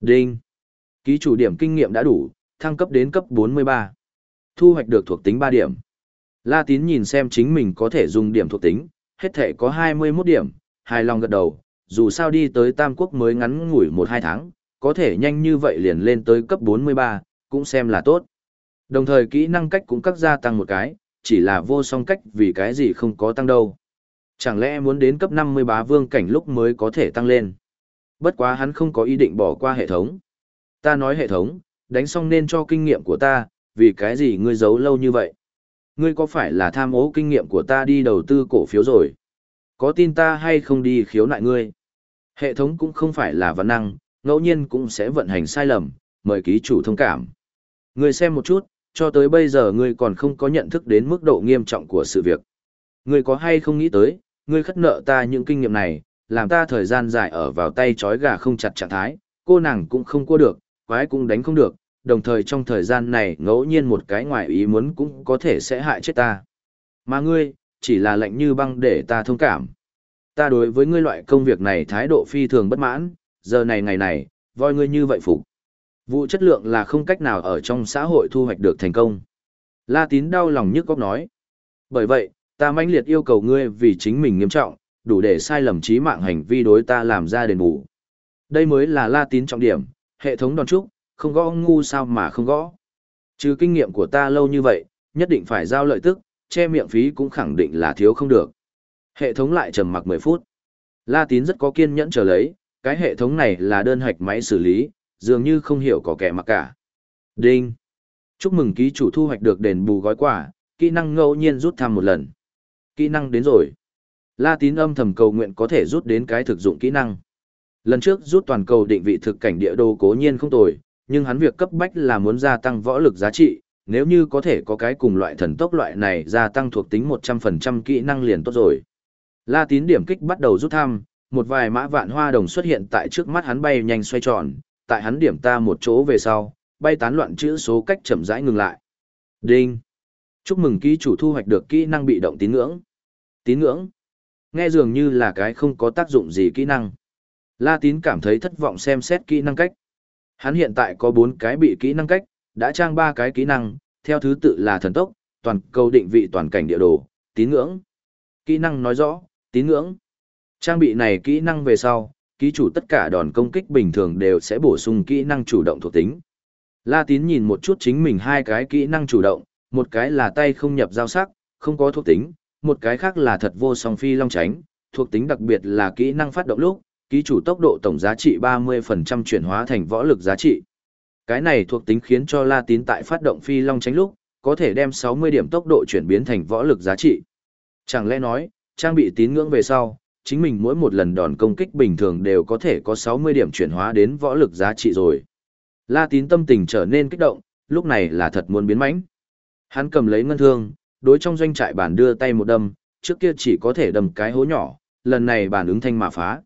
Đinh. Ký chủ điểm kinh nghiệm đã đủ, thăng cấp đến cấp 43. Thu hoạch được thuộc tính 3 điểm. La Tín nhìn xem chính mình có thể dùng điểm thuộc tính, hết thể có 21 điểm, hài lòng gật đầu, dù sao đi tới Tam Quốc mới ngắn ngủi 1-2 tháng, có thể nhanh như vậy liền lên tới cấp 43, cũng xem là tốt. Đồng thời kỹ năng cách cũng cắt gia tăng một cái, chỉ là vô song cách vì cái gì không có tăng đâu. Chẳng lẽ muốn đến cấp 50 bá vương cảnh lúc mới có thể tăng lên. Bất quá hắn không có ý định bỏ qua hệ thống. Ta nói hệ thống, đánh xong nên cho kinh nghiệm của ta, vì cái gì ngươi giấu lâu như vậy? Ngươi có phải là tham ố kinh nghiệm của ta đi đầu tư cổ phiếu rồi? Có tin ta hay không đi khiếu nại ngươi? Hệ thống cũng không phải là văn năng, ngẫu nhiên cũng sẽ vận hành sai lầm, mời ký chủ thông cảm. Ngươi xem một chút, cho tới bây giờ ngươi còn không có nhận thức đến mức độ nghiêm trọng của sự việc. Ngươi có hay không nghĩ tới, ngươi khất nợ ta những kinh nghiệm này, làm ta thời gian dài ở vào tay trói gà không chặt trạng thái, cô nàng cũng không cua được, quái cũng đánh không được, đồng thời trong thời gian này ngẫu nhiên một cái ngoài ý muốn cũng có thể sẽ hại chết ta. Mà ngươi, chỉ là lệnh như băng để ta thông cảm. Ta đối với ngươi loại công việc này thái độ phi thường bất mãn, giờ này ngày này, voi ngươi như vậy phục. Vụ chất lượng là không cách nào ở trong xã hội thu hoạch được thành công. La tín đau lòng nhức góc nói. Bởi vậy, ta mãnh liệt yêu cầu ngươi vì chính mình nghiêm trọng, đủ để sai lầm trí mạng hành vi đối ta làm ra đền bù. Đây mới là la tín trọng điểm, hệ thống đòn trúc, không gõ ngu sao mà không gõ. Trừ kinh nghiệm của ta lâu như vậy, nhất định phải giao lợi tức, che miệng phí cũng khẳng định là thiếu không được. Hệ thống lại trầm mặc 10 phút. La tín rất có kiên nhẫn chờ lấy, cái hệ thống này là đơn hạch máy xử lý, dường như không hiểu có kẻ mặc cả. Đinh. Chúc mừng ký chủ thu hoạch được đền bù gói quà, kỹ năng ngẫu nhiên rút thăm một lần. Kỹ năng đến rồi. La tín âm thầm cầu nguyện có thể rút đến cái thực dụng kỹ năng. Lần trước rút toàn cầu định vị thực cảnh địa đồ cố nhiên không tồi, nhưng hắn việc cấp bách là muốn gia tăng võ lực giá trị, nếu như có thể có cái cùng loại thần tốc loại này gia tăng thuộc tính 100% kỹ năng liền tốt rồi. La tín điểm kích bắt đầu rút thăm, một vài mã vạn hoa đồng xuất hiện tại trước mắt hắn bay nhanh xoay tròn, tại hắn điểm ta một chỗ về sau, bay tán loạn chữ số cách chậm rãi ngừng lại. Đinh. Chúc mừng ký chủ thu hoạch được kỹ năng bị động tín ngưỡng. Tín ngưỡng. Nghe dường như là cái không có tác dụng gì kỹ năng. La tín cảm thấy thất vọng xem xét kỹ năng cách. Hắn hiện tại có 4 cái bị kỹ năng cách, đã trang 3 cái kỹ năng, theo thứ tự là thần tốc, toàn cầu định vị toàn cảnh địa đồ, tín ngưỡng. Kỹ năng nói rõ, tín ngưỡng. Trang bị này kỹ năng về sau, ký chủ tất cả đòn công kích bình thường đều sẽ bổ sung kỹ năng chủ động thuộc tính. La tín nhìn một chút chính mình hai cái kỹ năng chủ động, một cái là tay không nhập giao sắc, không có thuộc tính, một cái khác là thật vô song phi long tránh, thuộc tính đặc biệt là kỹ năng phát động lúc, ký chủ tốc độ tổng giá trị 30% chuyển hóa thành võ lực giá trị. Cái này thuộc tính khiến cho La Tín tại phát động phi long tránh lúc, có thể đem 60 điểm tốc độ chuyển biến thành võ lực giá trị. Chẳng lẽ nói, trang bị tín ngưỡng về sau, chính mình mỗi một lần đòn công kích bình thường đều có thể có 60 điểm chuyển hóa đến võ lực giá trị rồi. La Tín tâm tình trở nên kích động, lúc này là thật muốn biến mãnh. Hắn cầm lấy ngân thương, đối trong doanh trại bản đưa tay một đâm, trước kia chỉ có thể đâm cái hố nhỏ, lần này bản ứng thanh mà phá.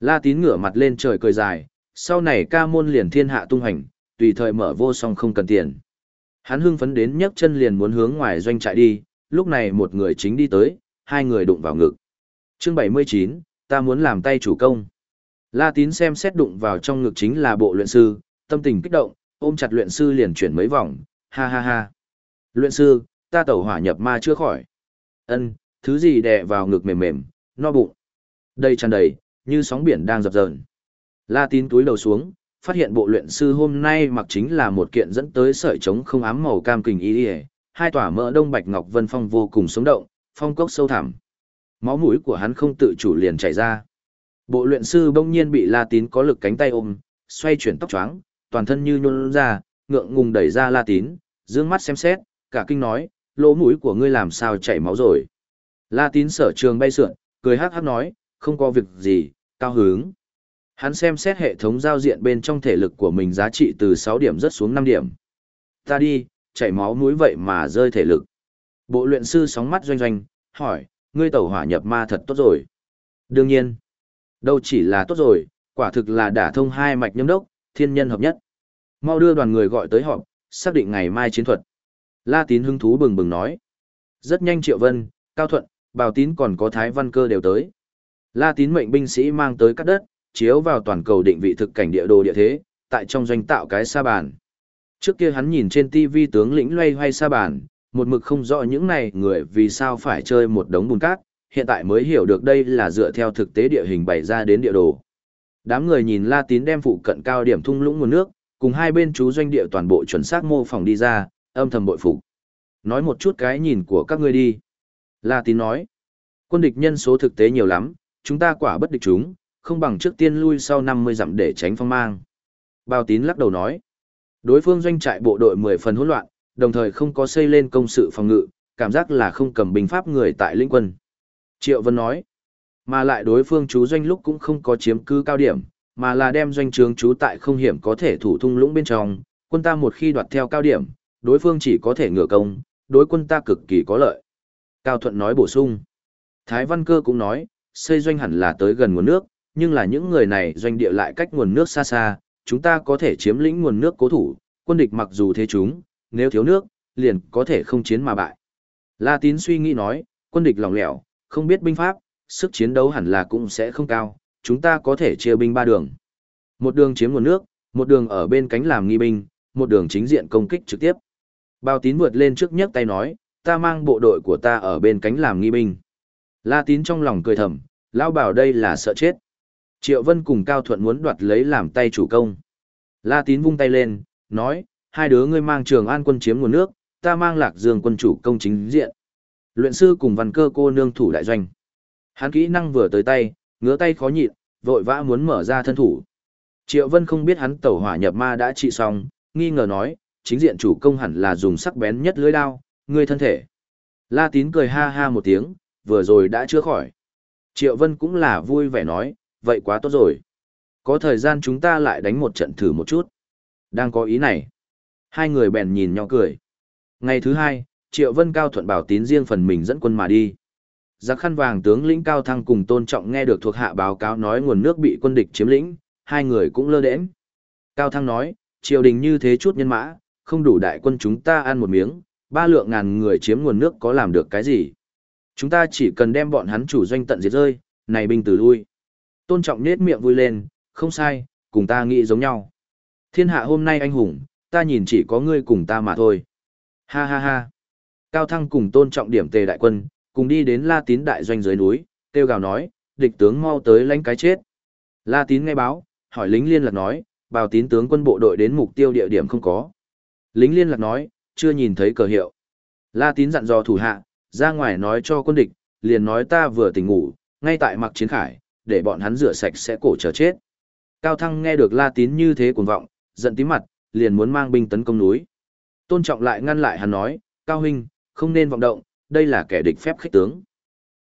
La tín ngửa mặt lên trời cười dài, sau này ca môn liền thiên hạ tung hành, tùy thời mở vô song không cần tiền. Hắn hưng phấn đến nhấc chân liền muốn hướng ngoài doanh trại đi, lúc này một người chính đi tới, hai người đụng vào ngực. Chương 79, ta muốn làm tay chủ công. La tín xem xét đụng vào trong ngực chính là bộ luyện sư, tâm tình kích động, ôm chặt luyện sư liền chuyển mấy vòng, ha ha ha. Luyện sư, ta tẩu hỏa nhập ma chưa khỏi. Ân, thứ gì đè vào ngực mềm mềm, no bụng. Đây tràn đầy, như sóng biển đang dập dờn. La tín túi đầu xuống, phát hiện bộ luyện sư hôm nay mặc chính là một kiện dẫn tới sợi trống không ám màu cam kình y y, hai tỏa mỡ đông bạch ngọc vân phong vô cùng sống động, phong cốc sâu thẳm. Máu mũi của hắn không tự chủ liền chảy ra. Bộ luyện sư bỗng nhiên bị La tín có lực cánh tay ôm, xoay chuyển tóc choáng, toàn thân như nhún ra, ngượng ngùng đẩy ra La tín, dương mắt xem xét, cả kinh nói, lỗ mũi của ngươi làm sao chảy máu rồi. La tín sở trường bay sượn, cười hát hát nói, không có việc gì, cao hứng. Hắn xem xét hệ thống giao diện bên trong thể lực của mình giá trị từ 6 điểm rất xuống 5 điểm. Ta đi, chảy máu mũi vậy mà rơi thể lực. Bộ luyện sư sóng mắt doanh doanh, hỏi, ngươi tẩu hỏa nhập ma thật tốt rồi. Đương nhiên, đâu chỉ là tốt rồi, quả thực là đả thông hai mạch nhâm đốc, thiên nhân hợp nhất. Mau đưa đoàn người gọi tới họp, xác định ngày mai chiến thuật. La tín hứng thú bừng bừng nói. Rất nhanh Triệu Vân, Cao Thuận, Bào tín còn có Thái Văn Cơ đều tới. La tín mệnh binh sĩ mang tới cắt đất, chiếu vào toàn cầu định vị thực cảnh địa đồ địa thế, tại trong doanh tạo cái sa bàn. Trước kia hắn nhìn trên TV tướng lĩnh loay hoay sa bàn, một mực không rõ những này người vì sao phải chơi một đống bùn cát, hiện tại mới hiểu được đây là dựa theo thực tế địa hình bày ra đến địa đồ. Đám người nhìn La Tín đem phụ cận cao điểm thung lũng nguồn nước, cùng hai bên chú doanh địa toàn bộ chuẩn xác mô phỏng đi ra, âm thầm bội phục. Nói một chút cái nhìn của các ngươi đi. La Tín nói, quân địch nhân số thực tế nhiều lắm, chúng ta quả bất địch chúng, không bằng trước tiên lui sau 50 dặm để tránh phong mang. Bao Tín lắc đầu nói, đối phương doanh trại bộ đội 10 phần hỗn loạn, đồng thời không có xây lên công sự phòng ngự, cảm giác là không cầm binh pháp người tại lĩnh quân. Triệu Vân nói, mà lại đối phương chú doanh lúc cũng không có chiếm cứ cao điểm, mà là đem doanh trướng trú tại không hiểm có thể thủ thung lũng bên trong, quân ta một khi đoạt theo cao điểm, đối phương chỉ có thể ngửa công, đối quân ta cực kỳ có lợi. Cao Thuận nói bổ sung. Thái Văn Cơ cũng nói, xây doanh hẳn là tới gần nguồn nước, nhưng là những người này doanh địa lại cách nguồn nước xa xa, chúng ta có thể chiếm lĩnh nguồn nước cố thủ, quân địch mặc dù thế chúng, nếu thiếu nước, liền có thể không chiến mà bại. La Tín suy nghĩ nói, quân địch lỏng lẻo, không biết binh pháp, sức chiến đấu hẳn là cũng sẽ không cao, chúng ta có thể chia binh ba đường. Một đường chiếm nguồn nước, một đường ở bên cánh làm nghi binh, một đường chính diện công kích trực tiếp. Bao tín vượt lên trước nhấc tay nói, ta mang bộ đội của ta ở bên cánh làm nghi binh. La tín trong lòng cười thầm, lão bảo đây là sợ chết. Triệu Vân cùng Cao Thuận muốn đoạt lấy làm tay chủ công. La tín vung tay lên, nói, hai đứa ngươi mang trường an quân chiếm nguồn nước, ta mang lạc dương quân chủ công chính diện. Luyện sư cùng văn cơ cô nương thủ đại doanh. Hắn kỹ năng vừa tới tay, ngứa tay khó nhịn, vội vã muốn mở ra thân thủ. Triệu Vân không biết hắn tẩu hỏa nhập ma đã trị xong, nghi ngờ nói, chính diện chủ công hẳn là dùng sắc bén nhất lưỡi đao, ngươi thân thể. La Tín cười ha ha một tiếng, vừa rồi đã chữa khỏi. Triệu Vân cũng là vui vẻ nói, vậy quá tốt rồi. Có thời gian chúng ta lại đánh một trận thử một chút. Đang có ý này. Hai người bèn nhìn nhau cười. Ngày thứ hai, Triệu Vân Cao Thuận bảo tín riêng phần mình dẫn quân mà đi. Giặc khăn vàng tướng lĩnh Cao Thăng cùng Tôn Trọng nghe được thuộc hạ báo cáo nói nguồn nước bị quân địch chiếm lĩnh, hai người cũng lơ đễnh. Cao Thăng nói, triều đình như thế chút nhân mã, không đủ đại quân chúng ta ăn một miếng, ba lượng ngàn người chiếm nguồn nước có làm được cái gì. Chúng ta chỉ cần đem bọn hắn chủ doanh tận diệt rơi, này binh tử lui. Tôn Trọng nết miệng vui lên, không sai, cùng ta nghĩ giống nhau. Thiên hạ hôm nay anh hùng, ta nhìn chỉ có ngươi cùng ta mà thôi. Ha ha ha. Cao Thăng cùng Tôn Trọng điểm tề đại quân, cùng đi đến La Tín đại doanh dưới núi, kêu gào nói, địch tướng mau tới lãnh cái chết. La Tín nghe báo, hỏi lính liên lạc nói, bào tín tướng quân bộ đội đến mục tiêu địa điểm không có. Lính liên lạc nói, chưa nhìn thấy cờ hiệu. La Tín dặn dò thủ hạ, ra ngoài nói cho quân địch, liền nói ta vừa tỉnh ngủ, ngay tại mặc chiến khải, để bọn hắn rửa sạch sẽ cổ chờ chết. Cao Thăng nghe được La Tín như thế cuồng vọng, giận tím mặt, liền muốn mang binh tấn công núi. Tôn Trọng lại ngăn lại hắn nói, Cao Huynh, không nên vọng động, đây là kẻ địch phép khích tướng.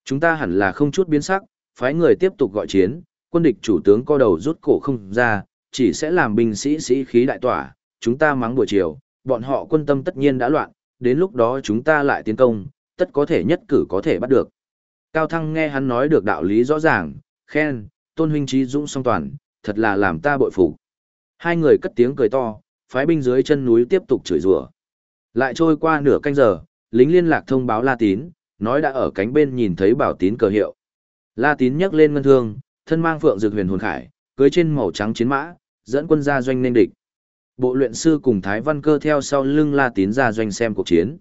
Chúng ta hẳn là không chút biến sắc, phái người tiếp tục gọi chiến, quân địch chủ tướng co đầu rút cổ không ra, chỉ sẽ làm binh sĩ sĩ khí đại tỏa, chúng ta mắng buổi chiều, bọn họ quân tâm tất nhiên đã loạn, đến lúc đó chúng ta lại tiến công, tất có thể nhất cử có thể bắt được. Cao Thăng nghe hắn nói được đạo lý rõ ràng, khen, tôn huynh trí dũng song toàn, thật là làm ta bội phục. Hai người cất tiếng cười to, phái binh dưới chân núi tiếp tục chửi rủa. Lại trôi qua nửa canh giờ, lính liên lạc thông báo La Tín, nói đã ở cánh bên nhìn thấy bảo tín cờ hiệu. La Tín nhấc lên ngân thương, thân mang phượng dược huyền hồn khải, cưới trên màu trắng chiến mã, dẫn quân ra doanh nên địch. Bộ luyện sư cùng Thái Văn Cơ theo sau lưng La Tín ra doanh xem cuộc chiến.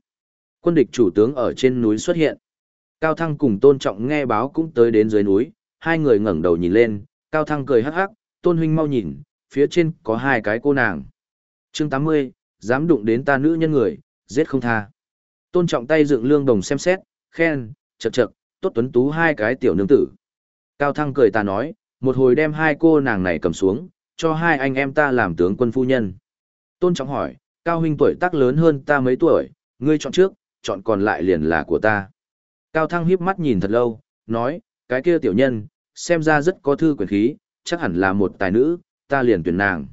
Quân địch chủ tướng ở trên núi xuất hiện. Cao Thăng cùng Tôn Trọng nghe báo cũng tới đến dưới núi, hai người ngẩng đầu nhìn lên, Cao Thăng cười hắc hắc, Tôn huynh mau nhìn, phía trên có hai cái cô nàng. Chương 80, dám đụng đến ta nữ nhân người, giết không tha. Tôn Trọng tay dựng lương đồng xem xét, khen, chậc chậc, tốt tuấn tú hai cái tiểu nương tử. Cao Thăng cười ta nói, một hồi đem hai cô nàng này cầm xuống, cho hai anh em ta làm tướng quân phu nhân. Tôn Trọng hỏi, Cao huynh tuổi tác lớn hơn ta mấy tuổi, ngươi chọn trước, chọn còn lại liền là của ta. Cao Thăng hiếp mắt nhìn thật lâu, nói, cái kia tiểu nhân, xem ra rất có thư quyền khí, chắc hẳn là một tài nữ, ta liền tuyển nàng.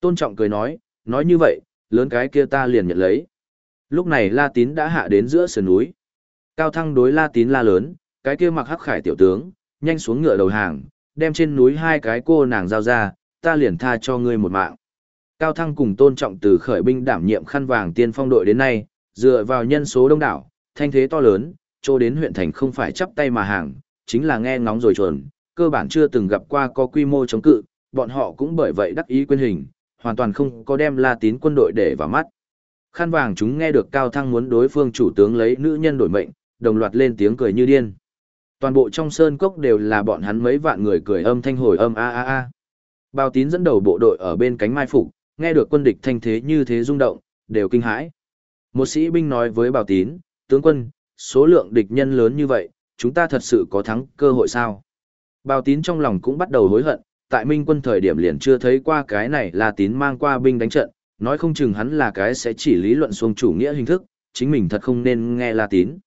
Tôn Trọng cười nói, nói như vậy, lớn cái kia ta liền nhận lấy. Lúc này La Tín đã hạ đến giữa sườn núi. Cao Thăng đối La Tín la lớn, cái kia mặc hắc khải tiểu tướng, nhanh xuống ngựa đầu hàng, đem trên núi hai cái cô nàng giao ra, ta liền tha cho ngươi một mạng. Cao Thăng cùng tôn trọng từ khởi binh đảm nhiệm khăn vàng tiên phong đội đến nay, dựa vào nhân số đông đảo, thanh thế to lớn, cho đến huyện thành không phải chắp tay mà hàng, chính là nghe ngóng rồi chuồn, cơ bản chưa từng gặp qua có quy mô chống cự, bọn họ cũng bởi vậy đắc ý quên hình, hoàn toàn không có đem La Tín quân đội để vào mắt. Khăn vàng chúng nghe được Cao Thăng muốn đối phương chủ tướng lấy nữ nhân đổi mệnh, đồng loạt lên tiếng cười như điên. Toàn bộ trong sơn cốc đều là bọn hắn mấy vạn người cười âm thanh hồi âm a a a. Bao tín dẫn đầu bộ đội ở bên cánh mai phục, nghe được quân địch thanh thế như thế rung động, đều kinh hãi. Một sĩ binh nói với bảo tín, tướng quân, số lượng địch nhân lớn như vậy, chúng ta thật sự có thắng cơ hội sao? Bảo tín trong lòng cũng bắt đầu hối hận, tại minh quân thời điểm liền chưa thấy qua cái này là tín mang qua binh đánh trận, nói không chừng hắn là cái sẽ chỉ lý luận xuông chủ nghĩa hình thức, chính mình thật không nên nghe La Tín.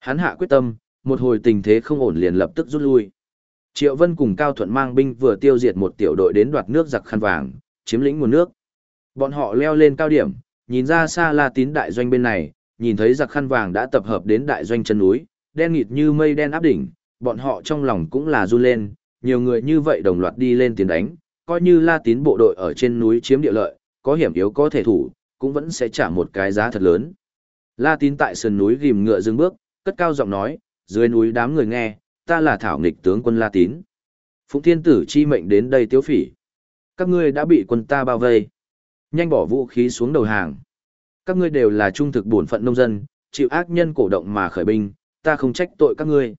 Hắn hạ quyết tâm, một hồi tình thế không ổn liền lập tức rút lui. Triệu Vân cùng Cao Thuận mang binh vừa tiêu diệt một tiểu đội đến đoạt nước giặc khăn vàng, chiếm lĩnh nguồn nước. Bọn họ leo lên cao điểm, nhìn ra xa La Tín đại doanh bên này, nhìn thấy giặc khăn vàng đã tập hợp đến đại doanh chân núi, đen nghịt như mây đen áp đỉnh, bọn họ trong lòng cũng là run lên, nhiều người như vậy đồng loạt đi lên tiến đánh, coi như La Tín bộ đội ở trên núi chiếm địa lợi, có hiểm yếu có thể thủ, cũng vẫn sẽ trả một cái giá thật lớn. La Tín tại sườn núi gìm ngựa dừng bước, cất cao giọng nói, dưới núi đám người nghe, ta là thảo nghịch tướng quân La Tín. Phụng Thiên Tử chi mệnh đến đây tiếu phỉ. Các ngươi đã bị quân ta bao vây. Nhanh bỏ vũ khí xuống đầu hàng. Các ngươi đều là trung thực bổn phận nông dân, chịu ác nhân cổ động mà khởi binh, ta không trách tội các ngươi.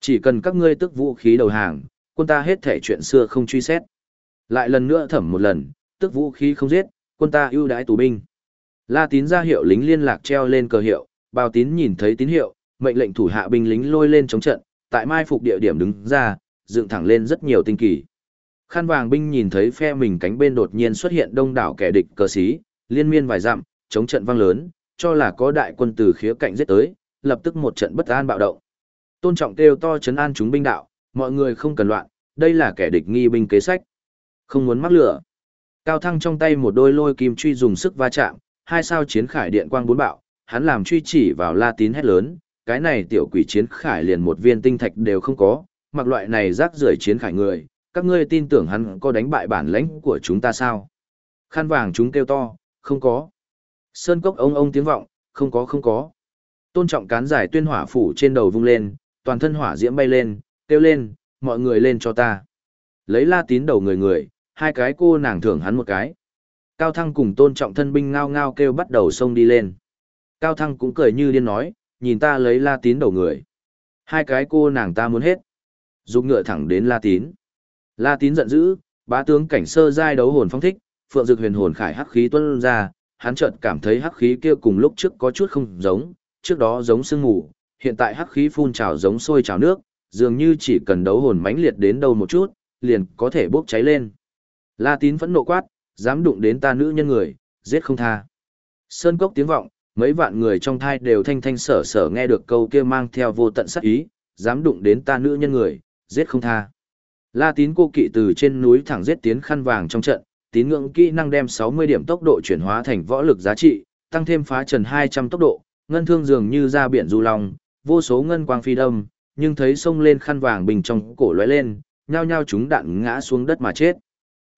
Chỉ cần các ngươi tức vũ khí đầu hàng, quân ta hết thể chuyện xưa không truy xét. Lại lần nữa thẩm một lần, tức vũ khí không giết, quân ta ưu đãi tù binh. La tín ra hiệu lính liên lạc treo lên cờ hiệu, bào tín nhìn thấy tín hiệu, mệnh lệnh thủ hạ binh lính lôi lên chống trận, tại mai phục địa điểm đứng ra, dựng thẳng lên rất nhiều tinh kỳ. Khăn vàng binh nhìn thấy phe mình cánh bên đột nhiên xuất hiện đông đảo kẻ địch cờ xí, liên miên vài dặm, chống trận vang lớn, cho là có đại quân từ khía cạnh giết tới, lập tức một trận bất an bạo động. Tôn trọng kêu to chấn an chúng binh đạo, mọi người không cần loạn, đây là kẻ địch nghi binh kế sách. Không muốn mắc lửa. Cao thăng trong tay một đôi lôi kim truy dùng sức va chạm, hai sao chiến khải điện quang bốn bạo, hắn làm truy chỉ vào la tín hét lớn, cái này tiểu quỷ chiến khải liền một viên tinh thạch đều không có, mặc loại này rác rưởi chiến khải người, các ngươi tin tưởng hắn có đánh bại bản lãnh của chúng ta sao? Khăn vàng chúng kêu to, không có. Sơn cốc ông ông tiếng vọng, không có không có. Tôn trọng cán giải tuyên hỏa phủ trên đầu vung lên, toàn thân hỏa diễm bay lên, kêu lên, mọi người lên cho ta. Lấy la tín đầu người người, hai cái cô nàng thưởng hắn một cái. Cao Thăng cùng tôn trọng thân binh ngao ngao kêu bắt đầu xông đi lên. Cao Thăng cũng cười như điên nói, nhìn ta lấy la tín đầu người. Hai cái cô nàng ta muốn hết. Dục ngựa thẳng đến la tín. La tín giận dữ, bá tướng cảnh sơ giai đấu hồn phong thích, phượng dực huyền hồn khải hắc khí tuôn ra, hắn chợt cảm thấy hắc khí kia cùng lúc trước có chút không giống, trước đó giống sương mù, hiện tại hắc khí phun trào giống sôi trào nước, dường như chỉ cần đấu hồn mãnh liệt đến đâu một chút, liền có thể bốc cháy lên. La tín phẫn nộ quát, dám đụng đến ta nữ nhân người, giết không tha. Sơn cốc tiếng vọng, mấy vạn người trong thai đều thanh thanh sở sở nghe được câu kia mang theo vô tận sát ý, dám đụng đến ta nữ nhân người, giết không tha. La tín cô kỵ từ trên núi thẳng giết tiến khăn vàng trong trận, tín ngưỡng kỹ năng đem 60 điểm tốc độ chuyển hóa thành võ lực giá trị, tăng thêm phá trần 200 tốc độ, ngân thương dường như ra biển du long, vô số ngân quang phi đâm, nhưng thấy sông lên khăn vàng bình trong cổ lóe lên, nhao nhao chúng đạn ngã xuống đất mà chết.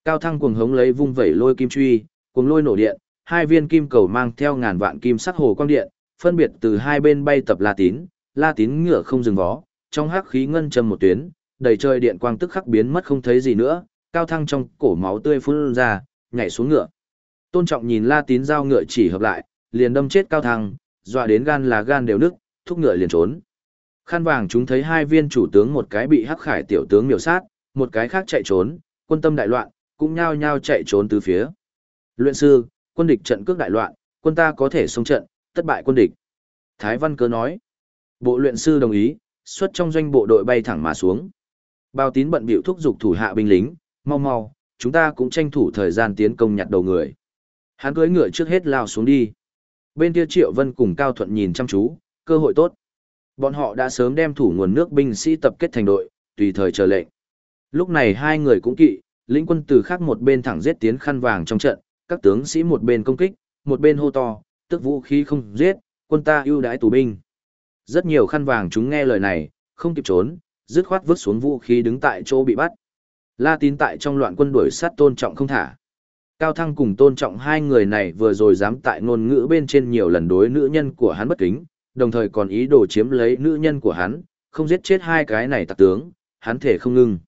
Cao thăng cuồng hống lấy vung vẩy lôi kim truy, cuồng lôi nổ điện, hai viên kim cầu mang theo ngàn vạn kim sắc hồ quang điện, phân biệt từ hai bên bay tập La Tín, La Tín ngựa không dừng vó, trong hắc khí ngân châm một tuyến, đầy trời điện quang tức khắc biến mất không thấy gì nữa, cao thăng trong cổ máu tươi phun ra, nhảy xuống ngựa. Tôn Trọng nhìn La Tín giao ngựa chỉ hợp lại, liền đâm chết cao thăng, dọa đến gan là gan đều nức, thúc ngựa liền trốn. Khăn vàng chúng thấy hai viên chủ tướng một cái bị hắc khải tiểu tướng miểu sát, một cái khác chạy trốn, quân tâm đại loạn, cũng nhao nhao chạy trốn từ phía. Luyện sư, quân địch trận cước đại loạn, quân ta có thể xông trận, tất bại quân địch. Thái Văn cớ nói. Bộ luyện sư đồng ý, xuất trong doanh bộ đội bay thẳng mà xuống. Bao tín bận biểu thúc giục thủ hạ binh lính, mau mau, chúng ta cũng tranh thủ thời gian tiến công nhặt đầu người. Hắn cưỡi ngựa trước hết lao xuống đi. Bên kia Triệu Vân cùng Cao Thuận nhìn chăm chú, cơ hội tốt. Bọn họ đã sớm đem thủ nguồn nước binh sĩ tập kết thành đội, tùy thời chờ lệnh. Lúc này hai người cũng kỵ, lĩnh quân từ khác một bên thẳng giết tiến khăn vàng trong trận, các tướng sĩ một bên công kích, một bên hô to, tức vũ khí không giết, quân ta ưu đãi tù binh. Rất nhiều khăn vàng chúng nghe lời này, không kịp trốn, dứt khoát vứt xuống vũ khí đứng tại chỗ bị bắt. La tín tại trong loạn quân đuổi sát tôn trọng không thả. Cao Thăng cùng tôn trọng hai người này vừa rồi dám tại ngôn ngữ bên trên nhiều lần đối nữ nhân của hắn bất kính, đồng thời còn ý đồ chiếm lấy nữ nhân của hắn, không giết chết hai cái này tặc tướng, hắn thể không ngưng.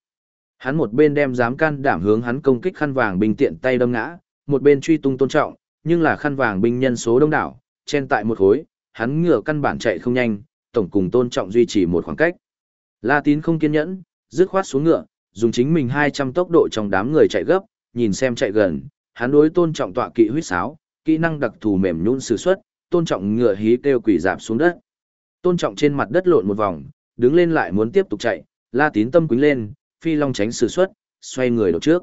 Hắn một bên đem dám can đảm hướng hắn công kích khăn vàng bình tiện tay đâm ngã, một bên truy tung tôn trọng, nhưng là khăn vàng binh nhân số đông đảo, chen tại một khối, hắn ngựa căn bản chạy không nhanh, tổng cùng tôn trọng duy trì một khoảng cách. La tín không kiên nhẫn, dứt khoát xuống ngựa, dùng chính mình 200 tốc độ trong đám người chạy gấp, nhìn xem chạy gần, hắn đối tôn trọng tọa kỵ huyết sáo, kỹ năng đặc thù mềm nhũn sử xuất, tôn trọng ngựa hí kêu quỷ dạp xuống đất. Tôn trọng trên mặt đất lộn một vòng, đứng lên lại muốn tiếp tục chạy, La Tín tâm quính lên, phi long tránh sử xuất, xoay người đột trước.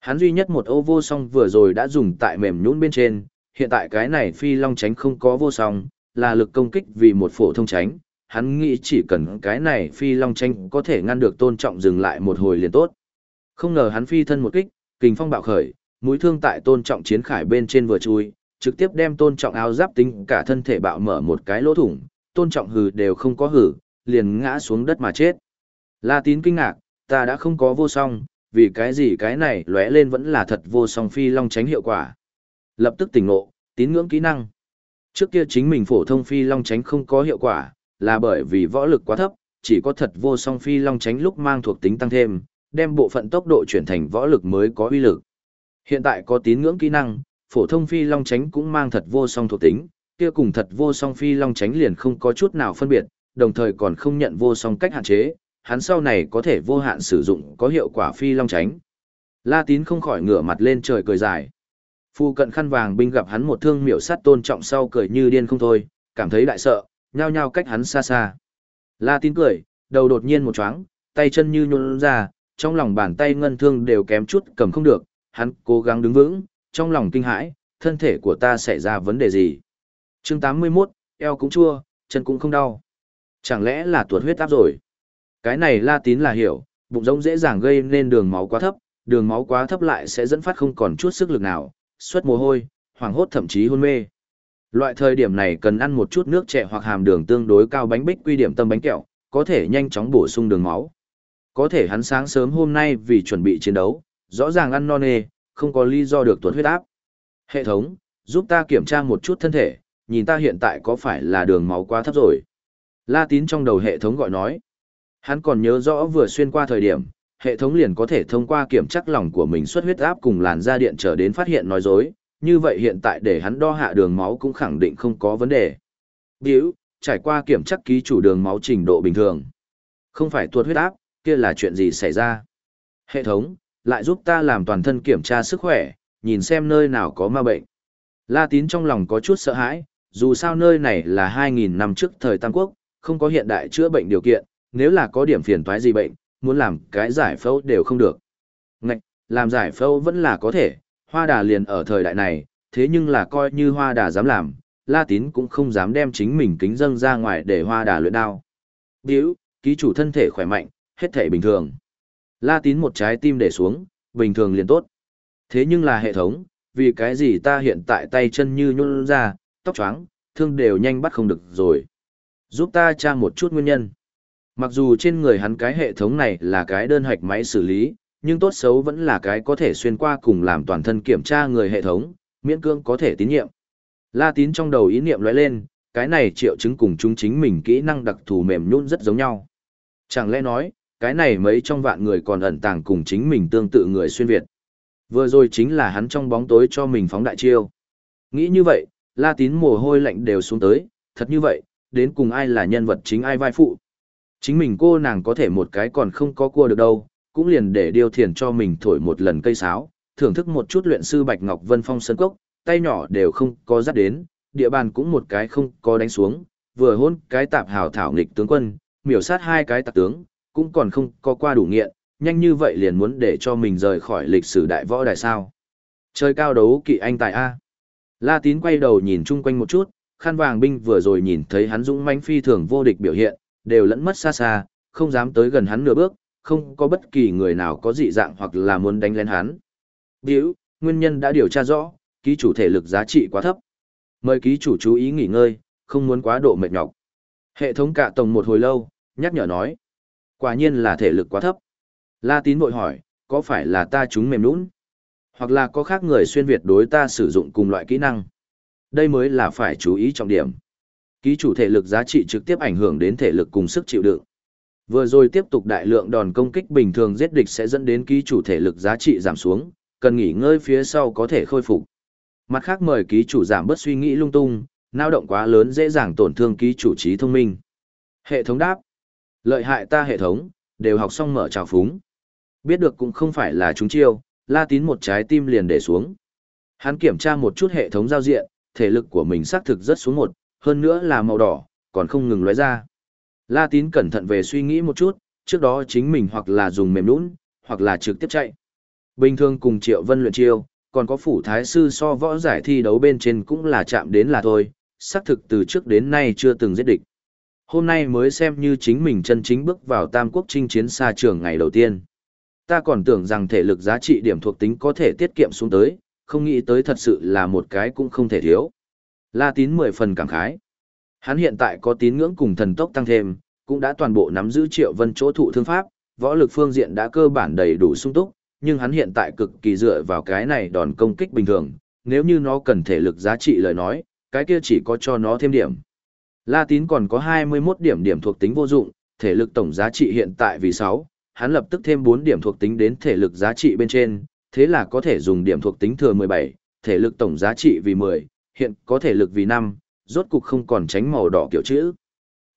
Hắn duy nhất một ô vô song vừa rồi đã dùng tại mềm nhũn bên trên, hiện tại cái này phi long tránh không có vô song, là lực công kích vì một phổ thông tránh, hắn nghĩ chỉ cần cái này phi long tranh có thể ngăn được tôn trọng dừng lại một hồi liền tốt. Không ngờ hắn phi thân một kích, kình phong bạo khởi, mũi thương tại tôn trọng chiến khải bên trên vừa chui, trực tiếp đem tôn trọng áo giáp tính cả thân thể bạo mở một cái lỗ thủng, tôn trọng hừ đều không có hừ liền ngã xuống đất mà chết. La tín kinh ngạc, ta đã không có vô song, vì cái gì cái này lóe lên vẫn là thật vô song phi long tránh hiệu quả. Lập tức tỉnh ngộ, tín ngưỡng kỹ năng. Trước kia chính mình phổ thông phi long tránh không có hiệu quả, là bởi vì võ lực quá thấp, chỉ có thật vô song phi long tránh lúc mang thuộc tính tăng thêm, đem bộ phận tốc độ chuyển thành võ lực mới có uy lực. Hiện tại có tín ngưỡng kỹ năng, phổ thông phi long tránh cũng mang thật vô song thuộc tính, kia cùng thật vô song phi long tránh liền không có chút nào phân biệt, đồng thời còn không nhận vô song cách hạn chế, hắn sau này có thể vô hạn sử dụng có hiệu quả phi long tránh. La tín không khỏi ngửa mặt lên trời cười dài. Phu cận khăn vàng binh gặp hắn một thương miểu sát tôn trọng sau cười như điên không thôi, cảm thấy đại sợ, nhao nhao cách hắn xa xa. La tín cười, đầu đột nhiên một chóng, tay chân như nhún ra, trong lòng bàn tay ngân thương đều kém chút cầm không được, hắn cố gắng đứng vững, trong lòng kinh hãi, thân thể của ta xảy ra vấn đề gì. chương 81, eo cũng chua, chân cũng không đau. Chẳng lẽ là tuột huyết áp rồi? Cái này la tín là hiểu, bụng rỗng dễ dàng gây nên đường máu quá thấp, đường máu quá thấp lại sẽ dẫn phát không còn chút sức lực nào, xuất mồ hôi, hoảng hốt thậm chí hôn mê. Loại thời điểm này cần ăn một chút nước trẻ hoặc hàm đường tương đối cao bánh bích quy điểm tâm bánh kẹo, có thể nhanh chóng bổ sung đường máu. Có thể hắn sáng sớm hôm nay vì chuẩn bị chiến đấu, rõ ràng ăn no nê, không có lý do được tuột huyết áp. Hệ thống, giúp ta kiểm tra một chút thân thể, nhìn ta hiện tại có phải là đường máu quá thấp rồi. La tín trong đầu hệ thống gọi nói. Hắn còn nhớ rõ vừa xuyên qua thời điểm, hệ thống liền có thể thông qua kiểm chắc lòng của mình xuất huyết áp cùng làn da điện trở đến phát hiện nói dối, như vậy hiện tại để hắn đo hạ đường máu cũng khẳng định không có vấn đề. Biểu, trải qua kiểm chắc ký chủ đường máu trình độ bình thường. Không phải tuột huyết áp, kia là chuyện gì xảy ra. Hệ thống, lại giúp ta làm toàn thân kiểm tra sức khỏe, nhìn xem nơi nào có ma bệnh. La tín trong lòng có chút sợ hãi, dù sao nơi này là 2.000 năm trước thời Tam Quốc, không có hiện đại chữa bệnh điều kiện, nếu là có điểm phiền toái gì bệnh, muốn làm cái giải phẫu đều không được. Ngạch, làm giải phẫu vẫn là có thể, hoa đà liền ở thời đại này, thế nhưng là coi như hoa đà dám làm, La Tín cũng không dám đem chính mình kính dâng ra ngoài để hoa đà luyện đao. Điếu, ký chủ thân thể khỏe mạnh, hết thể bình thường. La Tín một trái tim để xuống, bình thường liền tốt. Thế nhưng là hệ thống, vì cái gì ta hiện tại tay chân như nhún ra, tóc choáng, thương đều nhanh bắt không được rồi. Giúp ta tra một chút nguyên nhân. Mặc dù trên người hắn cái hệ thống này là cái đơn hạch máy xử lý, nhưng tốt xấu vẫn là cái có thể xuyên qua cùng làm toàn thân kiểm tra người hệ thống, miễn cương có thể tín nhiệm. La tín trong đầu ý niệm lóe lên, cái này triệu chứng cùng chúng chính mình kỹ năng đặc thù mềm nhún rất giống nhau. Chẳng lẽ nói, cái này mấy trong vạn người còn ẩn tàng cùng chính mình tương tự người xuyên Việt. Vừa rồi chính là hắn trong bóng tối cho mình phóng đại chiêu. Nghĩ như vậy, la tín mồ hôi lạnh đều xuống tới, thật như vậy, đến cùng ai là nhân vật chính ai vai phụ. Chính mình cô nàng có thể một cái còn không có cua được đâu, cũng liền để điều thiền cho mình thổi một lần cây sáo, thưởng thức một chút luyện sư Bạch Ngọc Vân Phong sân cốc, tay nhỏ đều không có dắt đến, địa bàn cũng một cái không có đánh xuống, vừa hôn cái tạp hào thảo nghịch tướng quân, miểu sát hai cái tạp tướng, cũng còn không có qua đủ nghiện, nhanh như vậy liền muốn để cho mình rời khỏi lịch sử đại võ đại sao. Chơi cao đấu kỵ anh tài A. La tín quay đầu nhìn chung quanh một chút, khăn vàng binh vừa rồi nhìn thấy hắn dũng mãnh phi thường vô địch biểu hiện, đều lẫn mất xa xa, không dám tới gần hắn nửa bước, không có bất kỳ người nào có dị dạng hoặc là muốn đánh lên hắn. Biểu, nguyên nhân đã điều tra rõ, ký chủ thể lực giá trị quá thấp. Mời ký chủ chú ý nghỉ ngơi, không muốn quá độ mệt nhọc. Hệ thống cả tổng một hồi lâu, nhắc nhở nói. Quả nhiên là thể lực quá thấp. La tín bội hỏi, có phải là ta chúng mềm nũng? Hoặc là có khác người xuyên Việt đối ta sử dụng cùng loại kỹ năng? Đây mới là phải chú ý trọng điểm. Ký chủ thể lực giá trị trực tiếp ảnh hưởng đến thể lực cùng sức chịu đựng. Vừa rồi tiếp tục đại lượng đòn công kích bình thường giết địch sẽ dẫn đến ký chủ thể lực giá trị giảm xuống, cần nghỉ ngơi phía sau có thể khôi phục. Mặt khác mời ký chủ giảm bớt suy nghĩ lung tung, nao động quá lớn dễ dàng tổn thương ký chủ trí thông minh. Hệ thống đáp. Lợi hại ta hệ thống, đều học xong mở trào phúng. Biết được cũng không phải là chúng chiêu, la tín một trái tim liền để xuống. Hắn kiểm tra một chút hệ thống giao diện, thể lực của mình xác thực rất xuống một, hơn nữa là màu đỏ, còn không ngừng lóe ra. La tín cẩn thận về suy nghĩ một chút, trước đó chính mình hoặc là dùng mềm nũng, hoặc là trực tiếp chạy. Bình thường cùng Triệu Vân luyện chiêu, còn có phủ thái sư so võ giải thi đấu bên trên cũng là chạm đến là thôi, xác thực từ trước đến nay chưa từng giết địch. Hôm nay mới xem như chính mình chân chính bước vào Tam Quốc chinh chiến xa trường ngày đầu tiên. Ta còn tưởng rằng thể lực giá trị điểm thuộc tính có thể tiết kiệm xuống tới, không nghĩ tới thật sự là một cái cũng không thể thiếu. La tín mười phần cảm khái. Hắn hiện tại có tín ngưỡng cùng thần tốc tăng thêm, cũng đã toàn bộ nắm giữ triệu vân chỗ thụ thương pháp, võ lực phương diện đã cơ bản đầy đủ sung túc, nhưng hắn hiện tại cực kỳ dựa vào cái này đòn công kích bình thường, nếu như nó cần thể lực giá trị lời nói, cái kia chỉ có cho nó thêm điểm. La tín còn có 21 điểm điểm thuộc tính vô dụng, thể lực tổng giá trị hiện tại vì 6, hắn lập tức thêm 4 điểm thuộc tính đến thể lực giá trị bên trên, thế là có thể dùng điểm thuộc tính thừa 17, thể lực tổng giá trị vì 10, hiện có thể lực vì 5, rốt cục không còn tránh màu đỏ kiểu chữ.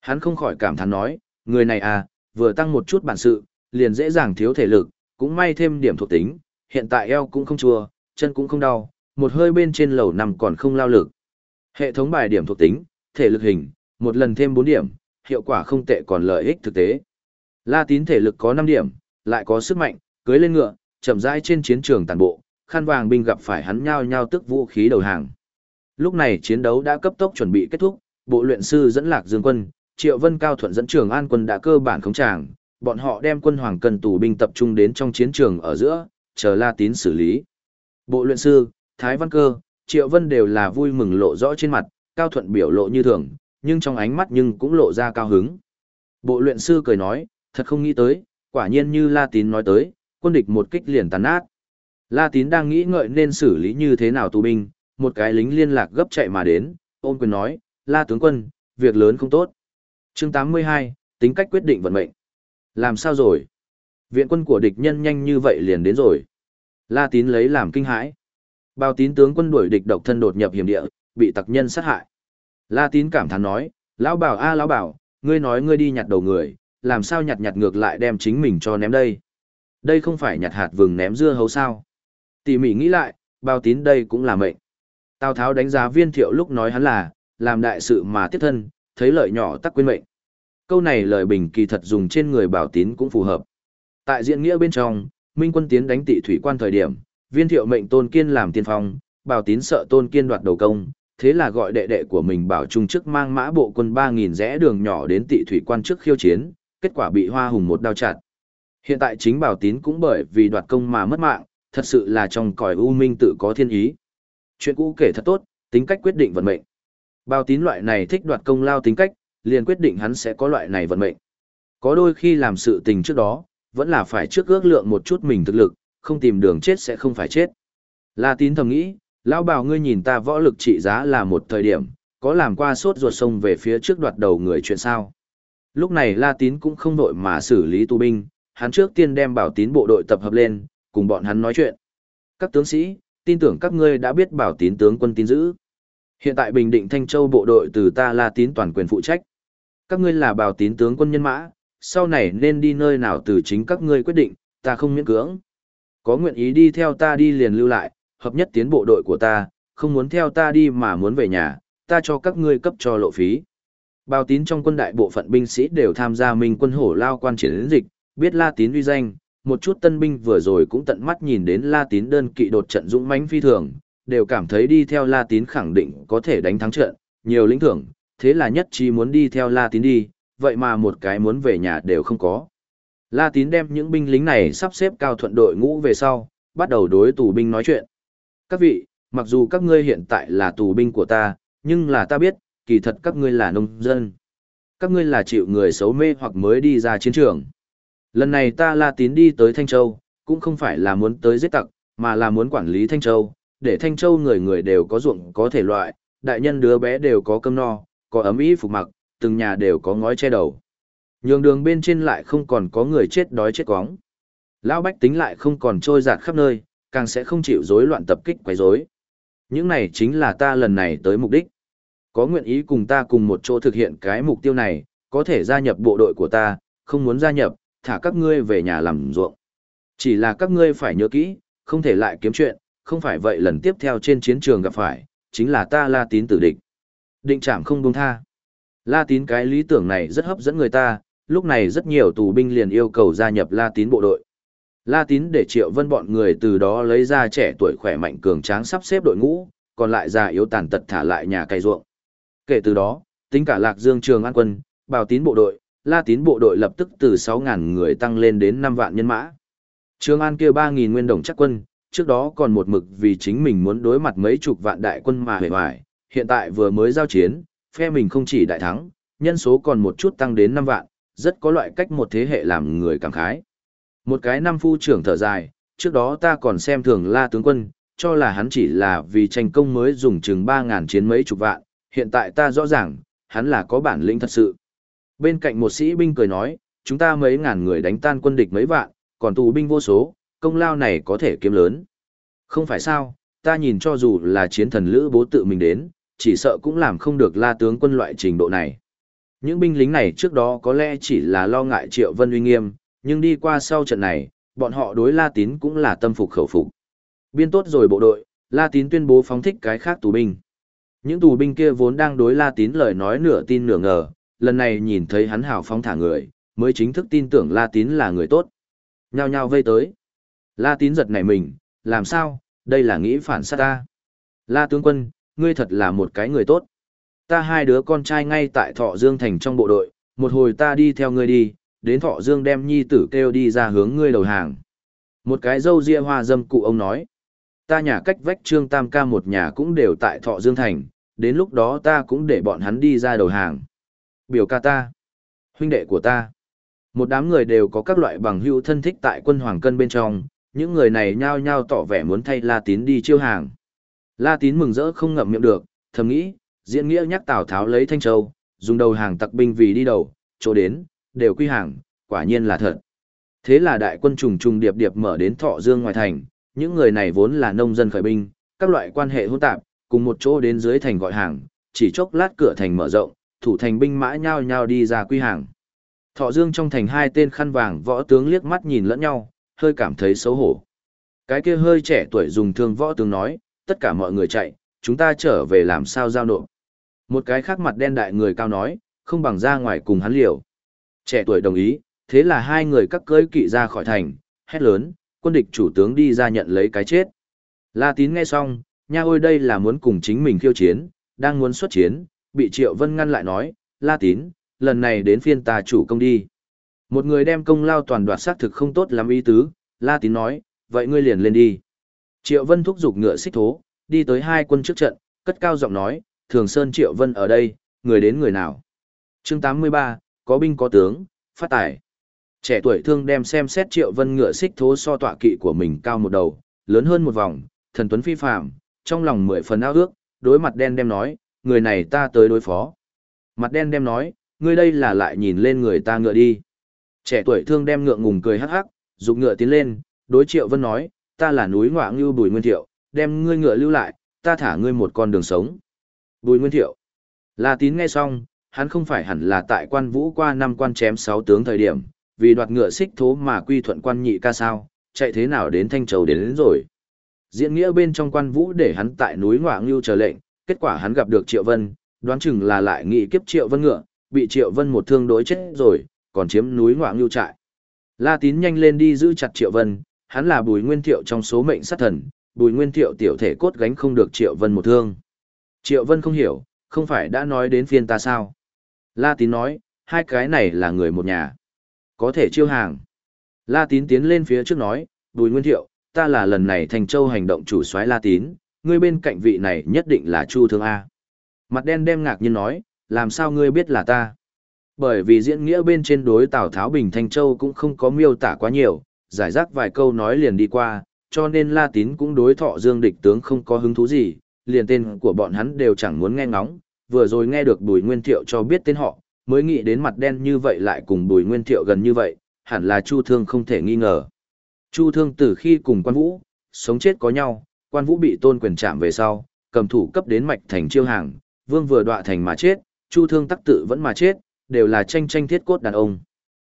Hắn không khỏi cảm thán nói, người này à, vừa tăng một chút bản sự, liền dễ dàng thiếu thể lực, cũng may thêm điểm thuộc tính, hiện tại eo cũng không chua, chân cũng không đau, một hơi bên trên lầu nằm còn không lao lực. Hệ thống bài điểm thuộc tính, thể lực hình, một lần thêm 4 điểm, hiệu quả không tệ còn lợi ích thực tế. La tín thể lực có 5 điểm, lại có sức mạnh, cưới lên ngựa, chậm rãi trên chiến trường tàn bộ, khăn vàng binh gặp phải hắn nhao nhao tức vũ khí đầu hàng. Lúc này chiến đấu đã cấp tốc chuẩn bị kết thúc, bộ luyện sư dẫn lạc dương quân, Triệu Vân Cao Thuận dẫn trường an quân đã cơ bản khống tràng, bọn họ đem quân hoàng cần tù binh tập trung đến trong chiến trường ở giữa, chờ La Tín xử lý. Bộ luyện sư, Thái Văn Cơ, Triệu Vân đều là vui mừng lộ rõ trên mặt, Cao Thuận biểu lộ như thường, nhưng trong ánh mắt nhưng cũng lộ ra cao hứng. Bộ luyện sư cười nói, thật không nghĩ tới, quả nhiên như La Tín nói tới, quân địch một kích liền tàn nát. La Tín đang nghĩ ngợi nên xử lý như thế nào tù binh, một cái lính liên lạc gấp chạy mà đến, ôm quyền nói, La tướng quân, việc lớn không tốt chương 82, tính cách quyết định vận mệnh. Làm sao rồi? Viện quân của địch nhân nhanh như vậy liền đến rồi. La Tín lấy làm kinh hãi. Bao tín tướng quân đuổi địch độc thân đột nhập hiểm địa, bị tặc nhân sát hại. La Tín cảm thán nói, lão bảo a lão bảo, ngươi nói ngươi đi nhặt đầu người, làm sao nhặt nhặt ngược lại đem chính mình cho ném đây? Đây không phải nhặt hạt vừng ném dưa hấu sao? Tỉ mỉ nghĩ lại, bao tín đây cũng là mệnh. Tào Tháo đánh giá viên thiệu lúc nói hắn là, làm đại sự mà tiếp thân, thấy lợi nhỏ tắc quên mệnh. Câu này lời bình kỳ thật dùng trên người bảo tín cũng phù hợp. Tại diện nghĩa bên trong, Minh quân tiến đánh tị thủy quan thời điểm, viên thiệu mệnh tôn kiên làm tiên phong, bảo tín sợ tôn kiên đoạt đầu công, thế là gọi đệ đệ của mình bảo trung chức mang mã bộ quân 3.000 rẽ đường nhỏ đến tị thủy quan trước khiêu chiến, kết quả bị hoa hùng một đao chặt. Hiện tại chính bảo tín cũng bởi vì đoạt công mà mất mạng, thật sự là trong cõi u minh tự có thiên ý. Chuyện cũ kể thật tốt, tính cách quyết định vận mệnh. Bảo tín loại này thích đoạt công lao tính cách, liền quyết định hắn sẽ có loại này vận mệnh. Có đôi khi làm sự tình trước đó, vẫn là phải trước ước lượng một chút mình thực lực, không tìm đường chết sẽ không phải chết. La tín thầm nghĩ, lão bảo ngươi nhìn ta võ lực trị giá là một thời điểm, có làm qua sốt ruột sông về phía trước đoạt đầu người chuyện sao. Lúc này La tín cũng không đội mà xử lý tù binh, hắn trước tiên đem bảo tín bộ đội tập hợp lên, cùng bọn hắn nói chuyện. Các tướng sĩ, tin tưởng các ngươi đã biết bảo tín tướng quân tín giữ. Hiện tại Bình Định Thanh Châu bộ đội từ ta La tín toàn quyền phụ trách. Các ngươi là bào tín tướng quân nhân mã, sau này nên đi nơi nào từ chính các ngươi quyết định, ta không miễn cưỡng. Có nguyện ý đi theo ta đi liền lưu lại, hợp nhất tiến bộ đội của ta, không muốn theo ta đi mà muốn về nhà, ta cho các ngươi cấp cho lộ phí. Bào tín trong quân đại bộ phận binh sĩ đều tham gia minh quân hổ lao quan chiến dịch, biết La Tín uy danh, một chút tân binh vừa rồi cũng tận mắt nhìn đến La Tín đơn kỵ đột trận dũng mãnh phi thường, đều cảm thấy đi theo La Tín khẳng định có thể đánh thắng trận, nhiều lĩnh thưởng, thế là nhất trí muốn đi theo La Tín đi, vậy mà một cái muốn về nhà đều không có. La Tín đem những binh lính này sắp xếp cao thuận đội ngũ về sau, bắt đầu đối tù binh nói chuyện. Các vị, mặc dù các ngươi hiện tại là tù binh của ta, nhưng là ta biết, kỳ thật các ngươi là nông dân. Các ngươi là chịu người xấu mê hoặc mới đi ra chiến trường. Lần này ta La Tín đi tới Thanh Châu, cũng không phải là muốn tới giết tặc, mà là muốn quản lý Thanh Châu, để Thanh Châu người người đều có ruộng có thể loại, đại nhân đứa bé đều có cơm no, có ấm ý phục mặc, từng nhà đều có ngói che đầu. Nhường đường bên trên lại không còn có người chết đói chết quóng. Lão bách tính lại không còn trôi giạt khắp nơi, càng sẽ không chịu rối loạn tập kích quấy rối. Những này chính là ta lần này tới mục đích. Có nguyện ý cùng ta cùng một chỗ thực hiện cái mục tiêu này, có thể gia nhập bộ đội của ta, không muốn gia nhập, thả các ngươi về nhà làm ruộng. Chỉ là các ngươi phải nhớ kỹ, không thể lại kiếm chuyện, không phải vậy lần tiếp theo trên chiến trường gặp phải, chính là ta la tín tử địch. Định trảm không buông tha. La tín cái lý tưởng này rất hấp dẫn người ta, lúc này rất nhiều tù binh liền yêu cầu gia nhập la tín bộ đội. La tín để triệu vân bọn người từ đó lấy ra trẻ tuổi khỏe mạnh cường tráng sắp xếp đội ngũ, còn lại già yếu tàn tật thả lại nhà cày ruộng. Kể từ đó, tính cả lạc dương trường an quân, Bảo tín bộ đội, la tín bộ đội lập tức từ 6.000 người tăng lên đến 5 vạn nhân mã. Trường an kia 3.000 nguyên đồng chắc quân, trước đó còn một mực vì chính mình muốn đối mặt mấy chục vạn đại quân mà hề hoài, hiện tại vừa mới giao chiến, phe mình không chỉ đại thắng, nhân số còn một chút tăng đến 5 vạn, rất có loại cách một thế hệ làm người cảm khái. Một cái năm phu trưởng thở dài, trước đó ta còn xem thường la tướng quân, cho là hắn chỉ là vì tranh công mới dùng chừng 3.000 chiến mấy chục vạn, hiện tại ta rõ ràng, hắn là có bản lĩnh thật sự. Bên cạnh một sĩ binh cười nói, chúng ta mấy ngàn người đánh tan quân địch mấy vạn, còn tù binh vô số, công lao này có thể kiếm lớn. Không phải sao, ta nhìn cho dù là chiến thần lữ bố tự mình đến, chỉ sợ cũng làm không được la tướng quân loại trình độ này. Những binh lính này trước đó có lẽ chỉ là lo ngại triệu vân uy nghiêm, nhưng đi qua sau trận này, bọn họ đối la tín cũng là tâm phục khẩu phục. Biên tốt rồi bộ đội, la tín tuyên bố phóng thích cái khác tù binh. Những tù binh kia vốn đang đối la tín lời nói nửa tin nửa ngờ, lần này nhìn thấy hắn hào phóng thả người, mới chính thức tin tưởng la tín là người tốt. Nhao nhao vây tới. La tín giật nảy mình, làm sao, đây là nghĩ phản sát ta. La tướng quân, ngươi thật là một cái người tốt. Ta hai đứa con trai ngay tại Thọ Dương Thành trong bộ đội, một hồi ta đi theo ngươi đi, đến Thọ Dương đem nhi tử kêu đi ra hướng ngươi đầu hàng. Một cái dâu ria hoa dâm cụ ông nói. Ta nhà cách vách trương tam ca một nhà cũng đều tại Thọ Dương Thành, đến lúc đó ta cũng để bọn hắn đi ra đầu hàng. Biểu ca ta, huynh đệ của ta. Một đám người đều có các loại bằng hữu thân thích tại quân hoàng cân bên trong, những người này nhao nhao tỏ vẻ muốn thay La Tín đi chiêu hàng. La Tín mừng rỡ không ngậm miệng được, thầm nghĩ, diễn nghĩa nhắc Tào Tháo lấy Thanh Châu, dùng đầu hàng tặc binh vì đi đầu, chỗ đến, đều quy hàng, quả nhiên là thật. Thế là đại quân trùng trùng điệp điệp mở đến Thọ Dương ngoài thành, những người này vốn là nông dân khởi binh, các loại quan hệ hỗn tạp, cùng một chỗ đến dưới thành gọi hàng, chỉ chốc lát cửa thành mở rộng, thủ thành binh mã nhao nhao đi ra quy hàng. Thọ Dương trong thành hai tên khăn vàng võ tướng liếc mắt nhìn lẫn nhau, hơi cảm thấy xấu hổ. Cái kia hơi trẻ tuổi dùng thương võ tướng nói, tất cả mọi người chạy, chúng ta trở về làm sao giao nộp. Một cái khác mặt đen đại người cao nói, không bằng ra ngoài cùng hắn liều. Trẻ tuổi đồng ý, thế là hai người cắt cưới kỵ ra khỏi thành, hét lớn, quân địch chủ tướng đi ra nhận lấy cái chết. La tín nghe xong, nha ôi đây là muốn cùng chính mình khiêu chiến, đang muốn xuất chiến, bị Triệu Vân ngăn lại nói, La tín, lần này đến phiên ta chủ công đi. Một người đem công lao toàn đoạt xác thực không tốt lắm ý tứ, La tín nói, vậy ngươi liền lên đi. Triệu Vân thúc giục ngựa xích thố, đi tới hai quân trước trận, cất cao giọng nói, Thường Sơn Triệu Vân ở đây, người đến người nào. chương 83, có binh có tướng, phát tài. Trẻ tuổi thương đem xem xét Triệu Vân ngựa xích thố so tọa kỵ của mình cao một đầu, lớn hơn một vòng, thần tuấn phi phạm, trong lòng mười phần ao ước, đối mặt đen đem nói, người này ta tới đối phó. Mặt đen đem nói, ngươi đây là lại nhìn lên người ta ngựa đi. Trẻ tuổi thương đem ngựa ngùng cười hắc hắc, dục ngựa tiến lên, đối Triệu Vân nói, ta là núi ngọa ngưu bùi nguyên thiệu, đem ngươi ngựa lưu lại, ta thả ngươi một con đường sống. Bùi nguyên thiệu. La tín nghe xong, hắn không phải hẳn là tại quan vũ qua năm quan chém sáu tướng thời điểm, vì đoạt ngựa xích thố mà quy thuận quan nhị ca sao, chạy thế nào đến Thanh Châu đến, đến rồi. Diễn nghĩa bên trong quan vũ để hắn tại núi ngọa ngưu chờ lệnh, kết quả hắn gặp được Triệu Vân, đoán chừng là lại nghị kiếp Triệu Vân ngựa, bị Triệu Vân một thương đối chết rồi, còn chiếm núi ngoạ ngưu trại. La tín nhanh lên đi giữ chặt Triệu Vân, hắn là bùi nguyên thiệu trong số mệnh sát thần, bùi nguyên thiệu tiểu thể cốt gánh không được Triệu Vân một thương. Triệu Vân không hiểu, không phải đã nói đến phiên ta sao? La tín nói, hai cái này là người một nhà. Có thể chiêu hàng. La tín tiến lên phía trước nói, bùi nguyên thiệu, ta là lần này thành châu hành động chủ soái La tín, ngươi bên cạnh vị này nhất định là Chu Thương A. Mặt đen đem ngạc nhiên nói, làm sao ngươi biết là ta? Bởi vì diễn nghĩa bên trên đối Tào Tháo Bình Thanh Châu cũng không có miêu tả quá nhiều, giải rác vài câu nói liền đi qua, cho nên La Tín cũng đối thọ dương địch tướng không có hứng thú gì, liền tên của bọn hắn đều chẳng muốn nghe ngóng, vừa rồi nghe được Bùi Nguyên Thiệu cho biết tên họ, mới nghĩ đến mặt đen như vậy lại cùng Bùi Nguyên Thiệu gần như vậy, hẳn là Chu Thương không thể nghi ngờ. Chu Thương từ khi cùng quan vũ, sống chết có nhau, quan vũ bị tôn quyền chạm về sau, cầm thủ cấp đến mạch thành chiêu hàng, vương vừa đọa thành mà chết, chu thương tắc tự vẫn mà chết, đều là tranh tranh thiết cốt đàn ông.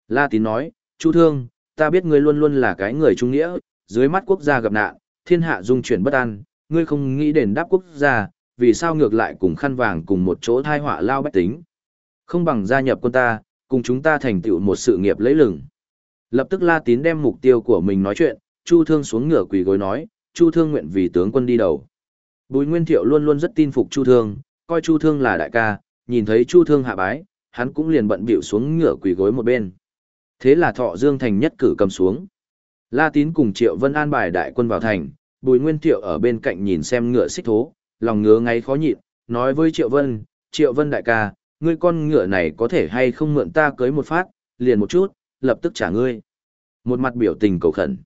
La tín nói, chu thương, ta biết ngươi luôn luôn là cái người trung nghĩa, dưới mắt quốc gia gặp nạn, thiên hạ dung chuyển bất an, ngươi không nghĩ đền đáp quốc gia, vì sao ngược lại cùng khăn vàng cùng một chỗ thai họa lao bách tính. Không bằng gia nhập quân ta, cùng chúng ta thành tựu một sự nghiệp lấy lừng. Lập tức La Tín đem mục tiêu của mình nói chuyện, Chu Thương xuống ngửa quỳ gối nói, Chu Thương nguyện vì tướng quân đi đầu. Bùi Nguyên Thiệu luôn luôn rất tin phục Chu Thương, coi Chu Thương là đại ca, nhìn thấy Chu Thương hạ bái, hắn cũng liền bận bịu xuống ngửa quỳ gối một bên. Thế là Thọ Dương thành nhất cử cầm xuống. La Tín cùng Triệu Vân an bài đại quân vào thành, Bùi Nguyên Thiệu ở bên cạnh nhìn xem ngựa xích thố, lòng ngứa ngáy khó nhịn, nói với Triệu Vân, Triệu Vân đại ca, ngươi con ngựa này có thể hay không mượn ta cưới một phát, liền một chút, lập tức trả ngươi. Một mặt biểu tình cầu khẩn.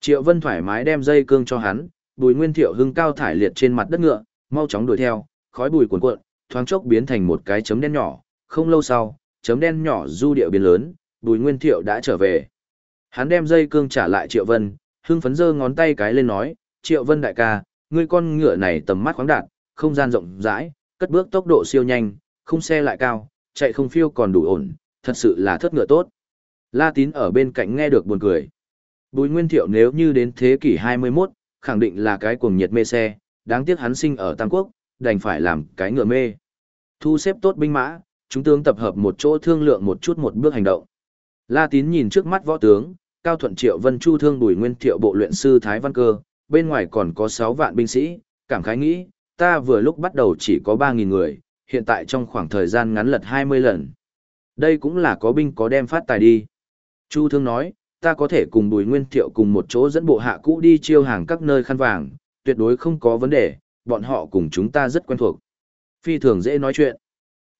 Triệu Vân thoải mái đem dây cương cho hắn, Bùi Nguyên Thiệu hưng cao thải liệt trên mặt đất ngựa, mau chóng đuổi theo, khói bùi cuồn cuộn, thoáng chốc biến thành một cái chấm đen nhỏ, không lâu sau, chấm đen nhỏ du điệu biến lớn, Bùi Nguyên Thiệu đã trở về. Hắn đem dây cương trả lại Triệu Vân, hưng phấn giơ ngón tay cái lên nói, Triệu Vân đại ca, ngươi con ngựa này tầm mắt khoáng đạt, không gian rộng rãi, cất bước tốc độ siêu nhanh, không xe lại cao, chạy không phiêu còn đủ ổn, thật sự là thất ngựa tốt. La Tín ở bên cạnh nghe được buồn cười. Bùi Nguyên Thiệu nếu như đến thế kỷ 21, khẳng định là cái cuồng nhiệt mê xe, đáng tiếc hắn sinh ở Tam Quốc, đành phải làm cái ngựa mê. Thu xếp tốt binh mã, chúng tướng tập hợp một chỗ thương lượng một chút một bước hành động. La Tín nhìn trước mắt võ tướng, Cao Thuận Triệu Vân Chu Thương Bùi Nguyên Thiệu bộ luyện sư Thái Văn Cơ, bên ngoài còn có 6 vạn binh sĩ, cảm khái nghĩ, ta vừa lúc bắt đầu chỉ có 3.000 người, hiện tại trong khoảng thời gian ngắn lật 20 lần. Đây cũng là có binh có đem phát tài đi. Chu Thương nói, ta có thể cùng Bùi Nguyên Thiệu cùng một chỗ dẫn bộ hạ cũ đi chiêu hàng các nơi khăn vàng, tuyệt đối không có vấn đề, bọn họ cùng chúng ta rất quen thuộc. Phi thường dễ nói chuyện.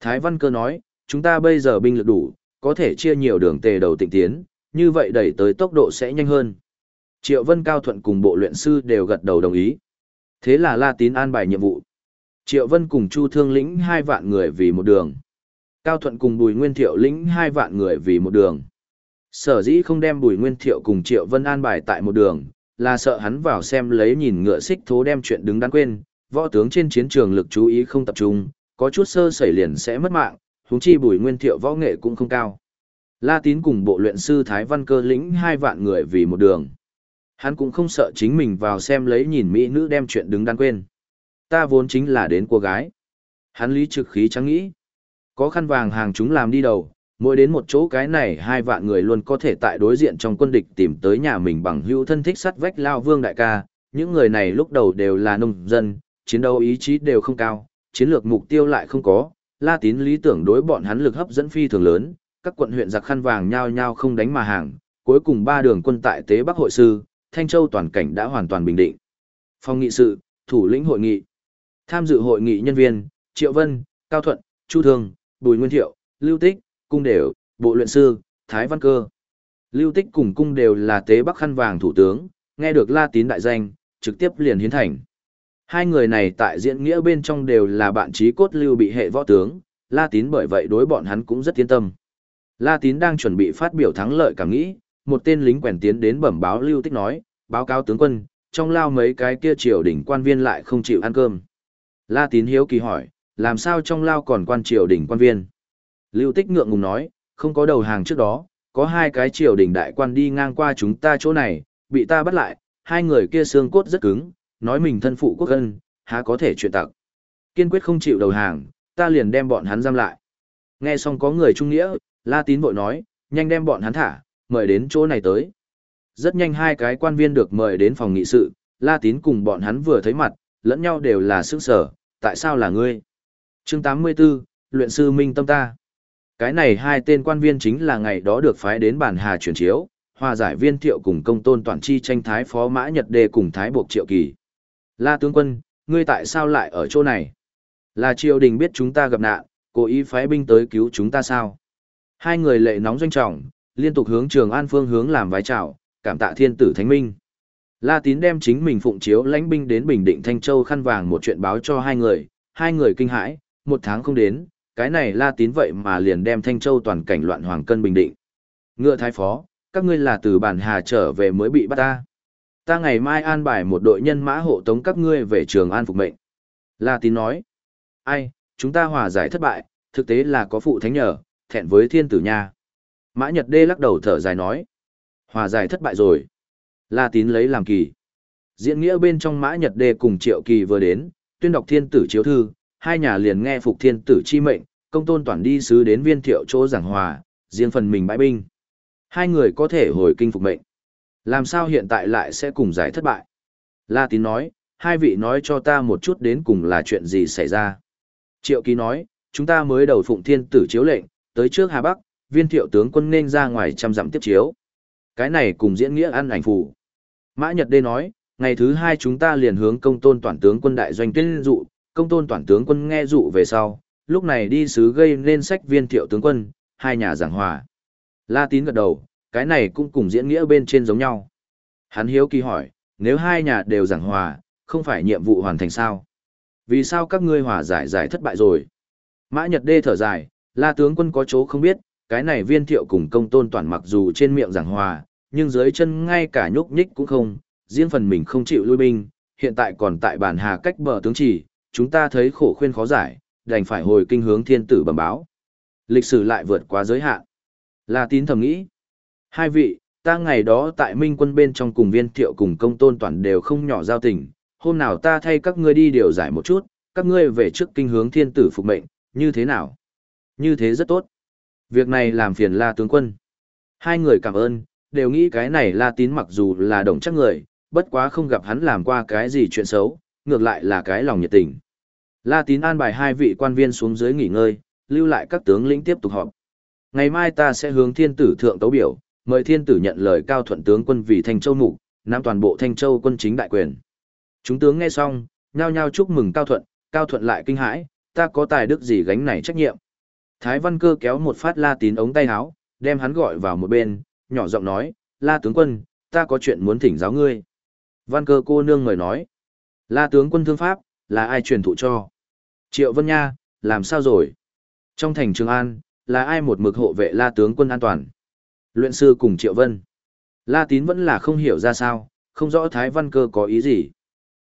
Thái Văn Cơ nói, chúng ta bây giờ binh lực đủ, có thể chia nhiều đường tề đầu tịnh tiến, như vậy đẩy tới tốc độ sẽ nhanh hơn. Triệu Vân Cao Thuận cùng bộ luyện sư đều gật đầu đồng ý. Thế là La Tín an bài nhiệm vụ. Triệu Vân cùng Chu Thương lĩnh hai vạn người vì một đường. Cao Thuận cùng Bùi Nguyên Thiệu lĩnh hai vạn người vì một đường. Sở dĩ không đem Bùi Nguyên Thiệu cùng Triệu Vân an bài tại một đường, là sợ hắn vào xem lấy nhìn ngựa xích thố đem chuyện đứng đắn quên, võ tướng trên chiến trường lực chú ý không tập trung, có chút sơ sẩy liền sẽ mất mạng, huống chi Bùi Nguyên Thiệu võ nghệ cũng không cao. La Tín cùng bộ luyện sư Thái Văn Cơ lĩnh hai vạn người vì một đường. Hắn cũng không sợ chính mình vào xem lấy nhìn mỹ nữ đem chuyện đứng đắn quên. Ta vốn chính là đến cô gái. Hắn lý trực khí trắng nghĩ. Có khăn vàng hàng chúng làm đi đầu, mỗi đến một chỗ cái này hai vạn người luôn có thể tại đối diện trong quân địch tìm tới nhà mình bằng hữu thân thích sắt vách lao vương đại ca. Những người này lúc đầu đều là nông dân, chiến đấu ý chí đều không cao, chiến lược mục tiêu lại không có. La tín lý tưởng đối bọn hắn lực hấp dẫn phi thường lớn, các quận huyện giặc khăn vàng nhao nhao không đánh mà hàng, cuối cùng ba đường quân tại tế Bắc hội sư, Thanh Châu toàn cảnh đã hoàn toàn bình định. Phòng nghị sự, thủ lĩnh hội nghị. Tham dự hội nghị nhân viên, Triệu Vân, Cao Thuận, Chu Thương, Bùi Nguyên Thiệu, Lưu Tích, Cung Đều, Bộ Luyện Sư, Thái Văn Cơ. Lưu Tích cùng Cung Đều là tế Bắc khăn vàng thủ tướng, nghe được La Tín đại danh, trực tiếp liền hiến thành. Hai người này tại diễn nghĩa bên trong đều là bạn trí cốt lưu bị hệ võ tướng, La Tín bởi vậy đối bọn hắn cũng rất yên tâm. La Tín đang chuẩn bị phát biểu thắng lợi cảm nghĩ, một tên lính quèn tiến đến bẩm báo Lưu Tích nói, báo cáo tướng quân, trong lao mấy cái kia triều đỉnh quan viên lại không chịu ăn cơm. La Tín hiếu kỳ hỏi, làm sao trong lao còn quan triều đỉnh quan viên? Lưu Tích ngượng ngùng nói, không có đầu hàng trước đó, có hai cái triều đỉnh đại quan đi ngang qua chúng ta chỗ này, bị ta bắt lại, hai người kia xương cốt rất cứng, nói mình thân phụ quốc ân, há có thể chuyện tặc. Kiên quyết không chịu đầu hàng, ta liền đem bọn hắn giam lại. Nghe xong có người trung nghĩa, La Tín vội nói, nhanh đem bọn hắn thả, mời đến chỗ này tới. Rất nhanh hai cái quan viên được mời đến phòng nghị sự, La Tín cùng bọn hắn vừa thấy mặt, lẫn nhau đều là sức sở, tại sao là ngươi? chương 84, luyện sư Minh Tâm ta. Cái này hai tên quan viên chính là ngày đó được phái đến bản hà chuyển chiếu, hòa giải viên thiệu cùng công tôn toàn chi tranh thái phó mã nhật đề cùng thái buộc triệu kỳ. La tướng quân, ngươi tại sao lại ở chỗ này? Là triều đình biết chúng ta gặp nạn, cố ý phái binh tới cứu chúng ta sao? Hai người lệ nóng doanh trọng, liên tục hướng trường an phương hướng làm vái chào, cảm tạ thiên tử thánh minh. La tín đem chính mình phụng chiếu lãnh binh đến Bình Định Thanh Châu khăn vàng một chuyện báo cho hai người, hai người kinh hãi, một tháng không đến, cái này la tín vậy mà liền đem Thanh Châu toàn cảnh loạn hoàng cân Bình Định. Ngựa thái phó, các ngươi là từ bản hà trở về mới bị bắt ta. Ta ngày mai an bài một đội nhân mã hộ tống các ngươi về trường an phục mệnh. La tín nói. Ai, chúng ta hòa giải thất bại, thực tế là có phụ thánh nhờ, thẹn với thiên tử nha. Mã Nhật Đê lắc đầu thở dài nói. Hòa giải thất bại rồi. La tín lấy làm kỳ. Diễn nghĩa bên trong Mã Nhật Đê cùng Triệu Kỳ vừa đến, tuyên đọc thiên tử chiếu thư, hai nhà liền nghe phục thiên tử chi mệnh, công tôn toàn đi sứ đến viên thiệu chỗ giảng hòa, riêng phần mình bãi binh. Hai người có thể hồi kinh phục mệnh. Làm sao hiện tại lại sẽ cùng giải thất bại? La tín nói, hai vị nói cho ta một chút đến cùng là chuyện gì xảy ra. Triệu Ký nói, chúng ta mới đầu phụng thiên tử chiếu lệnh, tới trước Hà Bắc, viên thiệu tướng quân nên ra ngoài trăm dặm tiếp chiếu. Cái này cùng diễn nghĩa ăn ảnh phủ. Mã Nhật Đê nói, ngày thứ hai chúng ta liền hướng công tôn toàn tướng quân đại doanh tuyên dụ, công tôn toàn tướng quân nghe dụ về sau, lúc này đi sứ gây nên sách viên thiệu tướng quân, hai nhà giảng hòa. La tín gật đầu, cái này cũng cùng diễn nghĩa bên trên giống nhau. Hắn hiếu kỳ hỏi, nếu hai nhà đều giảng hòa, không phải nhiệm vụ hoàn thành sao? Vì sao các ngươi hòa giải giải thất bại rồi? Mã Nhật Đê thở dài, la tướng quân có chỗ không biết, cái này viên thiệu cùng công tôn toàn mặc dù trên miệng giảng hòa, nhưng dưới chân ngay cả nhúc nhích cũng không, riêng phần mình không chịu lui binh, hiện tại còn tại bản hà cách bờ tướng chỉ, chúng ta thấy khổ khuyên khó giải, đành phải hồi kinh hướng thiên tử bẩm báo. Lịch sử lại vượt quá giới hạn. La tín thầm nghĩ. Hai vị, ta ngày đó tại minh quân bên trong cùng viên thiệu cùng công tôn toàn đều không nhỏ giao tình, hôm nào ta thay các ngươi đi điều giải một chút, các ngươi về trước kinh hướng thiên tử phục mệnh, như thế nào? Như thế rất tốt. Việc này làm phiền la tướng quân. Hai người cảm ơn, đều nghĩ cái này la tín mặc dù là đồng chắc người, bất quá không gặp hắn làm qua cái gì chuyện xấu, ngược lại là cái lòng nhiệt tình. La tín an bài hai vị quan viên xuống dưới nghỉ ngơi, lưu lại các tướng lĩnh tiếp tục họp. Ngày mai ta sẽ hướng thiên tử thượng tấu biểu, mời thiên tử nhận lời cao thuận tướng quân vì Thanh Châu mục, nam toàn bộ Thanh Châu quân chính đại quyền. Chúng tướng nghe xong, nhao nhao chúc mừng cao thuận, cao thuận lại kinh hãi, ta có tài đức gì gánh này trách nhiệm. Thái văn cơ kéo một phát la tín ống tay áo, đem hắn gọi vào một bên, nhỏ giọng nói, la tướng quân, ta có chuyện muốn thỉnh giáo ngươi. Văn cơ cô nương mời nói, la tướng quân thương pháp, là ai truyền thụ cho? Triệu Vân Nha, làm sao rồi? Trong thành Trường An, là ai một mực hộ vệ la tướng quân an toàn? Luyện sư cùng Triệu Vân. La Tín vẫn là không hiểu ra sao, không rõ Thái Văn Cơ có ý gì.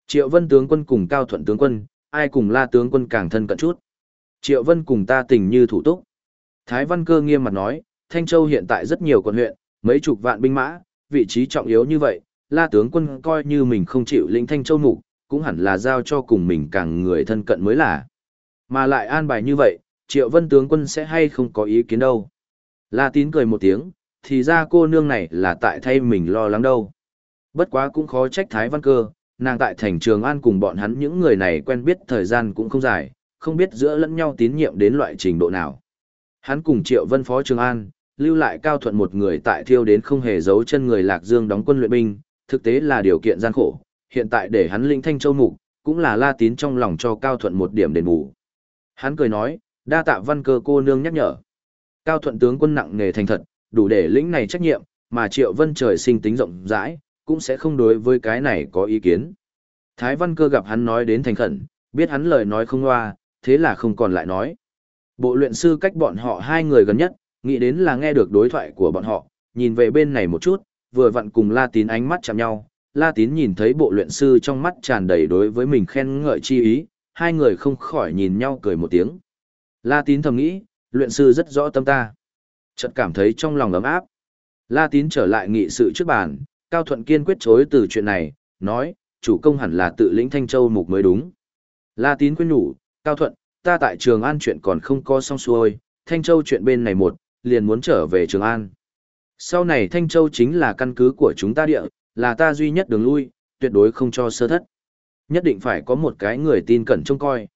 Triệu Vân tướng quân cùng Cao Thuận tướng quân, ai cùng La tướng quân càng thân cận chút. Triệu Vân cùng ta tình như thủ túc. Thái Văn Cơ nghiêm mặt nói, Thanh Châu hiện tại rất nhiều quận huyện, mấy chục vạn binh mã, vị trí trọng yếu như vậy, La tướng quân coi như mình không chịu lĩnh Thanh Châu mục, cũng hẳn là giao cho cùng mình càng người thân cận mới là. Mà lại an bài như vậy, Triệu Vân tướng quân sẽ hay không có ý kiến đâu. La Tín cười một tiếng, thì ra cô nương này là tại thay mình lo lắng đâu. Bất quá cũng khó trách Thái Văn Cơ, nàng tại thành trường an cùng bọn hắn những người này quen biết thời gian cũng không dài, không biết giữa lẫn nhau tín nhiệm đến loại trình độ nào. Hắn cùng Triệu Vân Phó Trường An, lưu lại cao thuận một người tại thiêu đến không hề giấu chân người Lạc Dương đóng quân luyện binh, thực tế là điều kiện gian khổ, hiện tại để hắn lĩnh thanh châu mục, cũng là la tín trong lòng cho cao thuận một điểm đền bù. Hắn cười nói, đa tạ văn cơ cô nương nhắc nhở. Cao thuận tướng quân nặng nghề thành thật, đủ để lĩnh này trách nhiệm, mà triệu vân trời sinh tính rộng rãi, cũng sẽ không đối với cái này có ý kiến. Thái văn cơ gặp hắn nói đến thành khẩn, biết hắn lời nói không loa, thế là không còn lại nói. Bộ luyện sư cách bọn họ hai người gần nhất, nghĩ đến là nghe được đối thoại của bọn họ, nhìn về bên này một chút, vừa vặn cùng La Tín ánh mắt chạm nhau. La Tín nhìn thấy bộ luyện sư trong mắt tràn đầy đối với mình khen ngợi chi ý, hai người không khỏi nhìn nhau cười một tiếng. La Tín thầm nghĩ, luyện sư rất rõ tâm ta. Chợt cảm thấy trong lòng ấm áp. La Tín trở lại nghị sự trước bàn, Cao Thuận kiên quyết chối từ chuyện này, nói, chủ công hẳn là tự lĩnh Thanh Châu mục mới đúng. La Tín khuyên nhủ, Cao Thuận, ta tại Trường An chuyện còn không có xong xuôi, Thanh Châu chuyện bên này một, liền muốn trở về Trường An. Sau này Thanh Châu chính là căn cứ của chúng ta địa, là ta duy nhất đường lui, tuyệt đối không cho sơ thất. Nhất định phải có một cái người tin cẩn trông coi.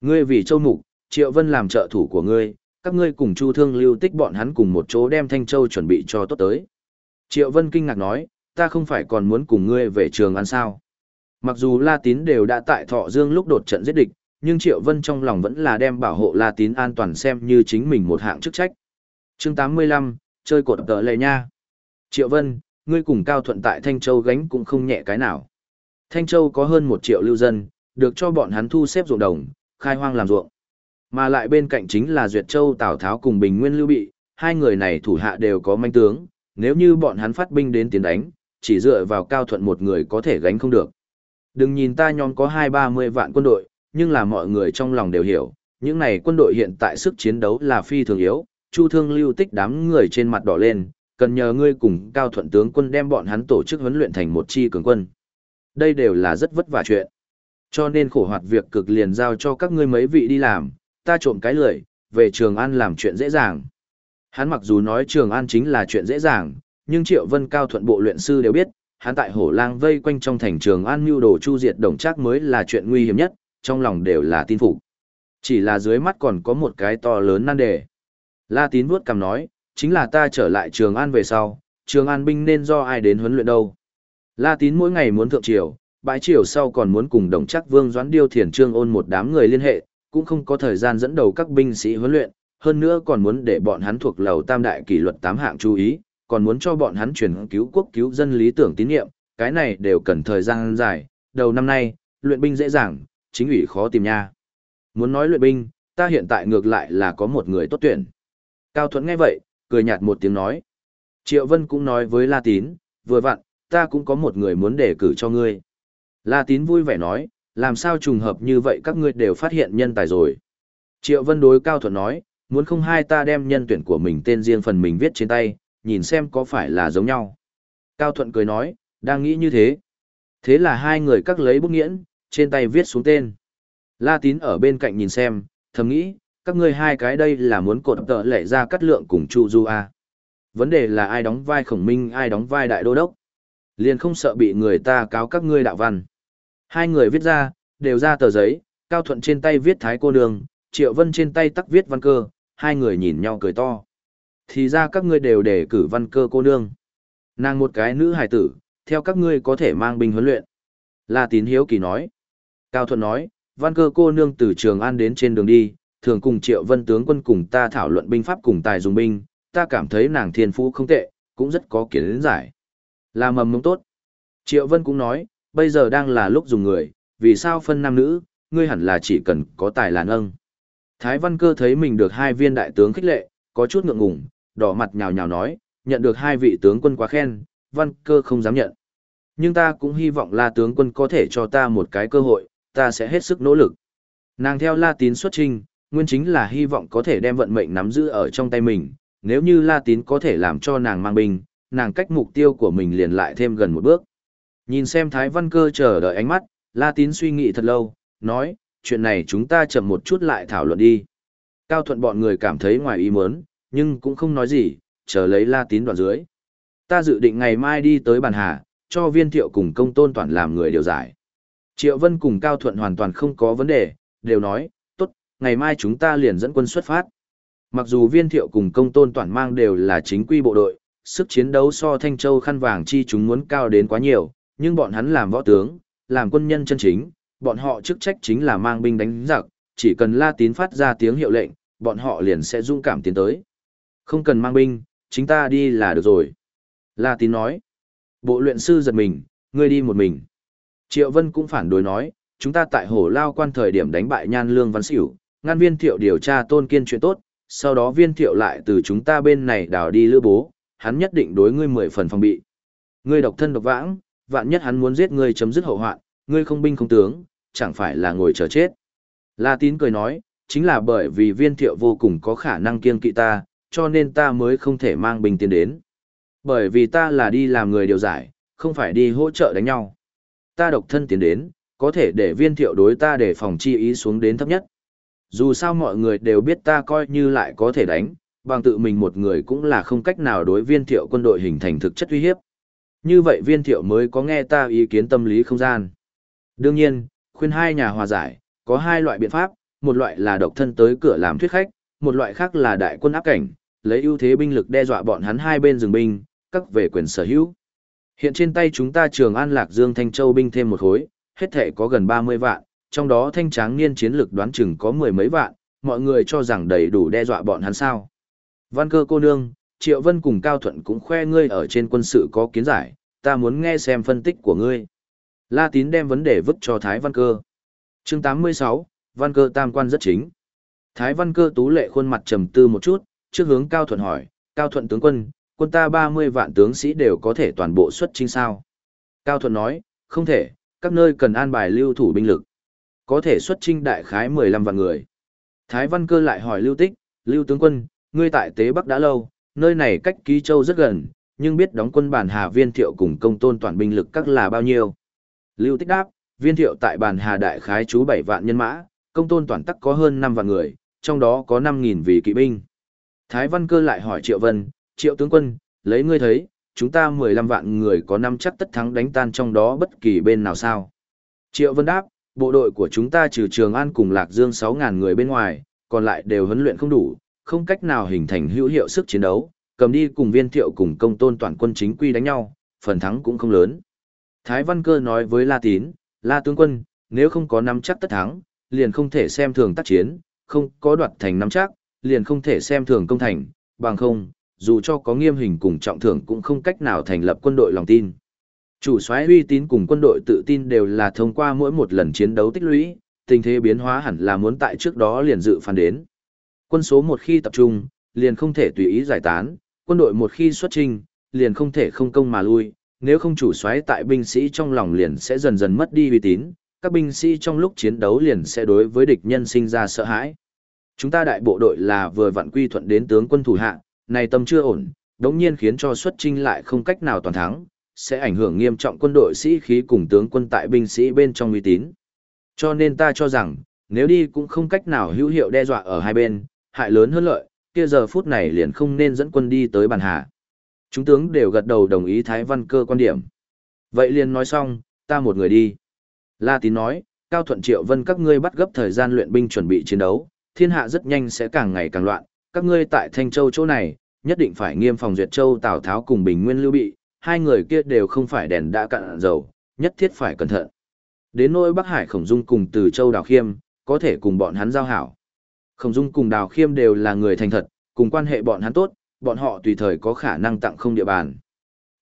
Ngươi vì Châu Mục, Triệu Vân làm trợ thủ của ngươi, các ngươi cùng Chu Thương lưu tích bọn hắn cùng một chỗ đem Thanh Châu chuẩn bị cho tốt tới. Triệu Vân kinh ngạc nói, ta không phải còn muốn cùng ngươi về trường ăn sao. Mặc dù La Tín đều đã tại Thọ Dương lúc đột trận giết địch, nhưng Triệu Vân trong lòng vẫn là đem bảo hộ La Tín an toàn xem như chính mình một hạng chức trách. Chương 85, chơi cột tờ lệ nha. Triệu Vân, ngươi cùng Cao Thuận tại Thanh Châu gánh cũng không nhẹ cái nào. Thanh Châu có hơn một triệu lưu dân, được cho bọn hắn thu xếp ruộng đồng, khai hoang làm ruộng. Mà lại bên cạnh chính là Duyệt Châu Tào Tháo cùng Bình Nguyên Lưu Bị, hai người này thủ hạ đều có manh tướng, nếu như bọn hắn phát binh đến tiến đánh, chỉ dựa vào Cao Thuận một người có thể gánh không được. Đừng nhìn ta nhóm có hai ba mươi vạn quân đội, nhưng là mọi người trong lòng đều hiểu, những này quân đội hiện tại sức chiến đấu là phi thường yếu, Chu Thương lưu tích đám người trên mặt đỏ lên, cần nhờ ngươi cùng Cao Thuận tướng quân đem bọn hắn tổ chức huấn luyện thành một chi cường quân. Đây đều là rất vất vả chuyện. Cho nên khổ hoạt việc cực liền giao cho các ngươi mấy vị đi làm, ta trộm cái lười, về Trường An làm chuyện dễ dàng. Hắn mặc dù nói Trường An chính là chuyện dễ dàng, nhưng Triệu Vân Cao Thuận bộ luyện sư đều biết, hắn tại Hổ Lang vây quanh trong thành Trường An mưu đồ chu diệt đồng trác mới là chuyện nguy hiểm nhất, trong lòng đều là tin phục. Chỉ là dưới mắt còn có một cái to lớn nan đề. La Tín vuốt cằm nói, chính là ta trở lại Trường An về sau, Trường An binh nên do ai đến huấn luyện đâu. La Tín mỗi ngày muốn thượng triều, bãi triều sau còn muốn cùng đồng chắc Vương Doãn Điêu Thiền Trương ôn một đám người liên hệ, cũng không có thời gian dẫn đầu các binh sĩ huấn luyện, hơn nữa còn muốn để bọn hắn thuộc lầu tam đại kỷ luật tám hạng chú ý, còn muốn cho bọn hắn truyền cứu quốc cứu dân lý tưởng tín nhiệm, cái này đều cần thời gian dài, đầu năm nay, luyện binh dễ dàng, chính ủy khó tìm nha. Muốn nói luyện binh, ta hiện tại ngược lại là có một người tốt tuyển. Cao Thuận nghe vậy, cười nhạt một tiếng nói. Triệu Vân cũng nói với La Tín, vừa vặn, ta cũng có một người muốn đề cử cho ngươi. La Tín vui vẻ nói, làm sao trùng hợp như vậy các ngươi đều phát hiện nhân tài rồi. Triệu Vân đối Cao Thuận nói, muốn không hai ta đem nhân tuyển của mình tên riêng phần mình viết trên tay, nhìn xem có phải là giống nhau. Cao Thuận cười nói, đang nghĩ như thế. Thế là hai người các lấy bút nghiễn, trên tay viết xuống tên. La Tín ở bên cạnh nhìn xem, thầm nghĩ, các ngươi hai cái đây là muốn cột tợ lệ ra cắt lượng cùng Chu Du A. Vấn đề là ai đóng vai khổng minh ai đóng vai đại đô đốc. Liền không sợ bị người ta cáo các ngươi đạo văn. Hai người viết ra, đều ra tờ giấy, Cao Thuận trên tay viết Thái Cô Nương, Triệu Vân trên tay tắc viết văn cơ, hai người nhìn nhau cười to. Thì ra các ngươi đều để cử văn cơ cô nương. Nàng một cái nữ hài tử, theo các ngươi có thể mang binh huấn luyện. La Tín Hiếu Kỳ nói. Cao Thuận nói, văn cơ cô nương từ Trường An đến trên đường đi, thường cùng Triệu Vân tướng quân cùng ta thảo luận binh pháp cùng tài dùng binh, ta cảm thấy nàng thiên phú không tệ, cũng rất có kiến giải. Là mầm mống tốt. Triệu Vân cũng nói, bây giờ đang là lúc dùng người, vì sao phân nam nữ, ngươi hẳn là chỉ cần có tài là nâng. Thái Văn Cơ thấy mình được hai viên đại tướng khích lệ, có chút ngượng ngùng, đỏ mặt nhào nhào nói, nhận được hai vị tướng quân quá khen, Văn Cơ không dám nhận. Nhưng ta cũng hy vọng La tướng quân có thể cho ta một cái cơ hội, ta sẽ hết sức nỗ lực. Nàng theo La Tín xuất trình, nguyên chính là hy vọng có thể đem vận mệnh nắm giữ ở trong tay mình, nếu như La Tín có thể làm cho nàng mang binh, nàng cách mục tiêu của mình liền lại thêm gần một bước. Nhìn xem Thái Văn Cơ chờ đợi ánh mắt, La Tín suy nghĩ thật lâu, nói, chuyện này chúng ta chậm một chút lại thảo luận đi. Cao Thuận bọn người cảm thấy ngoài ý muốn, nhưng cũng không nói gì, chờ lấy La Tín đoạn dưới. Ta dự định ngày mai đi tới bàn hà, cho viên thiệu cùng công tôn toàn làm người điều giải. Triệu Vân cùng Cao Thuận hoàn toàn không có vấn đề, đều nói, tốt, ngày mai chúng ta liền dẫn quân xuất phát. Mặc dù viên thiệu cùng công tôn toàn mang đều là chính quy bộ đội, sức chiến đấu so Thanh Châu khăn vàng chi chúng muốn cao đến quá nhiều, nhưng bọn hắn làm võ tướng, làm quân nhân chân chính, bọn họ chức trách chính là mang binh đánh giặc, chỉ cần La Tín phát ra tiếng hiệu lệnh, bọn họ liền sẽ dũng cảm tiến tới. Không cần mang binh, chính ta đi là được rồi. La Tín nói. Bộ luyện sư giật mình, ngươi đi một mình. Triệu Vân cũng phản đối nói, chúng ta tại hồ lao quan thời điểm đánh bại nhan lương văn xỉu, ngăn viên thiệu điều tra tôn kiên chuyện tốt, sau đó viên thiệu lại từ chúng ta bên này đào đi lữ bố, hắn nhất định đối ngươi mười phần phòng bị. Ngươi độc thân độc vãng, vạn nhất hắn muốn giết ngươi chấm dứt hậu hoạn, ngươi không binh không tướng, chẳng phải là ngồi chờ chết. La Tín cười nói, chính là bởi vì viên thiệu vô cùng có khả năng kiêng kỵ ta, cho nên ta mới không thể mang binh tiến đến. Bởi vì ta là đi làm người điều giải, không phải đi hỗ trợ đánh nhau. Ta độc thân tiến đến, có thể để viên thiệu đối ta để phòng chi ý xuống đến thấp nhất. Dù sao mọi người đều biết ta coi như lại có thể đánh, bằng tự mình một người cũng là không cách nào đối viên thiệu quân đội hình thành thực chất uy hiếp. Như vậy viên thiệu mới có nghe ta ý kiến tâm lý không gian. Đương nhiên, khuyên hai nhà hòa giải, có hai loại biện pháp, một loại là độc thân tới cửa làm thuyết khách, một loại khác là đại quân áp cảnh, lấy ưu thế binh lực đe dọa bọn hắn hai bên rừng binh, các về quyền sở hữu. Hiện trên tay chúng ta trường An Lạc Dương Thanh Châu binh thêm một khối, hết thể có gần 30 vạn, trong đó thanh tráng niên chiến lực đoán chừng có mười mấy vạn, mọi người cho rằng đầy đủ đe dọa bọn hắn sao. Văn cơ cô nương, Triệu Vân cùng Cao Thuận cũng khoe ngươi ở trên quân sự có kiến giải, ta muốn nghe xem phân tích của ngươi. La Tín đem vấn đề vứt cho Thái Văn Cơ. chương 86, Văn Cơ tam quan rất chính. Thái Văn Cơ tú lệ khuôn mặt trầm tư một chút, trước hướng Cao Thuận hỏi, Cao Thuận tướng quân, quân ta 30 vạn tướng sĩ đều có thể toàn bộ xuất chinh sao. Cao Thuận nói, không thể, các nơi cần an bài lưu thủ binh lực. Có thể xuất chinh đại khái 15 vạn người. Thái Văn Cơ lại hỏi Lưu Tích, Lưu tướng quân, ngươi tại Tế Bắc đã lâu, nơi này cách Ký Châu rất gần, nhưng biết đóng quân bản Hà Viên Thiệu cùng công tôn toàn binh lực các là bao nhiêu. Lưu Tích đáp, Viên Thiệu tại bản Hà đại khái chú 7 vạn nhân mã, công tôn toàn tắc có hơn 5 vạn người, trong đó có 5.000 vị kỵ binh. Thái Văn Cơ lại hỏi Triệu Vân, Triệu tướng quân, lấy ngươi thấy, chúng ta 15 vạn người có năm chắc tất thắng đánh tan trong đó bất kỳ bên nào sao? Triệu Vân đáp, bộ đội của chúng ta trừ Trường An cùng Lạc Dương 6.000 người bên ngoài, còn lại đều huấn luyện không đủ, không cách nào hình thành hữu hiệu sức chiến đấu, cầm đi cùng viên thiệu cùng công tôn toàn quân chính quy đánh nhau, phần thắng cũng không lớn. Thái Văn Cơ nói với La Tín, La tướng quân, nếu không có nắm chắc tất thắng, liền không thể xem thường tác chiến, không có đoạt thành nắm chắc, liền không thể xem thường công thành, bằng không, dù cho có nghiêm hình cùng trọng thưởng cũng không cách nào thành lập quân đội lòng tin. Chủ soái uy tín cùng quân đội tự tin đều là thông qua mỗi một lần chiến đấu tích lũy, tình thế biến hóa hẳn là muốn tại trước đó liền dự phán đến. Quân số một khi tập trung, liền không thể tùy ý giải tán, quân đội một khi xuất trình, liền không thể không công mà lui, nếu không chủ soái tại binh sĩ trong lòng liền sẽ dần dần mất đi uy tín, các binh sĩ trong lúc chiến đấu liền sẽ đối với địch nhân sinh ra sợ hãi. Chúng ta đại bộ đội là vừa vặn quy thuận đến tướng quân thủ hạ, này tâm chưa ổn, đống nhiên khiến cho xuất trinh lại không cách nào toàn thắng, sẽ ảnh hưởng nghiêm trọng quân đội sĩ khí cùng tướng quân tại binh sĩ bên trong uy tín. Cho nên ta cho rằng, nếu đi cũng không cách nào hữu hiệu đe dọa ở hai bên, hại lớn hơn lợi, kia giờ phút này liền không nên dẫn quân đi tới bàn hạ. Chúng tướng đều gật đầu đồng ý Thái Văn Cơ quan điểm. Vậy liền nói xong, ta một người đi. La Tín nói, Cao Thuận Triệu Vân các ngươi bắt gấp thời gian luyện binh chuẩn bị chiến đấu, thiên hạ rất nhanh sẽ càng ngày càng loạn, các ngươi tại Thanh Châu chỗ này, nhất định phải nghiêm phòng Duyệt Châu Tào Tháo cùng Bình Nguyên Lưu Bị, hai người kia đều không phải đèn đã cạn dầu, nhất thiết phải cẩn thận. Đến nỗi Bắc Hải Khổng Dung cùng từ Châu Đào Khiêm, có thể cùng bọn hắn giao hảo. Khổng Dung cùng Đào Khiêm đều là người thành thật, cùng quan hệ bọn hắn tốt, bọn họ tùy thời có khả năng tặng không địa bàn.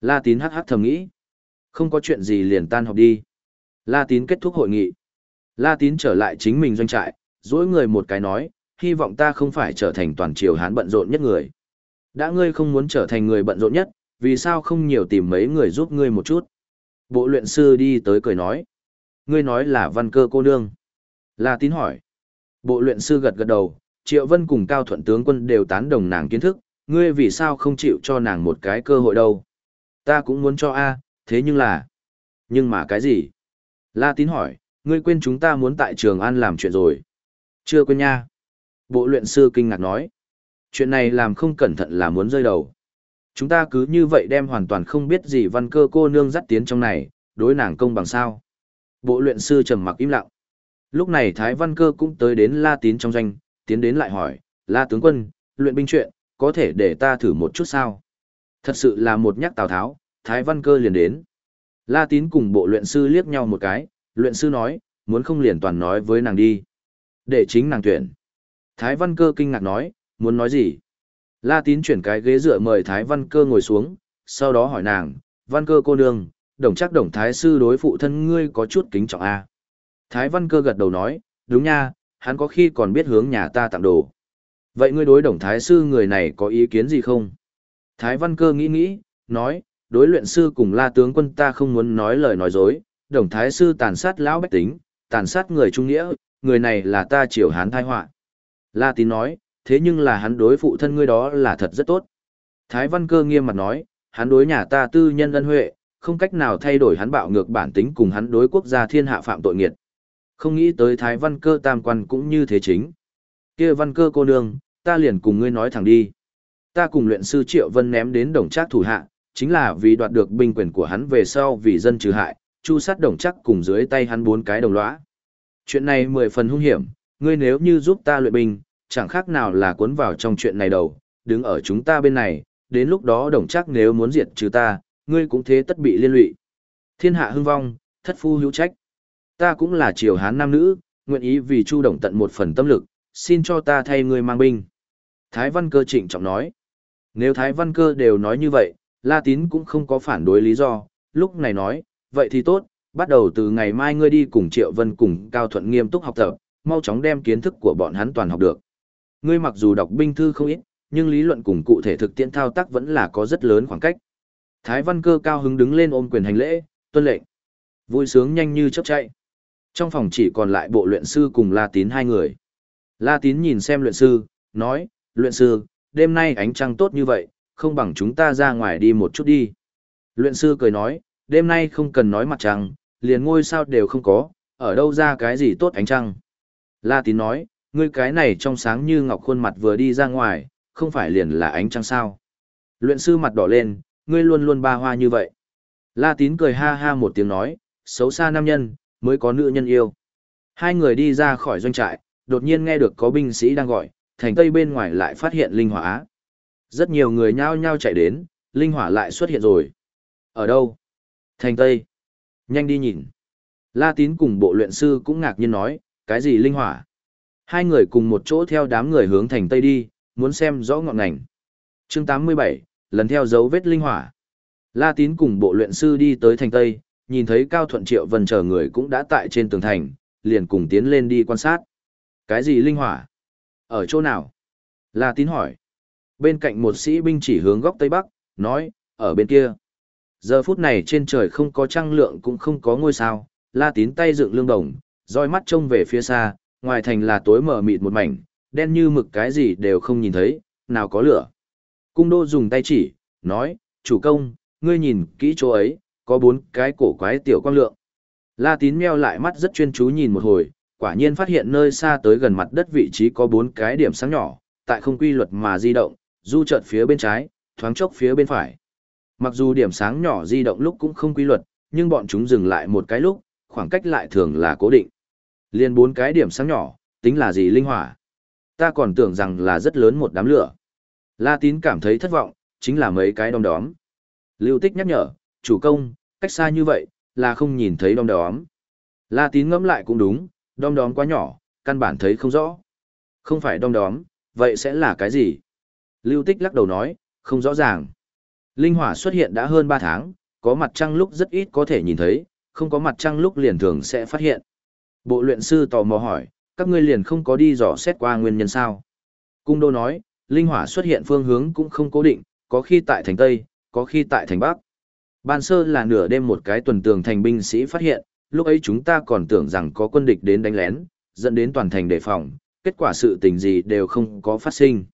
La Tín hắc hắc thầm nghĩ. Không có chuyện gì liền tan họp đi. La Tín kết thúc hội nghị. La Tín trở lại chính mình doanh trại, dỗi người một cái nói, hy vọng ta không phải trở thành toàn triều hán bận rộn nhất người. Đã ngươi không muốn trở thành người bận rộn nhất, vì sao không nhiều tìm mấy người giúp ngươi một chút? Bộ luyện sư đi tới cười nói. Ngươi nói là văn cơ cô nương. La tín hỏi. Bộ luyện sư gật gật đầu, Triệu Vân cùng Cao Thuận tướng quân đều tán đồng nàng kiến thức, ngươi vì sao không chịu cho nàng một cái cơ hội đâu? Ta cũng muốn cho A, thế nhưng là... Nhưng mà cái gì? La tín hỏi, ngươi quên chúng ta muốn tại Trường An làm chuyện rồi. Chưa quên nha. Bộ luyện sư kinh ngạc nói. Chuyện này làm không cẩn thận là muốn rơi đầu. Chúng ta cứ như vậy đem hoàn toàn không biết gì văn cơ cô nương dắt tiến trong này, đối nàng công bằng sao. Bộ luyện sư trầm mặc im lặng. Lúc này Thái Văn Cơ cũng tới đến La Tín trong doanh, tiến đến lại hỏi, La tướng quân, luyện binh chuyện, có thể để ta thử một chút sao? Thật sự là một nhắc Tào Tháo, Thái Văn Cơ liền đến. La Tín cùng bộ luyện sư liếc nhau một cái, luyện sư nói, muốn không liền toàn nói với nàng đi. Để chính nàng tuyển. Thái Văn Cơ kinh ngạc nói, muốn nói gì? La Tín chuyển cái ghế dựa mời Thái Văn Cơ ngồi xuống, sau đó hỏi nàng, Văn Cơ cô nương, đồng chắc đồng Thái sư đối phụ thân ngươi có chút kính trọng a à? Thái Văn Cơ gật đầu nói, đúng nha, hắn có khi còn biết hướng nhà ta tặng đồ. Vậy ngươi đối đồng Thái sư người này có ý kiến gì không? Thái Văn Cơ nghĩ nghĩ, nói, đối luyện sư cùng la tướng quân ta không muốn nói lời nói dối, đồng Thái sư tàn sát lão bách tính, tàn sát người trung nghĩa, người này là ta triều hán thai họa. La tín nói, thế nhưng là hắn đối phụ thân ngươi đó là thật rất tốt. Thái văn cơ nghiêm mặt nói, hắn đối nhà ta tư nhân ân huệ, không cách nào thay đổi hắn bạo ngược bản tính cùng hắn đối quốc gia thiên hạ phạm tội nghiệt. Không nghĩ tới Thái văn cơ tam quan cũng như thế chính. kia văn cơ cô nương, ta liền cùng ngươi nói thẳng đi. Ta cùng luyện sư Triệu Vân ném đến đồng trác thủ hạ, chính là vì đoạt được binh quyền của hắn về sau vì dân trừ hại, chu sát đồng trác cùng dưới tay hắn bốn cái đồng lõa. Chuyện này mười phần hung hiểm, ngươi nếu như giúp ta luyện binh, chẳng khác nào là cuốn vào trong chuyện này đầu, đứng ở chúng ta bên này, đến lúc đó đồng chắc nếu muốn diệt trừ ta, ngươi cũng thế tất bị liên lụy. Thiên hạ hưng vong, thất phu hữu trách. Ta cũng là triều hán nam nữ, nguyện ý vì chu đồng tận một phần tâm lực, xin cho ta thay ngươi mang binh. Thái văn cơ trịnh trọng nói. Nếu Thái văn cơ đều nói như vậy, La Tín cũng không có phản đối lý do, lúc này nói, vậy thì tốt, bắt đầu từ ngày mai ngươi đi cùng Triệu Vân cùng Cao Thuận nghiêm túc học tập, mau chóng đem kiến thức của bọn hắn toàn học được. Ngươi mặc dù đọc binh thư không ít, nhưng lý luận cùng cụ thể thực tiễn thao tác vẫn là có rất lớn khoảng cách. Thái Văn Cơ cao hứng đứng lên ôm quyền hành lễ, tuân lệnh. Vui sướng nhanh như chớp chạy. Trong phòng chỉ còn lại bộ luyện sư cùng La Tín hai người. La Tín nhìn xem luyện sư, nói, luyện sư, đêm nay ánh trăng tốt như vậy, không bằng chúng ta ra ngoài đi một chút đi. Luyện sư cười nói, đêm nay không cần nói mặt trăng, liền ngôi sao đều không có, ở đâu ra cái gì tốt ánh trăng. La Tín nói, ngươi cái này trong sáng như ngọc khuôn mặt vừa đi ra ngoài, không phải liền là ánh trăng sao. Luyện sư mặt đỏ lên, ngươi luôn luôn ba hoa như vậy. La Tín cười ha ha một tiếng nói, xấu xa nam nhân, mới có nữ nhân yêu. Hai người đi ra khỏi doanh trại, đột nhiên nghe được có binh sĩ đang gọi, thành tây bên ngoài lại phát hiện linh hỏa. Rất nhiều người nhao nhao chạy đến, linh hỏa lại xuất hiện rồi. Ở đâu? Thành tây. Nhanh đi nhìn. La Tín cùng bộ luyện sư cũng ngạc nhiên nói, cái gì linh hỏa? Hai người cùng một chỗ theo đám người hướng thành tây đi, muốn xem rõ ngọn ngành. Chương 87, lần theo dấu vết linh hỏa. La Tín cùng bộ luyện sư đi tới thành tây, nhìn thấy Cao Thuận Triệu Vân chờ người cũng đã tại trên tường thành, liền cùng tiến lên đi quan sát. Cái gì linh hỏa? Ở chỗ nào? La Tín hỏi. Bên cạnh một sĩ binh chỉ hướng góc Tây Bắc, nói, ở bên kia. Giờ phút này trên trời không có trăng lượng cũng không có ngôi sao, La Tín tay dựng lương đồng, roi mắt trông về phía xa, ngoài thành là tối mờ mịt một mảnh, đen như mực cái gì đều không nhìn thấy, nào có lửa. Cung đô dùng tay chỉ, nói, chủ công, ngươi nhìn kỹ chỗ ấy, có bốn cái cổ quái tiểu quang lượng. La tín meo lại mắt rất chuyên chú nhìn một hồi, quả nhiên phát hiện nơi xa tới gần mặt đất vị trí có bốn cái điểm sáng nhỏ, tại không quy luật mà di động, du chợt phía bên trái, thoáng chốc phía bên phải. Mặc dù điểm sáng nhỏ di động lúc cũng không quy luật, nhưng bọn chúng dừng lại một cái lúc, khoảng cách lại thường là cố định. Liên bốn cái điểm sáng nhỏ, tính là gì linh hỏa? Ta còn tưởng rằng là rất lớn một đám lửa. La tín cảm thấy thất vọng, chính là mấy cái đom đóm. Lưu tích nhắc nhở, chủ công, cách xa như vậy, là không nhìn thấy đom đóm. La tín ngẫm lại cũng đúng, đom đóm quá nhỏ, căn bản thấy không rõ. Không phải đom đóm, vậy sẽ là cái gì? Lưu tích lắc đầu nói, không rõ ràng. Linh hỏa xuất hiện đã hơn 3 tháng, có mặt trăng lúc rất ít có thể nhìn thấy, không có mặt trăng lúc liền thường sẽ phát hiện. Bộ luyện sư tò mò hỏi, các ngươi liền không có đi dò xét qua nguyên nhân sao? Cung đô nói, linh hỏa xuất hiện phương hướng cũng không cố định, có khi tại thành Tây, có khi tại thành Bắc. Ban sơ là nửa đêm một cái tuần tường thành binh sĩ phát hiện, lúc ấy chúng ta còn tưởng rằng có quân địch đến đánh lén, dẫn đến toàn thành đề phòng, kết quả sự tình gì đều không có phát sinh.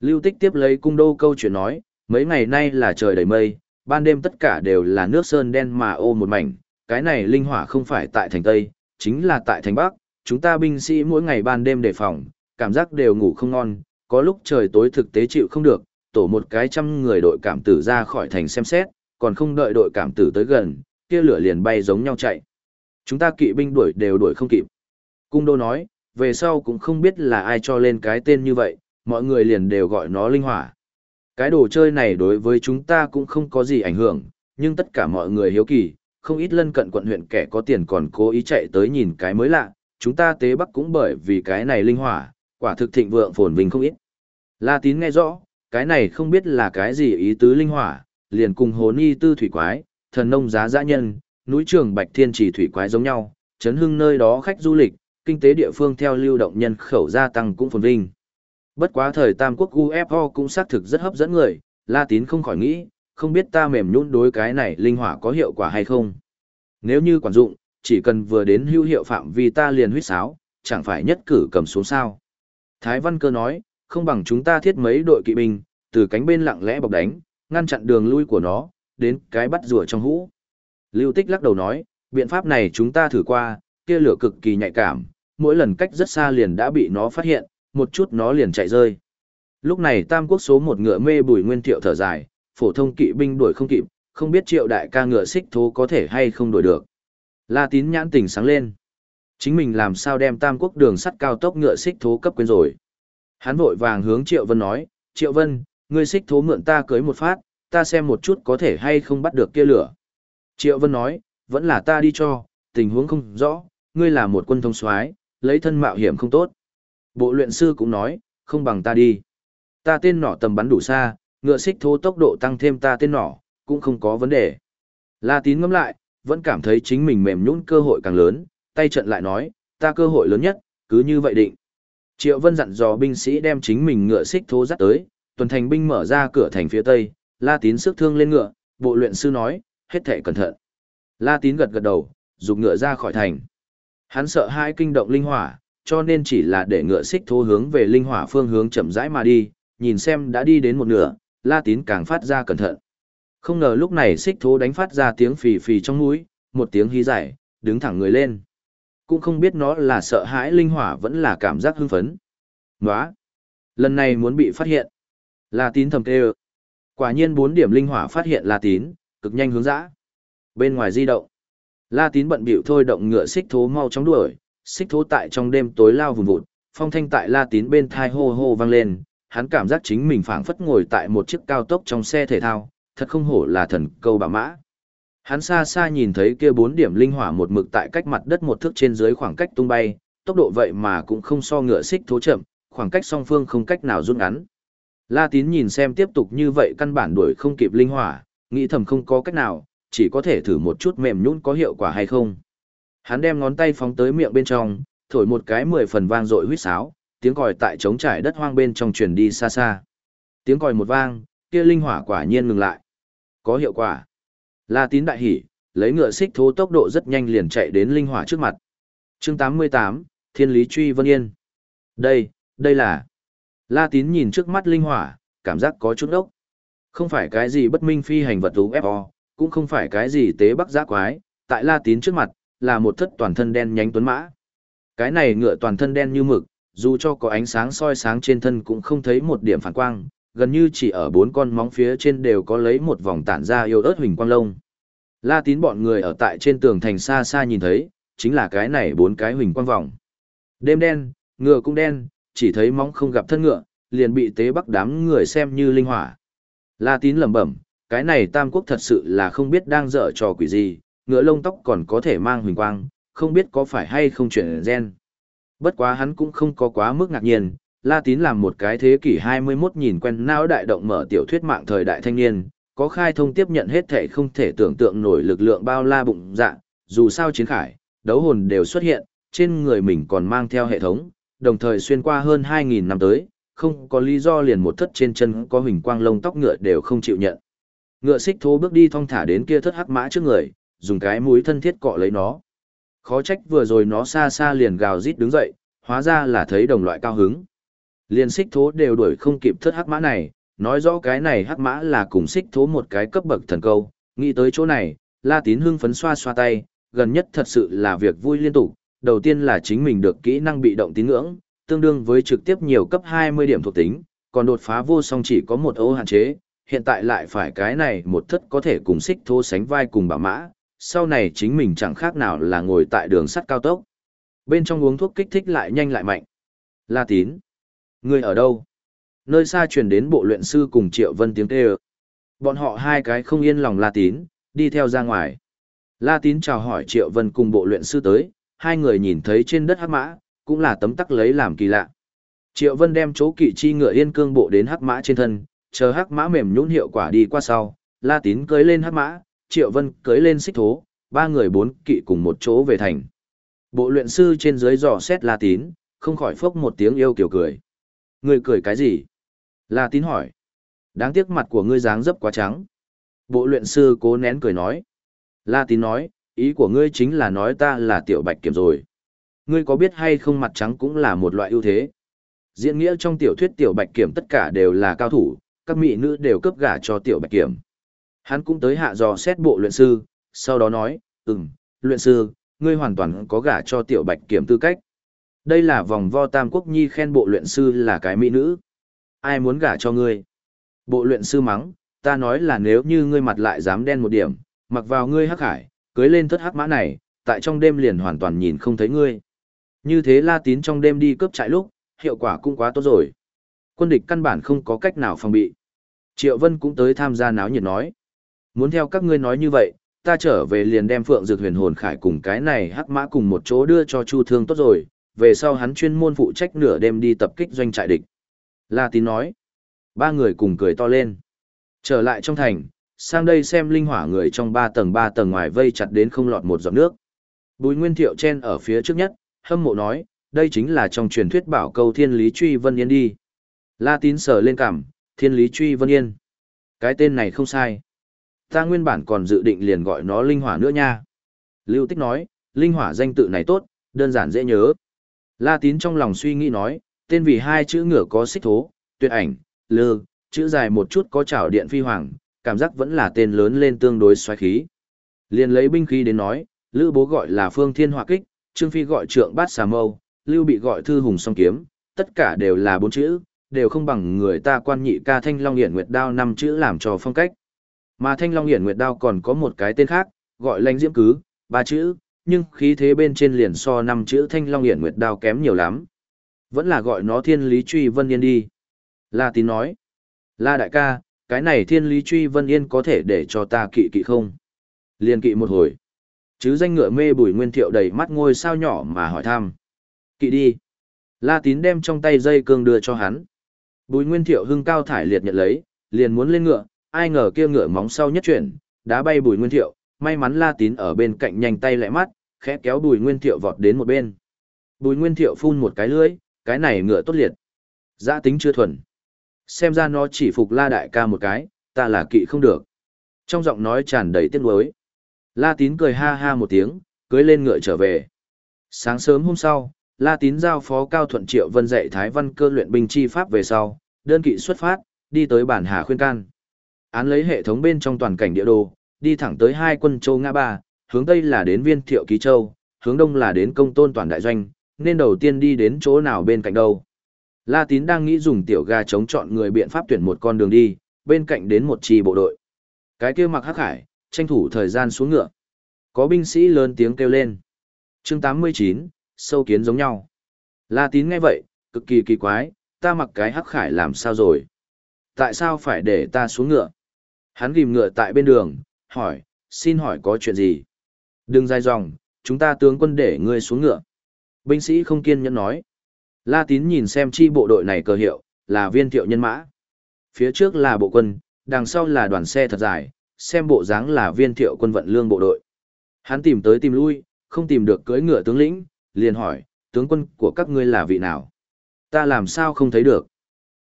Lưu Tích tiếp lấy cung đô câu chuyện nói, mấy ngày nay là trời đầy mây, ban đêm tất cả đều là nước sơn đen mà ô một mảnh, cái này linh hỏa không phải tại thành Tây, chính là tại thành Bắc, chúng ta binh sĩ mỗi ngày ban đêm đề phòng, cảm giác đều ngủ không ngon, có lúc trời tối thực tế chịu không được, tổ một cái trăm người đội cảm tử ra khỏi thành xem xét, còn không đợi đội cảm tử tới gần, kia lửa liền bay giống nhau chạy. Chúng ta kỵ binh đuổi đều đuổi không kịp. Cung đô nói, về sau cũng không biết là ai cho lên cái tên như vậy, mọi người liền đều gọi nó linh hỏa. Cái đồ chơi này đối với chúng ta cũng không có gì ảnh hưởng, nhưng tất cả mọi người hiếu kỳ, không ít lân cận quận huyện kẻ có tiền còn cố ý chạy tới nhìn cái mới lạ, chúng ta tế bắc cũng bởi vì cái này linh hỏa, quả thực thịnh vượng phồn vinh không ít. La tín nghe rõ, cái này không biết là cái gì ý tứ linh hỏa, liền cùng hồ ni tư thủy quái, thần nông giá dã nhân, núi trường bạch thiên trì thủy quái giống nhau, chấn hưng nơi đó khách du lịch, kinh tế địa phương theo lưu động nhân khẩu gia tăng cũng phồn vinh. Bất quá thời Tam Quốc UFO cũng xác thực rất hấp dẫn người, La Tín không khỏi nghĩ, không biết ta mềm nhũn đối cái này linh hỏa có hiệu quả hay không. Nếu như quản dụng, chỉ cần vừa đến hữu hiệu phạm vi ta liền huyết sáo, chẳng phải nhất cử cầm xuống sao. Thái Văn Cơ nói, không bằng chúng ta thiết mấy đội kỵ binh, từ cánh bên lặng lẽ bọc đánh, ngăn chặn đường lui của nó, đến cái bắt rùa trong hũ. Lưu Tích lắc đầu nói, biện pháp này chúng ta thử qua, kia lửa cực kỳ nhạy cảm, mỗi lần cách rất xa liền đã bị nó phát hiện, một chút nó liền chạy rơi. Lúc này Tam Quốc số một ngựa mê bùi nguyên thiệu thở dài, phổ thông kỵ binh đuổi không kịp, không biết triệu đại ca ngựa xích thố có thể hay không đuổi được. La tín nhãn tỉnh sáng lên. Chính mình làm sao đem Tam Quốc đường sắt cao tốc ngựa xích thố cấp quên rồi. Hắn vội vàng hướng Triệu Vân nói, Triệu Vân, ngươi xích thố mượn ta cưới một phát, ta xem một chút có thể hay không bắt được kia lửa. Triệu Vân nói, vẫn là ta đi cho, tình huống không rõ, ngươi là một quân thông soái, lấy thân mạo hiểm không tốt. Bộ luyện sư cũng nói, không bằng ta đi. Ta tên nỏ tầm bắn đủ xa, ngựa xích thố tốc độ tăng thêm ta tên nỏ, cũng không có vấn đề. La tín ngẫm lại, vẫn cảm thấy chính mình mềm nhũn cơ hội càng lớn, tay trận lại nói, ta cơ hội lớn nhất, cứ như vậy định. Triệu Vân dặn dò binh sĩ đem chính mình ngựa xích thố dắt tới, tuần thành binh mở ra cửa thành phía tây, La Tín sức thương lên ngựa, bộ luyện sư nói, hết thảy cẩn thận. La Tín gật gật đầu, dục ngựa ra khỏi thành. Hắn sợ hai kinh động linh hỏa, cho nên chỉ là để ngựa xích thô hướng về linh hỏa phương hướng chậm rãi mà đi, nhìn xem đã đi đến một nửa, La Tín càng phát ra cẩn thận. Không ngờ lúc này xích thô đánh phát ra tiếng phì phì trong mũi, một tiếng hí giải, đứng thẳng người lên. Cũng không biết nó là sợ hãi linh hỏa vẫn là cảm giác hưng phấn. Nóa! Lần này muốn bị phát hiện. La Tín thầm kêu. Quả nhiên bốn điểm linh hỏa phát hiện La Tín, cực nhanh hướng dã. Bên ngoài di động. La Tín bận bịu thôi động ngựa xích thố mau chóng đuổi, xích thố tại trong đêm tối lao vùng vụt, phong thanh tại La Tín bên thai hô hô vang lên, hắn cảm giác chính mình phảng phất ngồi tại một chiếc cao tốc trong xe thể thao, thật không hổ là thần câu bả mã. Hắn xa xa nhìn thấy kia bốn điểm linh hỏa một mực tại cách mặt đất một thước trên dưới khoảng cách tung bay, tốc độ vậy mà cũng không so ngựa xích thố chậm, khoảng cách song phương không cách nào rút ngắn. La Tín nhìn xem tiếp tục như vậy căn bản đuổi không kịp linh hỏa, nghĩ thầm không có cách nào, chỉ có thể thử một chút mềm nhũn có hiệu quả hay không. Hắn đem ngón tay phóng tới miệng bên trong, thổi một cái mười phần vang dội huýt sáo, tiếng còi tại trống trải đất hoang bên trong truyền đi xa xa. Tiếng còi một vang, kia linh hỏa quả nhiên ngừng lại. Có hiệu quả. La Tín đại hỉ, lấy ngựa xích thố tốc độ rất nhanh liền chạy đến linh hỏa trước mặt. Chương 88, Thiên lý truy Vân Yên. Đây, đây là La Tín nhìn trước mắt linh hỏa, cảm giác có chút ốc. Không phải cái gì bất minh phi hành vật UFO, cũng không phải cái gì tế bắc giã quái, tại La Tín trước mặt, là một thất toàn thân đen nhánh tuấn mã. Cái này ngựa toàn thân đen như mực, dù cho có ánh sáng soi sáng trên thân cũng không thấy một điểm phản quang, gần như chỉ ở bốn con móng phía trên đều có lấy một vòng tản ra yêu ớt huỳnh quang lông. La Tín bọn người ở tại trên tường thành xa xa nhìn thấy, chính là cái này bốn cái huỳnh quang vòng. Đêm đen, ngựa cũng đen, chỉ thấy móng không gặp thân ngựa, liền bị tế bắc đám người xem như linh hỏa. La tín lẩm bẩm, cái này tam quốc thật sự là không biết đang dở trò quỷ gì, ngựa lông tóc còn có thể mang huỳnh quang, không biết có phải hay không chuyển gen. Bất quá hắn cũng không có quá mức ngạc nhiên, La tín làm một cái thế kỷ 21 nhìn quen não đại động mở tiểu thuyết mạng thời đại thanh niên, có khai thông tiếp nhận hết thể không thể tưởng tượng nổi lực lượng bao la bụng dạ, dù sao chiến khải, đấu hồn đều xuất hiện, trên người mình còn mang theo hệ thống, đồng thời xuyên qua hơn 2.000 năm tới, không có lý do liền một thất trên chân có hình quang lông tóc ngựa đều không chịu nhận. Ngựa xích thố bước đi thong thả đến kia thất hắc mã trước người, dùng cái mũi thân thiết cọ lấy nó. Khó trách vừa rồi nó xa xa liền gào rít đứng dậy, hóa ra là thấy đồng loại cao hứng. Liền xích thố đều đuổi không kịp thất hắc mã này, nói rõ cái này hắc mã là cùng xích thố một cái cấp bậc thần câu, nghĩ tới chỗ này, la tín hưng phấn xoa xoa tay, gần nhất thật sự là việc vui liên tục, đầu tiên là chính mình được kỹ năng bị động tín ngưỡng, tương đương với trực tiếp nhiều cấp 20 điểm thuộc tính, còn đột phá vô song chỉ có một ô hạn chế, hiện tại lại phải cái này một thất có thể cùng xích thô sánh vai cùng bảo mã, sau này chính mình chẳng khác nào là ngồi tại đường sắt cao tốc. Bên trong uống thuốc kích thích lại nhanh lại mạnh. La tín. Người ở đâu? Nơi xa truyền đến bộ luyện sư cùng Triệu Vân tiếng kêu. Bọn họ hai cái không yên lòng La tín, đi theo ra ngoài. La tín chào hỏi Triệu Vân cùng bộ luyện sư tới, hai người nhìn thấy trên đất hắc mã, cũng là tấm tắc lấy làm kỳ lạ. Triệu Vân đem chỗ kỵ chi ngựa yên cương bộ đến hắc mã trên thân, chờ hắc mã mềm nhũn hiệu quả đi qua sau, La Tín cưới lên hắc mã, Triệu Vân cưới lên xích thố, ba người bốn kỵ cùng một chỗ về thành. Bộ luyện sư trên dưới dò xét La Tín, không khỏi phốc một tiếng yêu kiểu cười. Người cười cái gì? La Tín hỏi. Đáng tiếc mặt của ngươi dáng dấp quá trắng. Bộ luyện sư cố nén cười nói. La Tín nói, ý của ngươi chính là nói ta là tiểu bạch kiểm rồi. Ngươi có biết hay không mặt trắng cũng là một loại ưu thế. Diễn nghĩa trong tiểu thuyết tiểu bạch kiểm tất cả đều là cao thủ, các mỹ nữ đều cấp gả cho tiểu bạch kiểm. Hắn cũng tới hạ dò xét bộ luyện sư, sau đó nói, ừm, luyện sư, ngươi hoàn toàn có gả cho tiểu bạch kiểm tư cách. Đây là vòng vo tam quốc nhi khen bộ luyện sư là cái mỹ nữ. Ai muốn gả cho ngươi? Bộ luyện sư mắng, ta nói là nếu như ngươi mặt lại dám đen một điểm, mặc vào ngươi hắc hải, cưới lên thất hắc mã này, tại trong đêm liền hoàn toàn nhìn không thấy ngươi. Như thế La Tín trong đêm đi cướp trại lúc, hiệu quả cũng quá tốt rồi. Quân địch căn bản không có cách nào phòng bị. Triệu Vân cũng tới tham gia náo nhiệt nói. Muốn theo các ngươi nói như vậy, ta trở về liền đem Phượng Dược Huyền Hồn Khải cùng cái này hắc mã cùng một chỗ đưa cho Chu Thương tốt rồi, về sau hắn chuyên môn phụ trách nửa đêm đi tập kích doanh trại địch. La Tín nói. Ba người cùng cười to lên. Trở lại trong thành, sang đây xem linh hỏa người trong ba tầng ba tầng ngoài vây chặt đến không lọt một giọt nước. Bùi Nguyên Thiệu chen ở phía trước nhất, hâm mộ nói, đây chính là trong truyền thuyết bảo câu thiên lý truy vân yên đi. La tín sở lên cảm thiên lý truy vân yên. Cái tên này không sai. Ta nguyên bản còn dự định liền gọi nó linh hỏa nữa nha. Lưu Tích nói, linh hỏa danh tự này tốt, đơn giản dễ nhớ. La Tín trong lòng suy nghĩ nói, tên vì hai chữ ngựa có xích thố, tuyệt ảnh, lư, chữ dài một chút có chảo điện phi hoàng, cảm giác vẫn là tên lớn lên tương đối xoáy khí. Liền lấy binh khí đến nói, Lữ bố gọi là phương thiên hỏa kích, Trương Phi gọi trượng bát xà mâu, Lưu bị gọi thư hùng song kiếm, tất cả đều là bốn chữ, đều không bằng người ta quan nhị ca thanh long hiển nguyệt đao năm chữ làm cho phong cách. Mà thanh long hiển nguyệt đao còn có một cái tên khác, gọi lãnh diễm cứ, ba chữ, nhưng khí thế bên trên liền so năm chữ thanh long hiển nguyệt đao kém nhiều lắm. Vẫn là gọi nó thiên lý truy vân yên đi. La tín nói, La đại ca, cái này thiên lý truy vân yên có thể để cho ta kỵ kỵ không? Liền kỵ một hồi. Chứ danh ngựa mê bùi nguyên thiệu đầy mắt ngôi sao nhỏ mà hỏi thăm. Kỵ đi. La tín đem trong tay dây cương đưa cho hắn. Bùi nguyên thiệu hưng cao thải liệt nhận lấy, liền muốn lên ngựa, ai ngờ kia ngựa móng sau nhất chuyển, đá bay bùi nguyên thiệu, may mắn la tín ở bên cạnh nhanh tay lại mắt, khẽ kéo bùi nguyên thiệu vọt đến một bên. Bùi nguyên thiệu phun một cái lưỡi, cái này ngựa tốt liệt. Giã tính chưa thuần. Xem ra nó chỉ phục la đại ca một cái, ta là kỵ không được. Trong giọng nói tràn đầy tiếc nuối. La tín cười ha ha một tiếng, cưới lên ngựa trở về. Sáng sớm hôm sau, La tín giao phó Cao Thuận Triệu Vân dạy Thái Văn cơ luyện binh chi pháp về sau, đơn kỵ xuất phát, đi tới bản Hà khuyên can. Án lấy hệ thống bên trong toàn cảnh địa đồ, đi thẳng tới hai quân châu Ngã Ba, hướng tây là đến viên thiệu ký châu, hướng đông là đến công tôn toàn đại doanh, nên đầu tiên đi đến chỗ nào bên cạnh đâu. La Tín đang nghĩ dùng tiểu ga chống chọn người biện pháp tuyển một con đường đi, bên cạnh đến một chi bộ đội. Cái kia mặc hắc hải, tranh thủ thời gian xuống ngựa. Có binh sĩ lớn tiếng kêu lên. chương 89, sâu kiến giống nhau. La Tín nghe vậy, cực kỳ kỳ quái, ta mặc cái hắc khải làm sao rồi? Tại sao phải để ta xuống ngựa? Hắn ghim ngựa tại bên đường, hỏi, xin hỏi có chuyện gì? Đừng dài dòng, chúng ta tướng quân để ngươi xuống ngựa. Binh sĩ không kiên nhẫn nói. La Tín nhìn xem chi bộ đội này cờ hiệu, là viên thiệu nhân mã. Phía trước là bộ quân, đằng sau là đoàn xe thật dài, xem bộ dáng là viên thiệu quân vận lương bộ đội. Hắn tìm tới tìm lui, không tìm được cưỡi ngựa tướng lĩnh, liền hỏi, tướng quân của các ngươi là vị nào? Ta làm sao không thấy được?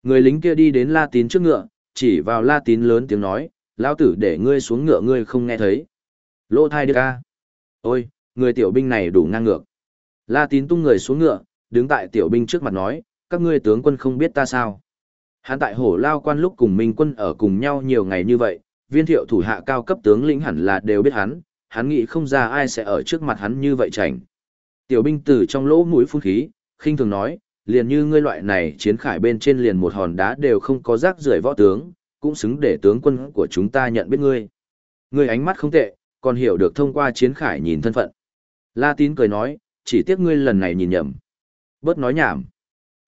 Người lính kia đi đến La Tín trước ngựa, chỉ vào La Tín lớn tiếng nói, lão tử để ngươi xuống ngựa ngươi không nghe thấy. Lô thai đưa ca. Ôi, người tiểu binh này đủ ngang ngược. La Tín tung người xuống ngựa, đứng tại tiểu binh trước mặt nói, các ngươi tướng quân không biết ta sao. Hắn tại hổ lao quan lúc cùng Minh quân ở cùng nhau nhiều ngày như vậy, viên thiệu thủ hạ cao cấp tướng lĩnh hẳn là đều biết hắn, hắn nghĩ không ra ai sẽ ở trước mặt hắn như vậy chảnh. Tiểu binh từ trong lỗ mũi phun khí, khinh thường nói, liền như ngươi loại này chiến khải bên trên liền một hòn đá đều không có rác rưởi võ tướng, cũng xứng để tướng quân của chúng ta nhận biết ngươi. Ngươi ánh mắt không tệ, còn hiểu được thông qua chiến khải nhìn thân phận. La tín cười nói, chỉ tiếc ngươi lần này nhìn nhầm. Bớt nói nhảm.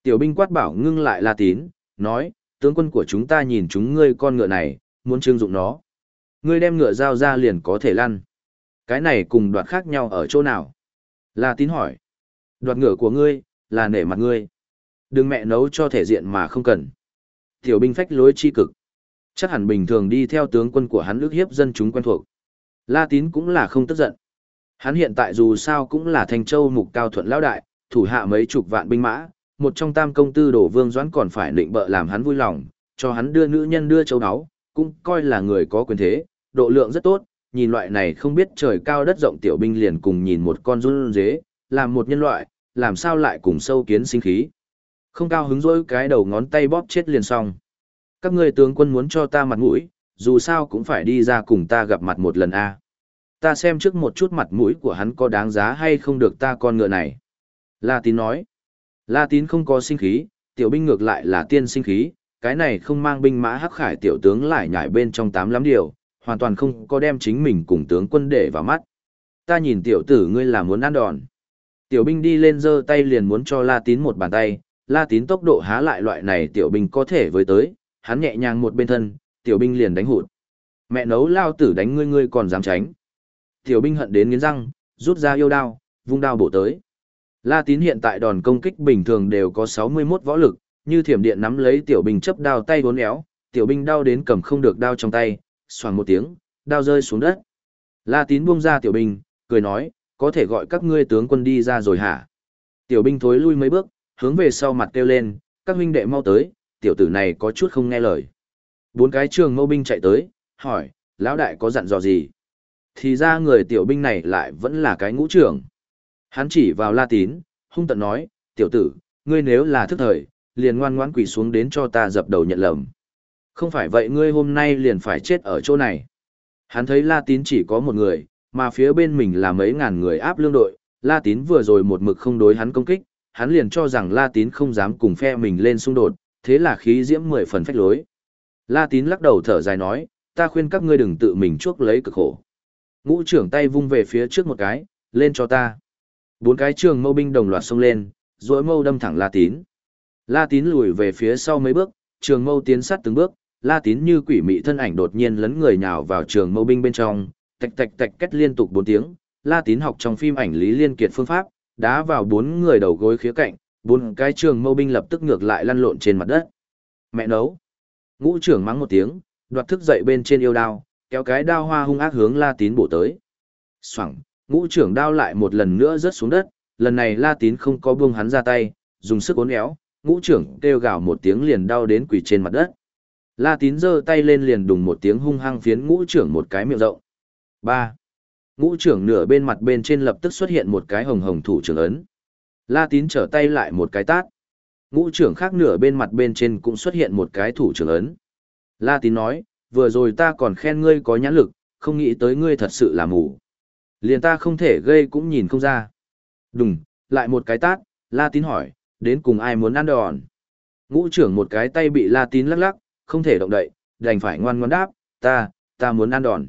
Tiểu binh quát bảo ngưng lại La tín, nói, tướng quân của chúng ta nhìn chúng ngươi con ngựa này, muốn trưng dụng nó. Ngươi đem ngựa giao ra liền có thể lăn. Cái này cùng đoạt khác nhau ở chỗ nào? La tín hỏi. Đoạt ngựa của ngươi, là nể mặt ngươi. Đừng mẹ nấu cho thể diện mà không cần. Tiểu binh phách lối chi cực. Chắc hẳn bình thường đi theo tướng quân của hắn ước hiếp dân chúng quen thuộc. La tín cũng là không tức giận. Hắn hiện tại dù sao cũng là thành châu mục cao thuận lão đại, thủ hạ mấy chục vạn binh mã, một trong tam công tư đổ vương doãn còn phải định bợ làm hắn vui lòng, cho hắn đưa nữ nhân đưa châu áo, cũng coi là người có quyền thế, độ lượng rất tốt, nhìn loại này không biết trời cao đất rộng tiểu binh liền cùng nhìn một con run dế, làm một nhân loại, làm sao lại cùng sâu kiến sinh khí. Không cao hứng dỗi cái đầu ngón tay bóp chết liền xong. Các ngươi tướng quân muốn cho ta mặt mũi, dù sao cũng phải đi ra cùng ta gặp mặt một lần a. Ta xem trước một chút mặt mũi của hắn có đáng giá hay không được ta con ngựa này. La tín nói. La tín không có sinh khí, tiểu binh ngược lại là tiên sinh khí, cái này không mang binh mã hắc khải tiểu tướng lại nhảy bên trong tám lắm điều, hoàn toàn không có đem chính mình cùng tướng quân để vào mắt. Ta nhìn tiểu tử ngươi là muốn ăn đòn. Tiểu binh đi lên giơ tay liền muốn cho La Tín một bàn tay, La Tín tốc độ há lại loại này tiểu binh có thể với tới, hắn nhẹ nhàng một bên thân, tiểu binh liền đánh hụt. Mẹ nấu lao tử đánh ngươi ngươi còn dám tránh. Tiểu binh hận đến nghiến răng, rút ra yêu đao, vung đao bổ tới. La Tín hiện tại đòn công kích bình thường đều có 61 võ lực, như thiểm điện nắm lấy tiểu binh chấp đao tay vốn éo, tiểu binh đau đến cầm không được đao trong tay, xoàng một tiếng, đao rơi xuống đất. La Tín buông ra tiểu binh, cười nói, có thể gọi các ngươi tướng quân đi ra rồi hả? Tiểu binh thối lui mấy bước, hướng về sau mặt kêu lên, các huynh đệ mau tới, tiểu tử này có chút không nghe lời. Bốn cái trường mâu binh chạy tới, hỏi, lão đại có dặn dò gì? Thì ra người tiểu binh này lại vẫn là cái ngũ trưởng. Hắn chỉ vào La Tín, hung tận nói, tiểu tử, ngươi nếu là thức thời, liền ngoan ngoãn quỳ xuống đến cho ta dập đầu nhận lầm. Không phải vậy ngươi hôm nay liền phải chết ở chỗ này. Hắn thấy La Tín chỉ có một người, mà phía bên mình là mấy ngàn người áp lương đội, La Tín vừa rồi một mực không đối hắn công kích, hắn liền cho rằng La Tín không dám cùng phe mình lên xung đột, thế là khí diễm mười phần phách lối. La Tín lắc đầu thở dài nói, ta khuyên các ngươi đừng tự mình chuốc lấy cực khổ. Ngũ trưởng tay vung về phía trước một cái, lên cho ta. Bốn cái trường mâu binh đồng loạt xông lên, dỗi mâu đâm thẳng La Tín. La Tín lùi về phía sau mấy bước, trường mâu tiến sát từng bước, La Tín như quỷ mị thân ảnh đột nhiên lấn người nhào vào trường mâu binh bên trong, tạch tạch tạch kết liên tục bốn tiếng. La Tín học trong phim ảnh Lý Liên Kiệt phương pháp, đá vào bốn người đầu gối khía cạnh, bốn cái trường mâu binh lập tức ngược lại lăn lộn trên mặt đất. Mẹ nấu. Ngũ trưởng mắng một tiếng, đoạt thức dậy bên trên yêu đao, kéo cái đao hoa hung ác hướng La Tín bổ tới. Xoẳng, ngũ trưởng đao lại một lần nữa rớt xuống đất, lần này La Tín không có buông hắn ra tay, dùng sức uốn éo, ngũ trưởng kêu gào một tiếng liền đau đến quỳ trên mặt đất. La Tín giơ tay lên liền đùng một tiếng hung hăng phiến ngũ trưởng một cái miệng rộng. Ba. Ngũ trưởng nửa bên mặt bên trên lập tức xuất hiện một cái hồng hồng thủ trưởng ấn. La Tín trở tay lại một cái tát. Ngũ trưởng khác nửa bên mặt bên trên cũng xuất hiện một cái thủ trưởng ấn. La Tín nói, vừa rồi ta còn khen ngươi có nhãn lực, không nghĩ tới ngươi thật sự là mù. Liền ta không thể gây cũng nhìn không ra. Đùng, lại một cái tát, La Tín hỏi, đến cùng ai muốn ăn đòn. Ngũ trưởng một cái tay bị La Tín lắc lắc, không thể động đậy, đành phải ngoan ngoan đáp, ta, ta muốn ăn đòn.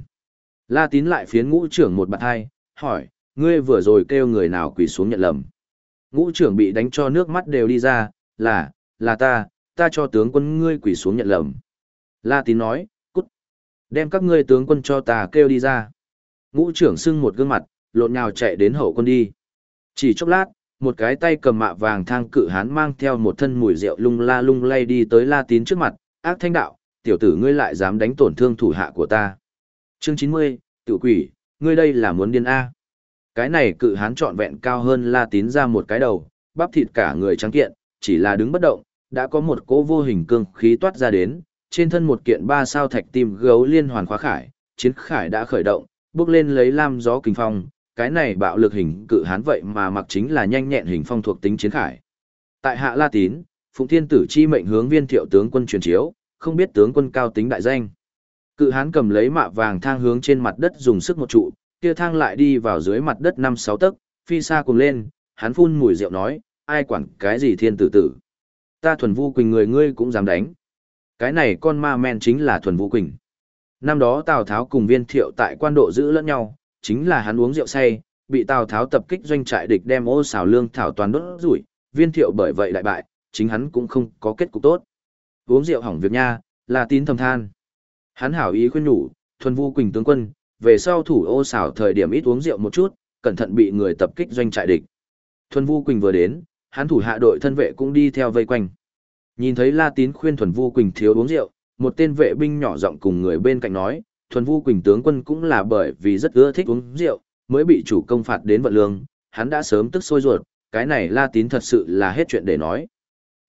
La Tín lại phiến ngũ trưởng một bạt hai, hỏi, ngươi vừa rồi kêu người nào quỳ xuống nhận lầm. Ngũ trưởng bị đánh cho nước mắt đều đi ra, là, là ta, ta cho tướng quân ngươi quỳ xuống nhận lầm. La Tín nói, cút, đem các ngươi tướng quân cho ta kêu đi ra. Ngũ trưởng sưng một gương mặt, lộn nhào chạy đến hậu quân đi. Chỉ chốc lát, một cái tay cầm mạ vàng thang cự hán mang theo một thân mùi rượu lung la lung lay đi tới La Tín trước mặt, ác thanh đạo, tiểu tử ngươi lại dám đánh tổn thương thủ hạ của ta. Chương chín mươi, tự quỷ, ngươi đây là muốn điên A. Cái này cự hán trọn vẹn cao hơn La Tín ra một cái đầu, bắp thịt cả người trắng kiện, chỉ là đứng bất động, đã có một cỗ vô hình cương khí toát ra đến, trên thân một kiện ba sao thạch tim gấu liên hoàn khóa khải, chiến khải đã khởi động, bước lên lấy lam gió kinh phong, cái này bạo lực hình cự hán vậy mà mặc chính là nhanh nhẹn hình phong thuộc tính chiến khải. Tại Hạ La Tín, Phụng Thiên Tử chi mệnh hướng viên thiệu tướng quân truyền chiếu, không biết tướng quân cao tính đại danh. Cự hán cầm lấy mạ vàng thang hướng trên mặt đất dùng sức một trụ, kia thang lại đi vào dưới mặt đất năm sáu tấc, phi xa cùng lên, hắn phun mùi rượu nói, ai quản cái gì thiên tử tử. Ta thuần vu quỳnh người ngươi cũng dám đánh. Cái này con ma men chính là thuần vu quỳnh. Năm đó Tào Tháo cùng viên thiệu tại quan độ giữ lẫn nhau, chính là hắn uống rượu say, bị Tào Tháo tập kích doanh trại địch đem ô xào lương thảo toàn đốt rủi, viên thiệu bởi vậy đại bại, chính hắn cũng không có kết cục tốt. Uống rượu hỏng việc nha, là tín thầm than. Hắn hảo ý khuyên nhủ, thuần vu quỳnh tướng quân, về sau thủ ô xảo thời điểm ít uống rượu một chút, cẩn thận bị người tập kích doanh trại địch. Thuần vu quỳnh vừa đến, hắn thủ hạ đội thân vệ cũng đi theo vây quanh. Nhìn thấy La Tín khuyên Thuần Vu Quỳnh thiếu uống rượu, một tên vệ binh nhỏ giọng cùng người bên cạnh nói, Thuần Vu Quỳnh tướng quân cũng là bởi vì rất ưa thích uống rượu, mới bị chủ công phạt đến vận lương, hắn đã sớm tức sôi ruột, cái này La Tín thật sự là hết chuyện để nói.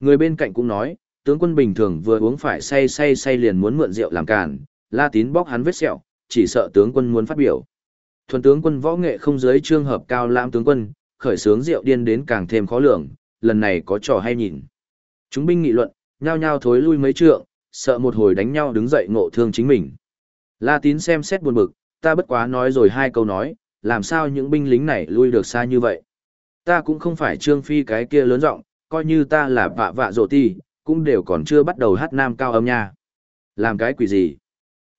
Người bên cạnh cũng nói, tướng quân bình thường vừa uống phải say say say liền muốn mượn rượu làm càn, La Tín bóc hắn vết sẹo, chỉ sợ tướng quân muốn phát biểu. Thuần tướng quân võ nghệ không giới trường hợp cao lãm tướng quân, khởi sướng rượu điên đến càng thêm khó lường, lần này có trò hay nhìn. Chúng binh nghị luận, nhao nhao thối lui mấy trượng, sợ một hồi đánh nhau đứng dậy ngộ thương chính mình. La Tín xem xét buồn bực, ta bất quá nói rồi hai câu nói, làm sao những binh lính này lui được xa như vậy. Ta cũng không phải trương phi cái kia lớn giọng coi như ta là vạ vạ rộ ti, cũng đều còn chưa bắt đầu hát nam cao âm nha. Làm cái quỷ gì?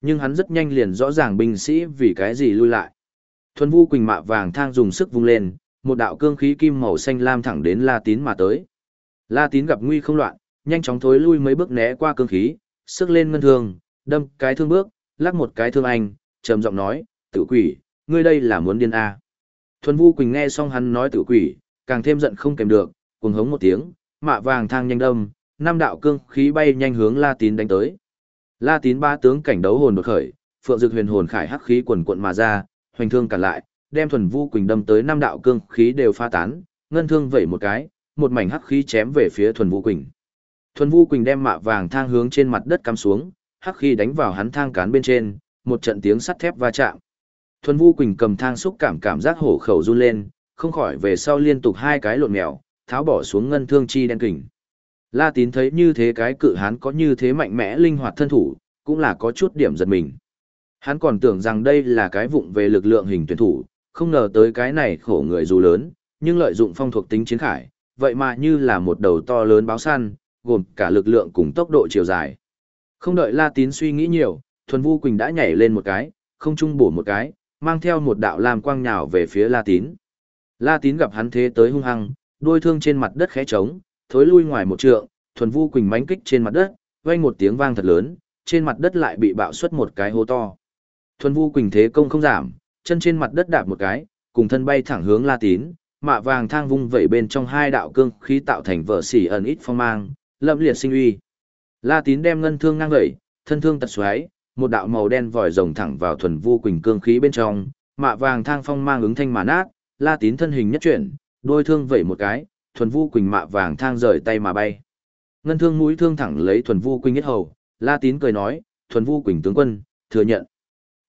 Nhưng hắn rất nhanh liền rõ ràng binh sĩ vì cái gì lui lại. Thuần vu quỳnh mạ vàng thang dùng sức vung lên, một đạo cương khí kim màu xanh lam thẳng đến La Tín mà tới. La Tín gặp nguy không loạn, nhanh chóng thối lui mấy bước né qua cương khí, sức lên ngân thương, đâm cái thương bước, lắc một cái thương anh, trầm giọng nói, "Tử quỷ, ngươi đây là muốn điên? À. Thuần Vu Quỳnh nghe xong hắn nói tử quỷ, càng thêm giận không kèm được, cuồng hống một tiếng, mạ vàng thang nhanh đâm, năm đạo cương khí bay nhanh hướng La Tín đánh tới. La Tín ba tướng cảnh đấu hồn đột khởi, phượng dược huyền hồn khải hắc khí quần quận mà ra, hoành thương cản lại, đem thuần vu quỳnh đâm tới năm đạo cương khí đều pha tán, ngân thương vẩy một cái, một mảnh hắc khí chém về phía thuần vu quỳnh. Thuần Vu Quỳnh đem mạ vàng thang hướng trên mặt đất cắm xuống, hắc khi đánh vào hắn thang cán bên trên, một trận tiếng sắt thép va chạm. Thuần Vu Quỳnh cầm thang xúc cảm cảm giác hổ khẩu run lên, không khỏi về sau liên tục hai cái lộn mèo, tháo bỏ xuống ngân thương chi đen kình. La Tín thấy như thế cái cự hán có như thế mạnh mẽ linh hoạt thân thủ, cũng là có chút điểm giật mình. Hắn còn tưởng rằng đây là cái vụng về lực lượng hình tuyển thủ, không ngờ tới cái này khổ người dù lớn, nhưng lợi dụng phong thuộc tính chiến khải, vậy mà như là một đầu to lớn báo săn, gồm cả lực lượng cùng tốc độ chiều dài. Không đợi La Tín suy nghĩ nhiều, Thuần Vu Quỳnh đã nhảy lên một cái, không trung bổ một cái, mang theo một đạo lam quang nhào về phía La Tín. La Tín gặp hắn thế tới hung hăng, đôi thương trên mặt đất khẽ trống, thối lui ngoài một trượng, Thuần Vu Quỳnh mánh kích trên mặt đất, vang một tiếng vang thật lớn, trên mặt đất lại bị bạo xuất một cái hố to. Thuần Vu Quỳnh thế công không giảm, chân trên mặt đất đạp một cái, cùng thân bay thẳng hướng La Tín, mạ vàng thang vung vẩy bên trong hai đạo cương khí tạo thành vợ xỉ ẩn ít phong mang, lâm liệt sinh uy. La Tín đem ngân thương ngang gậy, thân thương tật xoáy, một đạo màu đen vòi rồng thẳng vào thuần vu quỳnh cương khí bên trong, mạ vàng thang phong mang ứng thanh mà nát, La Tín thân hình nhất chuyển, đôi thương vẩy một cái, thuần vu quỳnh mạ vàng thang rời tay mà bay. Ngân thương mũi thương thẳng lấy thuần vu quỳnh nhất hầu, La Tín cười nói, thuần vu quỳnh tướng quân, thừa nhận.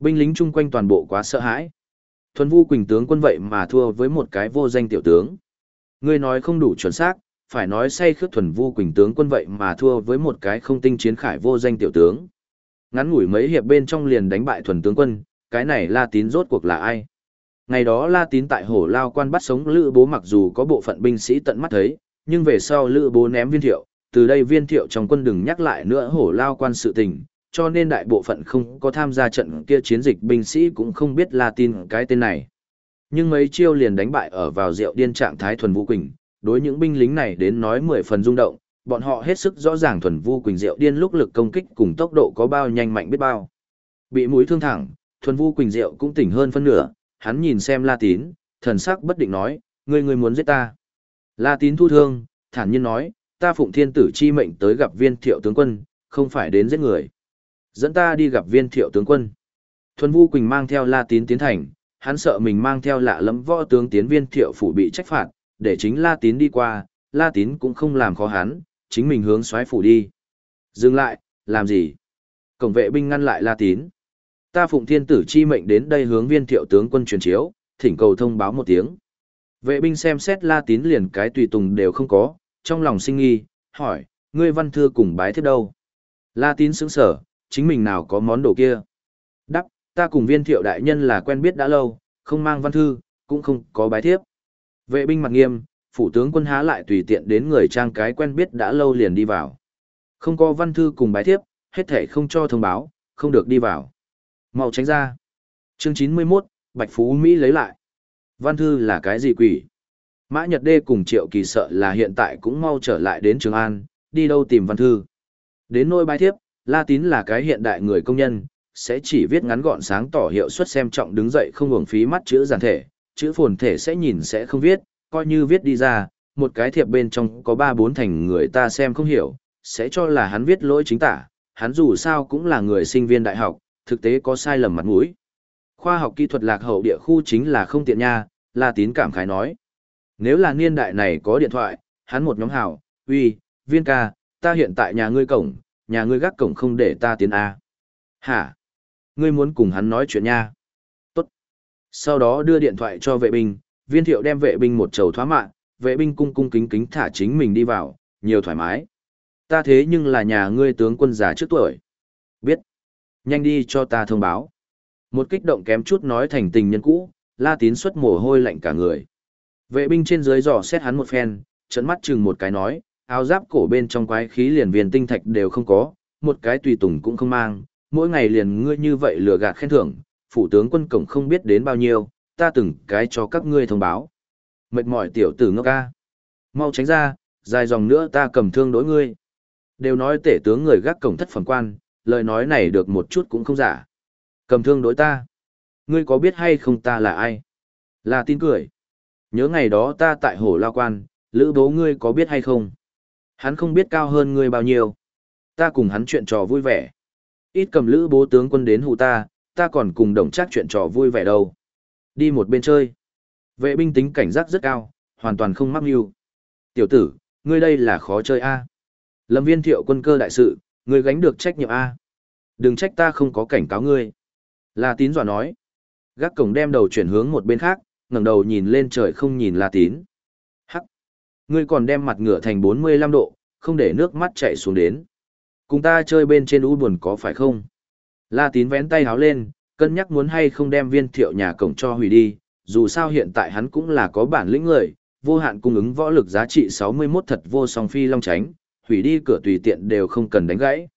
Binh lính chung quanh toàn bộ quá sợ hãi. Thuần Vu Quỳnh tướng quân vậy mà thua với một cái vô danh tiểu tướng. Ngươi nói không đủ chuẩn xác, phải nói say khước Thuần Vu Quỳnh tướng quân vậy mà thua với một cái không tinh chiến khải vô danh tiểu tướng. Ngắn ngủi mấy hiệp bên trong liền đánh bại thuần tướng quân, cái này La Tín rốt cuộc là ai? Ngày đó La Tín tại hổ lao quan bắt sống Lữ Bố mặc dù có bộ phận binh sĩ tận mắt thấy, nhưng về sau Lữ Bố ném viên thiệu, từ đây viên thiệu trong quân đừng nhắc lại nữa hổ lao quan sự tình, cho nên đại bộ phận không có tham gia trận kia chiến dịch binh sĩ cũng không biết La Tín cái tên này. Nhưng mấy chiêu liền đánh bại ở vào rượu điên trạng thái thuần vũ quỳnh, đối những binh lính này đến nói mười phần rung động, bọn họ hết sức rõ ràng thuần vu quỳnh Diệu điên lúc lực công kích cùng tốc độ có bao nhanh mạnh biết bao. Bị mũi thương thẳng, thuần vu quỳnh Diệu cũng tỉnh hơn phân nửa, hắn nhìn xem La Tín, thần sắc bất định nói, ngươi ngươi muốn giết ta. La Tín thu thương, thản nhiên nói, ta phụng thiên tử chi mệnh tới gặp viên thiệu tướng quân, không phải đến giết người. Dẫn ta đi gặp viên thiệu tướng quân. Thuần Vu Quỳnh mang theo La Tín tiến thành, hắn sợ mình mang theo lạ lẫm võ tướng tiến viên thiệu phủ bị trách phạt, để chính La Tín đi qua, La Tín cũng không làm khó hắn, chính mình hướng xoáy phủ đi. Dừng lại, làm gì? Cổng vệ binh ngăn lại La Tín. Ta phụng thiên tử chi mệnh đến đây hướng viên thiệu tướng quân truyền chiếu, thỉnh cầu thông báo một tiếng. Vệ binh xem xét La Tín liền cái tùy tùng đều không có, trong lòng sinh nghi, hỏi, ngươi văn thư cùng bái thiếp đâu? La Tín sững sở, chính mình nào có món đồ kia. Đắp, ta cùng viên thiệu đại nhân là quen biết đã lâu, không mang văn thư, cũng không có bái thiếp. Vệ binh mặt nghiêm, phủ tướng quân há lại tùy tiện đến người trang cái quen biết đã lâu liền đi vào. Không có văn thư cùng bái thiếp, hết thể không cho thông báo, không được đi vào. Mau tránh ra. Chương 91, Bạch Phú Mỹ lấy lại. Văn thư là cái gì quỷ? Mã Nhật Đê cùng Triệu Kỳ sợ là hiện tại cũng mau trở lại đến Trường An, đi đâu tìm văn thư. Đến nôi bái thiếp, La Tín là cái hiện đại người công nhân, sẽ chỉ viết ngắn gọn sáng tỏ hiệu suất xem trọng đứng dậy không hưởng phí mắt chữ giản thể, chữ phồn thể sẽ nhìn sẽ không viết, coi như viết đi ra, một cái thiệp bên trong có ba bốn thành người ta xem không hiểu, sẽ cho là hắn viết lỗi chính tả, hắn dù sao cũng là người sinh viên đại học, thực tế có sai lầm mặt mũi. Khoa học kỹ thuật lạc hậu địa khu chính là không tiện nha, La Tín cảm khái nói. Nếu là niên đại này có điện thoại, hắn một nhóm hảo, uy, viên ca, ta hiện tại nhà ngươi cổng, nhà ngươi gác cổng không để ta tiến A. Hả? Ngươi muốn cùng hắn nói chuyện nha. Sau đó đưa điện thoại cho vệ binh, viên thiệu đem vệ binh một chầu thoá mạng, vệ binh cung cung kính kính thả chính mình đi vào, nhiều thoải mái. Ta thế nhưng là nhà ngươi tướng quân già trước tuổi. Biết. Nhanh đi cho ta thông báo. Một kích động kém chút nói thành tình nhân cũ, la tín xuất mồ hôi lạnh cả người. Vệ binh trên dưới dò xét hắn một phen, trận mắt chừng một cái nói, áo giáp cổ bên trong quái khí liền viên tinh thạch đều không có, một cái tùy tùng cũng không mang, mỗi ngày liền ngươi như vậy lừa gạt khen thưởng, phủ tướng quân cổng không biết đến bao nhiêu, ta từng cái cho các ngươi thông báo. Mệt mỏi tiểu tử ngốc ca. Mau tránh ra, dài dòng nữa ta cầm thương đối ngươi. Đều nói tể tướng người gác cổng thất phẩm quan, lời nói này được một chút cũng không giả. Cầm thương đối ta. Ngươi có biết hay không ta là ai? Là tin cười. Nhớ ngày đó ta tại hồ lao quan, lữ bố ngươi có biết hay không? Hắn không biết cao hơn ngươi bao nhiêu. Ta cùng hắn chuyện trò vui vẻ. Ít cầm lữ bố tướng quân đến hù ta, ta còn cùng đồng chắc chuyện trò vui vẻ đâu. Đi một bên chơi. Vệ binh tính cảnh giác rất cao, hoàn toàn không mắc mưu. Tiểu tử, ngươi đây là khó chơi a. Lâm viên thiệu quân cơ đại sự, ngươi gánh được trách nhiệm A. Đừng trách ta không có cảnh cáo ngươi. La tín dọa nói. Gác cổng đem đầu chuyển hướng một bên khác, ngẩng đầu nhìn lên trời không nhìn La tín. Hắc. Ngươi còn đem mặt ngửa thành 45 độ, không để nước mắt chảy xuống đến. Cùng ta chơi bên trên u buồn có phải không? La tín vén tay háo lên, cân nhắc muốn hay không đem viên thiệu nhà cổng cho hủy đi, dù sao hiện tại hắn cũng là có bản lĩnh người, vô hạn cung ứng võ lực giá trị 61 thật vô song phi long tránh, hủy đi cửa tùy tiện đều không cần đánh gãy.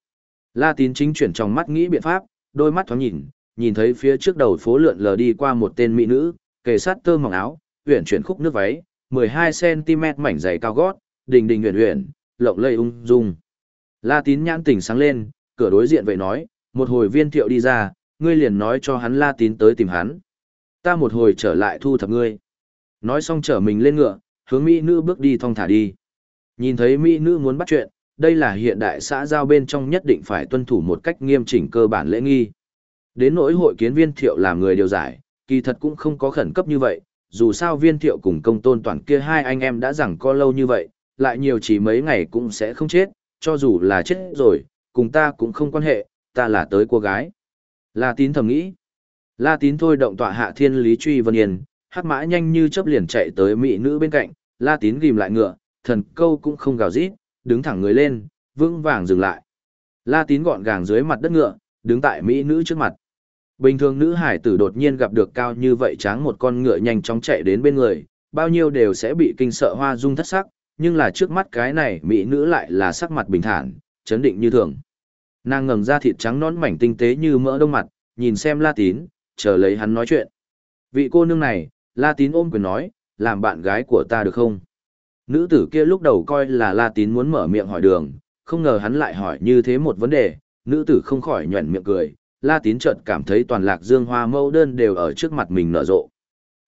La tín chính chuyển trong mắt nghĩ biện pháp, đôi mắt thoáng nhìn, nhìn thấy phía trước đầu phố lượn lờ đi qua một tên mỹ nữ, kề sát tơ mỏng áo, uyển chuyển khúc nước váy, 12cm mảnh dày cao gót, đình đình uyển uyển, lộng lây ung dung. La tín nhãn tỉnh sáng lên, cửa đối diện vậy nói, một hồi viên thiệu đi ra, ngươi liền nói cho hắn la tín tới tìm hắn. Ta một hồi trở lại thu thập ngươi. Nói xong trở mình lên ngựa, hướng mỹ nữ bước đi thong thả đi. Nhìn thấy mỹ nữ muốn bắt chuyện, đây là hiện đại xã giao bên trong nhất định phải tuân thủ một cách nghiêm chỉnh cơ bản lễ nghi. Đến nỗi hội kiến viên thiệu làm người điều giải, kỳ thật cũng không có khẩn cấp như vậy, dù sao viên thiệu cùng công tôn toàn kia hai anh em đã rằng co lâu như vậy, lại nhiều chỉ mấy ngày cũng sẽ không chết, cho dù là chết rồi, cùng ta cũng không quan hệ, ta là tới cô gái. La tín thầm nghĩ. La tín thôi động tọa hạ thiên lý truy vân yên, hát mã nhanh như chớp liền chạy tới mỹ nữ bên cạnh, la tín ghim lại ngựa, thần câu cũng không gào rít, đứng thẳng người lên, vững vàng dừng lại. La tín gọn gàng dưới mặt đất ngựa, đứng tại mỹ nữ trước mặt. Bình thường nữ hải tử đột nhiên gặp được cao như vậy tráng một con ngựa nhanh chóng chạy đến bên người, bao nhiêu đều sẽ bị kinh sợ hoa dung thất sắc, nhưng là trước mắt cái này mỹ nữ lại là sắc mặt bình thản, chấn định như thường. Nàng ngẩng ra thịt trắng nón mảnh tinh tế như mỡ đông mặt, nhìn xem La Tín, chờ lấy hắn nói chuyện. Vị cô nương này, La Tín ôm quyền nói, làm bạn gái của ta được không? Nữ tử kia lúc đầu coi là La Tín muốn mở miệng hỏi đường, không ngờ hắn lại hỏi như thế một vấn đề, nữ tử không khỏi nhuẩn miệng cười, La Tín chợt cảm thấy toàn lạc dương hoa mẫu đơn đều ở trước mặt mình nở rộ.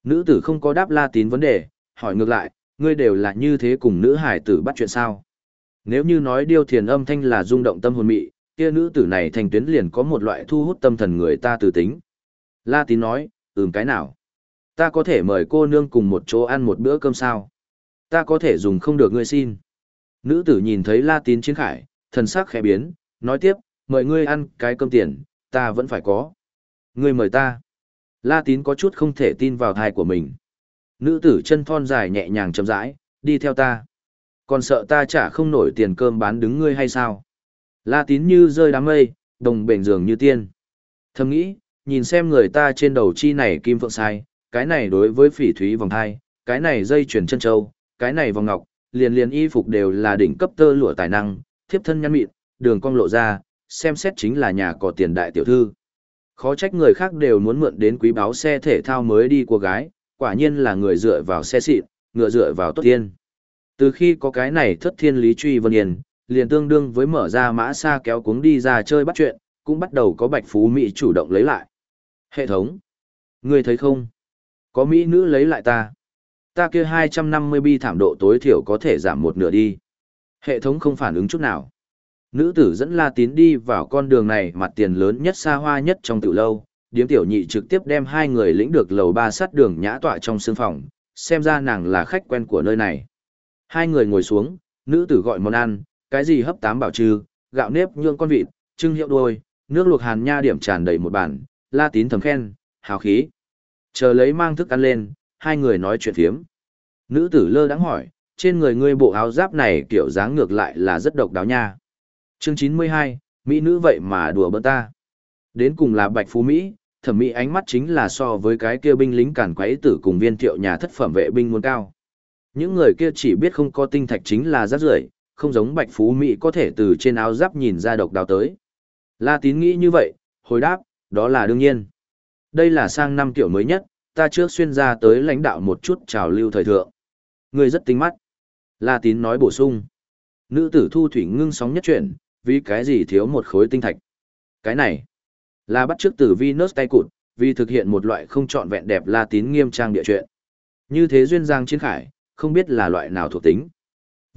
Nữ tử không có đáp La Tín vấn đề, hỏi ngược lại, ngươi đều là như thế cùng nữ hải tử bắt chuyện sao? Nếu như nói điêu thiền âm thanh là rung động tâm hồn mị, kia nữ tử này thành tuyến liền có một loại thu hút tâm thần người ta từ tính. La Tín nói, ừm cái nào? Ta có thể mời cô nương cùng một chỗ ăn một bữa cơm sao? Ta có thể dùng không được ngươi xin. Nữ tử nhìn thấy La Tín chiến khải, thần sắc khẽ biến, nói tiếp, mời ngươi ăn cái cơm tiền, ta vẫn phải có. Ngươi mời ta. La Tín có chút không thể tin vào thai của mình. Nữ tử chân thon dài nhẹ nhàng chậm rãi, đi theo ta. Còn sợ ta trả không nổi tiền cơm bán đứng ngươi hay sao? La Tín như rơi đám mây, đồng bền dường như tiên. Thầm nghĩ, nhìn xem người ta trên đầu chi này kim phượng sai, cái này đối với phỉ thúy vòng thai, cái này dây chuyển chân châu, cái này vòng ngọc, liền liền y phục đều là đỉnh cấp tơ lụa tài năng, thiếp thân nhăn mịn, đường cong lộ ra, xem xét chính là nhà có tiền đại tiểu thư. Khó trách người khác đều muốn mượn đến quý báo xe thể thao mới đi của gái, quả nhiên là người dựa vào xe xịn, ngựa dựa vào tốt tiên. Từ khi có cái này thất thiên lý truy vân yên, liền tương đương với mở ra mã xa kéo cuống đi ra chơi bắt chuyện, cũng bắt đầu có bạch phú Mỹ chủ động lấy lại. Hệ thống. Người thấy không? Có Mỹ nữ lấy lại ta. Ta kia 250 bi thảm độ tối thiểu có thể giảm một nửa đi. Hệ thống không phản ứng chút nào. Nữ tử dẫn La Tín đi vào con đường này mặt tiền lớn nhất xa hoa nhất trong tiểu lâu, điếm tiểu nhị trực tiếp đem hai người lĩnh được lầu ba sát đường nhã tọa trong sương phòng, xem ra nàng là khách quen của nơi này. Hai người ngồi xuống, nữ tử gọi món ăn, cái gì hấp tám bảo trừ, gạo nếp nhương con vịt, trưng hiệu đôi, nước luộc hàn nha điểm tràn đầy một bàn, la tín thầm khen, hào khí. Chờ lấy mang thức ăn lên, hai người nói chuyện thiếm. Nữ tử lơ đắng hỏi, trên người ngươi bộ áo giáp này kiểu dáng ngược lại là rất độc đáo nha. Chương 92, Mỹ nữ vậy mà đùa bỡn ta. Đến cùng là Bạch Phú Mỹ, thẩm mỹ ánh mắt chính là so với cái kia binh lính cản quấy tử cùng viên thiệu nhà thất phẩm vệ binh muốn cao. Những người kia chỉ biết không có tinh thạch chính là rác rưởi, không giống Bạch Phú Mỹ có thể từ trên áo giáp nhìn ra độc đáo tới. La Tín nghĩ như vậy, hồi đáp, đó là đương nhiên. Đây là sang năm tiểu mới nhất, ta trước xuyên ra tới lãnh đạo một chút trào lưu thời thượng. Người rất tinh mắt. La Tín nói bổ sung. Nữ tử thu thủy ngưng sóng nhất chuyển, vì cái gì thiếu một khối tinh thạch. Cái này, là bắt trước từ Venus tay cụt, vì thực hiện một loại không trọn vẹn đẹp La Tín nghiêm trang địa chuyện. Như thế duyên giang chiến khải, không biết là loại nào thuộc tính.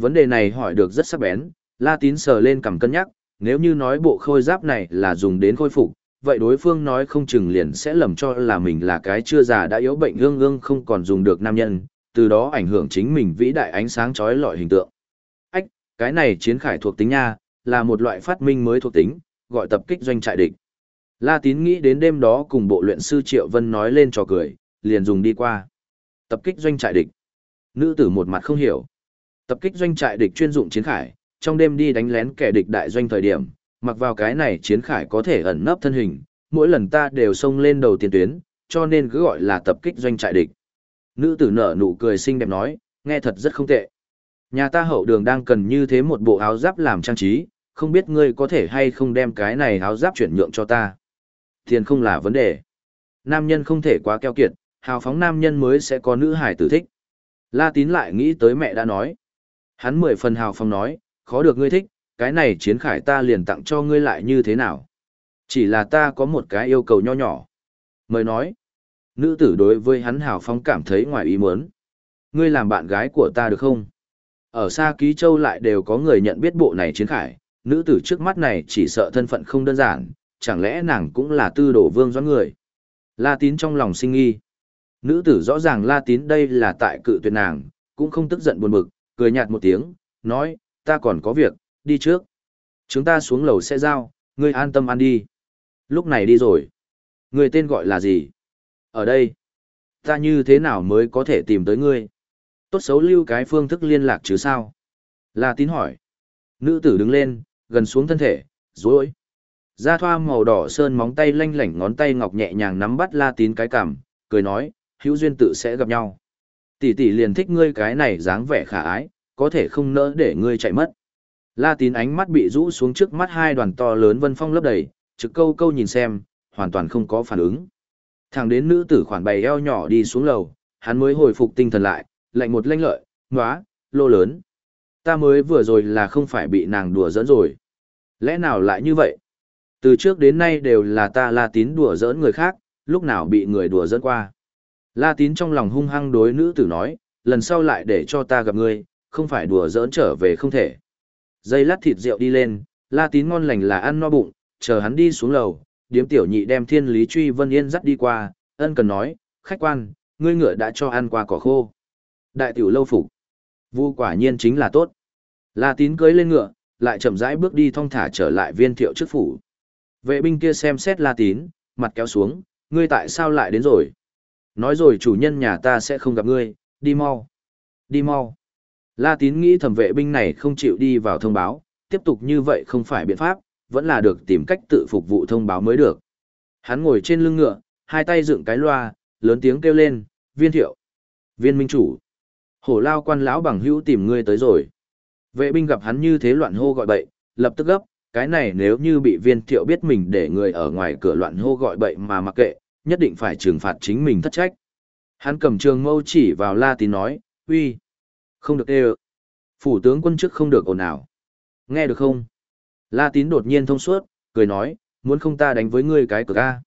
Vấn đề này hỏi được rất sắc bén, La Tín sờ lên cầm cân nhắc, nếu như nói bộ khôi giáp này là dùng đến khôi phục, vậy đối phương nói không chừng liền sẽ lầm cho là mình là cái chưa già đã yếu bệnh ương ương không còn dùng được nam nhân, từ đó ảnh hưởng chính mình vĩ đại ánh sáng chói lọi hình tượng. Ách, Cái này chiến khải thuộc tính nha, là một loại phát minh mới thuộc tính, gọi tập kích doanh trại địch. La Tín nghĩ đến đêm đó cùng bộ luyện sư Triệu Vân nói lên trò cười, liền dùng đi qua. Tập kích doanh trại địch. Nữ tử một mặt không hiểu. Tập kích doanh trại địch chuyên dụng chiến khải, trong đêm đi đánh lén kẻ địch đại doanh thời điểm, mặc vào cái này chiến khải có thể ẩn nấp thân hình, mỗi lần ta đều xông lên đầu tiền tuyến, cho nên cứ gọi là tập kích doanh trại địch. Nữ tử nở nụ cười xinh đẹp nói, nghe thật rất không tệ. Nhà ta hậu đường đang cần như thế một bộ áo giáp làm trang trí, không biết ngươi có thể hay không đem cái này áo giáp chuyển nhượng cho ta. Tiền không là vấn đề. Nam nhân không thể quá keo kiệt, hào phóng nam nhân mới sẽ có nữ hải tử thích. La tín lại nghĩ tới mẹ đã nói. Hắn mười phần hào phóng nói, khó được ngươi thích, cái này chiến khải ta liền tặng cho ngươi lại như thế nào. Chỉ là ta có một cái yêu cầu nho nhỏ. Mời nói, nữ tử đối với hắn hào phóng cảm thấy ngoài ý muốn. Ngươi làm bạn gái của ta được không? Ở xa ký châu lại đều có người nhận biết bộ này chiến khải, nữ tử trước mắt này chỉ sợ thân phận không đơn giản, chẳng lẽ nàng cũng là tư đổ vương doãn người. La tín trong lòng sinh nghi. Nữ tử rõ ràng la tín đây là tại cự tuyệt nàng, cũng không tức giận buồn bực, cười nhạt một tiếng, nói, ta còn có việc, đi trước. Chúng ta xuống lầu sẽ giao, ngươi an tâm ăn đi. Lúc này đi rồi. Người tên gọi là gì? Ở đây. Ta như thế nào mới có thể tìm tới ngươi? Tốt xấu lưu cái phương thức liên lạc chứ sao? La tín hỏi. Nữ tử đứng lên, gần xuống thân thể, dối. Da thoa màu đỏ sơn móng tay lanh lảnh ngón tay ngọc nhẹ nhàng nắm bắt la tín cái cằm, cười nói, hữu duyên tự sẽ gặp nhau. Tỷ tỷ liền thích ngươi cái này dáng vẻ khả ái, có thể không nỡ để ngươi chạy mất. La tín ánh mắt bị rũ xuống trước mắt hai đoàn to lớn vân phong lấp đầy, trực câu câu nhìn xem, hoàn toàn không có phản ứng. Thẳng đến nữ tử khoản bày eo nhỏ đi xuống lầu, hắn mới hồi phục tinh thần lại, lạnh một lanh lợi, ngóa, lô lớn. Ta mới vừa rồi là không phải bị nàng đùa giỡn rồi. Lẽ nào lại như vậy? Từ trước đến nay đều là ta la tín đùa giỡn người khác, lúc nào bị người đùa giỡn qua. La tín trong lòng hung hăng đối nữ tử nói, lần sau lại để cho ta gặp ngươi, không phải đùa giỡn trở về không thể. Dây lát thịt rượu đi lên, la tín ngon lành là ăn no bụng, chờ hắn đi xuống lầu, điếm tiểu nhị đem thiên lý truy vân yên dắt đi qua, ân cần nói, khách quan, ngươi ngựa đã cho ăn qua cỏ khô. Đại tiểu lâu phục. Vu quả nhiên chính là tốt. La tín cưới lên ngựa, lại chậm rãi bước đi thong thả trở lại viên thiệu trước phủ. Vệ binh kia xem xét la tín, mặt kéo xuống, ngươi tại sao lại đến rồi? Nói rồi chủ nhân nhà ta sẽ không gặp ngươi, đi mau. Đi mau. La tín nghĩ thẩm vệ binh này không chịu đi vào thông báo, tiếp tục như vậy không phải biện pháp, vẫn là được tìm cách tự phục vụ thông báo mới được. Hắn ngồi trên lưng ngựa, hai tay dựng cái loa, lớn tiếng kêu lên, viên thiệu. Viên minh chủ. Hổ lao quan lão bằng hữu tìm ngươi tới rồi. Vệ binh gặp hắn như thế loạn hô gọi bậy, lập tức gấp, cái này nếu như bị viên thiệu biết mình để người ở ngoài cửa loạn hô gọi bậy mà mặc kệ, nhất định phải trừng phạt chính mình thất trách. Hắn cầm trường mâu chỉ vào La Tín nói, uy, không được đê Phủ tướng quân chức không được ồn ào. Nghe được không? La Tín đột nhiên thông suốt, cười nói, muốn không ta đánh với ngươi cái cược a.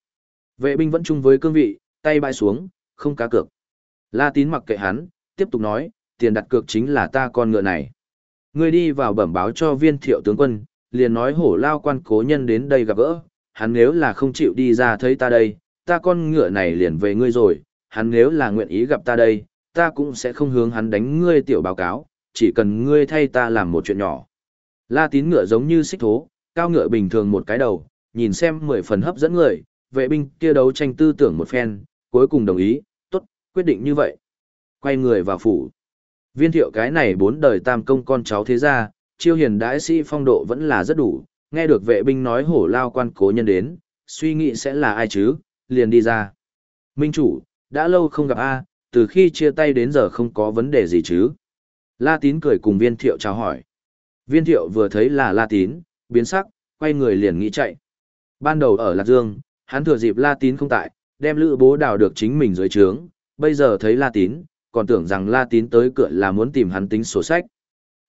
Vệ binh vẫn chung với cương vị, tay bãi xuống, không cá cược. La Tín mặc kệ hắn, tiếp tục nói, tiền đặt cược chính là ta con ngựa này. Ngươi đi vào bẩm báo cho viên thiệu tướng quân, liền nói hổ lao quan cố nhân đến đây gặp gỡ, hắn nếu là không chịu đi ra thấy ta đây, ta con ngựa này liền về ngươi rồi, hắn nếu là nguyện ý gặp ta đây, ta cũng sẽ không hướng hắn đánh ngươi tiểu báo cáo, chỉ cần ngươi thay ta làm một chuyện nhỏ. La tín ngựa giống như xích thố, cao ngựa bình thường một cái đầu, nhìn xem mười phần hấp dẫn người, vệ binh kia đấu tranh tư tưởng một phen, cuối cùng đồng ý, tốt, quyết định như vậy. Quay người vào phủ. Viên thiệu cái này bốn đời tam công con cháu thế gia, chiêu hiền đãi sĩ phong độ vẫn là rất đủ, nghe được vệ binh nói hổ lao quan cố nhân đến, suy nghĩ sẽ là ai chứ, liền đi ra. Minh chủ, đã lâu không gặp A, từ khi chia tay đến giờ không có vấn đề gì chứ. La tín cười cùng viên thiệu chào hỏi. Viên thiệu vừa thấy là La tín, biến sắc, quay người liền nghĩ chạy. Ban đầu ở Lạc Dương, hắn thừa dịp La tín không tại, đem lữ bố đào được chính mình dưới trướng, bây giờ thấy La tín, còn tưởng rằng La tín tới cửa là muốn tìm hắn tính sổ sách.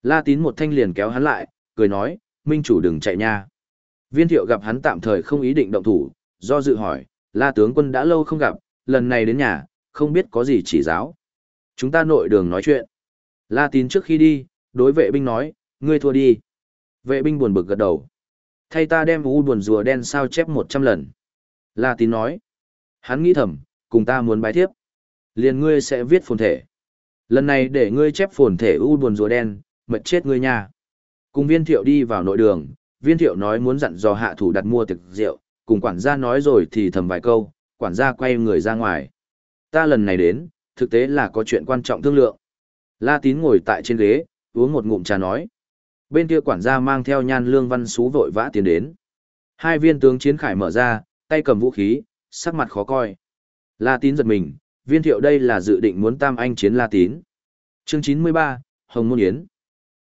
La tín một thanh liền kéo hắn lại, cười nói, minh chủ đừng chạy nha. Viên thiệu gặp hắn tạm thời không ý định động thủ, do dự hỏi, La tướng quân đã lâu không gặp, lần này đến nhà, không biết có gì chỉ giáo. Chúng ta nội đường nói chuyện. La tín trước khi đi, đối vệ binh nói, ngươi thua đi. Vệ binh buồn bực gật đầu. Thay ta đem u buồn rùa đen sao chép 100 lần. La tín nói. Hắn nghĩ thầm, cùng ta muốn bài thiếp. Liền ngươi sẽ viết phồn thể. Lần này để ngươi chép phồn thể u buồn rùa đen, mệt chết ngươi nha. Cùng viên thiệu đi vào nội đường, viên thiệu nói muốn dặn dò hạ thủ đặt mua thực rượu, cùng quản gia nói rồi thì thầm vài câu, quản gia quay người ra ngoài. Ta lần này đến, thực tế là có chuyện quan trọng thương lượng. La tín ngồi tại trên ghế, uống một ngụm trà nói. Bên kia quản gia mang theo nhan lương văn xú vội vã tiến đến. Hai viên tướng chiến khải mở ra, tay cầm vũ khí, sắc mặt khó coi. La tín giật mình, viên thiệu đây là dự định muốn tam anh chiến La tín. Chương 93, Hồng Môn Yến.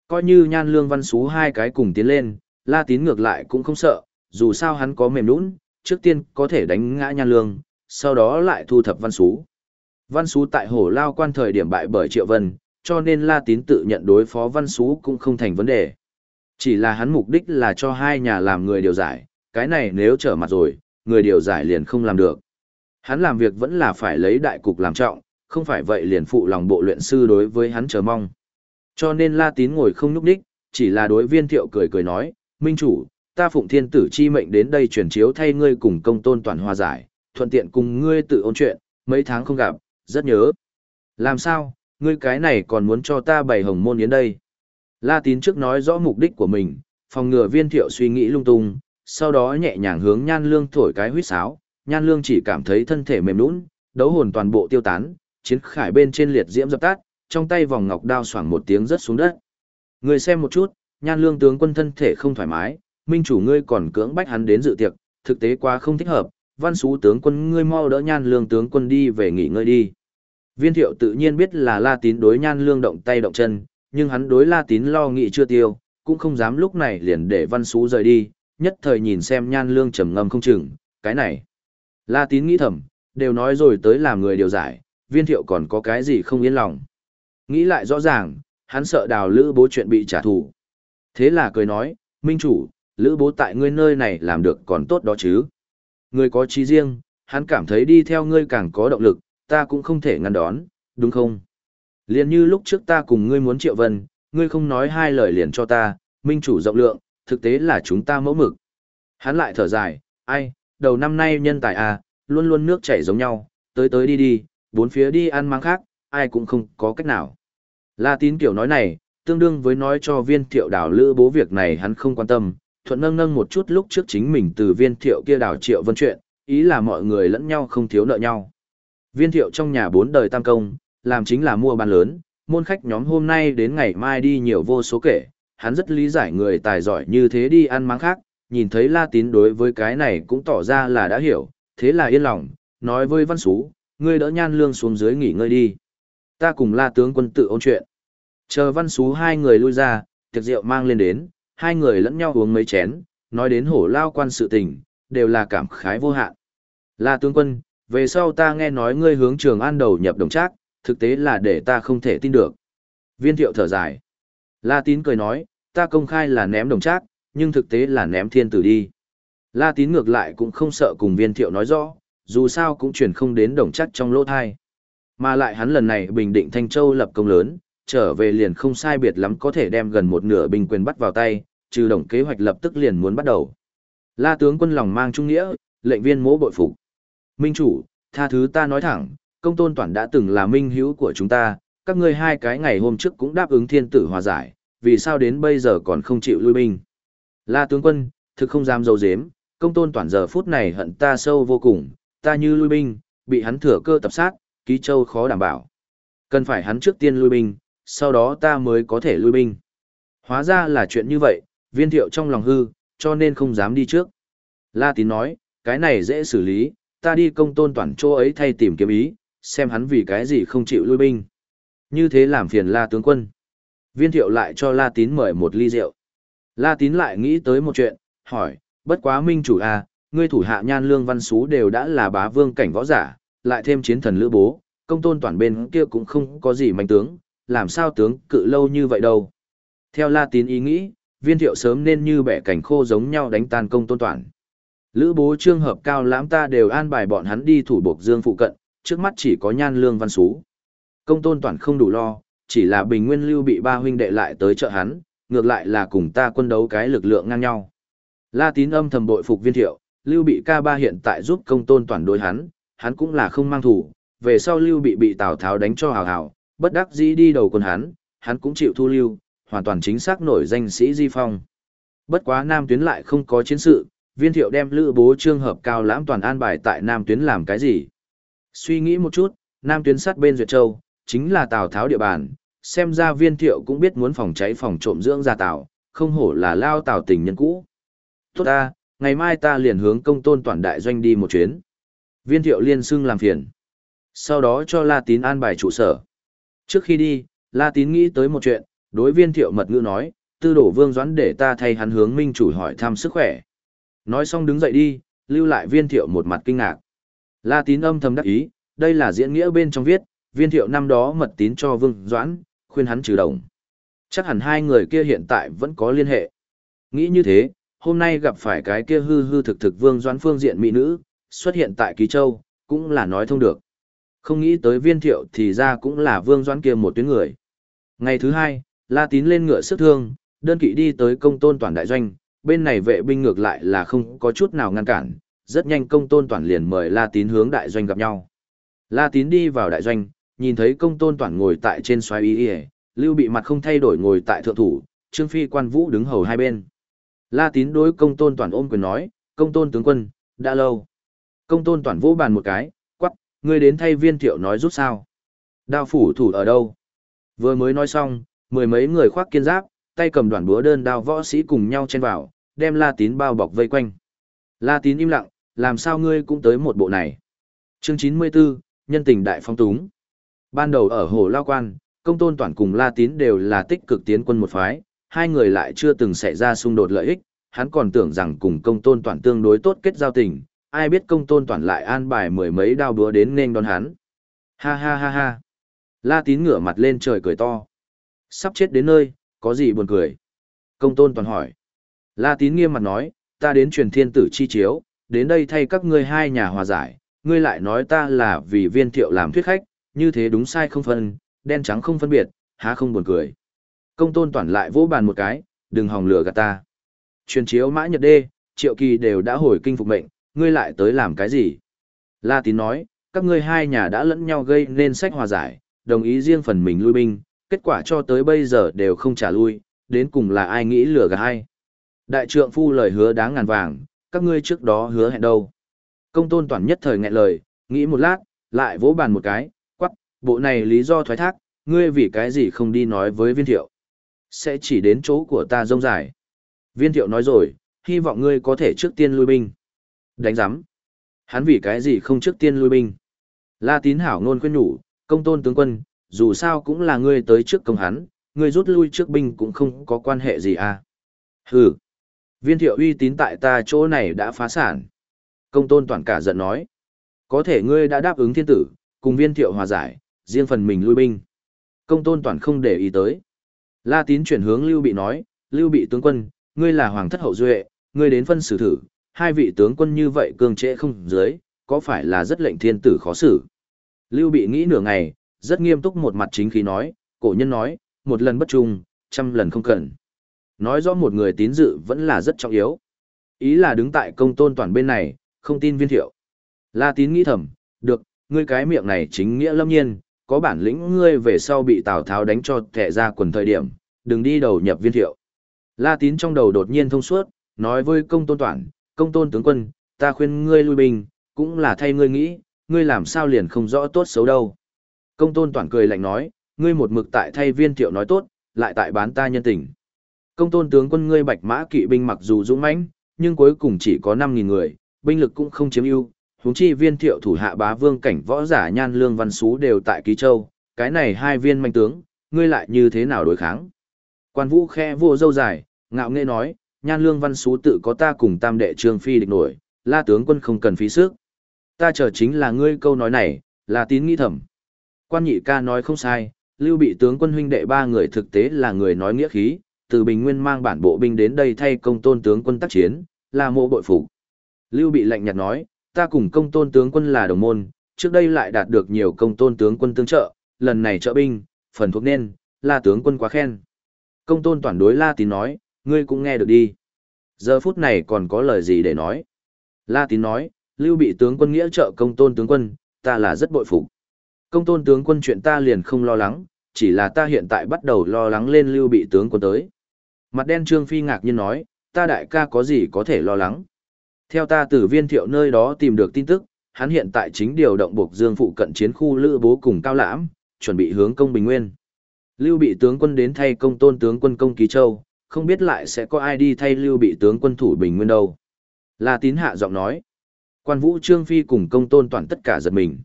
Coi như nhan lương văn xú hai cái cùng tiến lên, La tín ngược lại cũng không sợ, dù sao hắn có mềm nũng, trước tiên có thể đánh ngã nhan lương, sau đó lại thu thập văn xú. Văn xú tại hổ lao quan thời điểm bại bởi triệu vân, cho nên La tín tự nhận đối phó văn xú cũng không thành vấn đề. Chỉ là hắn mục đích là cho hai nhà làm người điều giải, cái này nếu trở mặt rồi, người điều giải liền không làm được. Hắn làm việc vẫn là phải lấy đại cục làm trọng, không phải vậy liền phụ lòng bộ luyện sư đối với hắn chờ mong. Cho nên La Tín ngồi không nhúc đích, chỉ là đối viên thiệu cười cười nói, Minh chủ, ta phụng thiên tử chi mệnh đến đây chuyển chiếu thay ngươi cùng công tôn toàn hòa giải, thuận tiện cùng ngươi tự ôn chuyện, mấy tháng không gặp, rất nhớ. Làm sao, ngươi cái này còn muốn cho ta bày hồng môn yến đây? La Tín trước nói rõ mục đích của mình, phòng ngừa viên thiệu suy nghĩ lung tung, sau đó nhẹ nhàng hướng nhan lương thổi cái huýt sáo, nhan lương chỉ cảm thấy thân thể mềm nũng, đấu hồn toàn bộ tiêu tán, chiến khải bên trên liệt diễm dập tắt, trong tay vòng ngọc đao xoảng một tiếng rớt xuống đất. Người xem một chút, nhan lương tướng quân thân thể không thoải mái, minh chủ ngươi còn cưỡng bách hắn đến dự tiệc, thực tế quá không thích hợp, văn sú tướng quân ngươi mau đỡ nhan lương tướng quân đi về nghỉ ngơi đi. Viên thiệu tự nhiên biết là la tín đối nhan lương động tay động chân, nhưng hắn đối la tín lo nghĩ chưa tiêu, cũng không dám lúc này liền để văn sú rời đi, nhất thời nhìn xem nhan lương trầm ngâm không chừng, cái này. La tín nghĩ thầm, đều nói rồi tới làm người điều giải, viên thiệu còn có cái gì không yên lòng. Nghĩ lại rõ ràng, hắn sợ đào lữ bố chuyện bị trả thù. Thế là cười nói, minh chủ, lữ bố tại ngươi nơi này làm được còn tốt đó chứ. Ngươi có trí riêng, hắn cảm thấy đi theo ngươi càng có động lực, ta cũng không thể ngăn đón, đúng không? Liền như lúc trước ta cùng ngươi muốn triệu vân, ngươi không nói hai lời liền cho ta, minh chủ rộng lượng, thực tế là chúng ta mẫu mực. Hắn lại thở dài, ai, đầu năm nay nhân tài à, luôn luôn nước chảy giống nhau, tới tới đi đi, bốn phía đi ăn mang khác, ai cũng không có cách nào. La tín kiểu nói này, tương đương với nói cho viên thiệu đảo lữ bố việc này hắn không quan tâm, thuận nâng nâng một chút lúc trước chính mình từ viên thiệu kia đảo triệu vân chuyện, ý là mọi người lẫn nhau không thiếu nợ nhau. Viên thiệu trong nhà bốn đời tam công, làm chính là mua bán lớn, môn khách nhóm hôm nay đến ngày mai đi nhiều vô số kể, hắn rất lý giải người tài giỏi như thế đi ăn máng khác, nhìn thấy La Tín đối với cái này cũng tỏ ra là đã hiểu, thế là yên lòng, nói với Văn Sú, ngươi đỡ nhan lương xuống dưới nghỉ ngơi đi. Ta cùng La tướng quân tự ôn chuyện. Chờ Văn Sú hai người lui ra, tiệc rượu mang lên đến, hai người lẫn nhau uống mấy chén, nói đến hổ lao quan sự tình, đều là cảm khái vô hạn. La tướng quân, về sau ta nghe nói ngươi hướng trường an đầu nhập đồng trác, thực tế là để ta không thể tin được. Viên thiệu thở dài. La tín cười nói, ta công khai là ném đồng trác, nhưng thực tế là ném thiên tử đi. La tín ngược lại cũng không sợ cùng viên thiệu nói rõ, dù sao cũng chuyển không đến đồng trác trong lỗ thai. Mà lại hắn lần này bình định Thanh Châu lập công lớn, trở về liền không sai biệt lắm có thể đem gần một nửa binh quyền bắt vào tay, trừ đồng kế hoạch lập tức liền muốn bắt đầu. La tướng quân lòng mang trung nghĩa, lệnh viên mỗ bội phục. Minh chủ, tha thứ ta nói thẳng, công tôn toàn đã từng là minh hữu của chúng ta, các ngươi hai cái ngày hôm trước cũng đáp ứng thiên tử hòa giải, vì sao đến bây giờ còn không chịu lui binh. La tướng quân, thực không dám dấu dếm, công tôn toàn giờ phút này hận ta sâu vô cùng, ta như lui binh, bị hắn thừa cơ tập sát, ký châu khó đảm bảo. Cần phải hắn trước tiên lui binh, sau đó ta mới có thể lui binh. Hóa ra là chuyện như vậy, viên thiệu trong lòng hư, cho nên không dám đi trước. La tín nói, cái này dễ xử lý, ta đi công tôn toàn chỗ ấy thay tìm kiếm ý, xem hắn vì cái gì không chịu lui binh. Như thế làm phiền La tướng quân. Viên thiệu lại cho La tín mời một ly rượu. La tín lại nghĩ tới một chuyện, hỏi, bất quá minh chủ à, ngươi thủ hạ nhan lương văn xú đều đã là bá vương cảnh võ giả, lại thêm chiến thần lữ bố, công tôn toàn bên kia cũng không có gì mạnh tướng, làm sao tướng cự lâu như vậy đâu. Theo La tín ý nghĩ, viên thiệu sớm nên như bẻ cảnh khô giống nhau đánh tan công tôn toàn. Lữ bố trương hợp cao lãm ta đều an bài bọn hắn đi thủ buộc dương phụ cận, trước mắt chỉ có nhan lương văn xú. Công tôn toàn không đủ lo, chỉ là bình nguyên lưu bị ba huynh đệ lại tới trợ hắn, ngược lại là cùng ta quân đấu cái lực lượng ngang nhau. La tín âm thầm bội phục viên thiệu, lưu bị ca ba hiện tại giúp công tôn toàn đối hắn, hắn cũng là không mang thủ, về sau lưu bị bị Tào Tháo đánh cho hào hào, bất đắc dĩ đi đầu quân hắn, hắn cũng chịu thu lưu, hoàn toàn chính xác nổi danh sĩ Di Phong. Bất quá Nam Tuyến lại không có chiến sự, viên thiệu đem lữ bố trương hợp cao lãm toàn an bài tại Nam Tuyến làm cái gì? Suy nghĩ một chút, Nam Tuyến sát bên Duyệt Châu, chính là Tào Tháo địa bàn, xem ra viên thiệu cũng biết muốn phòng cháy phòng trộm dưỡng gia Tào, không hổ là lao Tào tình nhân cũ. Tốt ta, ngày mai ta liền hướng công tôn toàn đại doanh đi một chuyến. Viên thiệu liên xưng làm phiền. Sau đó cho La Tín an bài trụ sở. Trước khi đi, La Tín nghĩ tới một chuyện, đối viên thiệu mật ngữ nói, tư đổ vương doãn để ta thay hắn hướng minh chủ hỏi thăm sức khỏe. Nói xong đứng dậy đi, lưu lại viên thiệu một mặt kinh ngạc. La Tín âm thầm đắc ý, đây là diễn nghĩa bên trong viết, viên thiệu năm đó mật tín cho vương doãn, khuyên hắn trừ đồng. Chắc hẳn hai người kia hiện tại vẫn có liên hệ. Nghĩ như thế, hôm nay gặp phải cái kia hư hư thực thực vương doãn phương diện mỹ nữ, xuất hiện tại Ký Châu, cũng là nói thông được. Không nghĩ tới viên thiệu thì ra cũng là vương doãn kia một tuyến người. Ngày thứ hai, La Tín lên ngựa sức thương, đơn kỵ đi tới công tôn toàn đại doanh, bên này vệ binh ngược lại là không có chút nào ngăn cản, rất nhanh công tôn toàn liền mời La Tín hướng đại doanh gặp nhau. La Tín đi vào đại doanh, nhìn thấy công tôn toàn ngồi tại trên xoáy y y, lưu bị mặt không thay đổi ngồi tại thượng thủ, trương phi quan vũ đứng hầu hai bên. La Tín đối công tôn toàn ôm quyền nói, công tôn tướng quân, đã lâu. Công tôn toàn vũ bàn một cái, ngươi đến thay viên thiệu nói rút sao. Đao phủ thủ ở đâu? Vừa mới nói xong, mười mấy người khoác kiên giáp, tay cầm đoạn búa đơn đao võ sĩ cùng nhau chen vào, đem La Tín bao bọc vây quanh. La Tín im lặng, làm sao ngươi cũng tới một bộ này. Chương 94, nhân tình đại phong túng. Ban đầu ở Hồ Lao Quan, công tôn toàn cùng La Tín đều là tích cực tiến quân một phái, hai người lại chưa từng xảy ra xung đột lợi ích, hắn còn tưởng rằng cùng công tôn toàn tương đối tốt kết giao tình, ai biết công tôn toàn lại an bài mười mấy đao búa đến nên đón hắn. Ha ha ha ha. La Tín ngửa mặt lên trời cười to. Sắp chết đến nơi, có gì buồn cười? Công tôn toàn hỏi. La tín nghiêm mặt nói, ta đến truyền thiên tử chi chiếu, đến đây thay các ngươi hai nhà hòa giải, ngươi lại nói ta là vì viên thiệu làm thuyết khách, như thế đúng sai không phân, đen trắng không phân biệt, há không buồn cười. Công tôn toàn lại vỗ bàn một cái, đừng hòng lừa gạt ta. Truyền chiếu mã nhật đê, triệu kỳ đều đã hồi kinh phục mệnh, ngươi lại tới làm cái gì? La tín nói, các ngươi hai nhà đã lẫn nhau gây nên sách hòa giải, đồng ý riêng phần mình lui binh, kết quả cho tới bây giờ đều không trả lui, đến cùng là ai nghĩ lừa gạt hay. Đại trượng phu lời hứa đáng ngàn vàng, các ngươi trước đó hứa hẹn đâu. Công tôn toàn nhất thời nghẹn lời, nghĩ một lát, lại vỗ bàn một cái, quắc, bộ này lý do thoái thác, ngươi vì cái gì không đi nói với viên thiệu. Sẽ chỉ đến chỗ của ta rông dài. Viên thiệu nói rồi, hy vọng ngươi có thể trước tiên lui binh. Đánh giám. Hắn vì cái gì không trước tiên lui binh. La tín hảo ngôn khuyên nhủ, công tôn tướng quân, dù sao cũng là ngươi tới trước công hắn, ngươi rút lui trước binh cũng không có quan hệ gì à. Hừ, viên thiệu uy tín tại ta chỗ này đã phá sản. Công tôn toàn cả giận nói, có thể ngươi đã đáp ứng thiên tử, cùng viên thiệu hòa giải, riêng phần mình lui binh. Công tôn toàn không để ý tới. La tín chuyển hướng Lưu Bị nói, Lưu Bị tướng quân, ngươi là hoàng thất hậu duệ, ngươi đến phân xử thử, hai vị tướng quân như vậy cường trễ không dưới, có phải là rất lệnh thiên tử khó xử. Lưu Bị nghĩ nửa ngày, rất nghiêm túc một mặt chính khí nói, cổ nhân nói, một lần bất trung, trăm lần không cần. Nói rõ một người tín dự vẫn là rất trọng yếu. Ý là đứng tại công tôn toàn bên này, không tin viên thiệu. La tín nghĩ thầm, được, ngươi cái miệng này chính nghĩa lâm nhiên, có bản lĩnh ngươi về sau bị Tào Tháo đánh cho thẻ ra quần thời điểm, đừng đi đầu nhập viên thiệu. La tín trong đầu đột nhiên thông suốt, nói với công tôn toàn, công tôn tướng quân, ta khuyên ngươi lui binh, cũng là thay ngươi nghĩ, ngươi làm sao liền không rõ tốt xấu đâu. Công tôn toàn cười lạnh nói, ngươi một mực tại thay viên thiệu nói tốt, lại tại bán ta nhân tình. Công tôn tướng quân ngươi bạch mã kỵ binh mặc dù dũng mãnh, nhưng cuối cùng chỉ có 5.000 người, binh lực cũng không chiếm ưu. Huống chi viên thiệu thủ hạ bá vương cảnh võ giả nhan lương văn xú đều tại ký châu, cái này hai viên manh tướng, ngươi lại như thế nào đối kháng. Quan vũ khe vua dâu dài, ngạo nghễ nói, nhan lương văn xú tự có ta cùng tam đệ trương phi địch nổi, la tướng quân không cần phí sức. Ta chờ chính là ngươi câu nói này, là tín nghĩ thẩm. Quan nhị ca nói không sai, lưu bị tướng quân huynh đệ ba người thực tế là người nói nghĩa khí, từ Bình Nguyên mang bản bộ binh đến đây thay công tôn tướng quân tác chiến, là mộ bội phục. Lưu bị lạnh nhạt nói, ta cùng công tôn tướng quân là đồng môn, trước đây lại đạt được nhiều công tôn tướng quân tương trợ, lần này trợ binh, phần thuộc nên, là tướng quân quá khen. Công tôn toàn đối La Tín nói, ngươi cũng nghe được đi. Giờ phút này còn có lời gì để nói. La Tín nói, lưu bị tướng quân nghĩa trợ công tôn tướng quân, ta là rất bội phục. Công tôn tướng quân chuyện ta liền không lo lắng, chỉ là ta hiện tại bắt đầu lo lắng lên lưu bị tướng quân tới. Mặt đen Trương Phi ngạc nhiên nói, ta đại ca có gì có thể lo lắng. Theo ta từ viên thiệu nơi đó tìm được tin tức, hắn hiện tại chính điều động buộc dương phụ cận chiến khu lữ bố cùng cao lãm, chuẩn bị hướng công bình nguyên. Lưu bị tướng quân đến thay công tôn tướng quân công ký châu, không biết lại sẽ có ai đi thay lưu bị tướng quân thủ bình nguyên đâu. La tín hạ giọng nói. Quan vũ trương phi cùng công tôn toàn tất cả giật mình.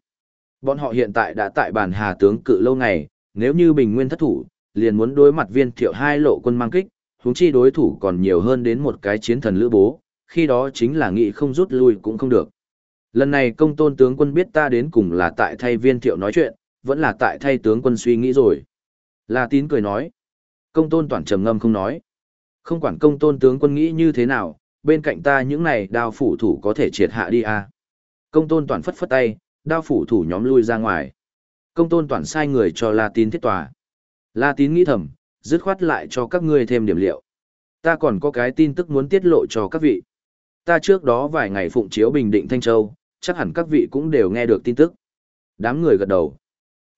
Bọn họ hiện tại đã tại bàn hà tướng cự lâu ngày, nếu như bình nguyên thất thủ, liền muốn đối mặt viên thiệu hai lộ quân mang kích, huống chi đối thủ còn nhiều hơn đến một cái chiến thần lữ bố, khi đó chính là nghị không rút lui cũng không được. Lần này công tôn tướng quân biết ta đến cùng là tại thay viên thiệu nói chuyện, vẫn là tại thay tướng quân suy nghĩ rồi. La tín cười nói. Công tôn toàn trầm ngâm không nói. Không quản công tôn tướng quân nghĩ như thế nào, bên cạnh ta những này đao phủ thủ có thể triệt hạ đi à. Công tôn toàn phất phất tay, đao phủ thủ nhóm lui ra ngoài. Công tôn toàn sai người cho La tín thiết tòa. La tín nghĩ thầm, dứt khoát lại cho các ngươi thêm điểm liệu. Ta còn có cái tin tức muốn tiết lộ cho các vị. Ta trước đó vài ngày phụng chiếu Bình Định Thanh Châu, chắc hẳn các vị cũng đều nghe được tin tức. Đám người gật đầu.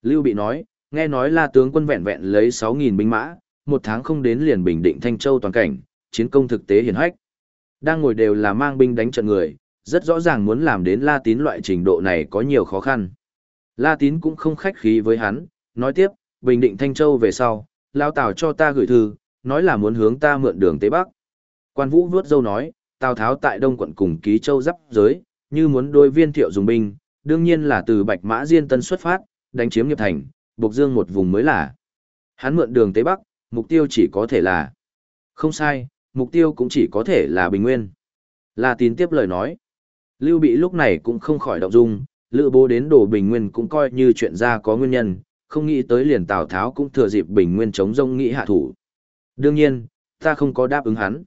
Lưu Bị nói, nghe nói là tướng quân vẹn vẹn lấy 6.000 binh mã, một tháng không đến liền Bình Định Thanh Châu toàn cảnh, chiến công thực tế hiển hách. Đang ngồi đều là mang binh đánh trận người, rất rõ ràng muốn làm đến La Tín loại trình độ này có nhiều khó khăn. La Tín cũng không khách khí với hắn, nói tiếp, Bình Định Thanh Châu về sau, Lao Tào cho ta gửi thư, nói là muốn hướng ta mượn đường Tây Bắc. Quan Vũ vuốt dâu nói, Tào Tháo tại Đông quận cùng ký châu giáp giới, như muốn đôi viên thiệu dùng binh, đương nhiên là từ Bạch Mã Diên Tân xuất phát, đánh chiếm nghiệp thành, buộc dương một vùng mới là. Hắn mượn đường Tây Bắc, mục tiêu chỉ có thể là. Không sai, mục tiêu cũng chỉ có thể là Bình Nguyên. La tín tiếp lời nói. Lưu Bị lúc này cũng không khỏi động dung, lữ bố đến đổ Bình Nguyên cũng coi như chuyện ra có nguyên nhân, không nghĩ tới liền Tào Tháo cũng thừa dịp Bình Nguyên chống rông nghĩ hạ thủ. Đương nhiên, ta không có đáp ứng hắn.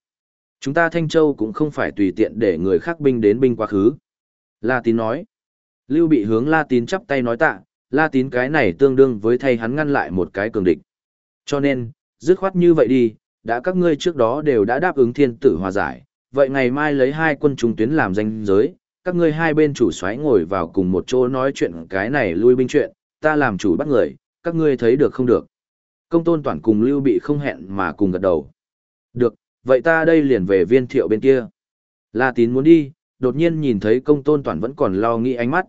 Chúng ta Thanh Châu cũng không phải tùy tiện để người khác binh đến binh quá khứ. La Tín nói. Lưu bị hướng La Tín chắp tay nói tạ, La Tín cái này tương đương với thay hắn ngăn lại một cái cường địch. Cho nên, dứt khoát như vậy đi, đã các ngươi trước đó đều đã đáp ứng thiên tử hòa giải, vậy ngày mai lấy hai quân trung tuyến làm danh giới, các ngươi hai bên chủ soái ngồi vào cùng một chỗ nói chuyện cái này lui binh chuyện, ta làm chủ bắt người, các ngươi thấy được không được. Công tôn toàn cùng Lưu bị không hẹn mà cùng gật đầu. Được, vậy ta đây liền về viên thiệu bên kia. La tín muốn đi, đột nhiên nhìn thấy công tôn toàn vẫn còn lo nghĩ ánh mắt.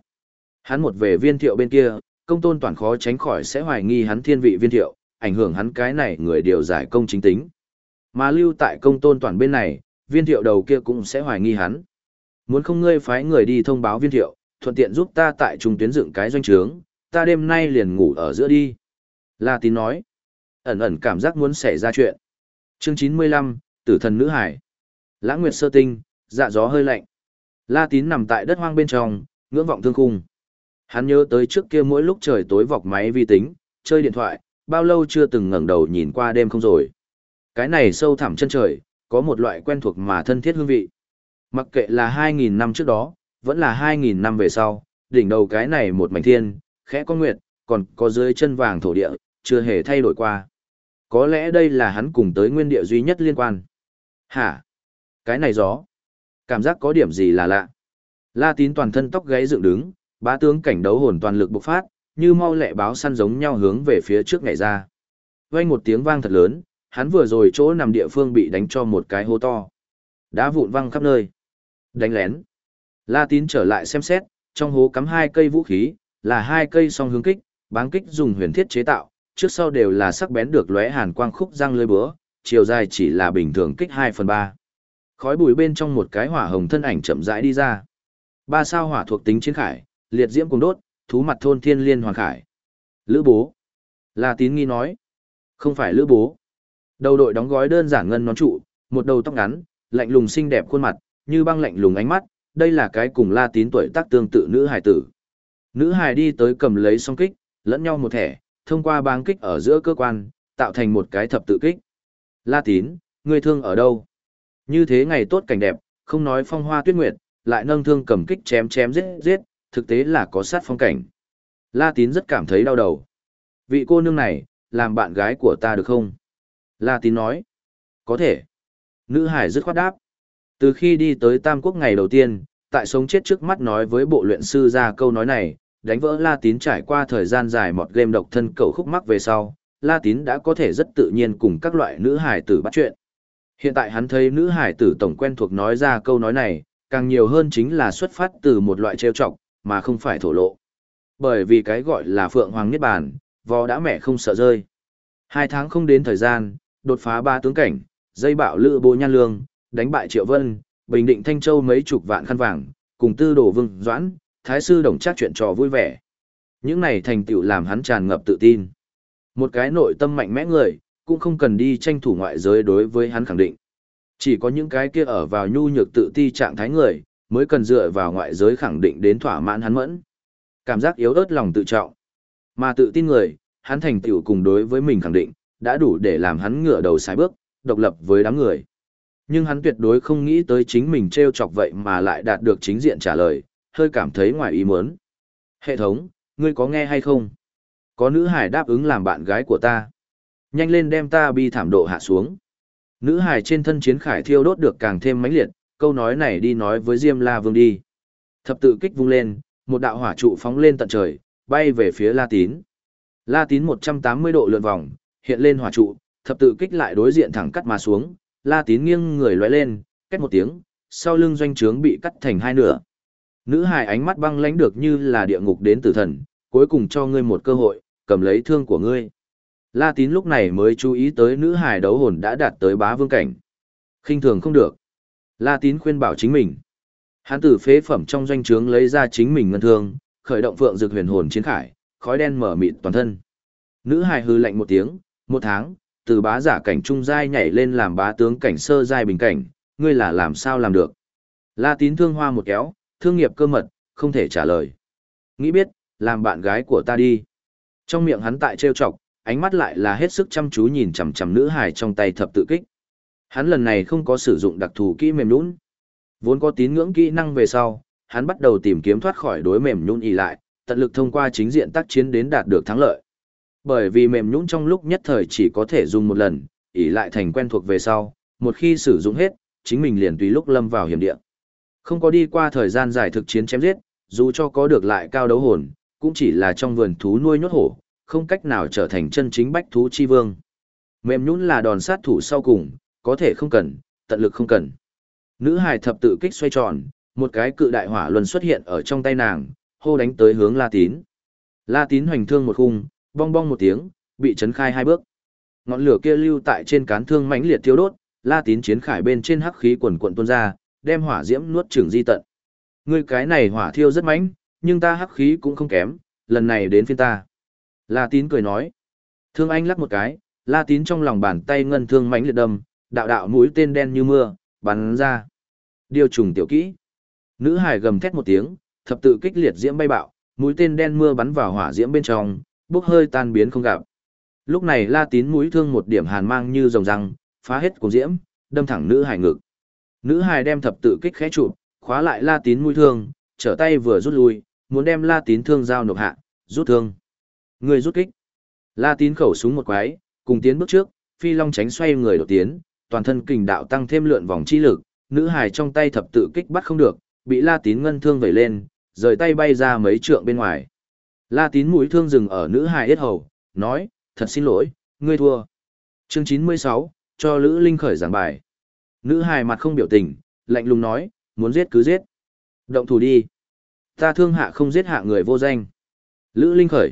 Hắn một về viên thiệu bên kia, công tôn toàn khó tránh khỏi sẽ hoài nghi hắn thiên vị viên thiệu, ảnh hưởng hắn cái này người điều giải công chính tính. Mà lưu tại công tôn toàn bên này, viên thiệu đầu kia cũng sẽ hoài nghi hắn. Muốn không ngươi phái người đi thông báo viên thiệu, thuận tiện giúp ta tại trung tuyến dựng cái doanh trướng, ta đêm nay liền ngủ ở giữa đi. La tín nói, ẩn ẩn cảm giác muốn xảy ra chuyện. Chương 95, Tử thần nữ hải. Lãng Nguyệt sơ tinh, dạ gió hơi lạnh. La Tín nằm tại đất hoang bên trong, ngưỡng vọng thương khung. Hắn nhớ tới trước kia mỗi lúc trời tối vọc máy vi tính, chơi điện thoại, bao lâu chưa từng ngẩng đầu nhìn qua đêm không rồi. Cái này sâu thẳm chân trời, có một loại quen thuộc mà thân thiết hương vị. Mặc kệ là 2.000 năm trước đó, vẫn là 2.000 năm về sau, đỉnh đầu cái này một mảnh thiên, khẽ con nguyệt, còn có dưới chân vàng thổ địa, chưa hề thay đổi qua. Có lẽ đây là hắn cùng tới nguyên địa duy nhất liên quan. Hả? Cái này gió. Cảm giác có điểm gì là lạ. La tín toàn thân tóc gáy dựng đứng, bá tướng cảnh đấu hồn toàn lực bộc phát, như mau lẹ báo săn giống nhau hướng về phía trước ngày ra. Vang một tiếng vang thật lớn, hắn vừa rồi chỗ nằm địa phương bị đánh cho một cái hố to. Đá vụn văng khắp nơi. Đánh lén. La tín trở lại xem xét, trong hố cắm hai cây vũ khí, là hai cây song hướng kích, báng kích dùng huyền thiết chế tạo, trước sau đều là sắc bén được lóe hàn quang khúc răng lưới búa, chiều dài chỉ là bình thường kích 2 phần 3. Khói bụi bên trong một cái hỏa hồng thân ảnh chậm rãi đi ra. Ba sao hỏa thuộc tính chiến khải, liệt diễm cùng đốt, thú mặt thôn thiên liên hoàng khải. Lữ bố. La tín nghi nói. Không phải lữ bố. Đầu đội đóng gói đơn giản ngân nón trụ, một đầu tóc ngắn, lạnh lùng xinh đẹp khuôn mặt, như băng lạnh lùng ánh mắt, đây là cái cùng La tín tuổi tác tương tự nữ hải tử. Nữ hải đi tới cầm lấy song kích, lẫn nhau một thẻ, thông qua bang kích ở giữa cơ quan, tạo thành một cái thập tự kích. La tín, ngươi thương ở đâu? Như thế ngày tốt cảnh đẹp, không nói phong hoa tuyết nguyệt, lại nâng thương cầm kích chém chém giết giết, thực tế là có sát phong cảnh. La tín rất cảm thấy đau đầu. Vị cô nương này, làm bạn gái của ta được không? La tín nói. Có thể. Nữ hải dứt khoát đáp. Từ khi đi tới Tam Quốc ngày đầu tiên, tại sống chết trước mắt nói với bộ luyện sư ra câu nói này, đánh vỡ La Tín trải qua thời gian dài một game độc thân cầu khúc mắc về sau, La Tín đã có thể rất tự nhiên cùng các loại nữ hải tử bắt chuyện. Hiện tại hắn thấy nữ hải tử tổng quen thuộc nói ra câu nói này, càng nhiều hơn chính là xuất phát từ một loại trêu chọc, mà không phải thổ lộ. Bởi vì cái gọi là Phượng Hoàng Niết Bàn, vò đã mẹ không sợ rơi. Hai tháng không đến thời gian, đột phá ba tướng cảnh, dây bạo lữ bố nhan lương, đánh bại Triệu Vân, bình định Thanh Châu mấy chục vạn khăn vàng, cùng tư đổ vương doãn, thái sư đồng trác chuyện trò vui vẻ. Những này thành tựu làm hắn tràn ngập tự tin. Một cái nội tâm mạnh mẽ người, cũng không cần đi tranh thủ ngoại giới đối với hắn khẳng định. Chỉ có những cái kia ở vào nhu nhược tự ti trạng thái người, mới cần dựa vào ngoại giới khẳng định đến thỏa mãn hắn mẫn. Cảm giác yếu ớt lòng tự trọng. Mà tự tin người, hắn thành tựu cùng đối với mình khẳng định, đã đủ để làm hắn ngửa đầu sai bước, độc lập với đám người. Nhưng hắn tuyệt đối không nghĩ tới chính mình treo chọc vậy mà lại đạt được chính diện trả lời, hơi cảm thấy ngoài ý muốn. Hệ thống, ngươi có nghe hay không? Có nữ hải đáp ứng làm bạn gái của ta. Nhanh lên đem ta bi thảm độ hạ xuống. Nữ hải trên thân chiến khải thiêu đốt được càng thêm mãnh liệt, câu nói này đi nói với Diêm La Vương đi. Thập tự kích vung lên, một đạo hỏa trụ phóng lên tận trời, bay về phía La Tín. La Tín 180 độ lượn vòng, hiện lên hỏa trụ, thập tự kích lại đối diện thẳng cắt mà xuống, La Tín nghiêng người lóe lên, két một tiếng, sau lưng doanh trướng bị cắt thành hai nửa. Nữ hài ánh mắt băng lãnh được như là địa ngục đến tử thần, cuối cùng cho ngươi một cơ hội, cầm lấy thương của ngươi. La Tín lúc này mới chú ý tới nữ hài đấu hồn đã đạt tới bá vương cảnh. khinh thường không được. La Tín khuyên bảo chính mình. Hắn từ phế phẩm trong doanh trướng lấy ra chính mình ngân thương, khởi động phượng dược huyền hồn chiến khải, khói đen mở mịt toàn thân. Nữ hài hư lạnh một tiếng, một tháng, từ bá giả cảnh trung giai nhảy lên làm bá tướng cảnh sơ giai bình cảnh, ngươi là làm sao làm được. La tín thương hoa một kéo, thương nghiệp cơ mật, không thể trả lời. Nghĩ biết, làm bạn gái của ta đi. Trong miệng hắn tại trêu chọc, ánh mắt lại là hết sức chăm chú nhìn chằm chằm nữ hài trong tay thập tự kích. Hắn lần này không có sử dụng đặc thù kỹ mềm nhũn. Vốn có tín ngưỡng kỹ năng về sau, hắn bắt đầu tìm kiếm thoát khỏi đối mềm nhũn ỉ lại, tận lực thông qua chính diện tác chiến đến đạt được thắng lợi. Bởi vì mềm nhũn trong lúc nhất thời chỉ có thể dùng một lần, ỉ lại thành quen thuộc về sau, một khi sử dụng hết, chính mình liền tùy lúc lâm vào hiểm địa. Không có đi qua thời gian dài thực chiến chém giết, dù cho có được lại cao đấu hồn, cũng chỉ là trong vườn thú nuôi nhốt hổ, không cách nào trở thành chân chính bách thú chi vương. Mềm nhũn là đòn sát thủ sau cùng, có thể không cần, tận lực không cần. Nữ hài thập tự kích xoay tròn, một cái cự đại hỏa luân xuất hiện ở trong tay nàng, hô đánh tới hướng La Tín. La Tín hoành thương một khung, bong bong một tiếng, bị chấn khai hai bước. Ngọn lửa kia lưu tại trên cán thương mãnh liệt thiêu đốt, La Tín chiến khải bên trên hắc khí quần quần tuôn ra, đem hỏa diễm nuốt chửng di tận. Ngươi cái này hỏa thiêu rất mãnh, nhưng ta hắc khí cũng không kém, lần này đến phiên ta. La Tín cười nói. Thương anh lắc một cái, La Tín trong lòng bàn tay ngân thương mãnh liệt đâm, đạo đạo mũi tên đen như mưa, bắn ra. Điều trùng tiểu kỹ. Nữ hải gầm thét một tiếng, thập tự kích liệt diễm bay bạo, mũi tên đen mưa bắn vào hỏa diễm bên trong, bốc hơi tan biến không gặp. Lúc này La Tín mũi thương một điểm hàn mang như rồng răng, phá hết cuồng diễm, đâm thẳng nữ hải ngực. Nữ hải đem thập tự kích khẽ chụp, khóa lại La Tín mũi thương, trở tay vừa rút lui, muốn đem La Tín thương giao nộp hạ, rút thương. Người rút kích. La Tín khẩu súng một quái, cùng tiến bước trước, phi long tránh xoay người đột tiến, toàn thân kình đạo tăng thêm lượn vòng chi lực, nữ hài trong tay thập tự kích bắt không được, bị La Tín ngân thương vẩy lên, rời tay bay ra mấy trượng bên ngoài. La tín mũi thương dừng ở nữ hài yết hầu, nói, thật xin lỗi, ngươi thua. Chương 96, cho Lữ Linh khởi giảng bài. Nữ hài mặt không biểu tình, lạnh lùng nói, muốn giết cứ giết. Động thủ đi. Ta thương hạ không giết hạ người vô danh. Lữ Linh khởi.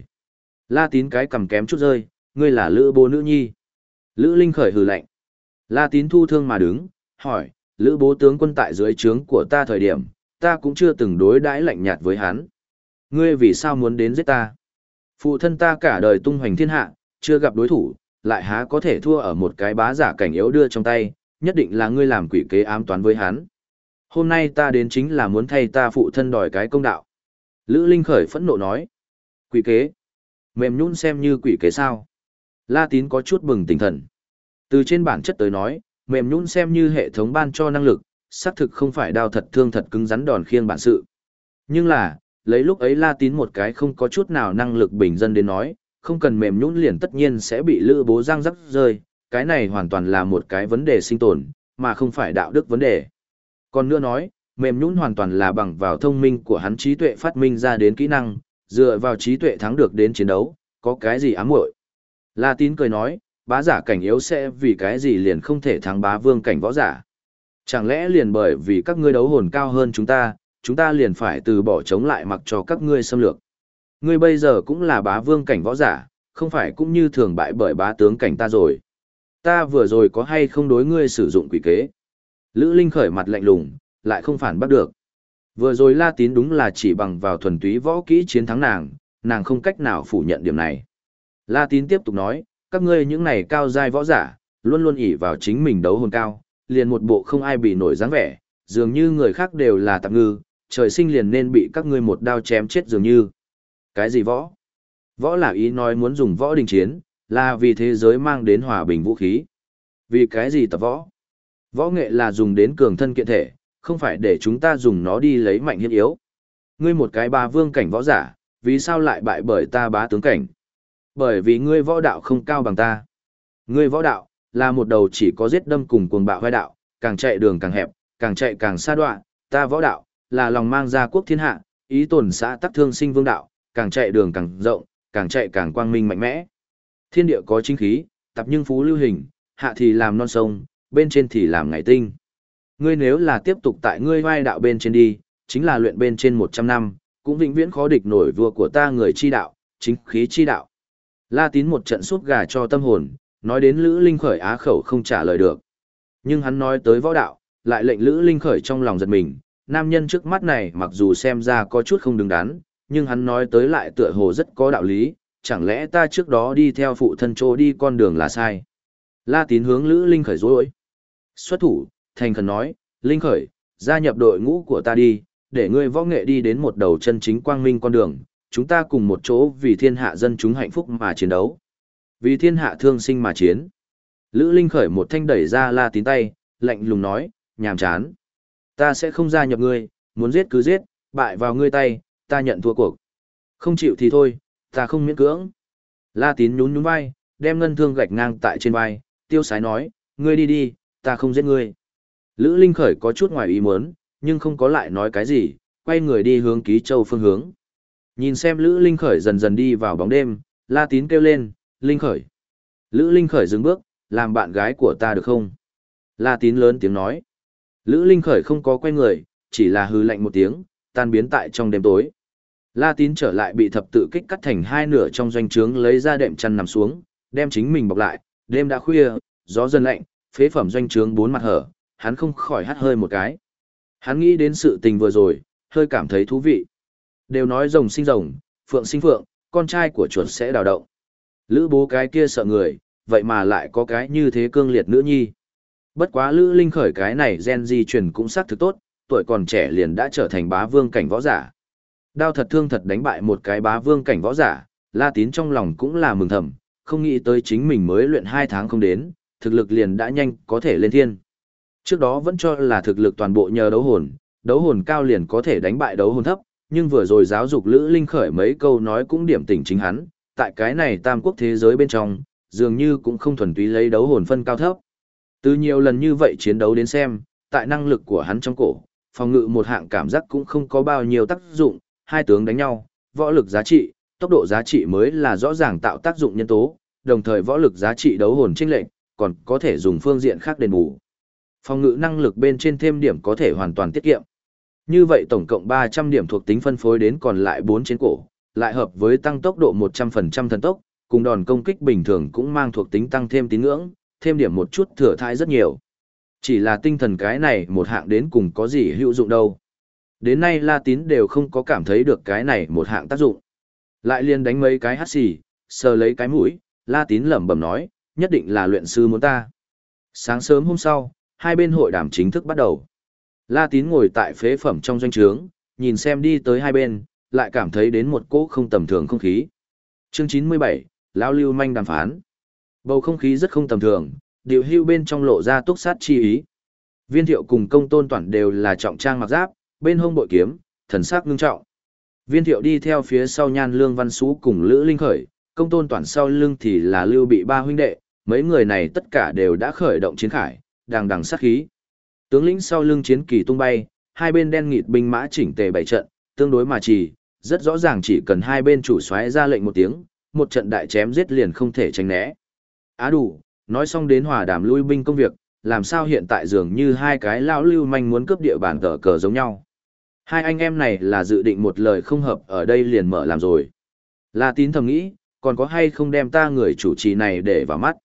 La tín cái cầm kém chút rơi, ngươi là Lữ bố nữ nhi. Lữ Linh khởi hừ lạnh. La tín thu thương mà đứng, hỏi, Lữ bố tướng quân tại dưới trướng của ta thời điểm, ta cũng chưa từng đối đãi lạnh nhạt với hắn. Ngươi vì sao muốn đến giết ta? Phụ thân ta cả đời tung hoành thiên hạ, chưa gặp đối thủ, lại há có thể thua ở một cái bá giả cảnh yếu đưa trong tay, nhất định là ngươi làm quỷ kế ám toán với hắn. Hôm nay ta đến chính là muốn thay ta phụ thân đòi cái công đạo. Lữ Linh khởi phẫn nộ nói. Quỷ kế? Mềm nhún xem như quỷ kế sao? La tín có chút bừng tỉnh thần. Từ trên bản chất tới nói, mềm nhũn xem như hệ thống ban cho năng lực, xác thực không phải đao thật thương thật cứng rắn đòn khiêng bản sự. Nhưng là, lấy lúc ấy La Tín một cái không có chút nào năng lực bình dân đến nói, không cần mềm nhũn liền tất nhiên sẽ bị lữ bố giang rắc rơi, cái này hoàn toàn là một cái vấn đề sinh tồn, mà không phải đạo đức vấn đề. Còn nữa nói, mềm nhũn hoàn toàn là bằng vào thông minh của hắn trí tuệ phát minh ra đến kỹ năng, dựa vào trí tuệ thắng được đến chiến đấu, có cái gì ám muội. La tín cười nói, bá giả cảnh yếu sẽ vì cái gì liền không thể thắng bá vương cảnh võ giả. Chẳng lẽ liền bởi vì các ngươi đấu hồn cao hơn chúng ta, chúng ta liền phải từ bỏ chống lại mặc cho các ngươi xâm lược. Ngươi bây giờ cũng là bá vương cảnh võ giả, không phải cũng như thường bại bởi bá tướng cảnh ta rồi. Ta vừa rồi có hay không đối ngươi sử dụng quỷ kế. Lữ Linh khởi mặt lạnh lùng, lại không phản bắt được. Vừa rồi La Tín đúng là chỉ bằng vào thuần túy võ kỹ chiến thắng nàng, nàng không cách nào phủ nhận điểm này. La Tín tiếp tục nói, các ngươi những này cao giai võ giả, luôn luôn ỷ vào chính mình đấu hồn cao, liền một bộ không ai bị nổi dáng vẻ, dường như người khác đều là tạp ngư, trời sinh liền nên bị các ngươi một đao chém chết dường như. Cái gì võ? Võ là ý nói muốn dùng võ đình chiến, là vì thế giới mang đến hòa bình vũ khí. Vì cái gì tập võ? Võ nghệ là dùng đến cường thân kiện thể, không phải để chúng ta dùng nó đi lấy mạnh hiên yếu. Ngươi một cái ba vương cảnh võ giả, vì sao lại bại bởi ta bá tướng cảnh? Bởi vì ngươi võ đạo không cao bằng ta. Ngươi võ đạo, là một đầu chỉ có giết đâm cùng cuồng bạo vai đạo, càng chạy đường càng hẹp, càng chạy càng xa đoạn, ta võ đạo, là lòng mang ra quốc thiên hạ, ý tồn xã tắc thương sinh vương đạo, càng chạy đường càng rộng, càng chạy càng quang minh mạnh mẽ. Thiên địa có chính khí, tập nhưng phú lưu hình, hạ thì làm non sông, bên trên thì làm ngày tinh. Ngươi nếu là tiếp tục tại ngươi vai đạo bên trên đi, chính là luyện bên trên 100 năm, cũng vĩnh viễn khó địch nổi vua của ta người chi đạo, chính khí chi đạo. La tín một trận suốt gà cho tâm hồn, nói đến Lữ Linh Khởi á khẩu không trả lời được. Nhưng hắn nói tới võ đạo, lại lệnh Lữ Linh Khởi trong lòng giật mình, nam nhân trước mắt này mặc dù xem ra có chút không đứng đắn, nhưng hắn nói tới lại tựa hồ rất có đạo lý, chẳng lẽ ta trước đó đi theo phụ thân chỗ đi con đường là sai. La tín hướng Lữ Linh Khởi dối. Xuất thủ, thành khẩn nói, Linh Khởi, gia nhập đội ngũ của ta đi, để ngươi võ nghệ đi đến một đầu chân chính quang minh con đường, chúng ta cùng một chỗ vì thiên hạ dân chúng hạnh phúc mà chiến đấu. Vì thiên hạ thương sinh mà chiến. Lữ Linh khởi một thanh đẩy ra la tín tay, lạnh lùng nói, nhàm chán. Ta sẽ không gia nhập ngươi, muốn giết cứ giết, bại vào ngươi tay, ta nhận thua cuộc. Không chịu thì thôi, ta không miễn cưỡng. La tín nhún nhún vai, đem ngân thương gạch ngang tại trên vai, tiêu sái nói, ngươi đi đi, ta không giết ngươi. Lữ Linh khởi có chút ngoài ý muốn, nhưng không có lại nói cái gì, quay người đi hướng ký châu phương hướng. Nhìn xem Lữ Linh khởi dần dần đi vào bóng đêm, La tín kêu lên, Linh khởi. Lữ Linh khởi dừng bước, làm bạn gái của ta được không? La tín lớn tiếng nói. Lữ Linh khởi không có quay người, chỉ là hư lạnh một tiếng, tan biến tại trong đêm tối. La tín trở lại bị thập tự kích cắt thành hai nửa trong doanh trướng lấy ra đệm chăn nằm xuống, đem chính mình bọc lại, đêm đã khuya, gió dần lạnh, phế phẩm doanh trướng bốn mặt hở, hắn không khỏi hắt hơi một cái. Hắn nghĩ đến sự tình vừa rồi, hơi cảm thấy thú vị. Đều nói rồng sinh rồng, phượng sinh phượng, con trai của chuột sẽ đào động. Lữ bố cái kia sợ người, vậy mà lại có cái như thế cương liệt nữ nhi. Bất quá Lữ Linh khởi cái này gen di truyền cũng xác thực tốt, tuổi còn trẻ liền đã trở thành bá vương cảnh võ giả. Đao thật thương thật đánh bại một cái bá vương cảnh võ giả, La Tín trong lòng cũng là mừng thầm, không nghĩ tới chính mình mới luyện 2 tháng không đến, thực lực liền đã nhanh có thể lên thiên. Trước đó vẫn cho là thực lực toàn bộ nhờ đấu hồn, đấu hồn cao liền có thể đánh bại đấu hồn thấp, nhưng vừa rồi giáo dục Lữ Linh khởi mấy câu nói cũng điểm tỉnh chính hắn, tại cái này tam quốc thế giới bên trong, dường như cũng không thuần túy lấy đấu hồn phân cao thấp. Từ nhiều lần như vậy chiến đấu đến xem, tại năng lực của hắn trong cổ, phòng ngự một hạng cảm giác cũng không có bao nhiêu tác dụng, hai tướng đánh nhau, võ lực giá trị, tốc độ giá trị mới là rõ ràng tạo tác dụng nhân tố, đồng thời võ lực giá trị đấu hồn chênh lệnh, còn có thể dùng phương diện khác đền bù. Phòng ngự năng lực bên trên thêm điểm có thể hoàn toàn tiết kiệm. Như vậy tổng cộng 300 điểm thuộc tính phân phối đến còn lại 4 trên cổ, lại hợp với tăng tốc độ 100% thần tốc, cùng đòn công kích bình thường cũng mang thuộc tính tăng thêm tín ngưỡng, thêm điểm một chút thừa thãi rất nhiều. Chỉ là tinh thần cái này một hạng đến cùng có gì hữu dụng đâu. Đến nay La Tín đều không có cảm thấy được cái này một hạng tác dụng. Lại liền đánh mấy cái hát xì, sờ lấy cái mũi, La Tín lẩm bẩm nói, nhất định là luyện sư muốn ta. Sáng sớm hôm sau, hai bên hội đàm chính thức bắt đầu. La Tín ngồi tại phế phẩm trong doanh trướng, nhìn xem đi tới hai bên, lại cảm thấy đến một cỗ không tầm thường không khí. Chương 97, Lão Lưu Manh đàm phán. Bầu không khí rất không tầm thường, điều hưu bên trong lộ ra túc sát chi ý. Viên thiệu cùng công tôn toàn đều là trọng trang mặc giáp, bên hông bội kiếm, thần sắc ngưng trọng. Viên thiệu đi theo phía sau nhan lương văn xú cùng Lữ Linh khởi, công tôn toàn sau lưng thì là lưu bị ba huynh đệ, mấy người này tất cả đều đã khởi động chiến khải, đang đằng sát khí. Tướng lĩnh sau lưng chiến kỳ tung bay, hai bên đen nghịt binh mã chỉnh tề bảy trận, tương đối mà chỉ, rất rõ ràng chỉ cần hai bên chủ soái ra lệnh một tiếng, một trận đại chém giết liền không thể tránh né. Á đủ, nói xong đến hòa đàm lui binh công việc, làm sao hiện tại dường như hai cái lão lưu manh muốn cướp địa bàn tờ cờ giống nhau. Hai anh em này là dự định một lời không hợp ở đây liền mở làm rồi. La tín thầm nghĩ, còn có hay không đem ta người chủ trì này để vào mắt.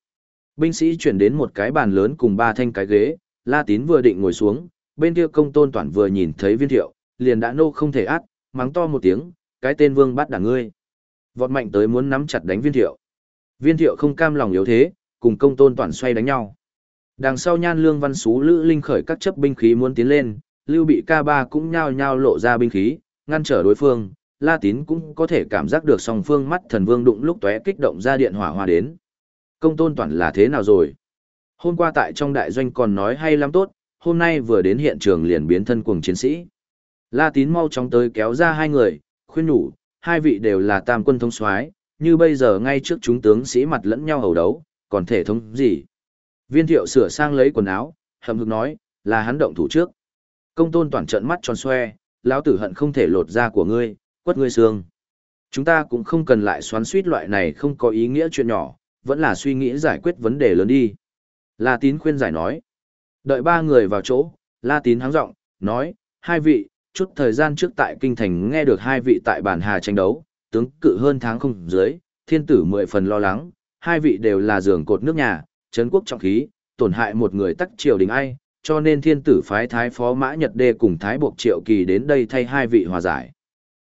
Binh sĩ chuyển đến một cái bàn lớn cùng ba thanh cái ghế, La tín vừa định ngồi xuống, bên kia công tôn toàn vừa nhìn thấy viên thiệu, liền đã nô không thể át, mắng to một tiếng, cái tên vương bắt đảng ngươi. Vọt mạnh tới muốn nắm chặt đánh viên thiệu. Viên thiệu không cam lòng yếu thế, cùng công tôn toàn xoay đánh nhau. Đằng sau nhan lương văn xú lữ linh khởi các chấp binh khí muốn tiến lên, lưu bị ca ba cũng nhao nhao lộ ra binh khí, ngăn trở đối phương, la tín cũng có thể cảm giác được song phương mắt thần vương đụng lúc tóe kích động ra điện hỏa hoa đến. Công tôn toàn là thế nào rồi? Hôm qua tại trong đại doanh còn nói hay lắm tốt, hôm nay vừa đến hiện trường liền biến thân cuồng chiến sĩ. La tín mau chóng tới kéo ra hai người, khuyên nhủ, hai vị đều là tam quân thống soái, như bây giờ ngay trước chúng tướng sĩ mặt lẫn nhau hầu đấu, còn thể thống gì? Viên thiệu sửa sang lấy quần áo, hầm hực nói, là hắn động thủ trước. Công tôn toàn trận mắt tròn xoe, lão tử hận không thể lột da của ngươi, quất ngươi xương. Chúng ta cũng không cần lại xoắn suýt loại này không có ý nghĩa chuyện nhỏ, vẫn là suy nghĩ giải quyết vấn đề lớn đi. La tín khuyên giải nói. Đợi ba người vào chỗ, La tín hắng giọng nói, hai vị, chút thời gian trước tại kinh thành nghe được hai vị tại bản hà tranh đấu, tướng cự hơn tháng không dưới, thiên tử mười phần lo lắng, hai vị đều là giường cột nước nhà, chấn quốc trọng khí, tổn hại một người tắc triều đình ai, cho nên thiên tử phái thái phó mã nhật đê cùng thái buộc triệu kỳ đến đây thay hai vị hòa giải.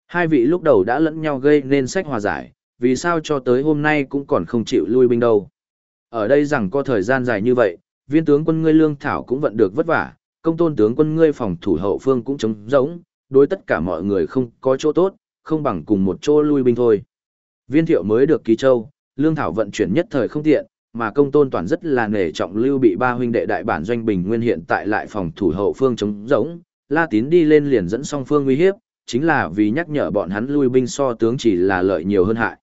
Hai vị lúc đầu đã lẫn nhau gây nên sách hòa giải, vì sao cho tới hôm nay cũng còn không chịu lui binh đâu. Ở đây rằng có thời gian dài như vậy, viên tướng quân ngươi lương thảo cũng vận được vất vả, công tôn tướng quân ngươi phòng thủ hậu phương cũng trống rỗng, đối tất cả mọi người không có chỗ tốt, không bằng cùng một chỗ lui binh thôi. Viên thiệu mới được ký châu, lương thảo vận chuyển nhất thời không tiện, mà công tôn toàn rất là nể trọng lưu bị ba huynh đệ đại bản doanh bình nguyên hiện tại lại phòng thủ hậu phương chống rỗng, La Tín đi lên liền dẫn song phương uy hiếp, chính là vì nhắc nhở bọn hắn lui binh so tướng chỉ là lợi nhiều hơn hại.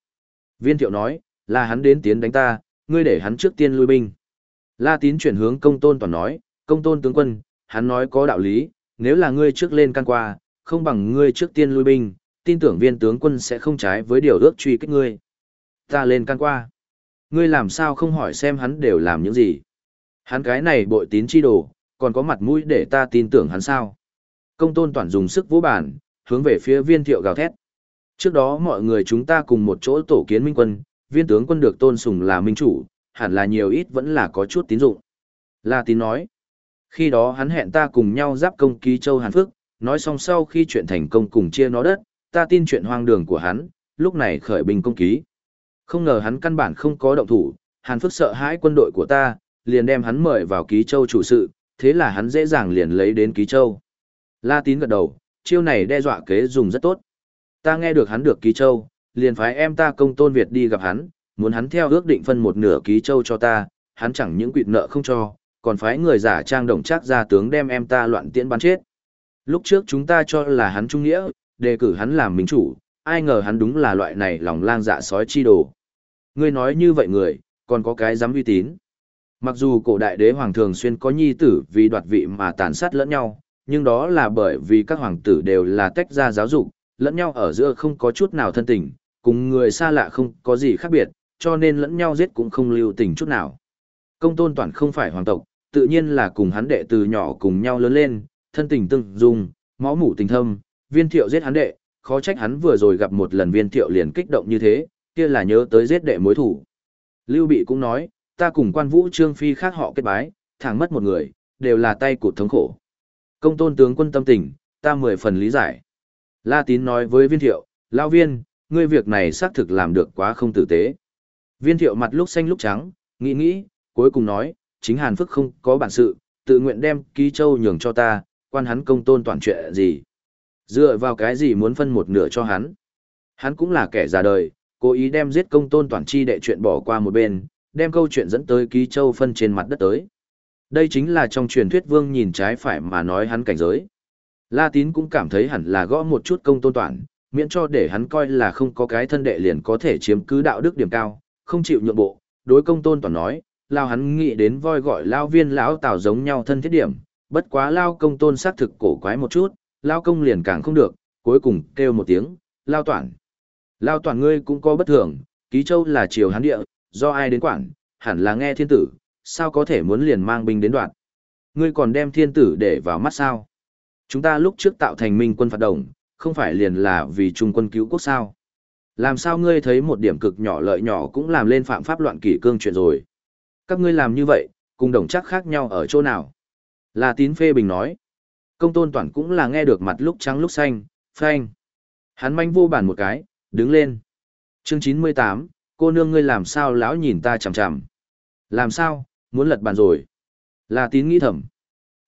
Viên thiệu nói, là hắn đến tiến đánh ta, ngươi để hắn trước tiên lui binh. La Tín chuyển hướng công tôn toàn nói, công tôn tướng quân, hắn nói có đạo lý, nếu là ngươi trước lên căn qua, không bằng ngươi trước tiên lui binh, tin tưởng viên tướng quân sẽ không trái với điều ước truy kích ngươi. Ta lên căn qua. Ngươi làm sao không hỏi xem hắn đều làm những gì? Hắn cái này bội tín chi đồ, còn có mặt mũi để ta tin tưởng hắn sao? Công tôn toàn dùng sức vũ bản, hướng về phía viên thiệu gào thét. Trước đó mọi người chúng ta cùng một chỗ tổ kiến minh quân, viên tướng quân được tôn sùng là minh chủ, hẳn là nhiều ít vẫn là có chút tín dụng. La tín nói. Khi đó hắn hẹn ta cùng nhau giáp công ký châu Hàn Phước, nói xong sau khi chuyện thành công cùng chia nó đất, ta tin chuyện hoang đường của hắn, lúc này khởi binh công ký. Không ngờ hắn căn bản không có động thủ, Hàn Phước sợ hãi quân đội của ta, liền đem hắn mời vào ký châu chủ sự, thế là hắn dễ dàng liền lấy đến ký châu. La tín gật đầu, chiêu này đe dọa kế dùng rất tốt. Ta nghe được hắn được ký châu, liền phái em ta công tôn Việt đi gặp hắn, muốn hắn theo ước định phân một nửa ký châu cho ta, hắn chẳng những quỵt nợ không cho, còn phái người giả trang đồng chắc ra tướng đem em ta loạn tiễn bắn chết. Lúc trước chúng ta cho là hắn trung nghĩa, đề cử hắn làm minh chủ, ai ngờ hắn đúng là loại này lòng lang dạ sói chi đồ. Ngươi nói như vậy người, còn có cái dám uy tín. Mặc dù cổ đại đế hoàng thường xuyên có nhi tử vì đoạt vị mà tàn sát lẫn nhau, nhưng đó là bởi vì các hoàng tử đều là tách ra giáo dục, lẫn nhau ở giữa không có chút nào thân tình, cùng người xa lạ không có gì khác biệt, cho nên lẫn nhau giết cũng không lưu tình chút nào. Công tôn toàn không phải hoàng tộc, tự nhiên là cùng hắn đệ từ nhỏ cùng nhau lớn lên, thân tình tương dung, máu mủ tình thâm, viên thiệu giết hắn đệ, khó trách hắn vừa rồi gặp một lần viên thiệu liền kích động như thế, kia là nhớ tới giết đệ mối thủ. Lưu Bị cũng nói, ta cùng quan vũ trương phi khác họ kết bái, thẳng mất một người, đều là tay cụt thống khổ. Công tôn tướng quân tâm tình, ta mười phần lý giải. La tín nói với viên thiệu, lao viên, ngươi việc này xác thực làm được quá không tử tế. Viên thiệu mặt lúc xanh lúc trắng, nghĩ nghĩ, cuối cùng nói, chính Hàn Phức không có bản sự, tự nguyện đem ký châu nhường cho ta, quan hắn công tôn toàn chuyện gì. Dựa vào cái gì muốn phân một nửa cho hắn. Hắn cũng là kẻ già đời, cố ý đem giết công tôn toàn chi đệ chuyện bỏ qua một bên, đem câu chuyện dẫn tới ký châu phân trên mặt đất tới. Đây chính là trong truyền thuyết vương nhìn trái phải mà nói hắn cảnh giới. La tín cũng cảm thấy hẳn là gõ một chút công tôn toàn, miễn cho để hắn coi là không có cái thân đệ liền có thể chiếm cứ đạo đức điểm cao, không chịu nhượng bộ. Đối công tôn toàn nói, lao hắn nghĩ đến voi gọi lao viên lão tào giống nhau thân thiết điểm, bất quá lao công tôn xác thực cổ quái một chút, lao công liền càng không được, cuối cùng kêu một tiếng, lao toàn. Lao toàn ngươi cũng có bất thường, Ký Châu là triều Hán địa, do ai đến quản, hẳn là nghe thiên tử, sao có thể muốn liền mang binh đến đoạn. Ngươi còn đem thiên tử để vào mắt sao? Chúng ta lúc trước tạo thành minh quân phạt đồng, không phải liền là vì trung quân cứu quốc sao? Làm sao ngươi thấy một điểm cực nhỏ lợi nhỏ cũng làm lên phạm pháp loạn kỷ cương chuyện rồi? Các ngươi làm như vậy, cùng đồng chắc khác nhau ở chỗ nào? Là tín phê bình nói. Công tôn toàn cũng là nghe được mặt lúc trắng lúc xanh, phanh. Hắn manh vô bản một cái, đứng lên. Chương chín mươi tám, cô nương ngươi làm sao lão nhìn ta chằm chằm. Làm sao, muốn lật bàn rồi. Là tín nghĩ thầm.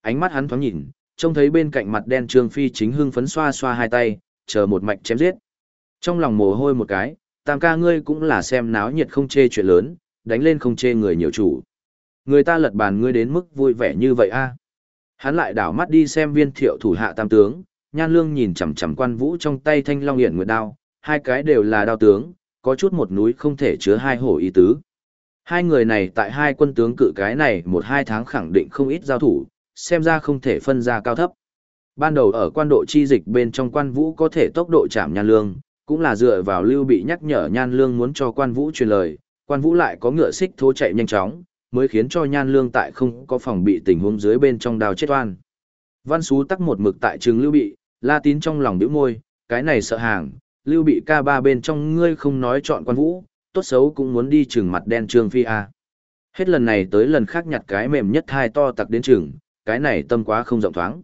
Ánh mắt hắn thoáng nhìn, trông thấy bên cạnh mặt đen Trương Phi chính hưng phấn xoa xoa hai tay, chờ một mạch chém giết. Trong lòng mồ hôi một cái, tam ca ngươi cũng là xem náo nhiệt không chê chuyện lớn, đánh lên không chê người nhiều chủ. Người ta lật bàn ngươi đến mức vui vẻ như vậy a à? Hắn lại đảo mắt đi xem viên thiệu thủ hạ tam tướng, nhan lương nhìn chằm chằm quan vũ trong tay thanh long hiển nguyệt đao, hai cái đều là đao tướng, có chút một núi không thể chứa hai hổ ý tứ. Hai người này tại hai quân tướng cự cái này một hai tháng khẳng định không ít giao thủ, xem ra không thể phân ra cao thấp. Ban đầu ở quan độ chi dịch bên trong quan vũ có thể tốc độ chạm nhan lương, cũng là dựa vào lưu bị nhắc nhở nhan lương muốn cho quan vũ truyền lời, quan vũ lại có ngựa xích thô chạy nhanh chóng, mới khiến cho nhan lương tại không có phòng bị tình huống dưới bên trong đào chết oan. Văn Xú tắc một mực tại trường lưu bị, la tín trong lòng bĩu môi, cái này sợ hàng, lưu bị ca ba bên trong ngươi không nói chọn quan vũ, tốt xấu cũng muốn đi trường mặt đen trương phi a. Hết lần này tới lần khác nhặt cái mềm nhất hai to tặc đến trường, cái này tâm quá không rộng thoáng.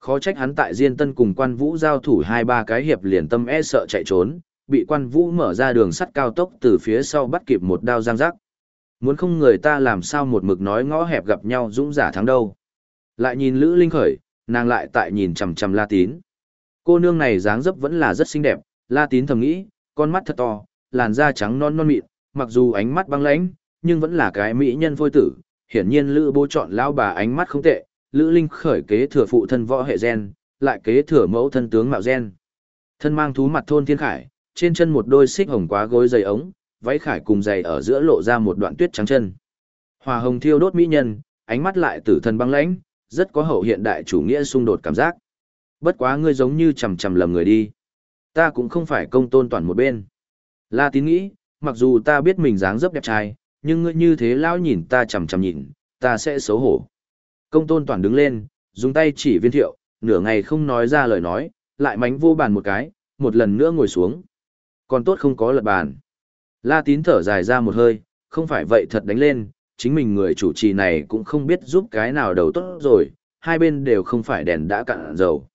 Khó trách hắn tại Diên Tân cùng quan vũ giao thủ hai ba cái hiệp liền tâm e sợ chạy trốn, bị quan vũ mở ra đường sắt cao tốc từ phía sau bắt kịp một đao giang rắc. Muốn không người ta làm sao một mực nói ngõ hẹp gặp nhau dũng giả thắng đâu. Lại nhìn Lữ Linh khởi, nàng lại tại nhìn chằm chằm La Tín. Cô nương này dáng dấp vẫn là rất xinh đẹp, La Tín thầm nghĩ, con mắt thật to, làn da trắng non non mịn, mặc dù ánh mắt băng lãnh, nhưng vẫn là cái mỹ nhân phôi tử. Hiển nhiên Lữ Bố chọn lão bà ánh mắt không tệ, Lữ Linh khởi kế thừa phụ thân võ hệ gen, lại kế thừa mẫu thân tướng mạo gen. Thân mang thú mặt thôn thiên khải, trên chân một đôi xích hồng quá gối dày ống, váy khải cùng giày ở giữa lộ ra một đoạn tuyết trắng chân. Hòa hồng thiêu đốt mỹ nhân, ánh mắt lại tử thần băng lãnh, rất có hậu hiện đại chủ nghĩa xung đột cảm giác. Bất quá ngươi giống như chầm chầm lầm người đi. Ta cũng không phải công tôn toàn một bên. La tín nghĩ, mặc dù ta biết mình dáng dấp đẹp trai, nhưng ngươi như thế lao nhìn ta chằm chằm nhìn, ta sẽ xấu hổ. Công tôn toàn đứng lên, dùng tay chỉ viên thiệu, nửa ngày không nói ra lời nói, lại mánh vô bàn một cái, một lần nữa ngồi xuống. Còn tốt không có lật bàn. La tín thở dài ra một hơi, không phải vậy thật đánh lên, chính mình người chủ trì này cũng không biết giúp cái nào đầu tốt rồi, hai bên đều không phải đèn đã cạn dầu.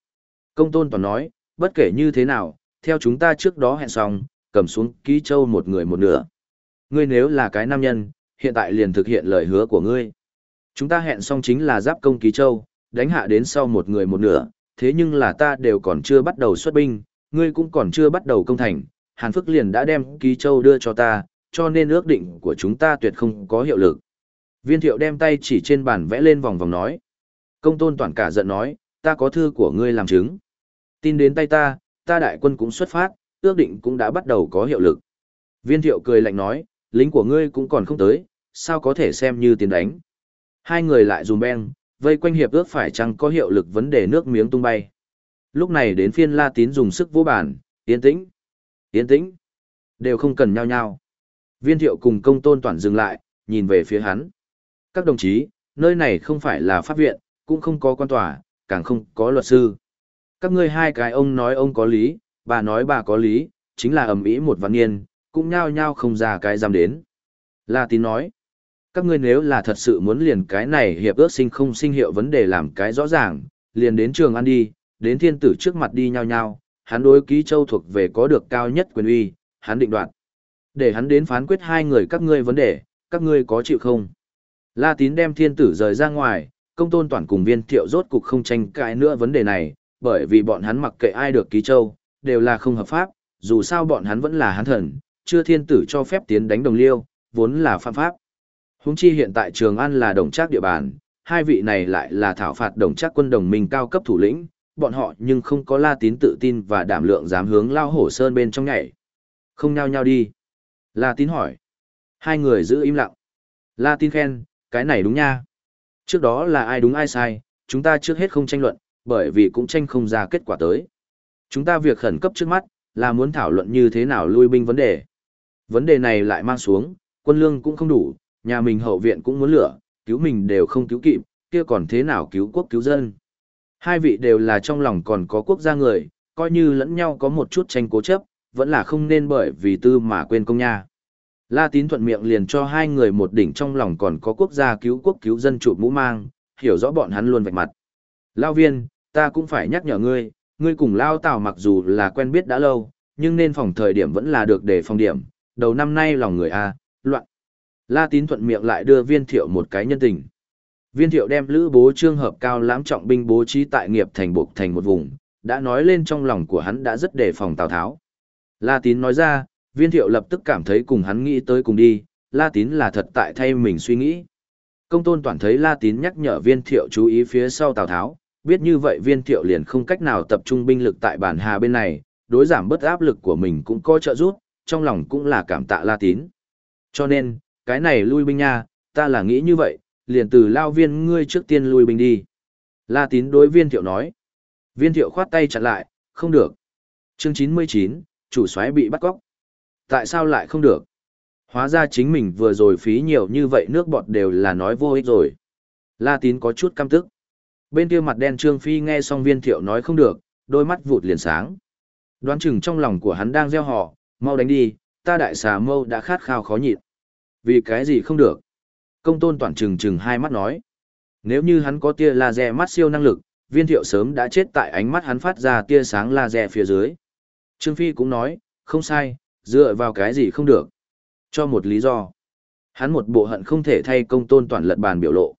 Công tôn toàn nói, bất kể như thế nào, theo chúng ta trước đó hẹn xong, cầm xuống ký châu một người một nửa. Ngươi nếu là cái nam nhân, hiện tại liền thực hiện lời hứa của ngươi. Chúng ta hẹn xong chính là giáp công ký châu, đánh hạ đến sau một người một nửa, thế nhưng là ta đều còn chưa bắt đầu xuất binh, ngươi cũng còn chưa bắt đầu công thành, Hàn Phước liền đã đem ký châu đưa cho ta, cho nên ước định của chúng ta tuyệt không có hiệu lực. Viên thiệu đem tay chỉ trên bàn vẽ lên vòng vòng nói. Công tôn toàn cả giận nói, ta có thư của ngươi làm chứng. Tin đến tay ta, ta đại quân cũng xuất phát, ước định cũng đã bắt đầu có hiệu lực. Viên thiệu cười lạnh nói, lính của ngươi cũng còn không tới, sao có thể xem như tiền đánh. Hai người lại dùm beng, vây quanh hiệp ước phải chăng có hiệu lực vấn đề nước miếng tung bay. Lúc này đến phiên La Tín dùng sức vô bản, yên tĩnh. Yên tĩnh. Đều không cần nhau nhau. Viên thiệu cùng công tôn toàn dừng lại, nhìn về phía hắn. Các đồng chí, nơi này không phải là pháp viện, cũng không có quan tòa, càng không có luật sư. Các ngươi hai cái ông nói ông có lý, bà nói bà có lý, chính là ầm ĩ một văn niên, cũng nhao nhao không ra cái dám đến. La tín nói, các ngươi nếu là thật sự muốn liền cái này hiệp ước sinh không sinh hiệu vấn đề làm cái rõ ràng, liền đến trường ăn đi, đến thiên tử trước mặt đi nhao nhao, hắn đối ký châu thuộc về có được cao nhất quyền uy, hắn định đoạt. Để hắn đến phán quyết hai người các ngươi vấn đề, các ngươi có chịu không? La tín đem thiên tử rời ra ngoài, công tôn toàn cùng viên thiệu rốt cục không tranh cãi nữa vấn đề này, bởi vì bọn hắn mặc kệ ai được ký châu, đều là không hợp pháp, dù sao bọn hắn vẫn là hắn thần, chưa thiên tử cho phép tiến đánh đồng liêu, vốn là phạm pháp. Húng chi hiện tại Trường An là đồng trác địa bàn, hai vị này lại là thảo phạt đồng trác quân đồng minh cao cấp thủ lĩnh, bọn họ nhưng không có la tín tự tin và đảm lượng dám hướng lao hổ sơn bên trong nhảy. Không nhao nhao đi. La tín hỏi. Hai người giữ im lặng. La tín khen, cái này đúng nha. Trước đó là ai đúng ai sai, chúng ta trước hết không tranh luận, bởi vì cũng tranh không ra kết quả tới. Chúng ta việc khẩn cấp trước mắt, là muốn thảo luận như thế nào lui binh vấn đề. Vấn đề này lại mang xuống, quân lương cũng không đủ, nhà mình hậu viện cũng muốn lửa, cứu mình đều không cứu kịp, kia còn thế nào cứu quốc cứu dân. Hai vị đều là trong lòng còn có quốc gia người, coi như lẫn nhau có một chút tranh cố chấp, vẫn là không nên bởi vì tư mà quên công nha. La tín thuận miệng liền cho hai người một đỉnh trong lòng còn có quốc gia cứu quốc cứu dân chụp mũ mang, hiểu rõ bọn hắn luôn vạch mặt. Lao viên, ta cũng phải nhắc nhở ngươi, ngươi cùng Lao Tào mặc dù là quen biết đã lâu, nhưng nên phòng thời điểm vẫn là được để phòng điểm, đầu năm nay lòng người A, loạn. La tín thuận miệng lại đưa viên thiệu một cái nhân tình. Viên thiệu đem lữ bố trương hợp cao lãm trọng binh bố trí tại nghiệp thành buộc thành một vùng, đã nói lên trong lòng của hắn đã rất đề phòng Tào Tháo. La tín nói ra, viên thiệu lập tức cảm thấy cùng hắn nghĩ tới cùng đi, La tín là thật tại thay mình suy nghĩ. Công tôn toàn thấy La tín nhắc nhở viên thiệu chú ý phía sau Tào Tháo, biết như vậy viên thiệu liền không cách nào tập trung binh lực tại bản hà bên này, đối giảm bớt áp lực của mình cũng có trợ giúp, trong lòng cũng là cảm tạ La tín. Cho nên, cái này lui binh nha, ta là nghĩ như vậy, liền từ lao viên ngươi trước tiên lui binh đi. La tín đối viên thiệu nói. Viên thiệu khoát tay chặn lại, không được. Chương 99, chủ soái bị bắt cóc. Tại sao lại không được? Hóa ra chính mình vừa rồi phí nhiều như vậy nước bọt đều là nói vô ích rồi. La tín có chút căm tức. Bên kia mặt đen Trương Phi nghe xong viên thiệu nói không được, đôi mắt vụt liền sáng. Đoán chừng trong lòng của hắn đang gieo họ, mau đánh đi, ta đại xà mâu đã khát khao khó nhịn. Vì cái gì không được? Công tôn toàn trừng trừng hai mắt nói. Nếu như hắn có tia laser mắt siêu năng lực, viên thiệu sớm đã chết tại ánh mắt hắn phát ra tia sáng laser phía dưới. Trương Phi cũng nói, không sai, dựa vào cái gì không được. Cho một lý do. Hắn một bộ hận không thể thay công tôn toàn lật bàn biểu lộ.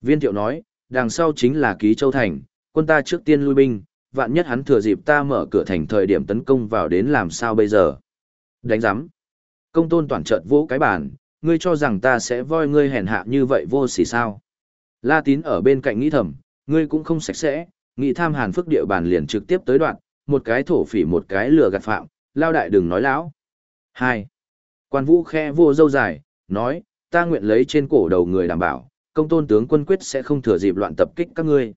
Viên thiệu nói, đằng sau chính là ký châu thành, quân ta trước tiên lui binh, vạn nhất hắn thừa dịp ta mở cửa thành thời điểm tấn công vào đến làm sao bây giờ. Đánh giám. Công tôn toàn trợt vỗ cái bàn, ngươi cho rằng ta sẽ voi ngươi hèn hạ như vậy vô sỉ sao. La tín ở bên cạnh nghĩ thầm, ngươi cũng không sạch sẽ, nghĩ tham hàn phức địa bàn liền trực tiếp tới đoạn, một cái thổ phỉ một cái lừa gạt phạm, lao đại đừng nói lão. Hai. Quan vũ khe vô dâu dài, nói, ta nguyện lấy trên cổ đầu người đảm bảo, công tôn tướng quân quyết sẽ không thừa dịp loạn tập kích các ngươi.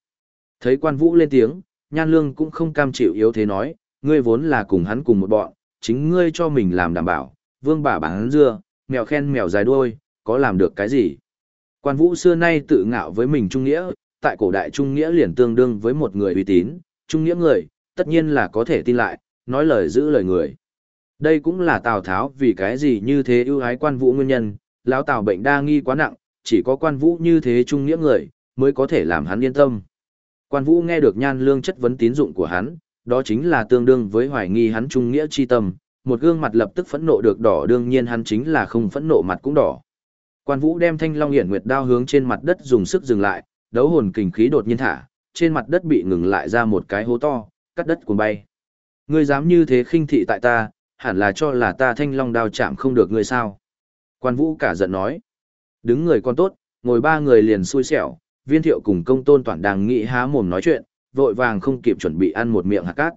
Thấy quan vũ lên tiếng, nhan lương cũng không cam chịu yếu thế nói, ngươi vốn là cùng hắn cùng một bọn, chính ngươi cho mình làm đảm bảo, vương bà bán dưa, mèo khen mèo dài đuôi, có làm được cái gì? Quan vũ xưa nay tự ngạo với mình trung nghĩa, tại cổ đại trung nghĩa liền tương đương với một người uy tín, trung nghĩa người, tất nhiên là có thể tin lại, nói lời giữ lời người. Đây cũng là Tào Tháo vì cái gì như thế ưu ái quan vũ nguyên nhân, lão Tào bệnh đa nghi quá nặng, chỉ có quan vũ như thế trung nghĩa người, mới có thể làm hắn yên tâm. Quan vũ nghe được nhan lương chất vấn tín dụng của hắn, đó chính là tương đương với hoài nghi hắn trung nghĩa chi tâm, một gương mặt lập tức phẫn nộ được đỏ đương nhiên hắn chính là không phẫn nộ mặt cũng đỏ. Quan Vũ đem Thanh Long Hiển Nguyệt đao hướng trên mặt đất dùng sức dừng lại, đấu hồn kình khí đột nhiên thả, trên mặt đất bị ngừng lại ra một cái hố to, cắt đất cuồng bay. Ngươi dám như thế khinh thị tại ta, hẳn là cho là ta Thanh Long đao chạm không được ngươi sao? Quan Vũ cả giận nói. Đứng người con tốt, ngồi ba người liền xui xẻo, Viên Thiệu cùng Công Tôn toàn đang nghị há mồm nói chuyện, vội vàng không kịp chuẩn bị ăn một miệng hạt cát.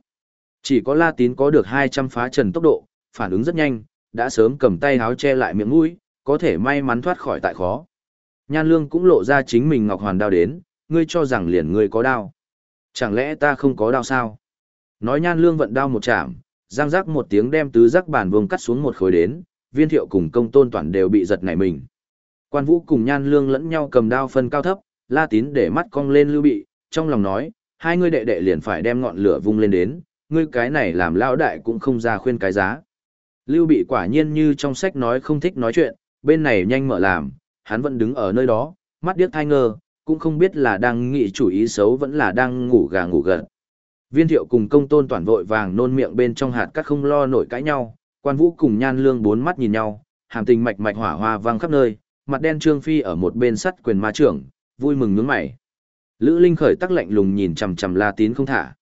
Chỉ có La Tín có được 200 phá trần tốc độ, phản ứng rất nhanh, đã sớm cầm tay háo che lại miệng mũi, có thể may mắn thoát khỏi tại khó. Nhan Lương cũng lộ ra chính mình ngọc hoàn đao đến, ngươi cho rằng liền ngươi có đao. Chẳng lẽ ta không có đao sao? Nói Nhan Lương vận đao một chạm, giang rắc một tiếng đem tứ rắc bản vùng cắt xuống một khối đến, viên thiệu cùng công tôn toàn đều bị giật nảy mình. Quan vũ cùng Nhan Lương lẫn nhau cầm đao phân cao thấp, La Tín để mắt cong lên lưu bị, trong lòng nói, hai người đệ đệ liền phải đem ngọn lửa vung lên đến, ngươi cái này làm lão đại cũng không ra khuyên cái giá. Lưu bị quả nhiên như trong sách nói không thích nói chuyện, bên này nhanh mở làm, hắn vẫn đứng ở nơi đó, mắt điếc thai ngơ, cũng không biết là đang nghĩ chủ ý xấu vẫn là đang ngủ gà ngủ gật. Viên thiệu cùng công tôn toàn vội vàng nôn miệng bên trong hạt cắt không lo nổi cãi nhau, quan vũ cùng nhan lương bốn mắt nhìn nhau, hàm tình mạch mạch hỏa hoa vang khắp nơi, mặt đen trương phi ở một bên sắt quyền ma trưởng, vui mừng nhướng mày. Lữ Linh khởi tắc lạnh lùng nhìn chằm chằm La Tín không thả.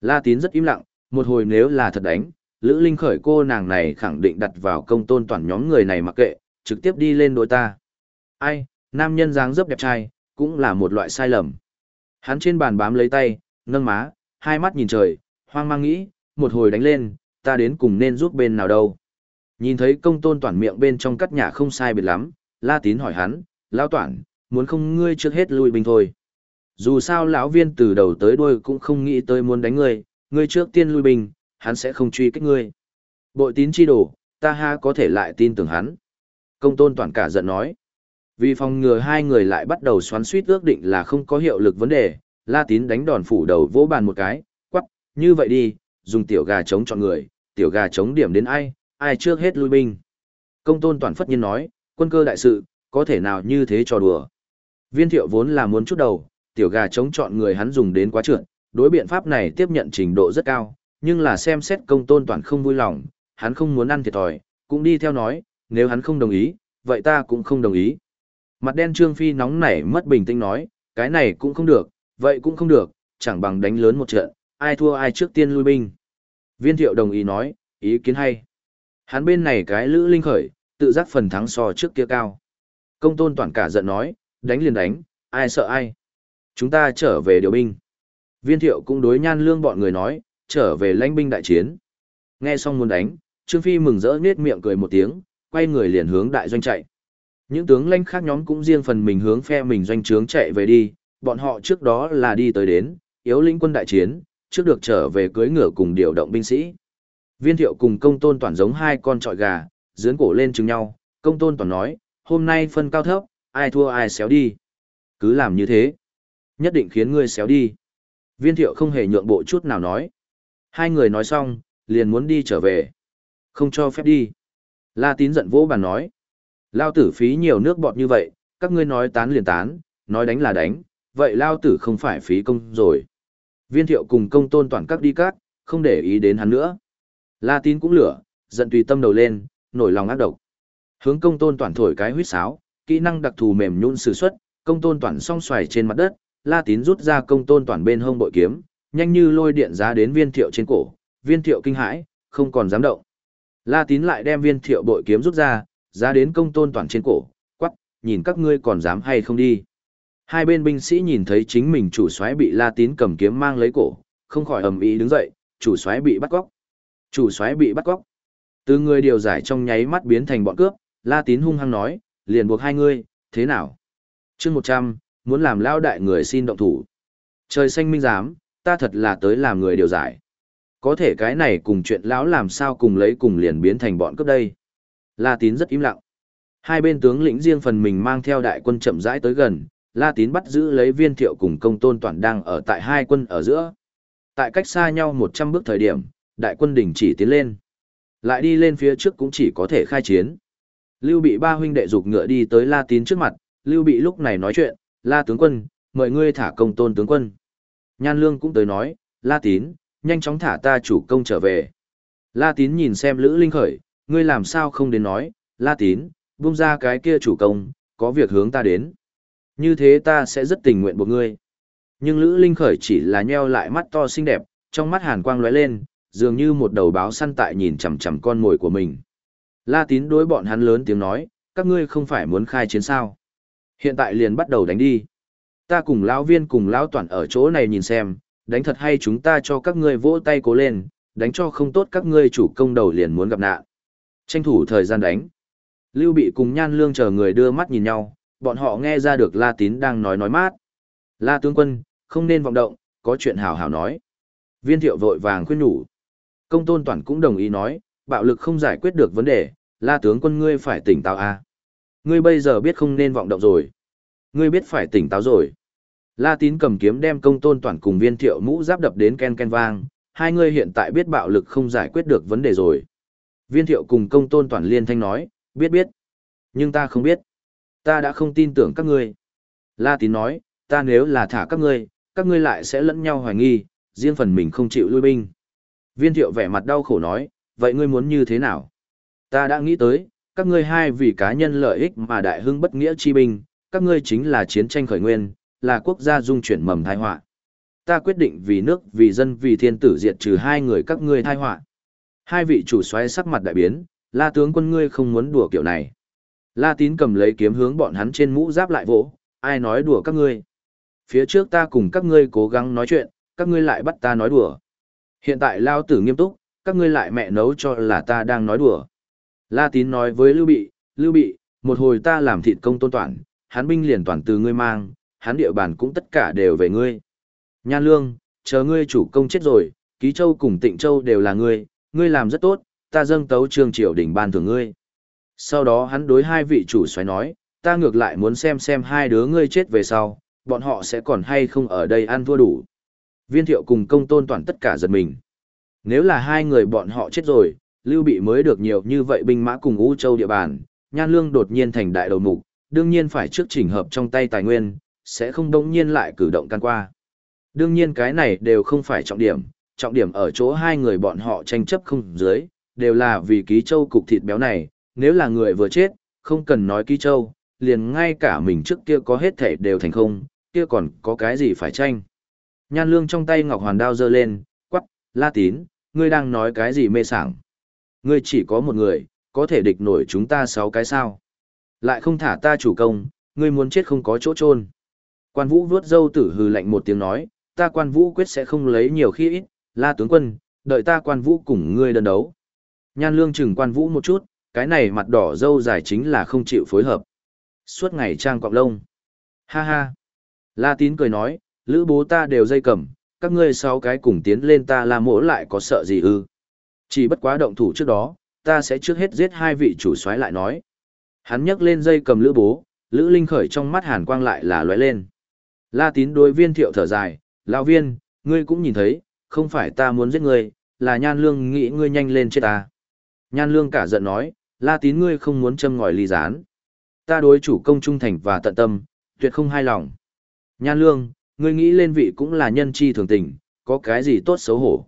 La Tín rất im lặng, một hồi nếu là thật đánh, Lữ Linh khởi cô nàng này khẳng định đặt vào công tôn toàn nhóm người này mặc kệ, trực tiếp đi lên đối ta. Ai, nam nhân dáng dấp đẹp trai, cũng là một loại sai lầm. Hắn trên bàn bám lấy tay, nâng má, hai mắt nhìn trời, hoang mang nghĩ, một hồi đánh lên, ta đến cùng nên giúp bên nào đâu. Nhìn thấy công tôn toàn miệng bên trong cắt nhà không sai biệt lắm, La Tín hỏi hắn, Lão Toản, muốn không ngươi trước hết lui bình thôi. Dù sao lão viên từ đầu tới đuôi cũng không nghĩ tới muốn đánh ngươi, ngươi trước tiên lui bình, hắn sẽ không truy kích ngươi. Bội tín chi đổ, ta ha có thể lại tin tưởng hắn. Công tôn toàn cả giận nói. Vì phòng ngừa hai người lại bắt đầu xoắn suýt ước định là không có hiệu lực vấn đề, La Tín đánh đòn phủ đầu vỗ bàn một cái, quắc, như vậy đi, dùng tiểu gà chống chọn người, tiểu gà chống điểm đến ai, ai trước hết lui binh. Công tôn toàn phất nhiên nói, quân cơ đại sự, có thể nào như thế cho đùa. Viên thiệu vốn là muốn chút đầu, tiểu gà chống chọn người hắn dùng đến quá trượt, đối biện pháp này tiếp nhận trình độ rất cao, nhưng là xem xét công tôn toàn không vui lòng, hắn không muốn ăn thiệt thòi, cũng đi theo nói, nếu hắn không đồng ý, vậy ta cũng không đồng ý. Mặt đen Trương Phi nóng nảy mất bình tĩnh nói, cái này cũng không được, vậy cũng không được, chẳng bằng đánh lớn một trận, ai thua ai trước tiên lui binh. Viên thiệu đồng ý nói, ý kiến hay. Hắn bên này cái lữ linh khởi, tự giác phần thắng so trước kia cao. Công tôn toàn cả giận nói, đánh liền đánh, ai sợ ai. Chúng ta trở về điều binh. Viên thiệu cũng đối nhan lương bọn người nói, trở về lãnh binh đại chiến. Nghe xong muốn đánh, Trương Phi mừng rỡ nết miệng cười một tiếng, quay người liền hướng đại doanh chạy. Những tướng lãnh khác nhóm cũng riêng phần mình hướng phe mình doanh trướng chạy về đi, bọn họ trước đó là đi tới đến, yếu lĩnh quân đại chiến, trước được trở về cưới ngựa cùng điều động binh sĩ. Viên thiệu cùng công tôn toàn giống hai con trọi gà, dướn cổ lên chừng nhau, công tôn toàn nói, hôm nay phân cao thấp, ai thua ai xéo đi. Cứ làm như thế. Nhất định khiến ngươi xéo đi. Viên thiệu không hề nhượng bộ chút nào nói. Hai người nói xong, liền muốn đi trở về. Không cho phép đi. La tín giận vỗ bàn nói. Lao tử phí nhiều nước bọt như vậy, các ngươi nói tán liền tán, nói đánh là đánh, vậy Lao tử không phải phí công rồi. Viên thiệu cùng công tôn toàn các đi cát, không để ý đến hắn nữa. La tín cũng lửa, giận tùy tâm đầu lên, nổi lòng ác độc. Hướng công tôn toàn thổi cái huyết sáo, kỹ năng đặc thù mềm nhún sử xuất, công tôn toàn song xoài trên mặt đất, La tín rút ra công tôn toàn bên hông bội kiếm, nhanh như lôi điện giá đến viên thiệu trên cổ, viên thiệu kinh hãi, không còn dám động. La tín lại đem viên thiệu bội kiếm rút ra, giá đến công tôn toàn trên cổ, quắc, nhìn các ngươi còn dám hay không đi. Hai bên binh sĩ nhìn thấy chính mình chủ soái bị La tín cầm kiếm mang lấy cổ, không khỏi ầm ĩ đứng dậy, chủ soái bị bắt cóc. Chủ soái bị bắt cóc. Từ người điều giải trong nháy mắt biến thành bọn cướp, La tín hung hăng nói, liền buộc hai ngươi, thế nào? chương một trăm muốn làm lao đại người xin động thủ. Trời xanh minh giám, ta thật là tới làm người điều giải. Có thể cái này cùng chuyện lão làm sao cùng lấy cùng liền biến thành bọn cướp đây. La Tín rất im lặng. Hai bên tướng lĩnh riêng phần mình mang theo đại quân chậm rãi tới gần, La Tín bắt giữ lấy viên thiệu cùng công tôn toàn đang ở tại hai quân ở giữa. Tại cách xa nhau 100 bước thời điểm, đại quân đình chỉ tiến lên. Lại đi lên phía trước cũng chỉ có thể khai chiến. Lưu bị ba huynh đệ dục ngựa đi tới La Tín trước mặt, Lưu bị lúc này nói chuyện, La tướng quân, mời ngươi thả công tôn tướng quân. Nhan Lương cũng tới nói, La Tín, nhanh chóng thả ta chủ công trở về. La Tín nhìn xem Lữ Linh Khởi, ngươi làm sao không đến nói, La Tín, buông ra cái kia chủ công, có việc hướng ta đến. Như thế ta sẽ rất tình nguyện buộc ngươi. Nhưng Lữ Linh Khởi chỉ là nheo lại mắt to xinh đẹp, trong mắt hàn quang lóe lên, dường như một đầu báo săn tại nhìn chằm chằm con mồi của mình. La Tín đối bọn hắn lớn tiếng nói, các ngươi không phải muốn khai chiến sao? Hiện tại liền bắt đầu đánh đi. Ta cùng lão viên cùng lão toàn ở chỗ này nhìn xem, đánh thật hay chúng ta cho các ngươi vỗ tay cố lên, đánh cho không tốt các ngươi chủ công đầu liền muốn gặp nạn. Tranh thủ thời gian đánh. Lưu Bị cùng Nhan Lương chờ người đưa mắt nhìn nhau, bọn họ nghe ra được La Tín đang nói nói mát. La tướng quân, không nên vọng động, có chuyện hào hào nói. Viên thiệu vội vàng khuyên nhủ. Công tôn toàn cũng đồng ý nói, bạo lực không giải quyết được vấn đề, La tướng quân ngươi phải tỉnh táo a. Ngươi bây giờ biết không nên vọng động rồi. Ngươi biết phải tỉnh táo rồi. La tín cầm kiếm đem công tôn toàn cùng viên thiệu mũ giáp đập đến ken ken vang, hai người hiện tại biết bạo lực không giải quyết được vấn đề rồi. Viên thiệu cùng công tôn toàn liên thanh nói, biết biết. Nhưng ta không biết. Ta đã không tin tưởng các ngươi. La tín nói, ta nếu là thả các ngươi, các ngươi lại sẽ lẫn nhau hoài nghi, riêng phần mình không chịu lui binh. Viên thiệu vẻ mặt đau khổ nói, vậy ngươi muốn như thế nào? Ta đã nghĩ tới, các ngươi hai vì cá nhân lợi ích mà đại hưng bất nghĩa chi binh, các ngươi chính là chiến tranh khởi nguyên, là quốc gia dung chuyển mầm tai họa. Ta quyết định vì nước, vì dân, vì thiên tử diệt trừ hai người các ngươi tai họa. Hai vị chủ soái sắc mặt đại biến, La tướng quân ngươi không muốn đùa kiểu này. La Tín cầm lấy kiếm hướng bọn hắn trên mũ giáp lại vỗ, ai nói đùa các ngươi? Phía trước ta cùng các ngươi cố gắng nói chuyện, các ngươi lại bắt ta nói đùa. Hiện tại lao tử nghiêm túc, các ngươi lại mẹ nấu cho là ta đang nói đùa. La Tín nói với Lưu Bị, Lưu Bị, một hồi ta làm thịt công tôn toàn, hắn binh liền toàn từ ngươi mang, hắn địa bàn cũng tất cả đều về ngươi. Nhan Lương, chờ ngươi chủ công chết rồi, Ký Châu cùng Tịnh Châu đều là ngươi, ngươi làm rất tốt, ta dâng tấu trương triều đỉnh ban thưởng ngươi. Sau đó hắn đối hai vị chủ xoáy nói, ta ngược lại muốn xem xem hai đứa ngươi chết về sau, bọn họ sẽ còn hay không ở đây ăn thua đủ. Viên thiệu cùng công tôn toàn tất cả giật mình. Nếu là hai người bọn họ chết rồi, Lưu Bị mới được nhiều như vậy binh mã cùng U Châu địa bàn, Nhan Lương đột nhiên thành đại đầu mục, đương nhiên phải trước chỉnh hợp trong tay tài nguyên, sẽ không đống nhiên lại cử động can qua. Đương nhiên cái này đều không phải trọng điểm, trọng điểm ở chỗ hai người bọn họ tranh chấp không dưới, đều là vì ký châu cục thịt béo này, nếu là người vừa chết, không cần nói ký châu, liền ngay cả mình trước kia có hết thể đều thành không, kia còn có cái gì phải tranh. Nhan lương trong tay ngọc hoàn đao giơ lên, quắc, la tín, ngươi đang nói cái gì mê sảng. Ngươi chỉ có một người, có thể địch nổi chúng ta sáu cái sao. Lại không thả ta chủ công, ngươi muốn chết không có chỗ chôn Quan vũ vuốt dâu tử hừ lạnh một tiếng nói, ta quan vũ quyết sẽ không lấy nhiều khi ít, la tướng quân, đợi ta quan vũ cùng ngươi đơn đấu. Nhan lương chừng quan vũ một chút, cái này mặt đỏ dâu dài chính là không chịu phối hợp. Suốt ngày trang quạng lông. Ha ha. La tín cười nói, lữ bố ta đều dây cầm, các ngươi sáu cái cùng tiến lên ta la mỗ lại có sợ gì ư. Chỉ bất quá động thủ trước đó, ta sẽ trước hết giết hai vị chủ soái lại nói. Hắn nhấc lên dây cầm lữ bố, lữ linh khởi trong mắt hàn quang lại là lóe lên. La tín đối viên thiệu thở dài, lão viên, ngươi cũng nhìn thấy, không phải ta muốn giết ngươi, là nhan lương nghĩ ngươi nhanh lên chết ta. Nhan lương cả giận nói, la tín ngươi không muốn châm ngòi ly gián. Ta đối chủ công trung thành và tận tâm, tuyệt không hai lòng. Nhan lương, ngươi nghĩ lên vị cũng là nhân chi thường tình, có cái gì tốt xấu hổ.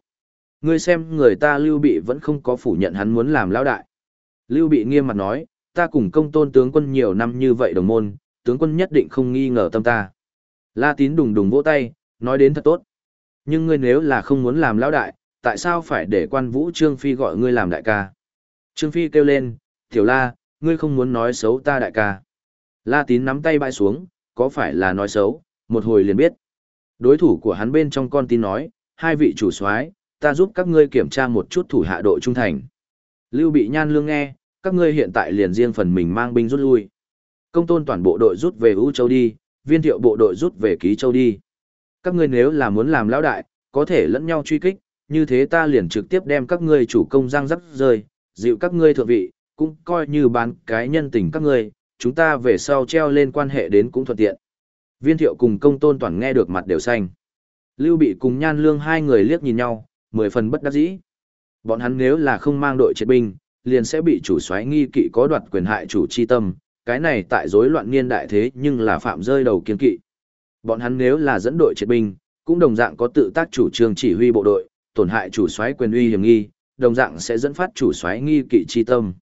Ngươi xem người ta lưu bị vẫn không có phủ nhận hắn muốn làm lão đại. Lưu bị nghiêm mặt nói, ta cùng công tôn tướng quân nhiều năm như vậy đồng môn, tướng quân nhất định không nghi ngờ tâm ta. La tín đùng đùng vỗ tay, nói đến thật tốt. Nhưng ngươi nếu là không muốn làm lão đại, tại sao phải để quan vũ Trương Phi gọi ngươi làm đại ca? Trương Phi kêu lên, tiểu la, ngươi không muốn nói xấu ta đại ca. La tín nắm tay bãi xuống, có phải là nói xấu, một hồi liền biết. Đối thủ của hắn bên trong con tin nói, hai vị chủ soái, ta giúp các ngươi kiểm tra một chút thủ hạ độ trung thành. Lưu bị nhan lương nghe, các ngươi hiện tại liền riêng phần mình mang binh rút lui. Công tôn toàn bộ đội rút về U Châu đi, viên thiệu bộ đội rút về Ký Châu đi. Các ngươi nếu là muốn làm lão đại, có thể lẫn nhau truy kích, như thế ta liền trực tiếp đem các ngươi chủ công giang rắc rơi, dịu các ngươi thượng vị, cũng coi như bán cái nhân tình các ngươi, chúng ta về sau treo lên quan hệ đến cũng thuận tiện. Viên thiệu cùng công tôn toàn nghe được mặt đều xanh. Lưu bị cùng nhan lương hai người liếc nhìn nhau, mười phần bất đắc dĩ. Bọn hắn nếu là không mang đội triệt binh, liền sẽ bị chủ soái nghi kỵ có đoạt quyền hại chủ chi tâm, cái này tại rối loạn niên đại thế nhưng là phạm rơi đầu kiên kỵ. Bọn hắn nếu là dẫn đội triệt binh, cũng đồng dạng có tự tác chủ trương chỉ huy bộ đội, tổn hại chủ soái quyền uy hiểm nghi, đồng dạng sẽ dẫn phát chủ soái nghi kỵ chi tâm.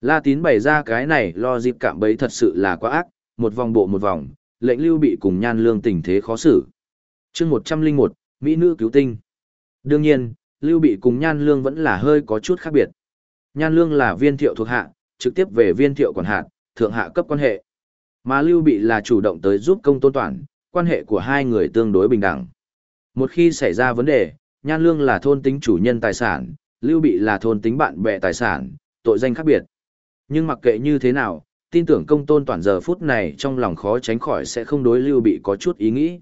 La Tín bày ra cái này lo dịp cảm bấy thật sự là quá ác, một vòng bộ một vòng, lệnh lưu bị cùng nhan lương tình thế khó xử. chương 101, Mỹ nữ cứu tinh. Đương nhiên, lưu bị cùng nhan lương vẫn là hơi có chút khác biệt. Nhan lương là viên thiệu thuộc hạ, trực tiếp về viên thiệu quản hạt, thượng hạ cấp quan hệ. Mà lưu bị là chủ động tới giúp công tôn toàn, quan hệ của hai người tương đối bình đẳng. Một khi xảy ra vấn đề, nhan lương là thôn tính chủ nhân tài sản, lưu bị là thôn tính bạn bè tài sản, tội danh khác biệt. Nhưng mặc kệ như thế nào, tin tưởng công tôn toàn giờ phút này trong lòng khó tránh khỏi sẽ không đối lưu bị có chút ý nghĩ.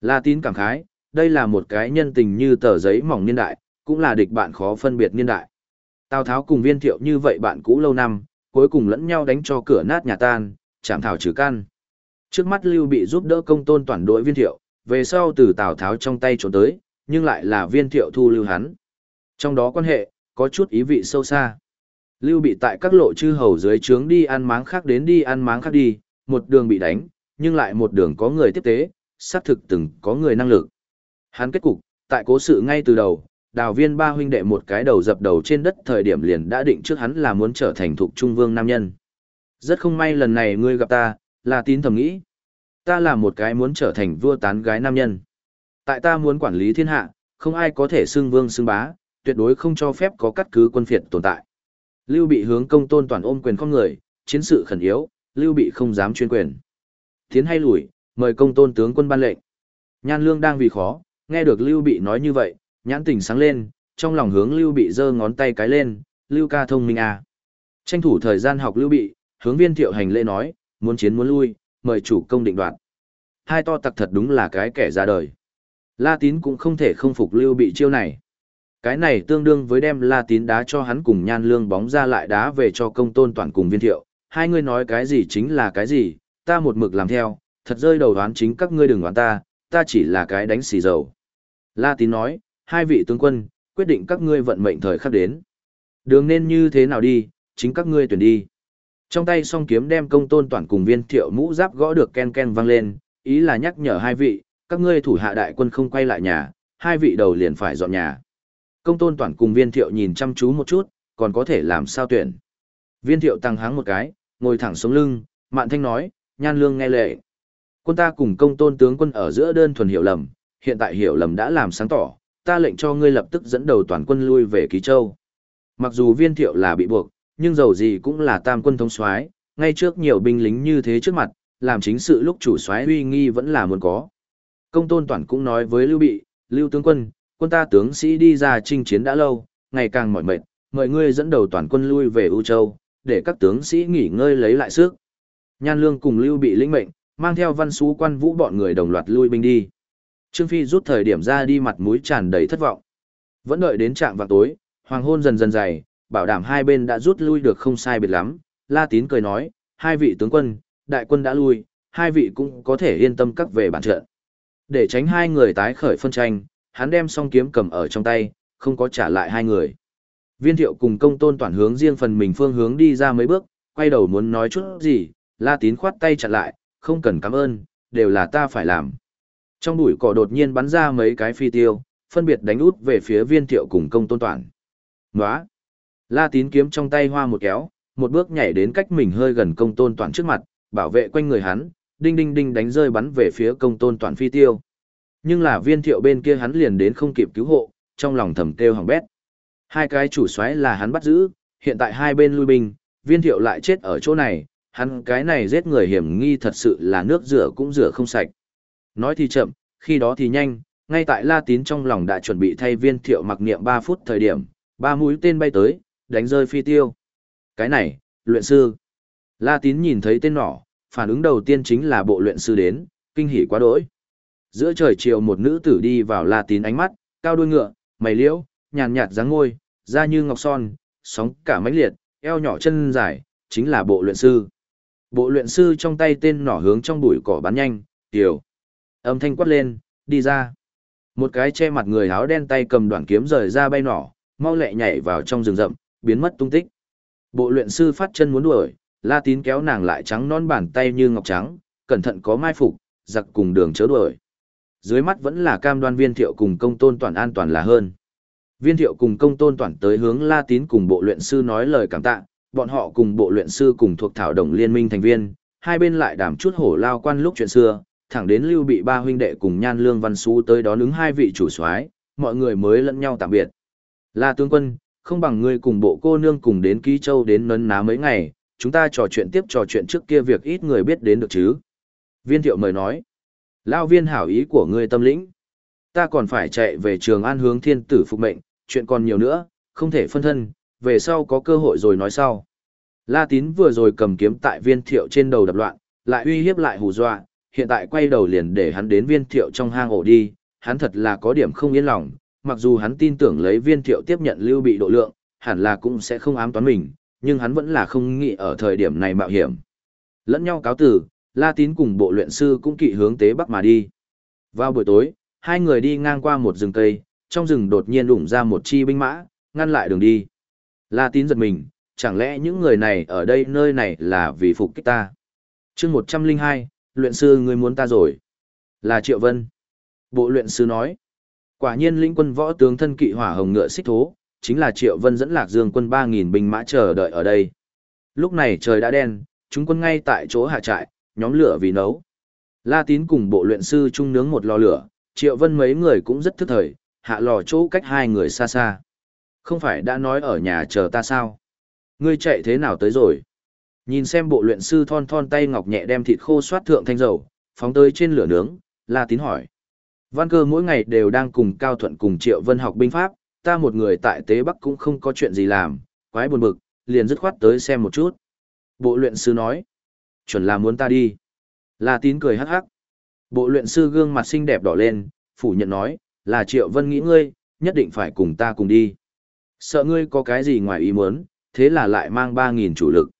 La tín cảm khái, đây là một cái nhân tình như tờ giấy mỏng niên đại, cũng là địch bạn khó phân biệt niên đại. Tào Tháo cùng viên thiệu như vậy bạn cũ lâu năm, cuối cùng lẫn nhau đánh cho cửa nát nhà tan, chạm thảo trừ căn. Trước mắt Lưu bị giúp đỡ công tôn toàn đội viên thiệu, về sau từ Tào Tháo trong tay trốn tới, nhưng lại là viên thiệu thu lưu hắn. Trong đó quan hệ, có chút ý vị sâu xa. Lưu bị tại các lộ chư hầu dưới trướng đi ăn máng khác đến đi ăn máng khác đi, một đường bị đánh, nhưng lại một đường có người tiếp tế, xác thực từng có người năng lực. Hắn kết cục, tại cố sự ngay từ đầu, đào viên ba huynh đệ một cái đầu dập đầu trên đất thời điểm liền đã định trước hắn là muốn trở thành thuộc trung vương nam nhân. Rất không may lần này ngươi gặp ta, là tín thầm nghĩ. Ta là một cái muốn trở thành vua tán gái nam nhân. Tại ta muốn quản lý thiên hạ, không ai có thể xưng vương xưng bá, tuyệt đối không cho phép có cắt cứ quân phiệt tồn tại. Lưu bị hướng công tôn toàn ôm quyền con người, chiến sự khẩn yếu, Lưu bị không dám chuyên quyền. Tiến hay lùi, mời công tôn tướng quân ban lệnh. Nhan lương đang vì khó, nghe được Lưu bị nói như vậy, nhãn tình sáng lên, trong lòng hướng Lưu bị giơ ngón tay cái lên, Lưu ca thông minh à. Tranh thủ thời gian học Lưu bị, hướng viên thiệu hành lễ nói, muốn chiến muốn lui, mời chủ công định đoạt. Hai to tặc thật đúng là cái kẻ ra đời. La tín cũng không thể không phục Lưu bị chiêu này. Cái này tương đương với đem La Tín đá cho hắn cùng Nhan Lương bóng ra lại đá về cho công tôn toàn cùng viên thiệu. Hai người nói cái gì chính là cái gì, ta một mực làm theo, thật rơi đầu đoán chính các ngươi đừng đoán ta, ta chỉ là cái đánh xì dầu. La Tín nói, hai vị tướng quân, quyết định các ngươi vận mệnh thời khắc đến. Đường nên như thế nào đi, chính các ngươi tuyển đi. Trong tay song kiếm đem công tôn toàn cùng viên thiệu mũ giáp gõ được ken ken vang lên, ý là nhắc nhở hai vị, các ngươi thủ hạ đại quân không quay lại nhà, hai vị đầu liền phải dọn nhà. Công tôn toàn cùng viên thiệu nhìn chăm chú một chút, còn có thể làm sao tuyển. Viên thiệu tăng háng một cái, ngồi thẳng xuống lưng, mạn thanh nói, nhan lương nghe lệ. Quân ta cùng công tôn tướng quân ở giữa đơn thuần hiểu lầm, hiện tại hiểu lầm đã làm sáng tỏ, ta lệnh cho ngươi lập tức dẫn đầu toàn quân lui về Ký Châu. Mặc dù viên thiệu là bị buộc, nhưng dầu gì cũng là tam quân thống soái, ngay trước nhiều binh lính như thế trước mặt, làm chính sự lúc chủ soái uy nghi vẫn là muốn có. Công tôn toàn cũng nói với Lưu Bị, Lưu tướng quân, quân ta tướng sĩ đi ra chinh chiến đã lâu, ngày càng mỏi mệt, mời ngươi dẫn đầu toàn quân lui về U Châu, để các tướng sĩ nghỉ ngơi lấy lại sức. Nhan Lương cùng Lưu Bị lĩnh mệnh, mang theo văn xú quan vũ bọn người đồng loạt lui binh đi. Trương Phi rút thời điểm ra đi mặt mũi tràn đầy thất vọng. Vẫn đợi đến trạng vào tối, hoàng hôn dần dần dày, bảo đảm hai bên đã rút lui được không sai biệt lắm. La Tín cười nói, hai vị tướng quân, đại quân đã lui, hai vị cũng có thể yên tâm các về bản trận. Để tránh hai người tái khởi phân tranh, hắn đem song kiếm cầm ở trong tay, không có trả lại hai người. Viên thiệu cùng công tôn toàn hướng riêng phần mình phương hướng đi ra mấy bước, quay đầu muốn nói chút gì, La Tín khoát tay chặn lại, không cần cảm ơn, đều là ta phải làm. Trong bụi cỏ đột nhiên bắn ra mấy cái phi tiêu, phân biệt đánh út về phía viên thiệu cùng công tôn toàn. Nóa! La tín kiếm trong tay hoa một kéo, một bước nhảy đến cách mình hơi gần công tôn toàn trước mặt, bảo vệ quanh người hắn, đinh đinh đinh đánh rơi bắn về phía công tôn toàn phi tiêu. Nhưng là viên thiệu bên kia hắn liền đến không kịp cứu hộ, trong lòng thầm kêu hỏng bét. Hai cái chủ soái là hắn bắt giữ, hiện tại hai bên lui binh, viên thiệu lại chết ở chỗ này, hắn cái này giết người hiểm nghi thật sự là nước rửa cũng rửa không sạch. Nói thì chậm, khi đó thì nhanh, ngay tại La Tín trong lòng đã chuẩn bị thay viên thiệu mặc niệm 3 phút thời điểm, ba mũi tên bay tới, đánh rơi phi tiêu. Cái này, luyện sư. La Tín nhìn thấy tên nỏ, phản ứng đầu tiên chính là bộ luyện sư đến, kinh hỉ quá đỗi. Giữa trời chiều một nữ tử đi vào La Tín ánh mắt, cao đuôi ngựa, mày liễu, nhàn nhạt dáng ngôi, da như ngọc son, sóng cả mãnh liệt, eo nhỏ chân dài, chính là bộ luyện sư. Bộ luyện sư trong tay tên nỏ hướng trong bụi cỏ bắn nhanh, tiểu. Âm thanh quát lên, đi ra. Một cái che mặt người áo đen tay cầm đoạn kiếm rời ra bay nỏ, mau lẹ nhảy vào trong rừng rậm, biến mất tung tích. Bộ luyện sư phát chân muốn đuổi, La Tín kéo nàng lại trắng non bàn tay như ngọc trắng, cẩn thận có mai phục, giặc cùng đường chớ đuổi. Dưới mắt vẫn là cam đoan viên thiệu cùng công tôn toàn an toàn là hơn. Viên thiệu cùng công tôn toàn tới hướng La Tín cùng bộ luyện sư nói lời cảm tạ, bọn họ cùng bộ luyện sư cùng thuộc thảo đồng liên minh thành viên, hai bên lại đàm chút hổ lao quan lúc chuyện xưa, thẳng đến lưu bị ba huynh đệ cùng nhan lương văn xú tới đó ứng hai vị chủ soái, mọi người mới lẫn nhau tạm biệt. La tướng quân, không bằng ngươi cùng bộ cô nương cùng đến ký châu đến nấn ná mấy ngày, chúng ta trò chuyện tiếp trò chuyện trước kia việc ít người biết đến được chứ? Viên thiệu mời nói. Lao viên hảo ý của ngươi tâm lĩnh. Ta còn phải chạy về trường an hướng thiên tử phục mệnh, chuyện còn nhiều nữa, không thể phân thân, về sau có cơ hội rồi nói sau. La tín vừa rồi cầm kiếm tại viên thiệu trên đầu đập loạn, lại uy hiếp lại hù dọa hiện tại quay đầu liền để hắn đến viên thiệu trong hang ổ đi, hắn thật là có điểm không yên lòng, mặc dù hắn tin tưởng lấy viên thiệu tiếp nhận lưu bị độ lượng, hẳn là cũng sẽ không ám toán mình, nhưng hắn vẫn là không nghĩ ở thời điểm này mạo hiểm. Lẫn nhau cáo tử, La Tín cùng bộ luyện sư cũng kỵ hướng tế bắc mà đi. Vào buổi tối, hai người đi ngang qua một rừng cây, trong rừng đột nhiên đụng ra một chi binh mã, ngăn lại đường đi. La Tín giật mình, chẳng lẽ những người này ở đây nơi này là vì phục kích ta? chương 102, luyện sư ngươi muốn ta rồi. Là Triệu Vân. Bộ luyện sư nói. Quả nhiên lĩnh quân võ tướng thân kỵ hỏa hồng ngựa xích thố, chính là Triệu Vân dẫn lạc dương quân 3.000 binh mã chờ đợi ở đây. Lúc này trời đã đen, chúng quân ngay tại chỗ hạ trại, nhóm lửa vì nấu. La tín cùng bộ luyện sư chung nướng một lò lửa, Triệu Vân mấy người cũng rất thức thời, hạ lò chỗ cách hai người xa xa. Không phải đã nói ở nhà chờ ta sao? Ngươi chạy thế nào tới rồi? Nhìn xem bộ luyện sư thon thon tay ngọc nhẹ đem thịt khô xoát thượng thanh dầu, phóng tới trên lửa nướng, La Tín hỏi. Văn cơ mỗi ngày đều đang cùng Cao Thuận cùng Triệu Vân học binh pháp, ta một người tại Tế Bắc cũng không có chuyện gì làm, quái buồn bực, liền dứt khoát tới xem một chút. Bộ luyện sư nói. Chuẩn là muốn ta đi. La Tín cười hắc hắc. Bộ luyện sư gương mặt xinh đẹp đỏ lên, phủ nhận nói, là Triệu Vân nghĩ ngươi, nhất định phải cùng ta cùng đi. Sợ ngươi có cái gì ngoài ý muốn, thế là lại mang 3.000 chủ lực.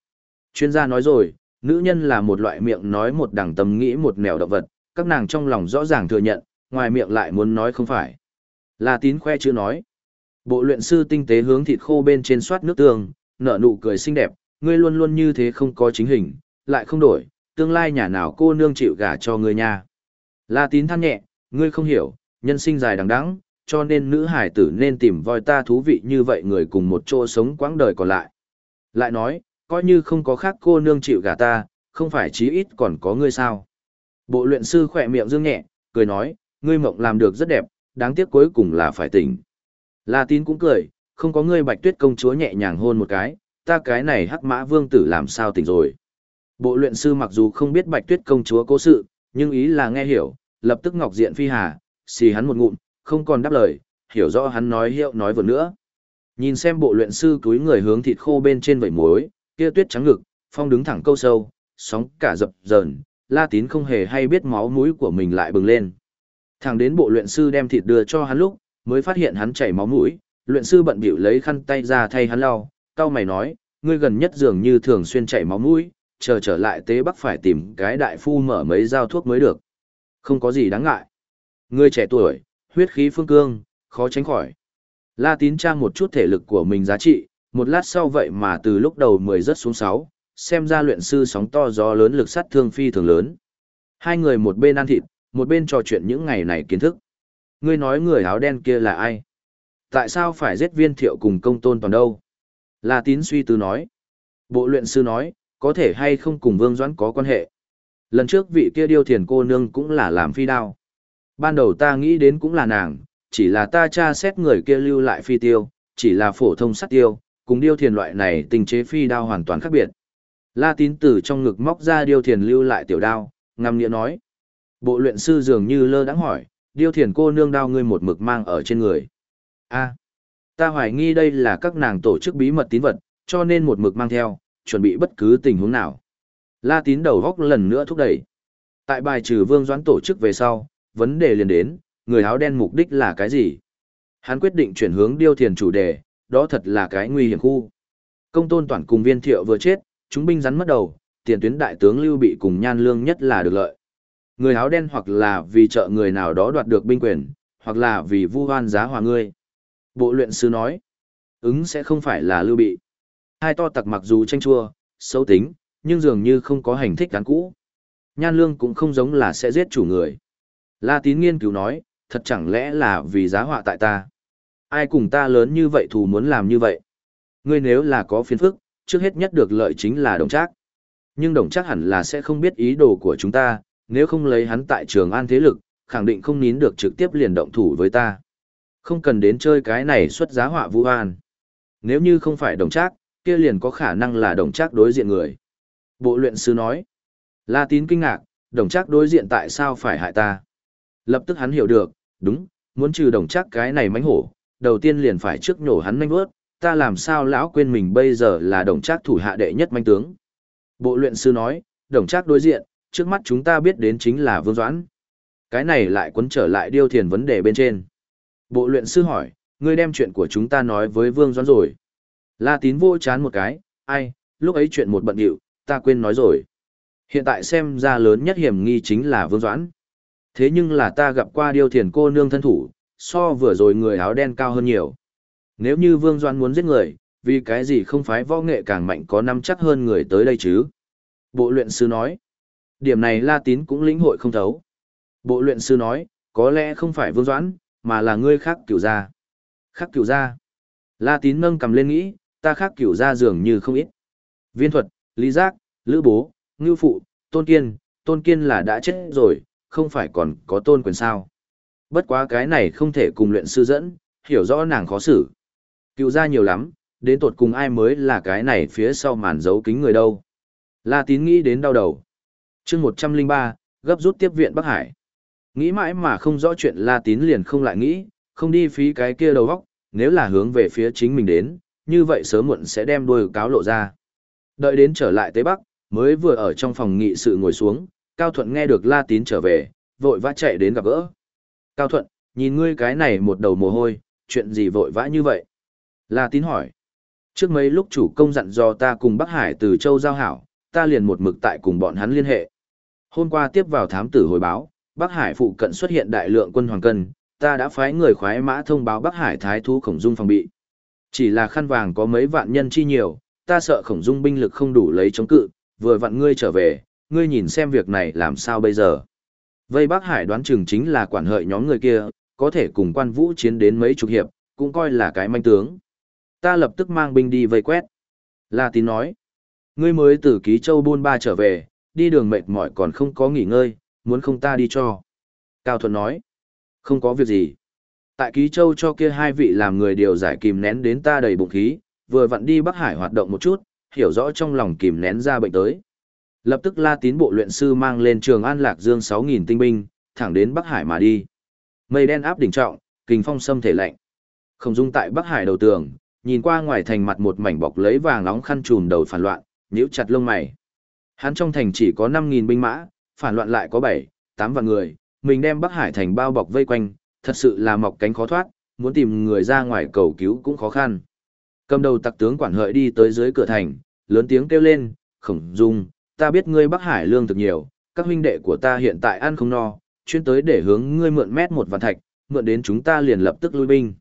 Chuyên gia nói rồi, nữ nhân là một loại miệng nói một đẳng tâm nghĩ một mèo động vật, các nàng trong lòng rõ ràng thừa nhận, ngoài miệng lại muốn nói không phải. La tín khoe chưa nói. Bộ luyện sư tinh tế hướng thịt khô bên trên soát nước tương, nở nụ cười xinh đẹp, ngươi luôn luôn như thế không có chính hình, lại không đổi, tương lai nhà nào cô nương chịu gả cho ngươi nha. La tín than nhẹ, ngươi không hiểu, nhân sinh dài đằng đẵng, cho nên nữ hải tử nên tìm voi ta thú vị như vậy người cùng một chỗ sống quãng đời còn lại. Lại nói, coi như không có khác cô nương chịu gả ta, không phải chí ít còn có ngươi sao. Bộ luyện sư khỏe miệng dương nhẹ, cười nói, ngươi mộng làm được rất đẹp, đáng tiếc cuối cùng là phải tỉnh. La tín cũng cười, không có ngươi bạch tuyết công chúa nhẹ nhàng hôn một cái, ta cái này hắc mã vương tử làm sao tỉnh rồi. Bộ luyện sư mặc dù không biết bạch tuyết công chúa cố sự, nhưng ý là nghe hiểu, lập tức ngọc diện phi hà, xì hắn một ngụm, không còn đáp lời, hiểu rõ hắn nói hiệu nói vừa nữa. Nhìn xem bộ luyện sư túi người hướng thịt khô bên trên vẩy muối, kia tuyết trắng ngực, phong đứng thẳng câu sâu, sóng cả dập dờn, la tín không hề hay biết máu mũi của mình lại bừng lên. Thẳng đến bộ luyện sư đem thịt đưa cho hắn lúc, mới phát hiện hắn chảy máu mũi, luyện sư bận bịu lấy khăn tay ra thay hắn lau, cau mày nói, ngươi gần nhất dường như thường xuyên chảy máu mũi, chờ trở lại tế bắc phải tìm cái đại phu mở mấy dao thuốc mới được. Không có gì đáng ngại. Ngươi trẻ tuổi, huyết khí phương cương, khó tránh khỏi. La tín trang một chút thể lực của mình giá trị, một lát sau vậy mà từ lúc đầu 10 rớt xuống 6, xem ra luyện sư sóng to gió lớn lực sát thương phi thường lớn. Hai người một bên ăn thịt, một bên trò chuyện những ngày này kiến thức. Ngươi nói người áo đen kia là ai? Tại sao phải giết viên thiệu cùng công tôn toàn đâu? La tín suy tư nói. Bộ luyện sư nói, có thể hay không cùng vương doãn có quan hệ. Lần trước vị kia điêu thiền cô nương cũng là làm phi đao. Ban đầu ta nghĩ đến cũng là nàng, chỉ là ta tra xét người kia lưu lại phi tiêu, chỉ là phổ thông sắt tiêu, cùng điêu thiền loại này tình chế phi đao hoàn toàn khác biệt. La tín từ trong ngực móc ra điêu thiền lưu lại tiểu đao, ngầm nghĩa nói. Bộ luyện sư dường như lơ đãng hỏi, điêu thiền cô nương đao ngươi một mực mang ở trên người. a ta hoài nghi đây là các nàng tổ chức bí mật tín vật, cho nên một mực mang theo, chuẩn bị bất cứ tình huống nào. La tín đầu góc lần nữa thúc đẩy. Tại bài trừ vương doãn tổ chức về sau, vấn đề liền đến, người áo đen mục đích là cái gì? Hắn quyết định chuyển hướng điêu thiền chủ đề, đó thật là cái nguy hiểm khu. Công tôn toàn cùng viên thiệu vừa chết, chúng binh rắn mất đầu, tiền tuyến đại tướng lưu bị cùng nhan lương nhất là được lợi. Người áo đen hoặc là vì trợ người nào đó đoạt được binh quyền, hoặc là vì vu hoan giá hòa ngươi. Bộ luyện sư nói, ứng sẽ không phải là lưu bị. Hai to tặc mặc dù tranh chua, xấu tính, nhưng dường như không có hành thích cán cũ. Nhan lương cũng không giống là sẽ giết chủ người. La tín nghiên cứu nói, thật chẳng lẽ là vì giá họa tại ta. Ai cùng ta lớn như vậy thù muốn làm như vậy. Ngươi nếu là có phiền phức, trước hết nhất được lợi chính là đồng trác. Nhưng đồng trác hẳn là sẽ không biết ý đồ của chúng ta, nếu không lấy hắn tại trường an thế lực, khẳng định không nín được trực tiếp liền động thủ với ta. Không cần đến chơi cái này xuất giá họa vũ an. Nếu như không phải đồng trác, kia liền có khả năng là đồng trác đối diện người. Bộ luyện sư nói. La tín kinh ngạc, đồng trác đối diện tại sao phải hại ta. Lập tức hắn hiểu được, đúng, muốn trừ đồng trác cái này mánh hổ, đầu tiên liền phải trước nhổ hắn manh vớt, ta làm sao lão quên mình bây giờ là đồng trác thủ hạ đệ nhất manh tướng. Bộ luyện sư nói, đồng trác đối diện, trước mắt chúng ta biết đến chính là Vương Doãn. Cái này lại quấn trở lại điêu thiền vấn đề bên trên. Bộ luyện sư hỏi, ngươi đem chuyện của chúng ta nói với Vương Doãn rồi. La tín vô chán một cái, ai, lúc ấy chuyện một bận điệu, ta quên nói rồi. Hiện tại xem ra lớn nhất hiểm nghi chính là Vương Doãn. Thế nhưng là ta gặp qua điêu thiền cô nương thân thủ, so vừa rồi người áo đen cao hơn nhiều. Nếu như Vương Doan muốn giết người, vì cái gì không phái võ nghệ càng mạnh có năm chắc hơn người tới đây chứ? Bộ luyện sư nói. Điểm này La Tín cũng lĩnh hội không thấu. Bộ luyện sư nói, có lẽ không phải Vương Doãn, mà là ngươi khác cửu gia. Khác cửu gia. La Tín nâng cầm lên nghĩ, ta khác cửu gia dường như không ít. Viên thuật, Lý Giác, Lữ Bố, Ngưu Phụ, Tôn Kiên, Tôn Kiên là đã chết rồi, không phải còn có tôn quyền sao. Bất quá cái này không thể cùng luyện sư dẫn, hiểu rõ nàng khó xử. Cựu ra nhiều lắm, đến tột cùng ai mới là cái này phía sau màn giấu kính người đâu. La tín nghĩ đến đau đầu. chương 103, gấp rút tiếp viện Bắc Hải. Nghĩ mãi mà không rõ chuyện La tín liền không lại nghĩ, không đi phí cái kia đầu góc, nếu là hướng về phía chính mình đến, như vậy sớm muộn sẽ đem đôi cáo lộ ra. Đợi đến trở lại Tây Bắc, mới vừa ở trong phòng nghị sự ngồi xuống, Cao Thuận nghe được La Tín trở về, vội vã chạy đến gặp gỡ. Cao Thuận, nhìn ngươi cái này một đầu mồ hôi, chuyện gì vội vã như vậy? La tín hỏi. Trước mấy lúc chủ công dặn dò ta cùng Bắc Hải từ Châu Giao Hảo, ta liền một mực tại cùng bọn hắn liên hệ. Hôm qua tiếp vào thám tử hồi báo, Bắc Hải phụ cận xuất hiện đại lượng quân hoàng cân, ta đã phái người khoái mã thông báo Bắc Hải thái thú khổng dung phòng bị. Chỉ là khăn vàng có mấy vạn nhân chi nhiều, ta sợ khổng dung binh lực không đủ lấy chống cự, vừa vặn ngươi trở về, ngươi nhìn xem việc này làm sao bây giờ. Vây Bắc Hải đoán chừng chính là quản hợi nhóm người kia, có thể cùng quan vũ chiến đến mấy chục hiệp, cũng coi là cái manh tướng. Ta lập tức mang binh đi vây quét. La tín nói, ngươi mới từ ký châu buôn ba trở về, đi đường mệt mỏi còn không có nghỉ ngơi, muốn không ta đi cho. Cao Thuận nói, không có việc gì. Tại ký châu cho kia hai vị làm người điều giải kìm nén đến ta đầy bụng khí, vừa vặn đi Bắc Hải hoạt động một chút, hiểu rõ trong lòng kìm nén ra bệnh tới. Lập tức La Tín bộ luyện sư mang lên trường An Lạc Dương 6000 tinh binh, thẳng đến Bắc Hải mà đi. Mây đen áp đỉnh trọng, kình phong xâm thể lạnh. Không dung tại Bắc Hải đầu tường, nhìn qua ngoài thành mặt một mảnh bọc lấy vàng nóng khăn trùm đầu phản loạn, nhíu chặt lông mày. Hắn trong thành chỉ có 5000 binh mã, phản loạn lại có 7, 8 vạn người, mình đem Bắc Hải thành bao bọc vây quanh, thật sự là mọc cánh khó thoát, muốn tìm người ra ngoài cầu cứu cũng khó khăn. Cầm đầu tặc tướng quản hợi đi tới dưới cửa thành, lớn tiếng kêu lên, khổng dung, ta biết ngươi Bắc Hải lương thực nhiều, các huynh đệ của ta hiện tại ăn không no, chuyên tới để hướng ngươi mượn mét một vạn thạch, mượn đến chúng ta liền lập tức lui binh.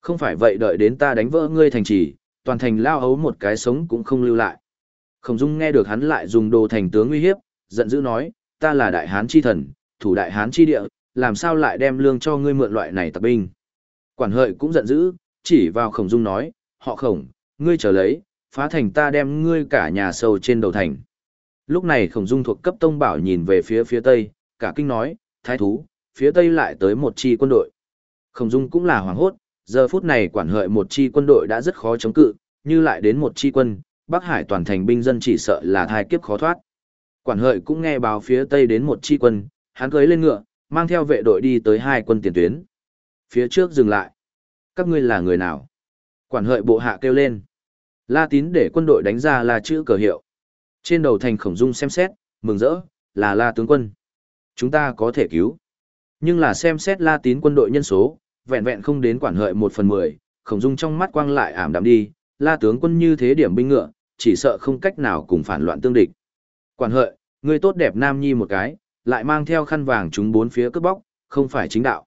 Không phải vậy đợi đến ta đánh vỡ ngươi thành trì, toàn thành lao ấu một cái sống cũng không lưu lại. Khổng Dung nghe được hắn lại dùng đồ thành tướng uy hiếp, giận dữ nói, ta là đại hán chi thần, thủ đại hán chi địa, làm sao lại đem lương cho ngươi mượn loại này tập binh. Quản hợi cũng giận dữ, chỉ vào Khổng Dung nói, họ khổng, ngươi trở lấy, phá thành ta đem ngươi cả nhà sâu trên đầu thành. Lúc này khổng dung thuộc cấp tông bảo nhìn về phía phía tây, cả kinh nói, thái thú, phía tây lại tới một chi quân đội. Khổng dung cũng là hoàng hốt, giờ phút này quản hợi một chi quân đội đã rất khó chống cự, như lại đến một chi quân, Bắc Hải toàn thành binh dân chỉ sợ là thai kiếp khó thoát. Quản hợi cũng nghe báo phía tây đến một chi quân, hắn cưới lên ngựa, mang theo vệ đội đi tới hai quân tiền tuyến. Phía trước dừng lại. Các ngươi là người nào? Quản hợi bộ hạ kêu lên. La tín để quân đội đánh ra là chữ cờ hiệu. Trên đầu thành khổng dung xem xét, mừng rỡ, là la tướng quân. Chúng ta có thể cứu. Nhưng là xem xét la tín quân đội nhân số, vẹn vẹn không đến quản hợi một phần mười, khổng dung trong mắt quang lại ảm đạm đi, la tướng quân như thế điểm binh ngựa, chỉ sợ không cách nào cùng phản loạn tương địch. Quản hợi, người tốt đẹp nam nhi một cái, lại mang theo khăn vàng chúng bốn phía cướp bóc, không phải chính đạo.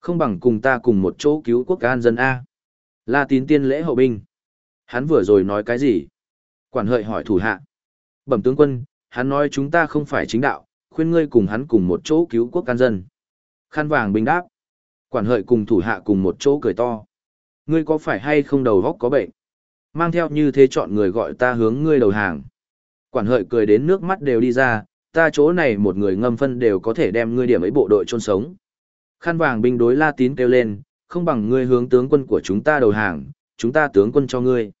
Không bằng cùng ta cùng một chỗ cứu quốc an dân A. La tín tiên lễ hậu binh. Hắn vừa rồi nói cái gì? Quản hợi hỏi thủ hạ. Bẩm tướng quân, hắn nói chúng ta không phải chính đạo, khuyên ngươi cùng hắn cùng một chỗ cứu quốc can dân. Khăn vàng bình đáp. Quản hợi cùng thủ hạ cùng một chỗ cười to. Ngươi có phải hay không đầu góc có bệnh? Mang theo như thế chọn người gọi ta hướng ngươi đầu hàng. Quản hợi cười đến nước mắt đều đi ra, ta chỗ này một người ngâm phân đều có thể đem ngươi điểm ấy bộ đội chôn sống. Khăn vàng binh đối la tín kêu lên, không bằng ngươi hướng tướng quân của chúng ta đầu hàng, chúng ta tướng quân cho ngươi.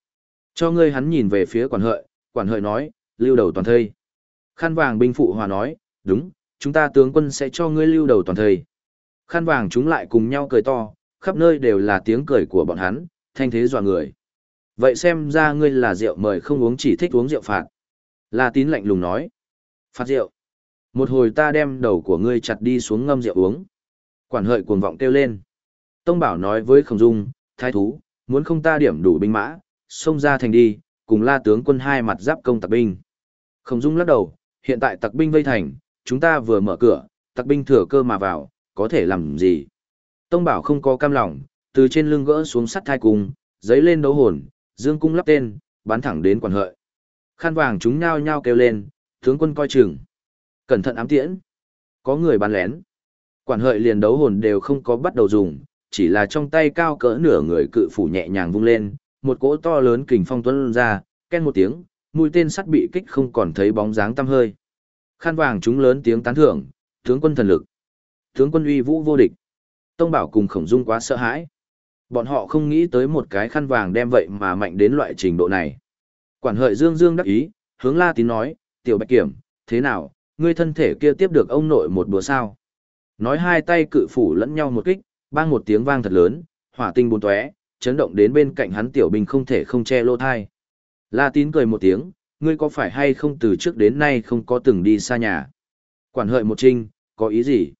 Cho ngươi hắn nhìn về phía quản hợi, quản hợi nói, lưu đầu toàn thây. Khăn vàng binh phụ hòa nói, đúng, chúng ta tướng quân sẽ cho ngươi lưu đầu toàn thây. Khăn vàng chúng lại cùng nhau cười to, khắp nơi đều là tiếng cười của bọn hắn, thanh thế dọa người. Vậy xem ra ngươi là rượu mời không uống chỉ thích uống rượu phạt. La tín lạnh lùng nói. Phạt rượu. Một hồi ta đem đầu của ngươi chặt đi xuống ngâm rượu uống. Quản hợi cuồng vọng kêu lên. Tông Bảo nói với Khổng Dung, thái thú, muốn không ta điểm đủ binh mã, xông ra thành đi, cùng la tướng quân hai mặt giáp công tặc binh. Khổng Dung lắc đầu, hiện tại tặc binh vây thành, chúng ta vừa mở cửa, tặc binh thừa cơ mà vào, có thể làm gì? Tông Bảo không có cam lòng, từ trên lưng gỡ xuống sắt thai cung, giấy lên đấu hồn, dương cung lắp tên, bắn thẳng đến quản hợi. Khăn vàng chúng nhao nhao kêu lên, tướng quân coi chừng. Cẩn thận ám tiễn. Có người bắn lén. Quản hợi liền đấu hồn đều không có bắt đầu dùng, chỉ là trong tay cao cỡ nửa người cự phủ nhẹ nhàng vung lên, một cỗ to lớn kình phong tuấn ra, ken một tiếng, mũi tên sắt bị kích không còn thấy bóng dáng tăm hơi. Khăn vàng chúng lớn tiếng tán thưởng, tướng quân thần lực, tướng quân uy vũ vô địch. Tông Bảo cùng Khổng Dung quá sợ hãi. Bọn họ không nghĩ tới một cái khăn vàng đem vậy mà mạnh đến loại trình độ này. Quản hợi Dương Dương đắc ý, hướng La Tín nói, tiểu bạch kiểm, thế nào, ngươi thân thể kia tiếp được ông nội một đùa sao? Nói hai tay cự phủ lẫn nhau một kích, bang một tiếng vang thật lớn, hỏa tinh bốn tóe, chấn động đến bên cạnh hắn tiểu binh không thể không che lô thai. La tín cười một tiếng, ngươi có phải hay không từ trước đến nay không có từng đi xa nhà? Quản hợi một trinh, có ý gì?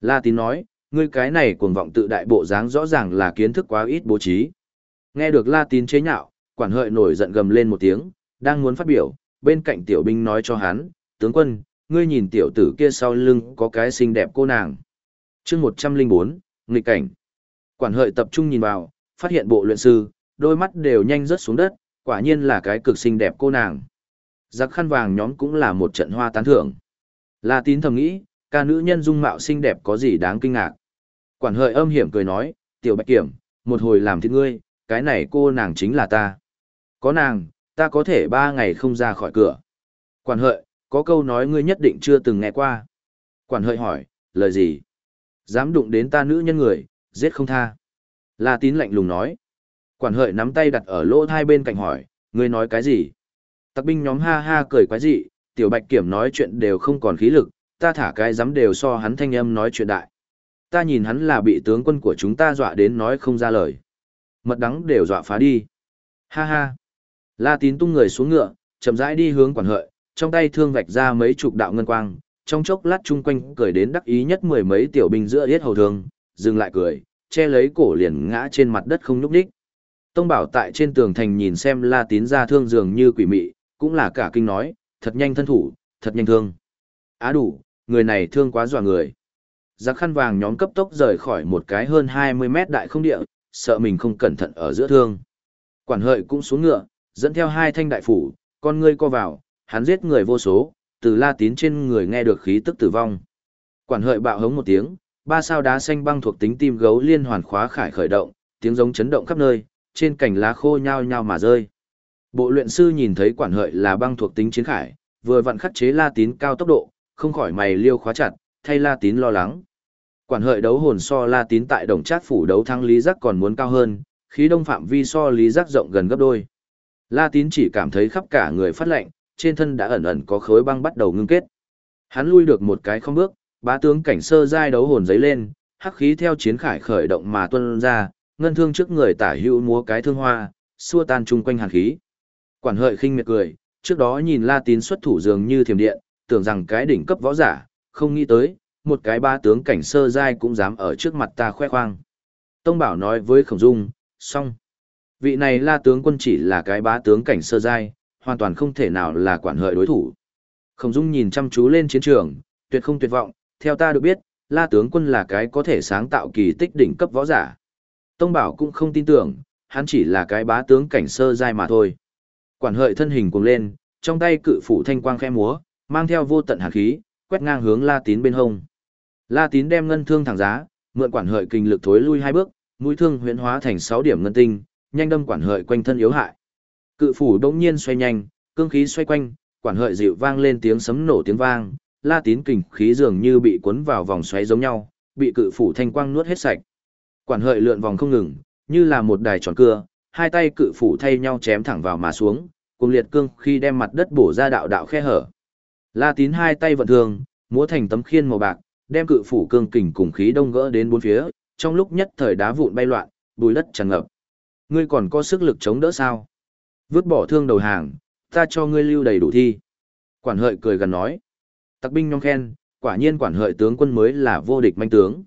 La tín nói, Ngươi cái này cuồng vọng tự đại bộ dáng rõ ràng là kiến thức quá ít bố trí. Nghe được La Tín chế nhạo, quản hợi nổi giận gầm lên một tiếng, đang muốn phát biểu, bên cạnh tiểu binh nói cho hắn, tướng quân, ngươi nhìn tiểu tử kia sau lưng có cái xinh đẹp cô nàng. chương 104, nghịch cảnh. Quản hợi tập trung nhìn vào, phát hiện bộ luyện sư, đôi mắt đều nhanh rớt xuống đất, quả nhiên là cái cực xinh đẹp cô nàng. Giặc khăn vàng nhóm cũng là một trận hoa tán thưởng. La tín thầm nghĩ, ca nữ nhân dung mạo xinh đẹp có gì đáng kinh ngạc. Quản hợi âm hiểm cười nói, tiểu bạch kiểm, một hồi làm thịt ngươi, cái này cô nàng chính là ta. Có nàng, ta có thể ba ngày không ra khỏi cửa. Quản hợi, có câu nói ngươi nhất định chưa từng nghe qua. Quản hợi hỏi, lời gì? Dám đụng đến ta nữ nhân người, giết không tha. La tín lạnh lùng nói. Quản hợi nắm tay đặt ở lỗ hai bên cạnh hỏi, ngươi nói cái gì? Tặc binh nhóm ha ha cười quái dị, tiểu bạch kiểm nói chuyện đều không còn khí lực, ta thả cái dám đều so hắn thanh âm nói chuyện đại. Ta nhìn hắn là bị tướng quân của chúng ta dọa đến nói không ra lời. Mật đắng đều dọa phá đi. Ha ha. La tín tung người xuống ngựa, chậm rãi đi hướng quản hợi, trong tay thương vạch ra mấy chục đạo ngân quang, trong chốc lát chung quanh cười đến đắc ý nhất mười mấy tiểu binh giữa yết hầu thương, dừng lại cười, che lấy cổ liền ngã trên mặt đất không nhúc đích. Tông bảo tại trên tường thành nhìn xem la tín ra thương dường như quỷ mị, cũng là cả kinh nói, thật nhanh thân thủ, thật nhanh thương. Á đủ, người này thương quá dọa người. Giặc khăn vàng nhóm cấp tốc rời khỏi một cái hơn 20 mét đại không địa, sợ mình không cẩn thận ở giữa thương. Quản hợi cũng xuống ngựa, dẫn theo hai thanh đại phủ, con ngươi co vào, hắn giết người vô số, từ la tín trên người nghe được khí tức tử vong. Quản hợi bạo hống một tiếng, ba sao đá xanh băng thuộc tính tim gấu liên hoàn khóa khải khởi động, tiếng giống chấn động khắp nơi, trên cành lá khô nhao nhao mà rơi. Bộ luyện sư nhìn thấy quản hợi là băng thuộc tính chiến khải, vừa vặn khắc chế La Tín cao tốc độ, không khỏi mày liêu khóa chặt, thay La Tín lo lắng. Quản hợi đấu hồn so La Tín tại đồng trát phủ đấu thắng Lý Giác còn muốn cao hơn, khí đông phạm vi so Lý Giác rộng gần gấp đôi. La Tín chỉ cảm thấy khắp cả người phát lạnh, trên thân đã ẩn ẩn có khối băng bắt đầu ngưng kết. Hắn lui được một cái không bước, bá tướng cảnh sơ giai đấu hồn giấy lên, hắc khí theo chiến khải khởi động mà tuôn ra, ngân thương trước người tả hữu múa cái thương hoa, xua tan chung quanh hàn khí. Quản hợi khinh miệt cười, trước đó nhìn La Tín xuất thủ dường như thiềm điện, tưởng rằng cái đỉnh cấp võ giả, không nghĩ tới, một cái ba tướng cảnh sơ giai cũng dám ở trước mặt ta khoe khoang. Tông Bảo nói với Khổng Dung, xong. Vị này La tướng quân chỉ là cái bá tướng cảnh sơ giai, hoàn toàn không thể nào là quản hợi đối thủ. Khổng Dung nhìn chăm chú lên chiến trường, tuyệt không tuyệt vọng, theo ta được biết, La tướng quân là cái có thể sáng tạo kỳ tích đỉnh cấp võ giả. Tông Bảo cũng không tin tưởng, hắn chỉ là cái bá tướng cảnh sơ giai mà thôi. Quản hợi thân hình cuồng lên, trong tay cự phủ thanh quang khẽ múa, mang theo vô tận hàn khí, quét ngang hướng La Tín bên hông. La Tín đem ngân thương thẳng giá, mượn quản hợi kinh lực thối lui hai bước, mũi thương huyễn hóa thành 6 điểm ngân tinh, nhanh đâm quản hợi quanh thân yếu hại. Cự phủ đống nhiên xoay nhanh, cương khí xoay quanh, quản hợi dịu vang lên tiếng sấm nổ tiếng vang, La Tín kình khí dường như bị cuốn vào vòng xoáy giống nhau, bị cự phủ thanh quang nuốt hết sạch. Quản hợi lượn vòng không ngừng, như là một đài tròn cưa, hai tay cự phủ thay nhau chém thẳng vào mà xuống, cùng liệt cương khi đem mặt đất bổ ra đạo đạo khe hở. La Tín hai tay vận thường, múa thành tấm khiên màu bạc, đem cự phủ cương kình cùng khí đông gỡ đến bốn phía, trong lúc nhất thời đá vụn bay loạn, bùi đất tràn ngập. Ngươi còn có sức lực chống đỡ sao? Vứt bỏ thương đầu hàng, ta cho ngươi lưu đầy đủ thi. Quản hợi cười gần nói. Tặc binh nhong khen, quả nhiên quản hợi tướng quân mới là vô địch manh tướng.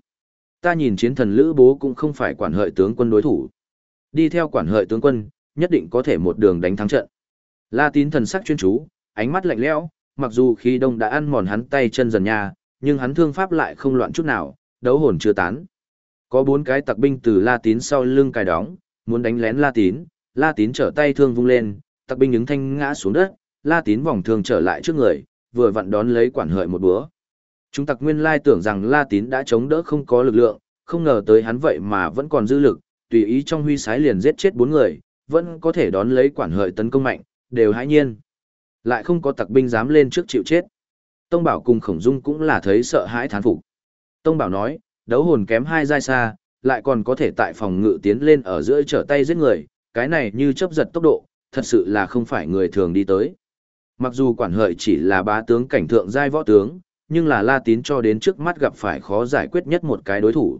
Ta nhìn chiến thần lữ bố cũng không phải quản hợi tướng quân đối thủ. Đi theo quản hợi tướng quân, nhất định có thể một đường đánh thắng trận. La tín thần sắc chuyên chú, ánh mắt lạnh lẽo, mặc dù khi đông đã ăn mòn hắn tay chân dần nha, nhưng hắn thương pháp lại không loạn chút nào, đấu hồn chưa tán. Có bốn cái tặc binh từ La tín sau lưng cài đóng, muốn đánh lén La tín, La tín trở tay thương vung lên, tặc binh ứng thanh ngã xuống đất, La tín vòng thương trở lại trước người, vừa vặn đón lấy quản hợi một búa. Chúng tặc nguyên lai tưởng rằng La tín đã chống đỡ không có lực lượng, không ngờ tới hắn vậy mà vẫn còn dư lực, tùy ý trong huy sái liền giết chết bốn người, vẫn có thể đón lấy quản hợi tấn công mạnh, đều hãi nhiên. Lại không có tặc binh dám lên trước chịu chết. Tông Bảo cùng Khổng Dung cũng là thấy sợ hãi thán phục. Tông Bảo nói, đấu hồn kém hai giai xa, lại còn có thể tại phòng ngự tiến lên ở giữa trở tay giết người, cái này như chấp giật tốc độ, thật sự là không phải người thường đi tới. Mặc dù quản hợi chỉ là bá tướng cảnh thượng giai võ tướng, nhưng là La Tín cho đến trước mắt gặp phải khó giải quyết nhất một cái đối thủ.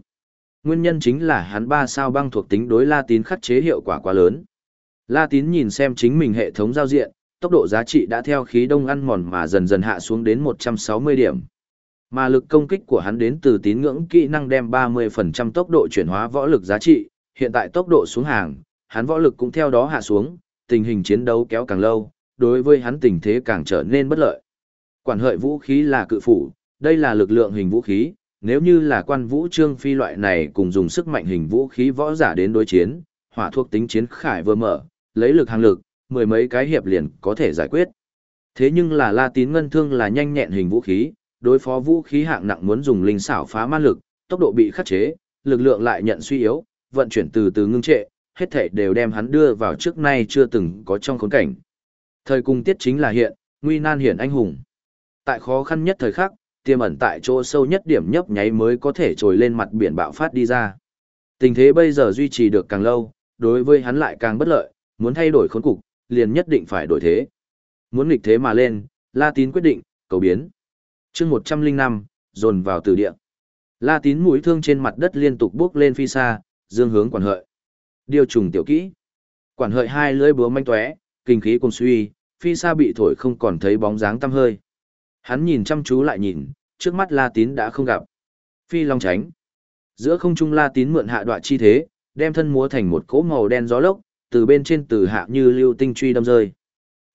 Nguyên nhân chính là hắn ba sao băng thuộc tính đối La Tín khắc chế hiệu quả quá lớn. La Tín nhìn xem chính mình hệ thống giao diện, tốc độ giá trị đã theo khí đông ăn mòn mà dần dần hạ xuống đến 160 điểm. Mà lực công kích của hắn đến từ tín ngưỡng kỹ năng đem 30% tốc độ chuyển hóa võ lực giá trị, hiện tại tốc độ xuống hàng, hắn võ lực cũng theo đó hạ xuống, tình hình chiến đấu kéo càng lâu, đối với hắn tình thế càng trở nên bất lợi. Quản hợi vũ khí là cự phủ, đây là lực lượng hình vũ khí, nếu như là quan vũ trương phi loại này cùng dùng sức mạnh hình vũ khí võ giả đến đối chiến, hỏa thuộc tính chiến khải vừa mở, lấy lực hàng lực, mười mấy cái hiệp liền có thể giải quyết. Thế nhưng là La Tín ngân thương là nhanh nhẹn hình vũ khí, đối phó vũ khí hạng nặng muốn dùng linh xảo phá man lực, tốc độ bị khắc chế, lực lượng lại nhận suy yếu, vận chuyển từ từ ngưng trệ, hết thảy đều đem hắn đưa vào trước nay chưa từng có trong khốn cảnh. Thời cung tiết chính là hiện, nguy nan hiển anh hùng. Tại khó khăn nhất thời khắc, tiềm ẩn tại chỗ sâu nhất điểm nhấp nháy mới có thể trồi lên mặt biển bạo phát đi ra. Tình thế bây giờ duy trì được càng lâu, đối với hắn lại càng bất lợi, muốn thay đổi khốn cục, liền nhất định phải đổi thế. Muốn nghịch thế mà lên, La Tín quyết định, cầu biến. chương 105, dồn vào từ địa. La Tín mũi thương trên mặt đất liên tục bước lên phi xa, dương hướng quản hợi. Điều trùng tiểu kỹ. Quản hợi hai lưỡi búa manh tóe, kinh khí cùng suy, phi xa bị thổi không còn thấy bóng dáng tăm hơi. Hắn nhìn chăm chú lại nhìn, trước mắt La Tín đã không gặp. Phi long tránh. Giữa không trung La Tín mượn hạ đoạn chi thế, đem thân múa thành một cỗ màu đen gió lốc, từ bên trên từ hạ như lưu tinh truy đâm rơi.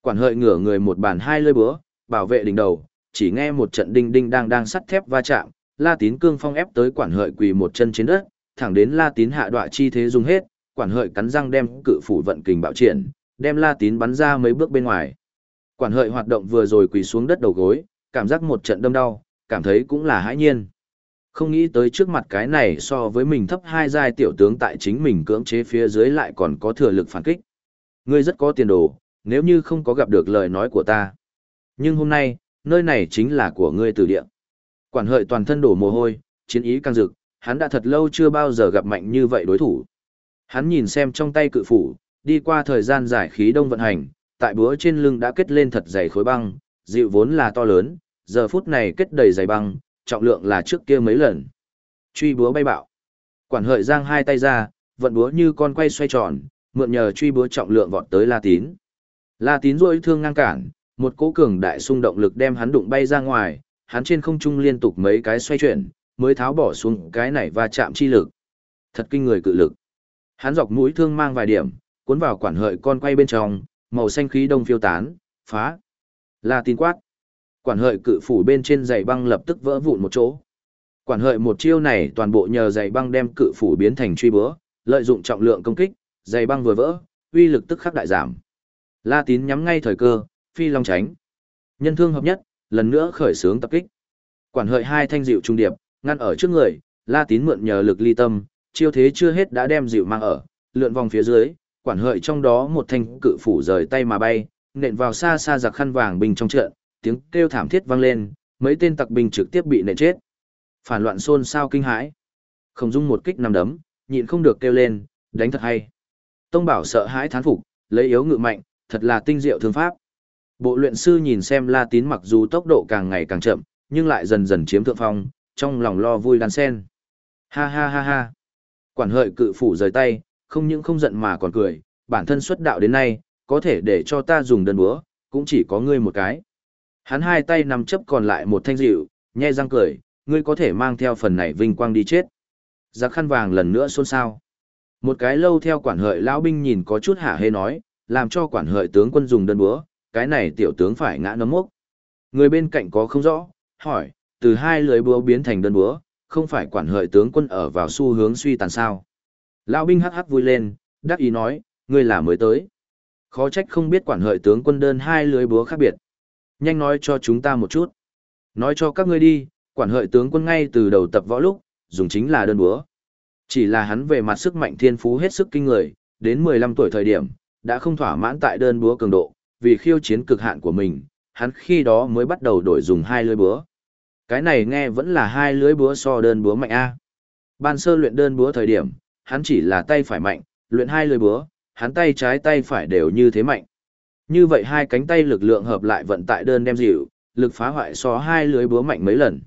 Quản hợi ngửa người một bàn hai lơi búa, bảo vệ đỉnh đầu, chỉ nghe một trận đinh đinh đang đang sắt thép va chạm, La Tín cương phong ép tới quản hợi quỳ một chân trên đất, thẳng đến La Tín hạ đoạn chi thế dùng hết, quản hợi cắn răng đem cự phủ vận kình bạo triển, đem La Tín bắn ra mấy bước bên ngoài. Quản hợi hoạt động vừa rồi quỳ xuống đất đầu gối, cảm giác một trận đâm đau, cảm thấy cũng là hãi nhiên. Không nghĩ tới trước mặt cái này so với mình thấp hai giai tiểu tướng tại chính mình cưỡng chế phía dưới lại còn có thừa lực phản kích. Ngươi rất có tiền đồ, nếu như không có gặp được lời nói của ta. Nhưng hôm nay, nơi này chính là của ngươi từ địa. Quản hợi toàn thân đổ mồ hôi, chiến ý căng rực, hắn đã thật lâu chưa bao giờ gặp mạnh như vậy đối thủ. Hắn nhìn xem trong tay cự phủ, đi qua thời gian giải khí đông vận hành, tại búa trên lưng đã kết lên thật dày khối băng, dịu vốn là to lớn, giờ phút này kết đầy dày băng, trọng lượng là trước kia mấy lần. Truy búa bay bạo. Quản hợi giang hai tay ra, vận búa như con quay xoay tròn, mượn nhờ truy búa trọng lượng vọt tới La Tín. La Tín rôi thương ngang cản, một cỗ cường đại xung động lực đem hắn đụng bay ra ngoài, hắn trên không trung liên tục mấy cái xoay chuyển, mới tháo bỏ xuống cái này và chạm chi lực. Thật kinh người cự lực. Hắn dọc mũi thương mang vài điểm, cuốn vào quản hợi con quay bên trong, màu xanh khí đông phiêu tán, phá. La Tín quát. Quản hợi cự phủ bên trên dày băng lập tức vỡ vụn một chỗ. Quản hợi một chiêu này toàn bộ nhờ dày băng đem cự phủ biến thành truy búa, lợi dụng trọng lượng công kích, dày băng vừa vỡ, uy lực tức khắc đại giảm. La Tín nhắm ngay thời cơ, phi long tránh. Nhân thương hợp nhất, lần nữa khởi xướng tập kích. Quản hợi hai thanh dịu trung điệp, ngăn ở trước người, La Tín mượn nhờ lực ly tâm, chiêu thế chưa hết đã đem dịu mang ở, lượn vòng phía dưới, quản hợi trong đó một thanh cự phủ rời tay mà bay, nện vào xa xa giặc khăn vàng binh trong trận, tiếng kêu thảm thiết vang lên, mấy tên tặc binh trực tiếp bị nện chết. Phản loạn xôn xao kinh hãi. Không dung một kích nằm đấm, nhịn không được kêu lên, đánh thật hay. Tông bảo sợ hãi thán phục, lấy yếu ngự mạnh, thật là tinh diệu thương pháp. Bộ luyện sư nhìn xem La Tín mặc dù tốc độ càng ngày càng chậm, nhưng lại dần dần chiếm thượng phong, trong lòng lo vui đan sen. Ha ha ha ha. Quản hợi cự phủ rời tay, không những không giận mà còn cười, bản thân xuất đạo đến nay, có thể để cho ta dùng đơn búa, cũng chỉ có ngươi một cái. Hắn hai tay nằm chấp còn lại một thanh dịu, nhe răng cười, ngươi có thể mang theo phần này vinh quang đi chết. Giặc khăn vàng lần nữa xôn xao. Một cái lâu theo quản hợi lão binh nhìn có chút hả hê nói, làm cho quản hợi tướng quân dùng đơn búa, cái này tiểu tướng phải ngã nấm mốc. Người bên cạnh có không rõ, hỏi, từ hai lưới búa biến thành đơn búa, không phải quản hợi tướng quân ở vào xu hướng suy tàn sao. Lão binh hắc hắc vui lên, đắc ý nói, ngươi là mới tới. Khó trách không biết quản hợi tướng quân đơn hai lưới búa khác biệt. Nhanh nói cho chúng ta một chút. Nói cho các ngươi đi, quản hợi tướng quân ngay từ đầu tập võ lúc, dùng chính là đơn búa. Chỉ là hắn về mặt sức mạnh thiên phú hết sức kinh người, đến 15 tuổi thời điểm, đã không thỏa mãn tại đơn búa cường độ, vì khiêu chiến cực hạn của mình, hắn khi đó mới bắt đầu đổi dùng hai lưới búa. Cái này nghe vẫn là hai lưới búa so đơn búa mạnh A. Ban sơ luyện đơn búa thời điểm, hắn chỉ là tay phải mạnh, luyện hai lưới búa, hắn tay trái tay phải đều như thế mạnh. Như vậy hai cánh tay lực lượng hợp lại vận tại đơn đem dịu, lực phá hoại so hai lưới búa mạnh mấy lần.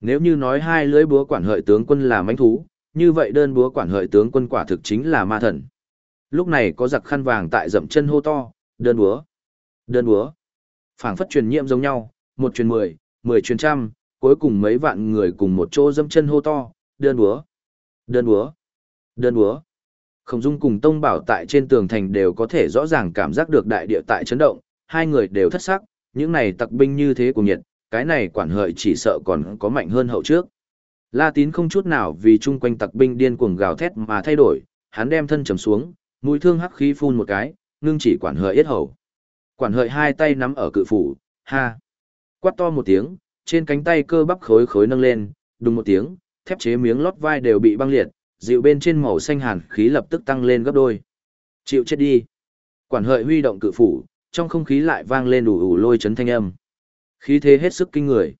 Nếu như nói hai lưới búa quản hợi tướng quân là mãnh thú, như vậy đơn búa quản hợi tướng quân quả thực chính là ma thần. Lúc này có giặc khăn vàng tại dậm chân hô to, đơn búa, đơn búa. phảng phất truyền nhiễm giống nhau, một truyền mười, mười truyền trăm, Cuối cùng mấy vạn người cùng một chỗ dâm chân hô to, đơn búa, đơn búa, đơn búa. Khổng Dung cùng Tông Bảo tại trên tường thành đều có thể rõ ràng cảm giác được đại địa tại chấn động, hai người đều thất sắc, những này tặc binh như thế của nhiệt, cái này quản hợi chỉ sợ còn có mạnh hơn hậu trước. La Tín không chút nào vì chung quanh tặc binh điên cuồng gào thét mà thay đổi, hắn đem thân trầm xuống, mũi thương hắc khí phun một cái, ngưng chỉ quản hợi yết hầu. Quản hợi hai tay nắm ở cự phủ, ha. Quát to một tiếng, trên cánh tay cơ bắp khối khối nâng lên, đùng một tiếng, thép chế miếng lót vai đều bị băng liệt, dịu bên trên màu xanh hàn khí lập tức tăng lên gấp đôi. Chịu chết đi. Quản hợi huy động cự phủ, trong không khí lại vang lên đủ ủ lôi chấn thanh âm. Khí thế hết sức kinh người.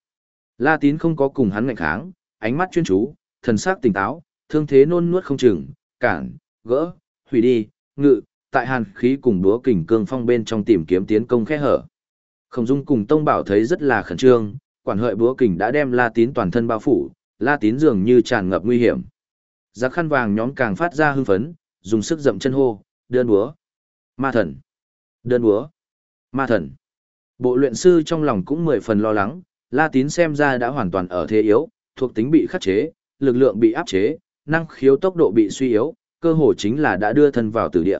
La Tín không có cùng hắn ngạnh kháng, ánh mắt chuyên chú, thần sắc tỉnh táo, thương thế nôn nuốt không chừng, cản, gỡ, hủy đi, ngự, tại hàn khí cùng búa kình cương phong bên trong tìm kiếm tiến công khe hở. Khổng Dung cùng Tông Bảo thấy rất là khẩn trương, quản hợi búa kình đã đem La Tín toàn thân bao phủ, La Tín dường như tràn ngập nguy hiểm. Giặc khăn vàng nhóm càng phát ra hưng phấn, dùng sức dậm chân hô, đơn búa. Ma thần. Đơn búa. Ma thần. Bộ luyện sư trong lòng cũng mười phần lo lắng, La Tín xem ra đã hoàn toàn ở thế yếu, thuộc tính bị khắc chế, lực lượng bị áp chế, năng khiếu tốc độ bị suy yếu, cơ hồ chính là đã đưa thân vào tử địa.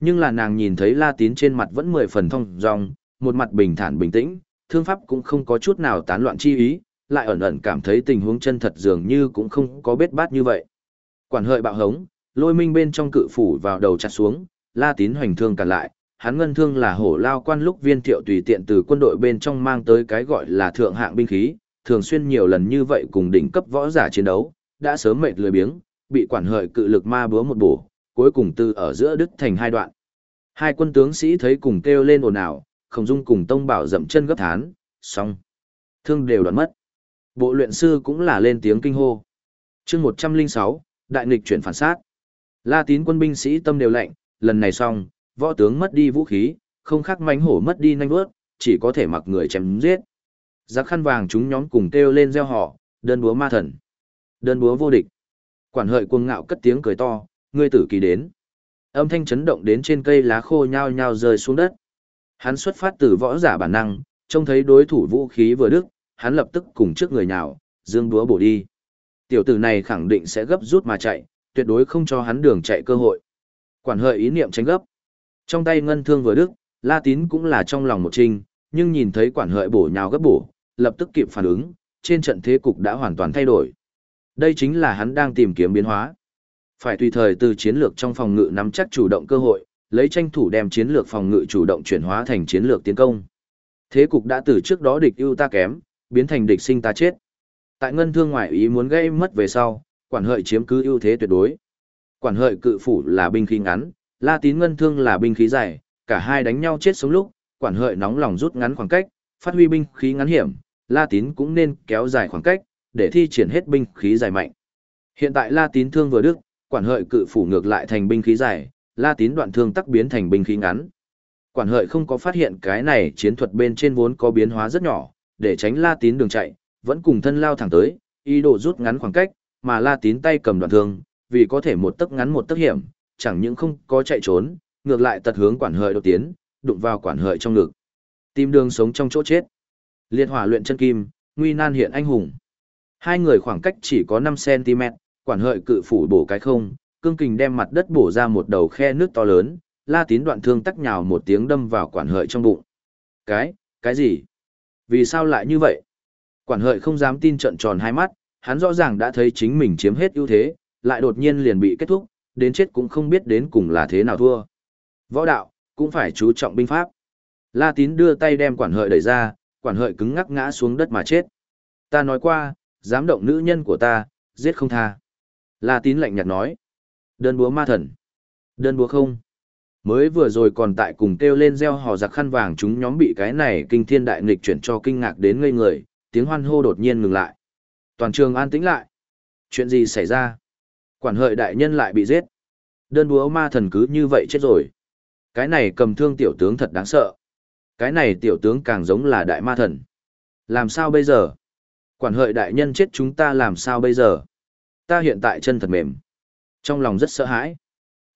Nhưng là nàng nhìn thấy La Tín trên mặt vẫn mười phần thông dong, một mặt bình thản bình tĩnh, thương pháp cũng không có chút nào tán loạn chi ý, lại ẩn ẩn cảm thấy tình huống chân thật dường như cũng không có bết bát như vậy. Quản hợi bạo hống, lôi minh bên trong cự phủ vào đầu chặt xuống, La Tín hoành thương cản lại, hắn ngân thương là hổ lao quan lúc viên thiệu tùy tiện từ quân đội bên trong mang tới cái gọi là thượng hạng binh khí, thường xuyên nhiều lần như vậy cùng đỉnh cấp võ giả chiến đấu, đã sớm mệt lười biếng, bị quản hợi cự lực ma búa một bổ, cuối cùng từ ở giữa đứt thành hai đoạn. Hai quân tướng sĩ thấy cùng kêu lên ồn ào, không dung cùng tông bảo dậm chân gấp thán, xong. Thương đều đoạn mất. Bộ luyện sư cũng là lên tiếng kinh hô. chương 106, đại nghịch chuyển phản sát. La tín quân binh sĩ tâm đều lạnh, lần này xong, võ tướng mất đi vũ khí, không khác mánh hổ mất đi nanh bước, chỉ có thể mặc người chém giết. Giác khăn vàng chúng nhóm cùng kêu lên gieo họ, đơn búa ma thần. Đơn búa vô địch. Quản hợi cuồng ngạo cất tiếng cười to, ngươi tử kỳ đến. Âm thanh chấn động đến trên cây lá khô nhao nhao rơi xuống đất. Hắn xuất phát từ võ giả bản năng, trông thấy đối thủ vũ khí vừa đức, hắn lập tức cùng trước người nhào, dương búa bổ đi. Tiểu tử này khẳng định sẽ gấp rút mà chạy, tuyệt đối không cho hắn đường chạy cơ hội. Quản hợi ý niệm tránh gấp. Trong tay ngân thương vừa đức, La Tín cũng là trong lòng một trinh, nhưng nhìn thấy quản hợi bổ nhào gấp bổ, lập tức kịp phản ứng, trên trận thế cục đã hoàn toàn thay đổi. Đây chính là hắn đang tìm kiếm biến hóa. Phải tùy thời từ chiến lược trong phòng ngự nắm chắc chủ động cơ hội, lấy tranh thủ đem chiến lược phòng ngự chủ động chuyển hóa thành chiến lược tiến công. Thế cục đã từ trước đó địch ưu ta kém, biến thành địch sinh ta chết. Tại ngân thương ngoại ý muốn gây mất về sau, quản hợi chiếm cứ ưu thế tuyệt đối. Quản hợi cự phủ là binh khí ngắn, La Tín ngân thương là binh khí dài, cả hai đánh nhau chết sống lúc, quản hợi nóng lòng rút ngắn khoảng cách, phát huy binh khí ngắn hiểm, La Tín cũng nên kéo dài khoảng cách, để thi triển hết binh khí dài mạnh. Hiện tại La Tín thương vừa đức, quản hợi cự phủ ngược lại thành binh khí dài, La Tín đoạn thương tắc biến thành binh khí ngắn. Quản hợi không có phát hiện cái này chiến thuật bên trên vốn có biến hóa rất nhỏ, để tránh La Tín đường chạy, vẫn cùng thân lao thẳng tới, ý đồ rút ngắn khoảng cách, mà La Tín tay cầm đoạn thương, vì có thể một tấc ngắn một tấc hiểm, chẳng những không có chạy trốn, ngược lại tật hướng quản hợi đột tiến, đụng vào quản hợi trong ngực. Tìm đường sống trong chỗ chết. Liệt hỏa luyện chân kim, nguy nan hiện anh hùng. Hai người khoảng cách chỉ có 5cm, quản hợi cự phủ bổ cái không, cương kình đem mặt đất bổ ra một đầu khe nước to lớn, la tín đoạn thương tắc nhào một tiếng đâm vào quản hợi trong bụng. Cái, cái gì? Vì sao lại như vậy? Quản hợi không dám tin trận tròn hai mắt, hắn rõ ràng đã thấy chính mình chiếm hết ưu thế, lại đột nhiên liền bị kết thúc, đến chết cũng không biết đến cùng là thế nào thua. Võ đạo, cũng phải chú trọng binh pháp. La tín đưa tay đem quản hợi đẩy ra, quản hợi cứng ngắc ngã xuống đất mà chết. Ta nói qua, dám động nữ nhân của ta, giết không tha. La tín lạnh nhạt nói. Đơn búa ma thần. Đơn búa không. Mới vừa rồi còn tại cùng kêu lên gieo hò giặc khăn vàng chúng nhóm bị cái này kinh thiên đại nghịch chuyển cho kinh ngạc đến ngây người, tiếng hoan hô đột nhiên ngừng lại. Toàn trường an tĩnh lại. Chuyện gì xảy ra? Quản hợi đại nhân lại bị giết. Đơn búa ma thần cứ như vậy chết rồi. Cái này cầm thương tiểu tướng thật đáng sợ. Cái này tiểu tướng càng giống là đại ma thần. Làm sao bây giờ? Quản hợi đại nhân chết chúng ta làm sao bây giờ? Ta hiện tại chân thật mềm. Trong lòng rất sợ hãi.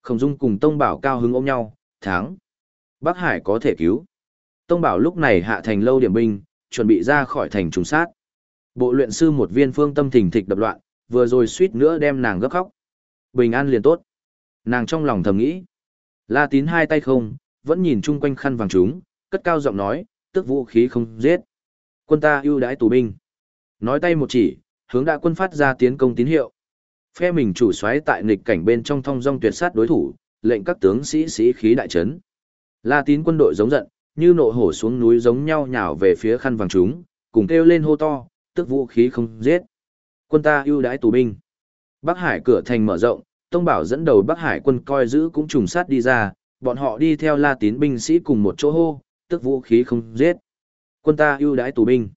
Khổng Dung cùng Tông Bảo cao hứng ôm nhau, tháng. Bắc Hải có thể cứu. Tông Bảo lúc này hạ thành lâu điểm binh, chuẩn bị ra khỏi thành trùng sát. Bộ luyện sư một viên phương tâm thình thịch đập loạn, vừa rồi suýt nữa đem nàng gấp khóc. Bình an liền tốt. Nàng trong lòng thầm nghĩ. La tín hai tay không, vẫn nhìn chung quanh khăn vàng chúng, cất cao giọng nói, tức vũ khí không giết. Quân ta ưu đãi tù binh. Nói tay một chỉ, hướng đã quân phát ra tiến công tín hiệu. Phe mình chủ xoáy tại nghịch cảnh bên trong thông dong tuyệt sát đối thủ, lệnh các tướng sĩ sĩ khí đại trấn. La tín quân đội giống giận, như nộ hổ xuống núi giống nhau nhào về phía khăn vàng chúng, cùng kêu lên hô to, tức vũ khí không giết. Quân ta ưu đãi tù binh. Bắc Hải cửa thành mở rộng, Tông Bảo dẫn đầu Bắc Hải quân coi giữ cũng trùng sát đi ra, bọn họ đi theo La Tín binh sĩ cùng một chỗ hô, tức vũ khí không giết. Quân ta ưu đãi tù binh.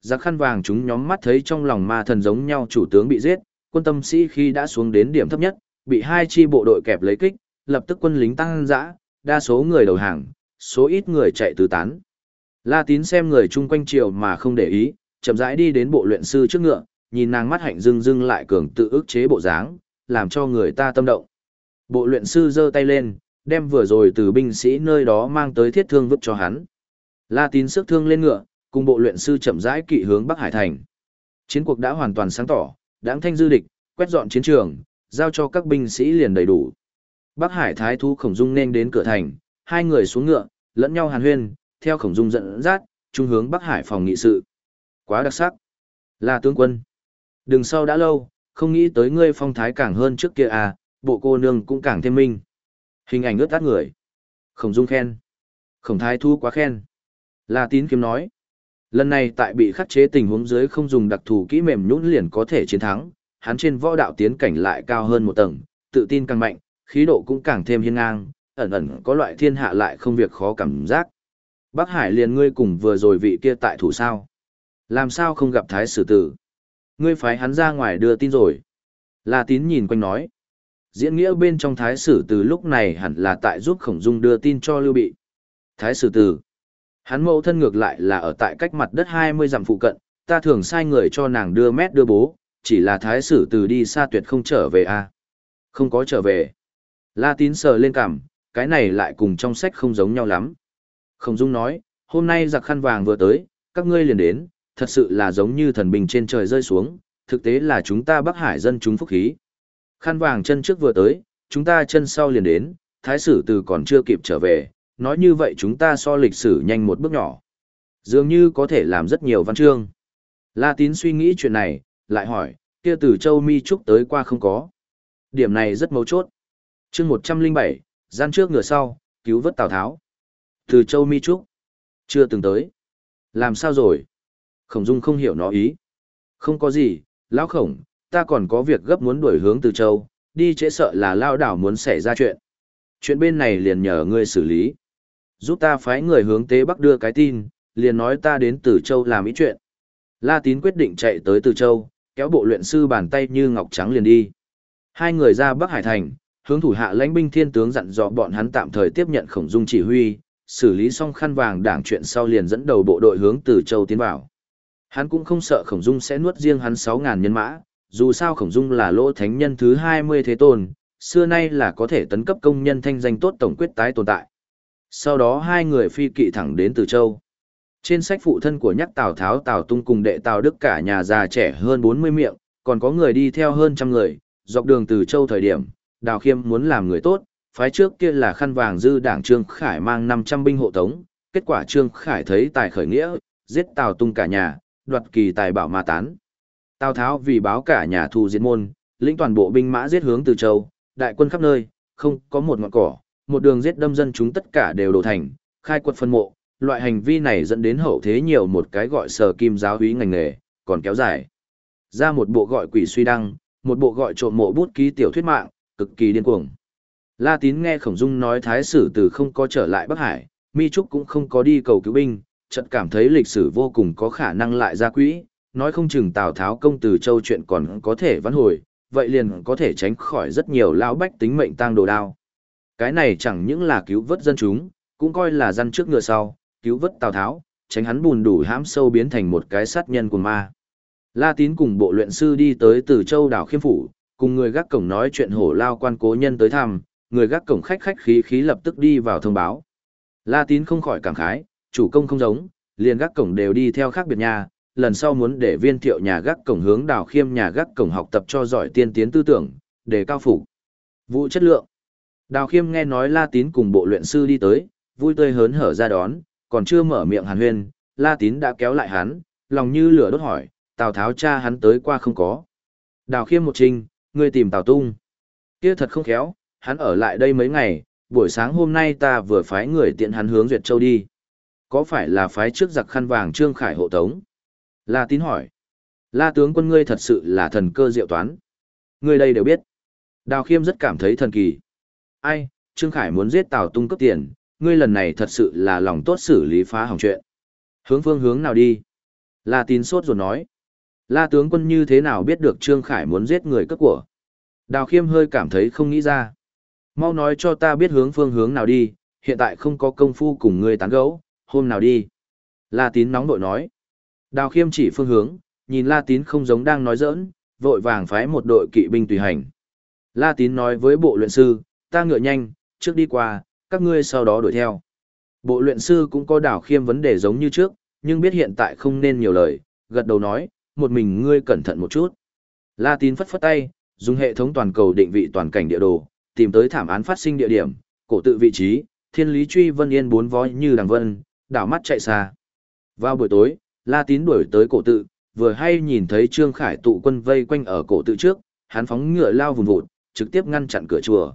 Giặc khăn vàng chúng nhóm mắt thấy trong lòng ma thần giống nhau chủ tướng bị giết, quân tâm sĩ khi đã xuống đến điểm thấp nhất, bị hai chi bộ đội kẹp lấy kích, lập tức quân lính tăng dã, đa số người đầu hàng, số ít người chạy tứ tán. La Tín xem người chung quanh triều mà không để ý, chậm rãi đi đến bộ luyện sư trước ngựa, nhìn nàng mắt hạnh dưng dưng lại cường tự ức chế bộ dáng, làm cho người ta tâm động. Bộ luyện sư giơ tay lên, đem vừa rồi từ binh sĩ nơi đó mang tới thiết thương vứt cho hắn. La Tín sức thương lên ngựa, cùng bộ luyện sư chậm rãi kỵ hướng Bắc Hải thành. Chiến cuộc đã hoàn toàn sáng tỏ, đáng thanh dư địch, quét dọn chiến trường, giao cho các binh sĩ liền đầy đủ. Bắc Hải thái thú Khổng Dung nên đến cửa thành, hai người xuống ngựa, lẫn nhau hàn huyên, theo Khổng Dung dẫn dắt, trung hướng Bắc Hải phòng nghị sự. Quá đặc sắc. Là tướng quân. Đừng sau đã lâu, không nghĩ tới ngươi phong thái càng hơn trước kia à, bộ cô nương cũng càng thêm minh. Hình ảnh ướt át người. Khổng Dung khen. Khổng thái thu quá khen. là tín kiếm nói. Lần này tại bị khắc chế tình huống dưới không dùng đặc thù kỹ mềm nhũn liền có thể chiến thắng, hắn trên võ đạo tiến cảnh lại cao hơn một tầng, tự tin càng mạnh, khí độ cũng càng thêm hiên ngang, ẩn ẩn có loại thiên hạ lại không việc khó cảm giác. Bắc Hải liền ngươi cùng vừa rồi vị kia tại thủ sao? Làm sao không gặp thái sử tử? Ngươi phái hắn ra ngoài đưa tin rồi. La tín nhìn quanh nói. Diễn nghĩa bên trong thái sử từ lúc này hẳn là tại giúp khổng dung đưa tin cho lưu bị. Thái sử Tử. Hắn mẫu thân ngược lại là ở tại cách mặt đất 20 dặm phụ cận, ta thường sai người cho nàng đưa mét đưa bố, chỉ là thái sử từ đi xa tuyệt không trở về a à? Không có trở về. La tín sờ lên cằm, cái này lại cùng trong sách không giống nhau lắm. Khổng dung nói, hôm nay giặc khăn vàng vừa tới, các ngươi liền đến, thật sự là giống như thần bình trên trời rơi xuống, thực tế là chúng ta Bắc Hải dân chúng phúc khí. Khăn vàng chân trước vừa tới, chúng ta chân sau liền đến, thái sử từ còn chưa kịp trở về, nói như vậy chúng ta so lịch sử nhanh một bước nhỏ. Dường như có thể làm rất nhiều văn chương. La tín suy nghĩ chuyện này, lại hỏi, kia từ châu mi trúc tới qua không có. Điểm này rất mấu chốt. chương 107, gian trước ngựa sau, cứu vớt Tào Tháo. Từ châu mi trúc, chưa từng tới. Làm sao rồi? Khổng Dung không hiểu nó ý. Không có gì, lão khổng, ta còn có việc gấp muốn đuổi hướng từ châu, đi trễ sợ là lao đảo muốn xảy ra chuyện. Chuyện bên này liền nhờ ngươi xử lý. Giúp ta phái người hướng Tế Bắc đưa cái tin, liền nói ta đến Từ Châu làm ý chuyện. La Tín quyết định chạy tới Từ Châu, kéo bộ luyện sư bàn tay như ngọc trắng liền đi. Hai người ra Bắc Hải Thành, hướng thủ hạ lãnh binh thiên tướng dặn dò bọn hắn tạm thời tiếp nhận khổng dung chỉ huy, xử lý xong khăn vàng đảng chuyện sau liền dẫn đầu bộ đội hướng Từ Châu tiến vào. Hắn cũng không sợ khổng dung sẽ nuốt riêng hắn 6.000 nhân mã, dù sao khổng dung là lỗ thánh nhân thứ 20 thế tôn, xưa nay là có thể tấn cấp công nhân thanh danh tốt tổng quyết tái tồn tại. Sau đó hai người phi kỵ thẳng đến Từ Châu. Trên sách phụ thân của nhắc Tào Tháo Tào Tung cùng đệ Tào Đức cả nhà già trẻ hơn 40 miệng, còn có người đi theo hơn trăm người, dọc đường Từ Châu thời điểm, Đào Khiêm muốn làm người tốt, phái trước kia là khăn vàng dư đảng Trương Khải mang 500 binh hộ tống, kết quả Trương Khải thấy tài khởi nghĩa, giết Tào Tung cả nhà, đoạt kỳ tài bảo ma tán. Tào Tháo vì báo cả nhà thù diệt môn, lĩnh toàn bộ binh mã giết hướng Từ Châu, đại quân khắp nơi, không có một ngọn cỏ, một đường giết đâm dân chúng tất cả đều đổ thành, khai quật phân mộ, loại hành vi này dẫn đến hậu thế nhiều một cái gọi sở kim giáo húy ngành nghề, còn kéo dài. Ra một bộ gọi quỷ suy đăng, một bộ gọi trộm mộ bút ký tiểu thuyết mạng, cực kỳ điên cuồng. La Tín nghe Khổng Dung nói thái sử từ không có trở lại Bắc Hải, Mi Trúc cũng không có đi cầu cứu binh, chợt cảm thấy lịch sử vô cùng có khả năng lại ra quỹ, nói không chừng Tào Tháo công từ châu chuyện còn có thể vãn hồi, vậy liền có thể tránh khỏi rất nhiều lão bách tính mệnh tang đồ đao. Cái này chẳng những là cứu vớt dân chúng, cũng coi là dân trước ngựa sau, cứu vớt Tào Tháo, tránh hắn bùn đủ hãm sâu biến thành một cái sát nhân của ma. La Tín cùng bộ luyện sư đi tới Từ Châu đảo Khiêm phủ, cùng người gác cổng nói chuyện hổ lao quan cố nhân tới thăm, người gác cổng khách khách khí khí lập tức đi vào thông báo. La Tín không khỏi cảm khái, chủ công không giống, liền gác cổng đều đi theo khác biệt nhà, lần sau muốn để viên thiệu nhà gác cổng hướng đào khiêm nhà gác cổng học tập cho giỏi tiên tiến tư tưởng, để cao phủ. Vụ chất lượng. Đào khiêm nghe nói La Tín cùng bộ luyện sư đi tới, vui tươi hớn hở ra đón, còn chưa mở miệng hàn huyên, La Tín đã kéo lại hắn, lòng như lửa đốt hỏi, Tào Tháo cha hắn tới qua không có. Đào khiêm một trình, ngươi tìm Tào Tung. Kia thật không khéo, hắn ở lại đây mấy ngày, buổi sáng hôm nay ta vừa phái người tiện hắn hướng Duyệt Châu đi. Có phải là phái trước giặc khăn vàng Trương Khải hộ tống? La Tín hỏi. La tướng quân ngươi thật sự là thần cơ diệu toán. Ngươi đây đều biết. Đào khiêm rất cảm thấy thần kỳ. Ai, Trương Khải muốn giết Tào Tung cấp tiền, ngươi lần này thật sự là lòng tốt xử lý phá hỏng chuyện. Hướng phương hướng nào đi? La Tín sốt ruột nói. La tướng quân như thế nào biết được Trương Khải muốn giết người cấp của? Đào khiêm hơi cảm thấy không nghĩ ra. Mau nói cho ta biết hướng phương hướng nào đi, hiện tại không có công phu cùng ngươi tán gẫu, hôm nào đi. La tín nóng nội nói. Đào khiêm chỉ phương hướng, nhìn La tín không giống đang nói giỡn, vội vàng phái một đội kỵ binh tùy hành. La tín nói với bộ luyện sư, ta ngựa nhanh, trước đi qua, các ngươi sau đó đuổi theo. Bộ luyện sư cũng có đào khiêm vấn đề giống như trước, nhưng biết hiện tại không nên nhiều lời, gật đầu nói, một mình ngươi cẩn thận một chút. La tín phất phất tay, dùng hệ thống toàn cầu định vị toàn cảnh địa đồ, tìm tới thảm án phát sinh địa điểm, cổ tự vị trí, thiên lý truy vân yên bốn vó như đằng vân, đảo mắt chạy xa. Vào buổi tối, La Tín đuổi tới cổ tự, vừa hay nhìn thấy Trương Khải tụ quân vây quanh ở cổ tự trước, hắn phóng ngựa lao vùng vụt, trực tiếp ngăn chặn cửa chùa.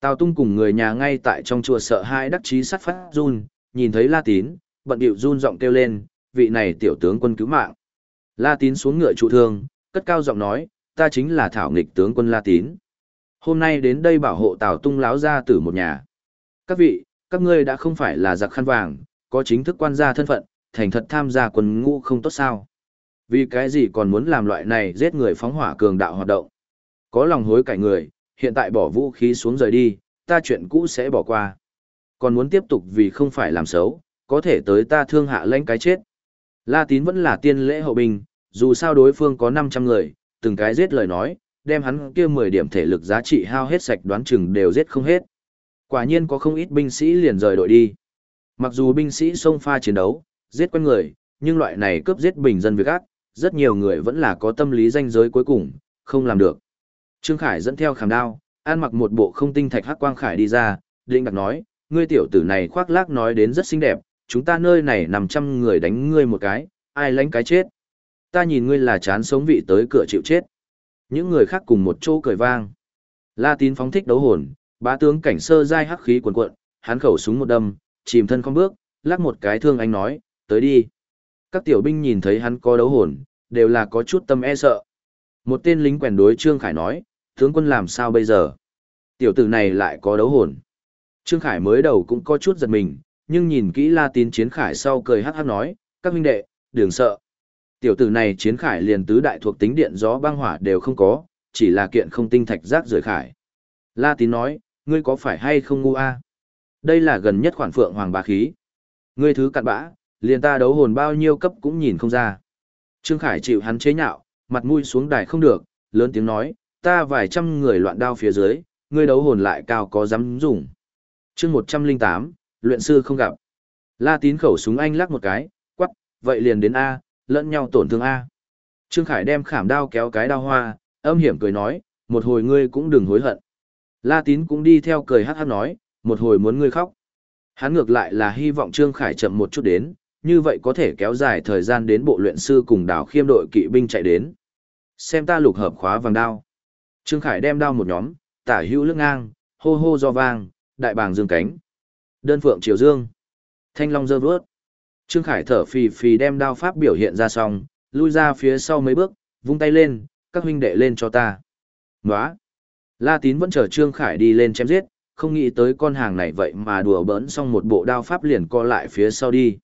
Tào Tung cùng người nhà ngay tại trong chùa sợ hai đắc chí sắt phát run, nhìn thấy La Tín, bận điệu run giọng kêu lên, vị này tiểu tướng quân cứu mạng. La Tín xuống ngựa trụ thương, cất cao giọng nói, ta chính là thảo nghịch tướng quân La Tín. Hôm nay đến đây bảo hộ Tào Tung láo ra tử một nhà. Các vị, các ngươi đã không phải là giặc khăn vàng, có chính thức quan gia thân phận, thành thật tham gia quân ngũ không tốt sao. Vì cái gì còn muốn làm loại này giết người phóng hỏa cường đạo hoạt động. Có lòng hối cải người, hiện tại bỏ vũ khí xuống rời đi, ta chuyện cũ sẽ bỏ qua. Còn muốn tiếp tục vì không phải làm xấu, có thể tới ta thương hạ lãnh cái chết. La tín vẫn là tiên lễ hậu binh, dù sao đối phương có 500 người, từng cái giết lời nói, đem hắn kia 10 điểm thể lực giá trị hao hết sạch đoán chừng đều giết không hết. Quả nhiên có không ít binh sĩ liền rời đội đi. Mặc dù binh sĩ xông pha chiến đấu, giết quen người, nhưng loại này cướp giết bình dân việc ác, rất nhiều người vẫn là có tâm lý danh giới cuối cùng, không làm được. Trương Khải dẫn theo khảm đao, an mặc một bộ không tinh thạch hắc quang khải đi ra, định đặt nói, ngươi tiểu tử này khoác lác nói đến rất xinh đẹp, chúng ta nơi này nằm trăm người đánh ngươi một cái, ai lánh cái chết. Ta nhìn ngươi là chán sống vị tới cửa chịu chết. Những người khác cùng một chỗ cười vang. La tín phóng thích đấu hồn, bá tướng cảnh sơ dai hắc khí cuồn cuộn, hắn khẩu súng một đâm, chìm thân không bước, lắc một cái thương anh nói, tới đi. Các tiểu binh nhìn thấy hắn có đấu hồn, đều là có chút tâm e sợ. Một tên lính quèn đối Trương Khải nói, tướng quân làm sao bây giờ? Tiểu tử này lại có đấu hồn. Trương Khải mới đầu cũng có chút giật mình, nhưng nhìn kỹ La Tín Chiến Khải sau cười hắc hắc nói, các huynh đệ, đừng sợ. Tiểu tử này Chiến Khải liền tứ đại thuộc tính điện gió băng hỏa đều không có, chỉ là kiện không tinh thạch rác rời Khải. La Tín nói, ngươi có phải hay không ngu a? Đây là gần nhất khoản phượng hoàng bá khí. Ngươi thứ cặn bã, liền ta đấu hồn bao nhiêu cấp cũng nhìn không ra. Trương Khải chịu hắn chế nhạo, mặt mũi xuống đài không được, lớn tiếng nói, ta vài trăm người loạn đao phía dưới, ngươi đấu hồn lại cao có dám dùng. chương 108, luyện sư không gặp. La tín khẩu súng anh lắc một cái, quắc, vậy liền đến A, lẫn nhau tổn thương A. Trương Khải đem khảm đao kéo cái đao hoa, âm hiểm cười nói, một hồi ngươi cũng đừng hối hận. La tín cũng đi theo cười hát hát nói, một hồi muốn ngươi khóc. Hắn ngược lại là hy vọng Trương Khải chậm một chút đến, như vậy có thể kéo dài thời gian đến bộ luyện sư cùng đảo khiêm đội kỵ binh chạy đến. Xem ta lục hợp khóa vàng đao. Trương Khải đem đao một nhóm, tả hữu lưng ngang, hô hô do vang, đại bàng dương cánh. Đơn phượng triều dương. Thanh long dơ vớt. Trương Khải thở phì phì đem đao pháp biểu hiện ra xong, lui ra phía sau mấy bước, vung tay lên, các huynh đệ lên cho ta. Nóa. La Tín vẫn chờ Trương Khải đi lên chém giết, không nghĩ tới con hàng này vậy mà đùa bỡn xong một bộ đao pháp liền co lại phía sau đi.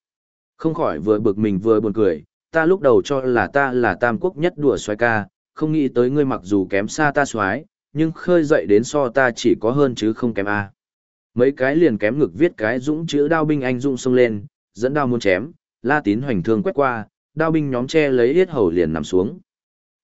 Không khỏi vừa bực mình vừa buồn cười, ta lúc đầu cho là ta là tam quốc nhất đùa xoái ca, không nghĩ tới ngươi mặc dù kém xa ta xoái, nhưng khơi dậy đến so ta chỉ có hơn chứ không kém a. Mấy cái liền kém ngực viết cái dũng chữ đao binh anh dũng xông lên, dẫn đao muốn chém, La Tín hoành thương quét qua, đao binh nhóm che lấy yết hầu liền nằm xuống.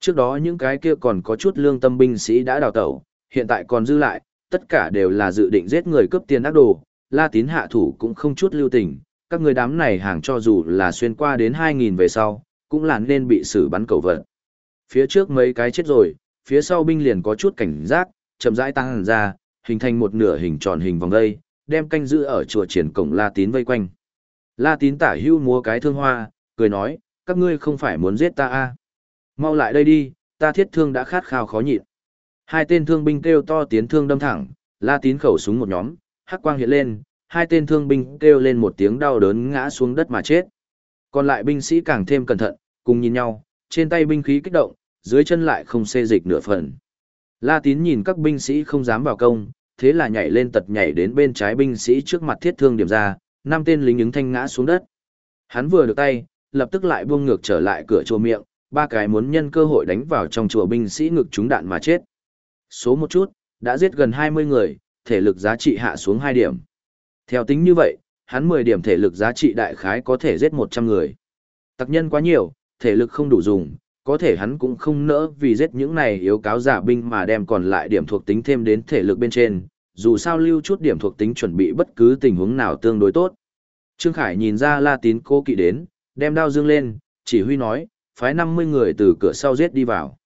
Trước đó những cái kia còn có chút lương tâm binh sĩ đã đào tẩu, hiện tại còn dư lại, tất cả đều là dự định giết người cướp tiền ác đồ, La Tín hạ thủ cũng không chút lưu tình, các người đám này hàng cho dù là xuyên qua đến 2.000 về sau, cũng là nên bị xử bắn cầu vật. Phía trước mấy cái chết rồi, phía sau binh liền có chút cảnh giác, chậm rãi tăng ra, hình thành một nửa hình tròn hình vòng dây, đem canh giữ ở chùa triển cổng La Tín vây quanh. La Tín tả hưu múa cái thương hoa, cười nói, các ngươi không phải muốn giết ta à? Mau lại đây đi, ta thiết thương đã khát khao khó nhịn. Hai tên thương binh kêu to tiến thương đâm thẳng, La Tín khẩu súng một nhóm, hắc quang hiện lên, hai tên thương binh kêu lên một tiếng đau đớn ngã xuống đất mà chết. Còn lại binh sĩ càng thêm cẩn thận, cùng nhìn nhau, trên tay binh khí kích động, dưới chân lại không xê dịch nửa phần. La Tín nhìn các binh sĩ không dám vào công, thế là nhảy lên tật nhảy đến bên trái binh sĩ trước mặt thiết thương điểm ra, năm tên lính ứng thanh ngã xuống đất. Hắn vừa được tay, lập tức lại buông ngược trở lại cửa chùa miệng, ba cái muốn nhân cơ hội đánh vào trong chùa binh sĩ ngực trúng đạn mà chết. Số một chút, đã giết gần 20 người, thể lực giá trị hạ xuống 2 điểm. Theo tính như vậy, hắn 10 điểm thể lực giá trị đại khái có thể giết 100 người. Tặc nhân quá nhiều, thể lực không đủ dùng, có thể hắn cũng không nỡ vì giết những này yếu cáo giả binh mà đem còn lại điểm thuộc tính thêm đến thể lực bên trên, dù sao lưu chút điểm thuộc tính chuẩn bị bất cứ tình huống nào tương đối tốt. Trương Khải nhìn ra La Tín cô kỵ đến, đem đao dương lên, chỉ huy nói, phái 50 người từ cửa sau giết đi vào.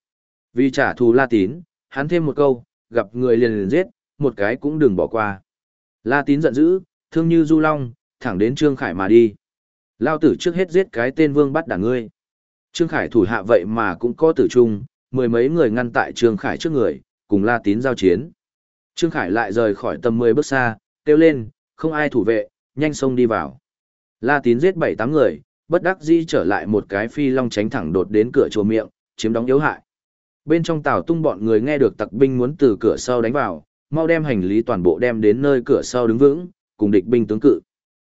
Vì trả thù La Tín, hắn thêm một câu, gặp người liền liền giết, một cái cũng đừng bỏ qua. La Tín giận dữ, thương như du long, thẳng đến Trương Khải mà đi. Lao tử trước hết giết cái tên vương bắt đả ngươi. Trương Khải thủ hạ vậy mà cũng có tử trung, mười mấy người ngăn tại Trương Khải trước người, cùng La Tín giao chiến. Trương Khải lại rời khỏi tầm 10 bước xa, kêu lên, không ai thủ vệ, nhanh xông đi vào. La Tín giết 7-8 người, bất đắc dĩ trở lại một cái phi long tránh thẳng đột đến cửa chùa miệng, chiếm đóng yếu hại. Bên trong tàu tung bọn người nghe được tặc binh muốn từ cửa sau đánh vào, mau đem hành lý toàn bộ đem đến nơi cửa sau đứng vững, cùng địch binh tướng cự.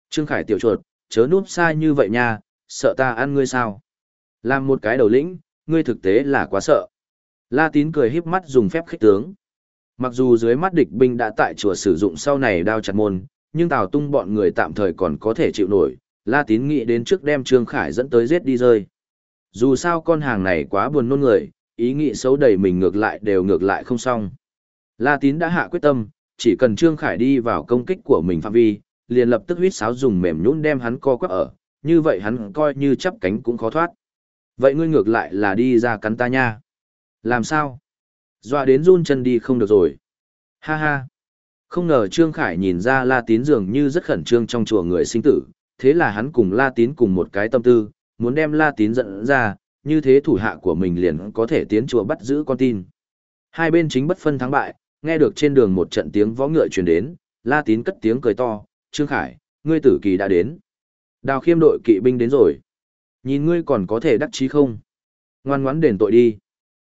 Trương Khải tiểu chuột, chớ núp xa như vậy nha, sợ ta ăn ngươi sao? Làm một cái đầu lĩnh, ngươi thực tế là quá sợ. La Tín cười híp mắt dùng phép khích tướng. Mặc dù dưới mắt địch binh đã tại chùa sử dụng sau này đao chặt môn, nhưng Tào Tung bọn người tạm thời còn có thể chịu nổi, La Tín nghĩ đến trước đem Trương Khải dẫn tới giết đi rơi. Dù sao con hàng này quá buồn nôn người, ý nghĩ xấu đầy mình ngược lại đều ngược lại không xong. La Tín đã hạ quyết tâm, chỉ cần Trương Khải đi vào công kích của mình phạm vi, liền lập tức huýt sáo dùng mềm nhũn đem hắn co quắp ở, như vậy hắn coi như chắp cánh cũng khó thoát. Vậy ngươi ngược lại là đi ra cắn ta nha. Làm sao? Dọa đến run chân đi không được rồi. Ha ha. Không ngờ Trương Khải nhìn ra La Tín dường như rất khẩn trương trong chùa người sinh tử, thế là hắn cùng La Tín cùng một cái tâm tư, muốn đem La Tín dẫn ra, như thế thủ hạ của mình liền có thể tiến chùa bắt giữ con tin. Hai bên chính bất phân thắng bại, nghe được trên đường một trận tiếng võ ngựa truyền đến, La Tín cất tiếng cười to, Trương Khải, ngươi tử kỳ đã đến. Đào khiêm đội kỵ binh đến rồi. Nhìn ngươi còn có thể đắc chí không? Ngoan ngoãn đền tội đi.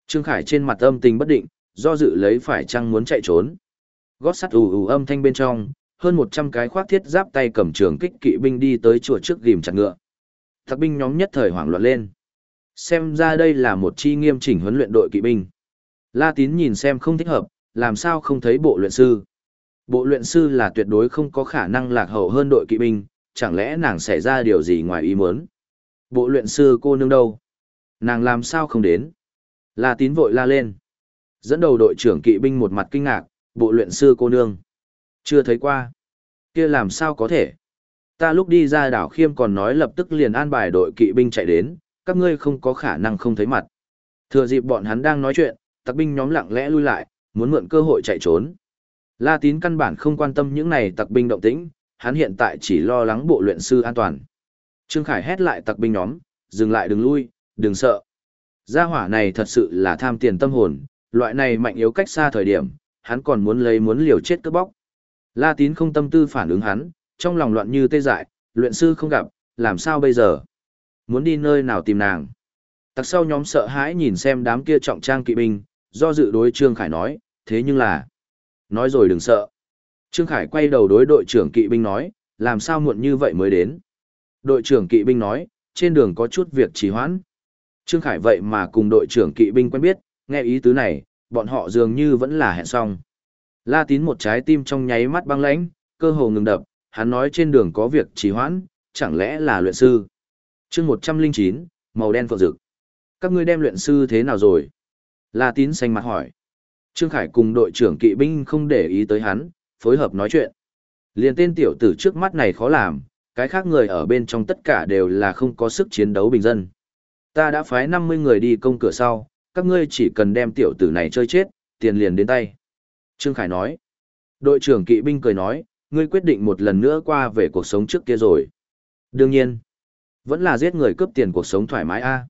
Trương Khải trên mặt âm tình bất định, do dự lấy phải chăng muốn chạy trốn. Gót sắt ù ù âm thanh bên trong, hơn 100 cái khoác thiết giáp tay cầm trường kích kỵ binh đi tới chùa trước ghim chặt ngựa. Thạc binh nhóm nhất thời hoảng loạn lên. Xem ra đây là một chi nghiêm chỉnh huấn luyện đội kỵ binh. La Tín nhìn xem không thích hợp, làm sao không thấy bộ luyện sư. Bộ luyện sư là tuyệt đối không có khả năng lạc hậu hơn đội kỵ binh, chẳng lẽ nàng xảy ra điều gì ngoài ý muốn. Bộ luyện sư cô nương đâu? Nàng làm sao không đến? La tín vội la lên. Dẫn đầu đội trưởng kỵ binh một mặt kinh ngạc, bộ luyện sư cô nương. Chưa thấy qua. kia làm sao có thể? Ta lúc đi ra đảo khiêm còn nói lập tức liền an bài đội kỵ binh chạy đến, các ngươi không có khả năng không thấy mặt. Thừa dịp bọn hắn đang nói chuyện, tặc binh nhóm lặng lẽ lui lại, muốn mượn cơ hội chạy trốn. La tín căn bản không quan tâm những này tặc binh động tĩnh, hắn hiện tại chỉ lo lắng bộ luyện sư an toàn. Trương Khải hét lại tặc binh nhóm, dừng lại đừng lui, đừng sợ. Gia hỏa này thật sự là tham tiền tâm hồn, loại này mạnh yếu cách xa thời điểm, hắn còn muốn lấy muốn liều chết cướp bóc. La tín không tâm tư phản ứng hắn, trong lòng loạn như tê dại, luyện sư không gặp, làm sao bây giờ? Muốn đi nơi nào tìm nàng? Tặc sau nhóm sợ hãi nhìn xem đám kia trọng trang kỵ binh, do dự đối Trương Khải nói, thế nhưng là... Nói rồi đừng sợ. Trương Khải quay đầu đối đội trưởng kỵ binh nói, làm sao muộn như vậy mới đến? Đội trưởng kỵ binh nói, trên đường có chút việc trì hoãn. Trương Khải vậy mà cùng đội trưởng kỵ binh quen biết, nghe ý tứ này, bọn họ dường như vẫn là hẹn xong. La tín một trái tim trong nháy mắt băng lãnh, cơ hồ ngừng đập, hắn nói trên đường có việc trì hoãn, chẳng lẽ là luyện sư. chương 109, màu đen phượng rực. Các ngươi đem luyện sư thế nào rồi? La tín xanh mặt hỏi. Trương Khải cùng đội trưởng kỵ binh không để ý tới hắn, phối hợp nói chuyện. Liên tên tiểu tử trước mắt này khó làm, cái khác người ở bên trong tất cả đều là không có sức chiến đấu bình dân. Ta đã phái 50 người đi công cửa sau, các ngươi chỉ cần đem tiểu tử này chơi chết, tiền liền đến tay. Trương Khải nói. Đội trưởng kỵ binh cười nói, ngươi quyết định một lần nữa qua về cuộc sống trước kia rồi. Đương nhiên, vẫn là giết người cướp tiền cuộc sống thoải mái a.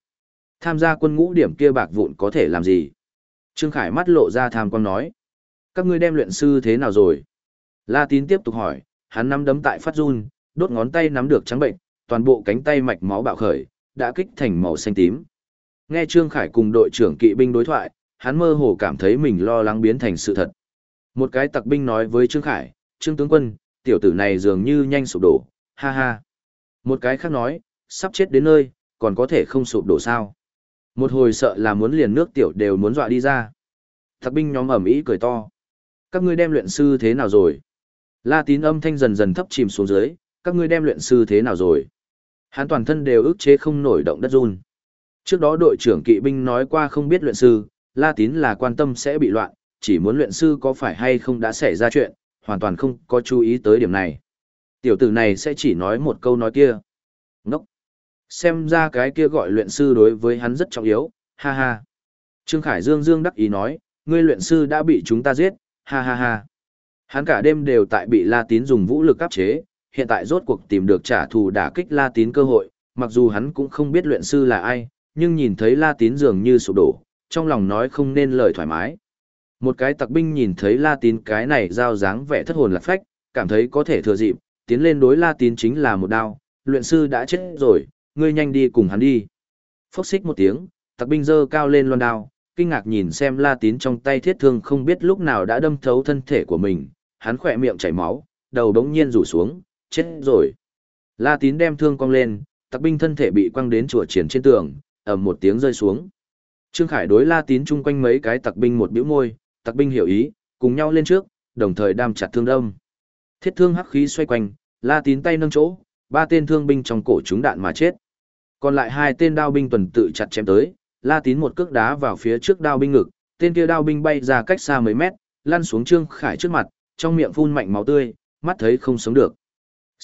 Tham gia quân ngũ điểm kia bạc vụn có thể làm gì? Trương Khải mắt lộ ra tham quan nói. Các ngươi đem luyện sư thế nào rồi? La Tín tiếp tục hỏi, hắn nắm đấm tại phát run, đốt ngón tay nắm được trắng bệnh, toàn bộ cánh tay mạch máu bạo khởi, đã kích thành màu xanh tím. Nghe Trương Khải cùng đội trưởng kỵ binh đối thoại, hắn mơ hồ cảm thấy mình lo lắng biến thành sự thật. Một cái tặc binh nói với Trương Khải, Trương tướng quân, tiểu tử này dường như nhanh sụp đổ, ha ha. Một cái khác nói, sắp chết đến nơi, còn có thể không sụp đổ sao. Một hồi sợ là muốn liền nước tiểu đều muốn dọa đi ra. Tặc binh nhóm ẩm ý cười to. Các ngươi đem luyện sư thế nào rồi? La tín âm thanh dần dần thấp chìm xuống dưới, các ngươi đem luyện sư thế nào rồi? Hắn toàn thân đều ức chế không nổi động đất run. Trước đó đội trưởng kỵ binh nói qua không biết luyện sư, La tín là quan tâm sẽ bị loạn, chỉ muốn luyện sư có phải hay không đã xảy ra chuyện, hoàn toàn không có chú ý tới điểm này. Tiểu tử này sẽ chỉ nói một câu nói kia. Ngốc! Xem ra cái kia gọi luyện sư đối với hắn rất trọng yếu, ha ha. Trương Khải Dương Dương đắc ý nói, ngươi luyện sư đã bị chúng ta giết, ha ha ha. Hắn cả đêm đều tại bị La Tín dùng vũ lực áp chế, hiện tại rốt cuộc tìm được trả thù đả kích La Tín cơ hội, mặc dù hắn cũng không biết luyện sư là ai, nhưng nhìn thấy La Tín dường như sụp đổ, trong lòng nói không nên lời thoải mái. Một cái tặc binh nhìn thấy La Tín cái này giao dáng vẻ thất hồn lạc phách, cảm thấy có thể thừa dịp, tiến lên đối La Tín chính là một đao, luyện sư đã chết rồi, ngươi nhanh đi cùng hắn đi. Phốc xích một tiếng, tặc binh dơ cao lên loan đao, kinh ngạc nhìn xem La Tín trong tay thiết thương không biết lúc nào đã đâm thấu thân thể của mình, hắn khỏe miệng chảy máu, đầu đống nhiên rủ xuống, chết rồi. La Tín đem thương cong lên, tặc binh thân thể bị quăng đến chùa triển trên tường, ầm một tiếng rơi xuống. Trương Khải đối La Tín chung quanh mấy cái tặc binh một bĩu môi, tặc binh hiểu ý, cùng nhau lên trước, đồng thời đam chặt thương đâm. Thiết thương hắc khí xoay quanh, La Tín tay nâng chỗ, ba tên thương binh trong cổ chúng đạn mà chết. Còn lại hai tên đao binh tuần tự chặt chém tới, La Tín một cước đá vào phía trước đao binh ngực, tên kia đao binh bay ra cách xa mấy mét, lăn xuống Trương Khải trước mặt, trong miệng phun mạnh máu tươi, mắt thấy không sống được.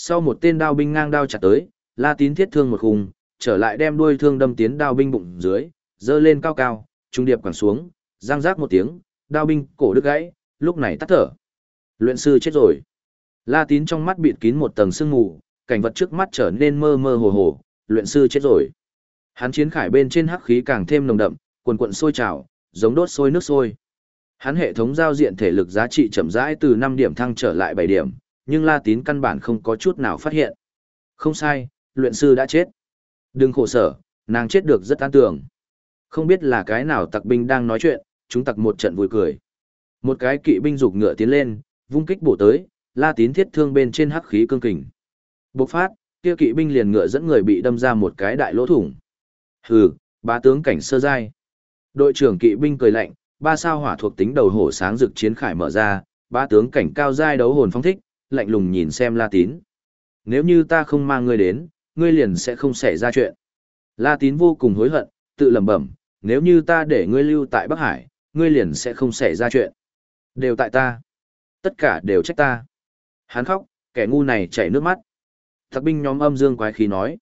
Sau một tên đao binh ngang đao chặt tới, La Tín thiết thương một khung, trở lại đem đuôi thương đâm tiến đao binh bụng dưới, dơ lên cao cao, trung điệp quẳng xuống, giang rác một tiếng, đao binh cổ đứt gãy, lúc này tắt thở. Luyện sư chết rồi. La Tín trong mắt bịt kín một tầng sương mù, cảnh vật trước mắt trở nên mơ mơ hồ hồ, luyện sư chết rồi. Hắn chiến khải bên trên hắc khí càng thêm nồng đậm, quần quần sôi trào, giống đốt sôi nước sôi. Hắn hệ thống giao diện thể lực giá trị chậm rãi từ 5 điểm thăng trở lại 7 điểm, nhưng La Tín căn bản không có chút nào phát hiện. Không sai, luyện sư đã chết. Đừng khổ sở, nàng chết được rất an tưởng. Không biết là cái nào tặc binh đang nói chuyện, chúng tặc một trận vui cười. Một cái kỵ binh rục ngựa tiến lên, vung kích bổ tới, La Tín thiết thương bên trên hắc khí cương kình. Bộc phát, kia kỵ binh liền ngựa dẫn người bị đâm ra một cái đại lỗ thủng. Hừ, ba tướng cảnh sơ giai. Đội trưởng kỵ binh cười lạnh, ba sao hỏa thuộc tính đầu hổ sáng rực chiến khải mở ra, ba tướng cảnh cao giai đấu hồn phong thích, lạnh lùng nhìn xem La Tín. Nếu như ta không mang ngươi đến, ngươi liền sẽ không xảy ra chuyện. La Tín vô cùng hối hận, tự lẩm bẩm, nếu như ta để ngươi lưu tại Bắc Hải, ngươi liền sẽ không xảy ra chuyện. Đều tại ta. Tất cả đều trách ta. Hắn khóc, kẻ ngu này chảy nước mắt. Thạc binh nhóm âm dương quái khí nói.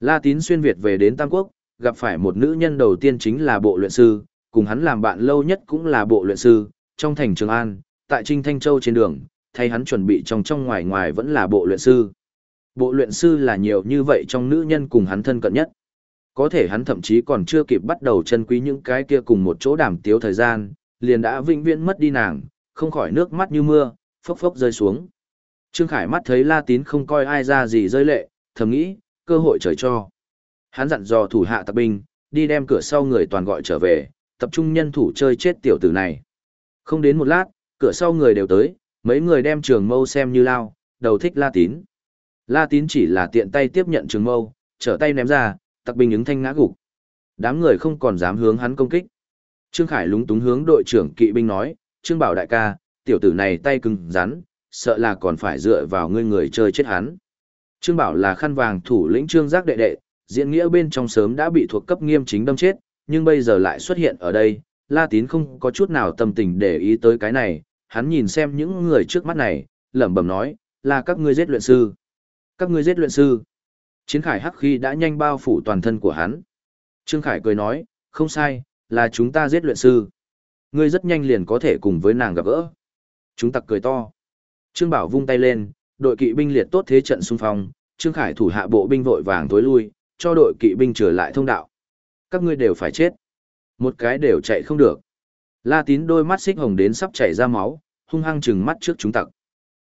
La Tín xuyên Việt về đến Tam Quốc, gặp phải một nữ nhân đầu tiên chính là bộ luyện sư, cùng hắn làm bạn lâu nhất cũng là bộ luyện sư, trong thành Trường An, tại Trinh Thanh Châu trên đường, thay hắn chuẩn bị trong trong ngoài ngoài vẫn là bộ luyện sư. Bộ luyện sư là nhiều như vậy trong nữ nhân cùng hắn thân cận nhất. Có thể hắn thậm chí còn chưa kịp bắt đầu chân quý những cái kia cùng một chỗ đàm tiếu thời gian, liền đã vĩnh viễn mất đi nàng, không khỏi nước mắt như mưa, phốc phốc rơi xuống. Trương Khải mắt thấy La Tín không coi ai ra gì rơi lệ, thầm nghĩ, cơ hội trời cho. Hắn dặn dò thủ hạ tập binh, đi đem cửa sau người toàn gọi trở về, tập trung nhân thủ chơi chết tiểu tử này. Không đến một lát, cửa sau người đều tới, mấy người đem trường mâu xem như lao, đầu thích La Tín. La Tín chỉ là tiện tay tiếp nhận trường mâu, trở tay ném ra, tặc binh ứng thanh ngã gục. Đám người không còn dám hướng hắn công kích. Trương Khải lúng túng hướng đội trưởng kỵ binh nói, Trương Bảo đại ca, tiểu tử này tay cứng rắn, sợ là còn phải dựa vào ngươi người chơi chết hắn. Trương Bảo là khăn vàng thủ lĩnh Trương Giác đệ đệ, diễn nghĩa bên trong sớm đã bị thuộc cấp nghiêm chính đâm chết, nhưng bây giờ lại xuất hiện ở đây, La Tín không có chút nào tâm tình để ý tới cái này, hắn nhìn xem những người trước mắt này, lẩm bẩm nói, là các ngươi giết luyện sư. Các ngươi giết luyện sư. Chiến khải hắc khi đã nhanh bao phủ toàn thân của hắn. Trương Khải cười nói, không sai, là chúng ta giết luyện sư. Ngươi rất nhanh liền có thể cùng với nàng gặp gỡ. Chúng tặc cười to. Trương Bảo vung tay lên, đội kỵ binh liệt tốt thế trận xung phong, Trương Khải thủ hạ bộ binh vội vàng tối lui, cho đội kỵ binh trở lại thông đạo. Các ngươi đều phải chết. Một cái đều chạy không được. La Tín đôi mắt xích hồng đến sắp chảy ra máu, hung hăng trừng mắt trước chúng tặc.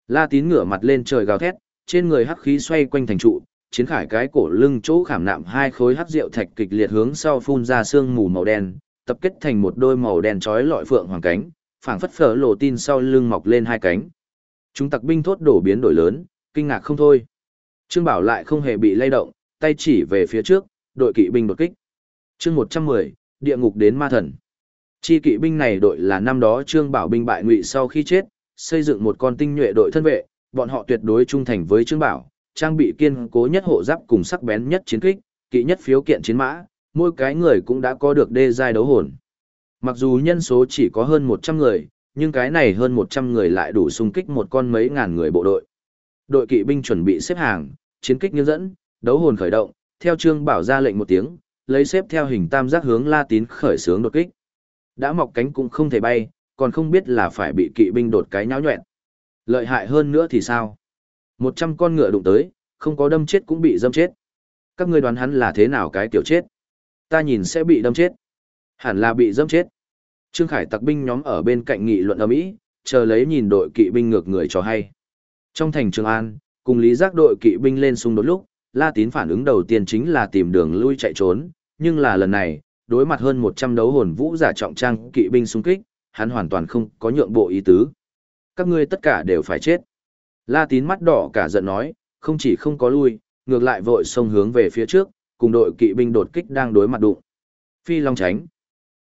La Tín ngửa mặt lên trời gào thét, trên người hắc khí xoay quanh thành trụ, chiến khải cái cổ lưng chỗ khảm nạm hai khối hắc rượu thạch kịch liệt hướng sau phun ra sương mù màu đen, tập kết thành một đôi màu đen trói lọi phượng hoàng cánh, phảng phất phở lộ tin sau lưng mọc lên hai cánh. Chúng tặc binh thốt đổ biến đổi lớn, kinh ngạc không thôi. Trương Bảo lại không hề bị lay động, tay chỉ về phía trước, đội kỵ binh đột kích. Chương 110, địa ngục đến ma thần. Chi kỵ binh này đội là năm đó Trương Bảo binh bại ngụy sau khi chết, xây dựng một con tinh nhuệ đội thân vệ, bọn họ tuyệt đối trung thành với Trương Bảo, trang bị kiên cố nhất hộ giáp cùng sắc bén nhất chiến kích, kỵ nhất phiếu kiện chiến mã, mỗi cái người cũng đã có được đê giai đấu hồn. Mặc dù nhân số chỉ có hơn 100 người, nhưng cái này hơn 100 người lại đủ xung kích một con mấy ngàn người bộ đội. Đội kỵ binh chuẩn bị xếp hàng, chiến kích nghiêng dẫn, đấu hồn khởi động, theo Trương Bảo ra lệnh một tiếng, lấy xếp theo hình tam giác hướng La Tín khởi sướng đột kích. Đã mọc cánh cũng không thể bay, còn không biết là phải bị kỵ binh đột cái nháo nhuẹn. Lợi hại hơn nữa thì sao? Một trăm con ngựa đụng tới, không có đâm chết cũng bị dâm chết. Các ngươi đoán hắn là thế nào cái kiểu chết? Ta nhìn sẽ bị đâm chết. Hẳn là bị dâm chết. Trương Khải tặc binh nhóm ở bên cạnh nghị luận ầm ĩ, chờ lấy nhìn đội kỵ binh ngược người cho hay. Trong thành Trường An, cùng Lý Giác đội kỵ binh lên xung đột lúc, La Tín phản ứng đầu tiên chính là tìm đường lui chạy trốn, nhưng là lần này, đối mặt hơn 100 đấu hồn vũ giả trọng trang kỵ binh xung kích, hắn hoàn toàn không có nhượng bộ ý tứ. Các ngươi tất cả đều phải chết. La tín mắt đỏ cả giận nói, không chỉ không có lui, ngược lại vội xông hướng về phía trước, cùng đội kỵ binh đột kích đang đối mặt đụng. Phi Long tránh.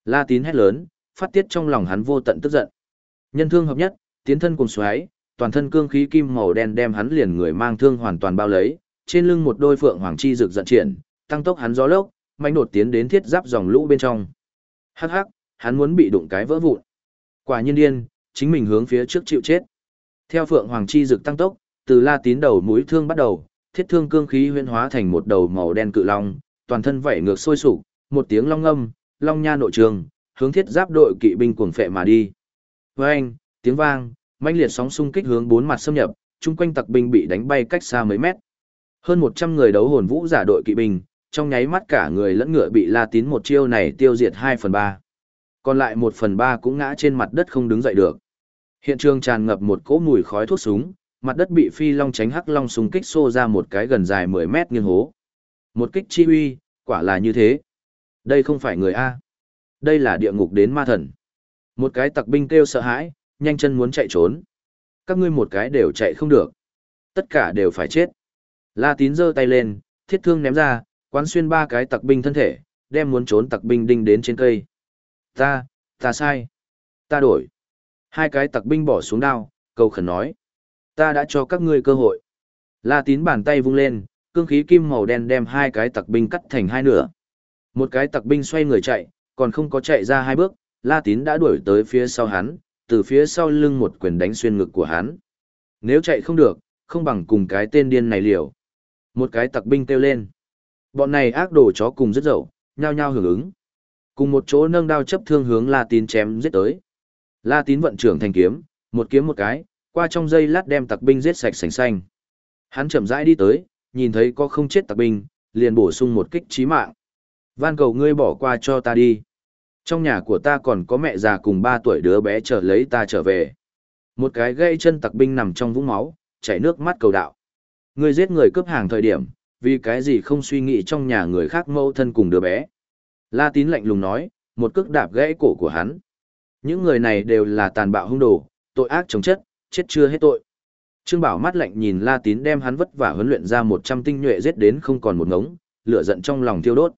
La tín hét lớn, phát tiết trong lòng hắn vô tận tức giận. Nhân thương hợp nhất, tiến thân cùng xoáy, toàn thân cương khí kim màu đen đem hắn liền người mang thương hoàn toàn bao lấy, trên lưng một đôi phượng hoàng chi rực giận triển, tăng tốc hắn gió lốc, mạnh đột tiến đến thiết giáp dòng lũ bên trong. Hắc hắc, hắn muốn bị đụng cái vỡ vụn. Quả nhiên điên, chính mình hướng phía trước chịu chết. Theo Phượng Hoàng chi dực tăng tốc, từ La Tín đầu mũi thương bắt đầu, thiết thương cương khí huyễn hóa thành một đầu màu đen cự long, toàn thân vảy ngược sôi sục, một tiếng long âm, long nha nội trường, hướng thiết giáp đội kỵ binh cuồng phệ mà đi. Oeng, tiếng vang, mãnh liệt sóng xung kích hướng bốn mặt xâm nhập, chung quanh tặc binh bị đánh bay cách xa mấy mét. Hơn 100 người đấu hồn vũ giả đội kỵ binh, trong nháy mắt cả người lẫn ngựa bị La Tín một chiêu này tiêu diệt 2 phần 3. Còn lại 1 phần 3 cũng ngã trên mặt đất không đứng dậy được. Hiện trường tràn ngập một cỗ mùi khói thuốc súng, mặt đất bị phi long tránh hắc long súng kích xô ra một cái gần dài 10 mét nghiêng hố. Một kích chi uy, quả là như thế. Đây không phải người A. Đây là địa ngục đến ma thần. Một cái tặc binh kêu sợ hãi, nhanh chân muốn chạy trốn. Các ngươi một cái đều chạy không được. Tất cả đều phải chết. La tín giơ tay lên, thiết thương ném ra, quán xuyên ba cái tặc binh thân thể, đem muốn trốn tặc binh đinh đến trên cây. Ta, ta sai. Ta đổi. Hai cái tặc binh bỏ xuống đao, cầu khẩn nói. Ta đã cho các ngươi cơ hội. La tín bàn tay vung lên, cương khí kim màu đen đem hai cái tặc binh cắt thành hai nửa. Một cái tặc binh xoay người chạy, còn không có chạy ra hai bước, La tín đã đuổi tới phía sau hắn, từ phía sau lưng một quyền đánh xuyên ngực của hắn. Nếu chạy không được, không bằng cùng cái tên điên này liều. Một cái tặc binh kêu lên. Bọn này ác đồ chó cùng rất dậu, nhao nhao hưởng ứng. Cùng một chỗ nâng đao chấp thương hướng La Tín chém giết tới. La Tín vận trưởng thành kiếm, một kiếm một cái, qua trong dây lát đem tặc binh giết sạch sành xanh. Hắn chậm rãi đi tới, nhìn thấy có không chết tặc binh, liền bổ sung một kích chí mạng. Van cầu ngươi bỏ qua cho ta đi. Trong nhà của ta còn có mẹ già cùng ba tuổi đứa bé chờ lấy ta trở về. Một cái gây chân tặc binh nằm trong vũng máu, chảy nước mắt cầu đạo. Ngươi giết người cướp hàng thời điểm, vì cái gì không suy nghĩ trong nhà người khác mâu thân cùng đứa bé. La tín lạnh lùng nói, một cước đạp gãy cổ của hắn. Những người này đều là tàn bạo hung đồ, tội ác chống chất, chết chưa hết tội. Trương Bảo mắt lạnh nhìn La Tín đem hắn vất vả huấn luyện ra một trăm tinh nhuệ giết đến không còn một ngống, lửa giận trong lòng thiêu đốt.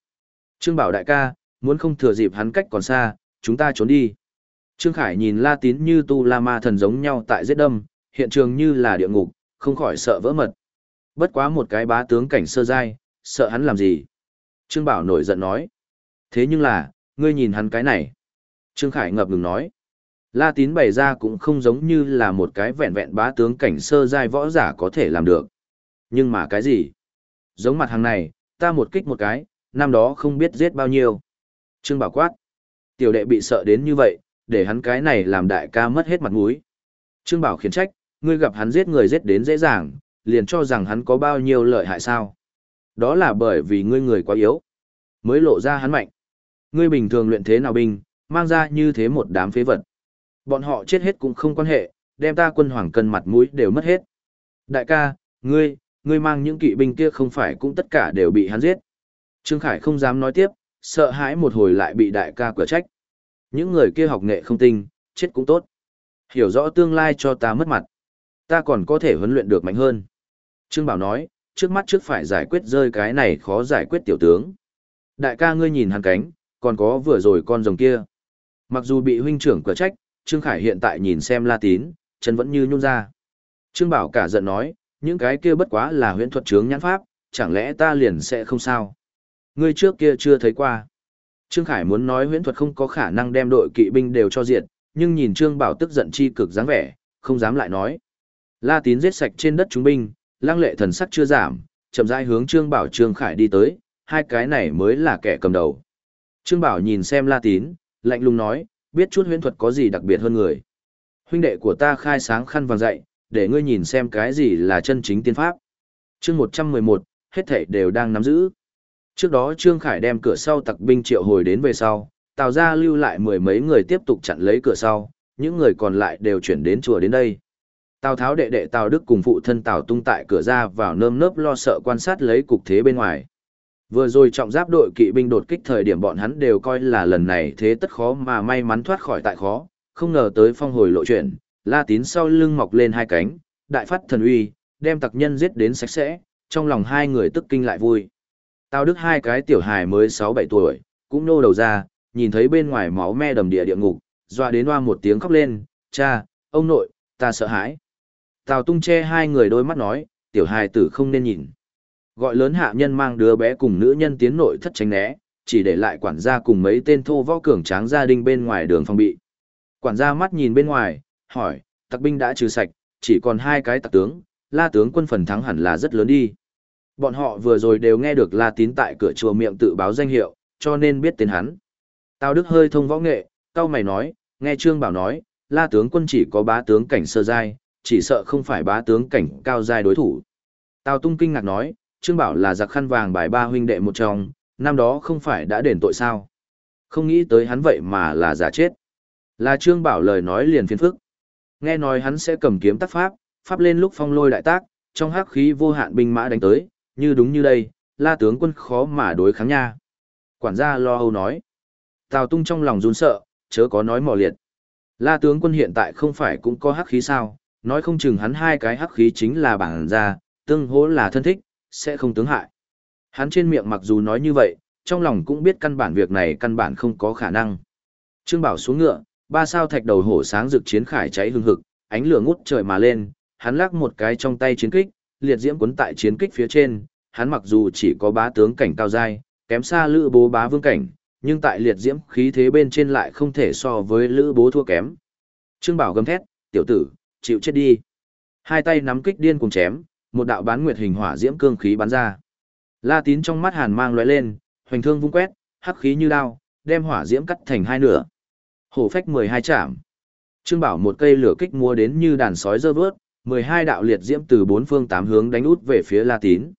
Trương Bảo đại ca, muốn không thừa dịp hắn cách còn xa, chúng ta trốn đi. Trương Khải nhìn La Tín như tu la ma thần giống nhau tại giết đâm, hiện trường như là địa ngục, không khỏi sợ vỡ mật. Bất quá một cái bá tướng cảnh sơ giai, sợ hắn làm gì? Trương Bảo nổi giận nói. Thế nhưng là, ngươi nhìn hắn cái này. Trương Khải ngập ngừng nói. La tín bày ra cũng không giống như là một cái vẹn vẹn bá tướng cảnh sơ giai võ giả có thể làm được. Nhưng mà cái gì? Giống mặt hàng này, ta một kích một cái, năm đó không biết giết bao nhiêu. Trương Bảo quát. Tiểu đệ bị sợ đến như vậy, để hắn cái này làm đại ca mất hết mặt mũi. Trương Bảo khiển trách, ngươi gặp hắn giết người giết đến dễ dàng, liền cho rằng hắn có bao nhiêu lợi hại sao. Đó là bởi vì ngươi người quá yếu, mới lộ ra hắn mạnh. Ngươi bình thường luyện thế nào binh, mang ra như thế một đám phế vật. Bọn họ chết hết cũng không quan hệ, đem ta quân hoàng cân mặt mũi đều mất hết. Đại ca, ngươi, ngươi mang những kỵ binh kia không phải cũng tất cả đều bị hắn giết. Trương Khải không dám nói tiếp, sợ hãi một hồi lại bị đại ca cửa trách. Những người kia học nghệ không tinh, chết cũng tốt. Hiểu rõ tương lai cho ta mất mặt. Ta còn có thể huấn luyện được mạnh hơn. Trương Bảo nói, trước mắt trước phải giải quyết rơi cái này khó giải quyết tiểu tướng. Đại ca ngươi nhìn hắn cánh, còn có vừa rồi con rồng kia. Mặc dù bị huynh trưởng cửa trách, Trương Khải hiện tại nhìn xem La Tín, chân vẫn như nhung ra. Trương Bảo cả giận nói, những cái kia bất quá là huyễn thuật chướng nhãn pháp, chẳng lẽ ta liền sẽ không sao? Ngươi trước kia chưa thấy qua. Trương Khải muốn nói huyễn thuật không có khả năng đem đội kỵ binh đều cho diệt, nhưng nhìn Trương Bảo tức giận chi cực dáng vẻ, không dám lại nói. La Tín giết sạch trên đất chúng binh, lang lệ thần sắc chưa giảm, chậm rãi hướng Trương Bảo Trương Khải đi tới, hai cái này mới là kẻ cầm đầu. Trương Bảo nhìn xem La Tín, lạnh lùng nói, biết chút huyễn thuật có gì đặc biệt hơn người. Huynh đệ của ta khai sáng khăn vàng dạy, để ngươi nhìn xem cái gì là chân chính tiên pháp. Chương 111, hết thảy đều đang nắm giữ. Trước đó Trương Khải đem cửa sau tặc binh triệu hồi đến về sau, Tào gia lưu lại mười mấy người tiếp tục chặn lấy cửa sau, những người còn lại đều chuyển đến chùa đến đây. Tào Tháo đệ đệ Tào Đức cùng phụ thân Tào Tung tại cửa ra vào nơm nớp lo sợ quan sát lấy cục thế bên ngoài. Vừa rồi trọng giáp đội kỵ binh đột kích thời điểm bọn hắn đều coi là lần này thế tất khó mà may mắn thoát khỏi tại khó, không ngờ tới phong hồi lộ chuyển, La Tín sau lưng mọc lên hai cánh, đại phát thần uy, đem tặc nhân giết đến sạch sẽ, trong lòng hai người tức kinh lại vui. Tào Đức hai cái tiểu hài mới 6-7 tuổi, cũng nô đầu ra, nhìn thấy bên ngoài máu me đầm địa địa ngục, doa đến hoa một tiếng khóc lên, cha, ông nội, ta sợ hãi. Tào Tung che hai người đôi mắt nói, tiểu hài tử không nên nhìn. Gọi lớn hạ nhân mang đứa bé cùng nữ nhân tiến nội thất tránh né, chỉ để lại quản gia cùng mấy tên thô võ cường tráng gia đình bên ngoài đường phòng bị. Quản gia mắt nhìn bên ngoài, hỏi, tặc binh đã trừ sạch, chỉ còn hai cái tặc tướng, la tướng quân phần thắng hẳn là rất lớn đi. Bọn họ vừa rồi đều nghe được la tín tại cửa chùa miệng tự báo danh hiệu, cho nên biết tên hắn. Tào Đức hơi thông võ nghệ, cao mày nói, nghe Trương Bảo nói, la tướng quân chỉ có bá tướng cảnh sơ giai, chỉ sợ không phải bá tướng cảnh cao giai đối thủ. Tào Tung kinh ngạc nói, Trương Bảo là giặc khăn vàng bài ba huynh đệ một trong, năm đó không phải đã đền tội sao. Không nghĩ tới hắn vậy mà là giả chết. Là Trương Bảo lời nói liền phiền phức. Nghe nói hắn sẽ cầm kiếm tác pháp, pháp lên lúc phong lôi đại tác, trong hắc khí vô hạn binh mã đánh tới, như đúng như đây, la tướng quân khó mà đối kháng nha. Quản gia lo âu nói. Tào tung trong lòng run sợ, chớ có nói mò liệt. La tướng quân hiện tại không phải cũng có hắc khí sao, nói không chừng hắn hai cái hắc khí chính là bản gia, tương hỗ là thân thích, sẽ không tướng hại. Hắn trên miệng mặc dù nói như vậy, trong lòng cũng biết căn bản việc này căn bản không có khả năng. Trương Bảo xuống ngựa, ba sao thạch đầu hổ sáng rực chiến khải cháy hừng hực, ánh lửa ngút trời mà lên, hắn lắc một cái trong tay chiến kích, liệt diễm cuốn tại chiến kích phía trên, hắn mặc dù chỉ có bá tướng cảnh cao giai, kém xa lữ bố bá vương cảnh, nhưng tại liệt diễm khí thế bên trên lại không thể so với lữ bố thua kém. Trương Bảo gầm thét, tiểu tử, chịu chết đi. Hai tay nắm kích điên cùng chém, một đạo bán nguyệt hình hỏa diễm cương khí bắn ra. La Tín trong mắt hàn mang lóe lên, hoành thương vung quét, hắc khí như đao, đem hỏa diễm cắt thành hai nửa. Hổ phách 12 chạm. Trương Bảo một cây lửa kích mua đến như đàn sói dơ vớt, 12 đạo liệt diễm từ bốn phương tám hướng đánh út về phía La Tín.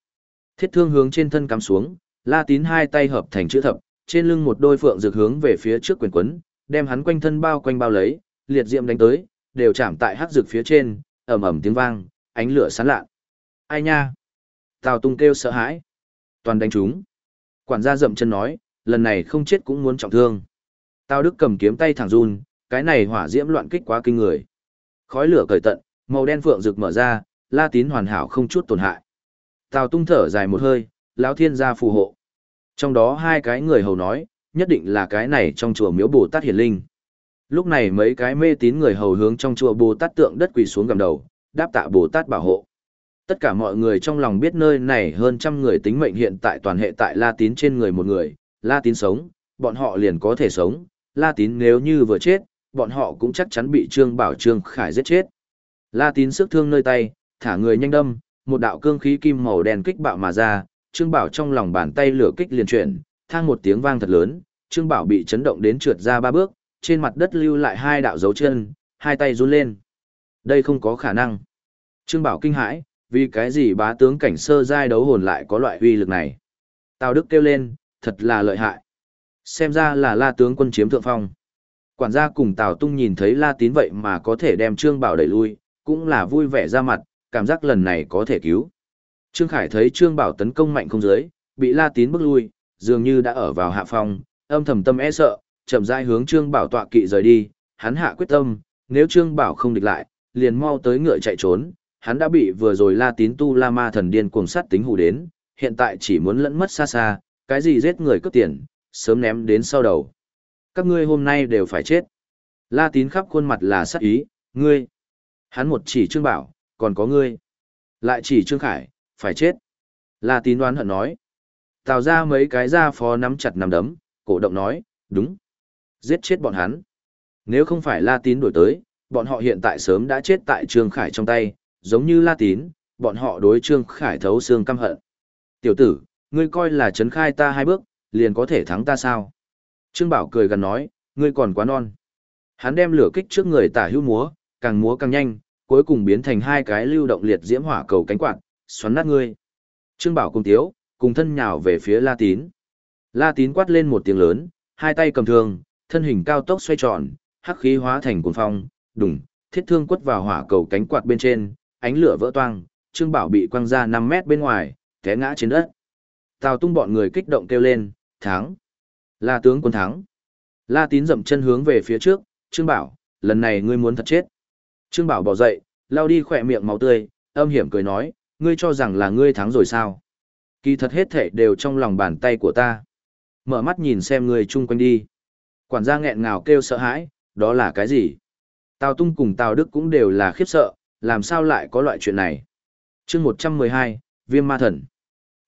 Thiết thương hướng trên thân cắm xuống, La Tín hai tay hợp thành chữ thập, trên lưng một đôi phượng rực hướng về phía trước quyền quấn, đem hắn quanh thân bao quanh bao lấy, liệt diễm đánh tới, đều chạm tại hắc rực phía trên, ầm ầm tiếng vang, ánh lửa sáng lạ. Ai nha? Tào Tung kêu sợ hãi. Toàn đánh chúng. Quản gia dậm chân nói, lần này không chết cũng muốn trọng thương. Tào Đức cầm kiếm tay thẳng run, cái này hỏa diễm loạn kích quá kinh người. Khói lửa cởi tận, màu đen phượng rực mở ra, La Tín hoàn hảo không chút tổn hại. Tào Tung thở dài một hơi, lão thiên gia phù hộ. Trong đó hai cái người hầu nói, nhất định là cái này trong chùa miếu Bồ Tát Hiển Linh. Lúc này mấy cái mê tín người hầu hướng trong chùa Bồ Tát tượng đất quỳ xuống gầm đầu, đáp tạ Bồ Tát bảo hộ. Tất cả mọi người trong lòng biết nơi này hơn trăm người tính mệnh hiện tại toàn hệ tại La Tín trên người một người, La Tín sống, bọn họ liền có thể sống, La Tín nếu như vừa chết, bọn họ cũng chắc chắn bị Trương Bảo Trương Khải giết chết. La Tín sức thương nơi tay, thả người nhanh đâm, một đạo cương khí kim màu đen kích bạo mà ra, Trương Bảo trong lòng bàn tay lửa kích liền chuyển, thang một tiếng vang thật lớn, Trương Bảo bị chấn động đến trượt ra ba bước, trên mặt đất lưu lại hai đạo dấu chân, hai tay run lên. Đây không có khả năng. Trương Bảo kinh hãi, vì cái gì bá tướng cảnh sơ giai đấu hồn lại có loại uy lực này. Tào Đức kêu lên, thật là lợi hại. Xem ra là la tướng quân chiếm thượng phong. Quản gia cùng Tào Tung nhìn thấy la tín vậy mà có thể đem Trương Bảo đẩy lui, cũng là vui vẻ ra mặt, cảm giác lần này có thể cứu. Trương Khải thấy Trương Bảo tấn công mạnh không dưới, bị la tín bước lui, dường như đã ở vào hạ phong, âm thầm tâm e sợ, chậm rãi hướng Trương Bảo tọa kỵ rời đi, hắn hạ quyết tâm, nếu Trương Bảo không địch lại, liền mau tới ngựa chạy trốn, hắn đã bị vừa rồi La Tín Tu La Ma thần điên cuồng sát tính hù đến, hiện tại chỉ muốn lẫn mất xa xa, cái gì giết người cướp tiền, sớm ném đến sau đầu. Các ngươi hôm nay đều phải chết. La Tín khắp khuôn mặt là sát ý, ngươi. Hắn một chỉ Trương Bảo, còn có ngươi. Lại chỉ Trương Khải, phải chết. La Tín đoán hận nói. Tào ra mấy cái ra phó nắm chặt nắm đấm, cổ động nói, đúng. Giết chết bọn hắn. Nếu không phải La Tín đổi tới, bọn họ hiện tại sớm đã chết tại Trương Khải trong tay, giống như La Tín, bọn họ đối Trương Khải thấu xương căm hận. Tiểu tử, ngươi coi là chấn khai ta hai bước, liền có thể thắng ta sao? Trương Bảo cười gần nói, ngươi còn quá non. Hắn đem lửa kích trước người tả hữu múa, càng múa càng nhanh, cuối cùng biến thành hai cái lưu động liệt diễm hỏa cầu cánh quạt, xoắn nát ngươi. Trương Bảo cùng tiếu, cùng thân nhào về phía La Tín. La Tín quát lên một tiếng lớn, hai tay cầm thương, thân hình cao tốc xoay tròn, hắc khí hóa thành cuồng phong, đùng, thiết thương quất vào hỏa cầu cánh quạt bên trên, ánh lửa vỡ toang, Trương Bảo bị quăng ra 5 mét bên ngoài, té ngã trên đất. Tào Tung bọn người kích động kêu lên, thắng. La tướng quân thắng. La Tín dậm chân hướng về phía trước, Trương Bảo, lần này ngươi muốn thật chết. Trương Bảo bỏ dậy, lao đi khỏe miệng máu tươi, âm hiểm cười nói, ngươi cho rằng là ngươi thắng rồi sao? Kỳ thật hết thảy đều trong lòng bàn tay của ta. Mở mắt nhìn xem người chung quanh đi. Quản gia nghẹn ngào kêu sợ hãi, đó là cái gì? Tào Tung cùng Tào Đức cũng đều là khiếp sợ, làm sao lại có loại chuyện này? chương 112, Viêm Ma Thần.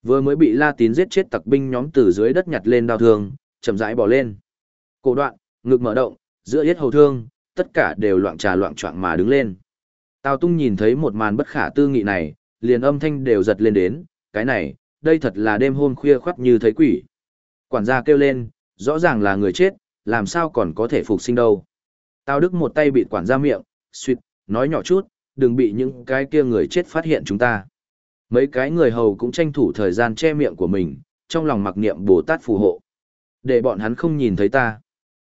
Vừa mới bị La Tín giết chết tặc binh nhóm từ dưới đất nhặt lên đao thương, chậm rãi bỏ lên. Cổ đoạn, ngực mở động, giữa yết hầu thương, tất cả đều loạn trà loạn choạng mà đứng lên. Tào Tung nhìn thấy một màn bất khả tư nghị này, liền âm thanh đều giật lên đến, cái này, đây thật là đêm hôm khuya khoắt như thấy quỷ. Quản gia kêu lên, rõ ràng là người chết, làm sao còn có thể phục sinh đâu. Tào Đức một tay bị quản ra miệng, suýt, nói nhỏ chút, đừng bị những cái kia người chết phát hiện chúng ta. Mấy cái người hầu cũng tranh thủ thời gian che miệng của mình, trong lòng mặc niệm Bồ Tát phù hộ. Để bọn hắn không nhìn thấy ta.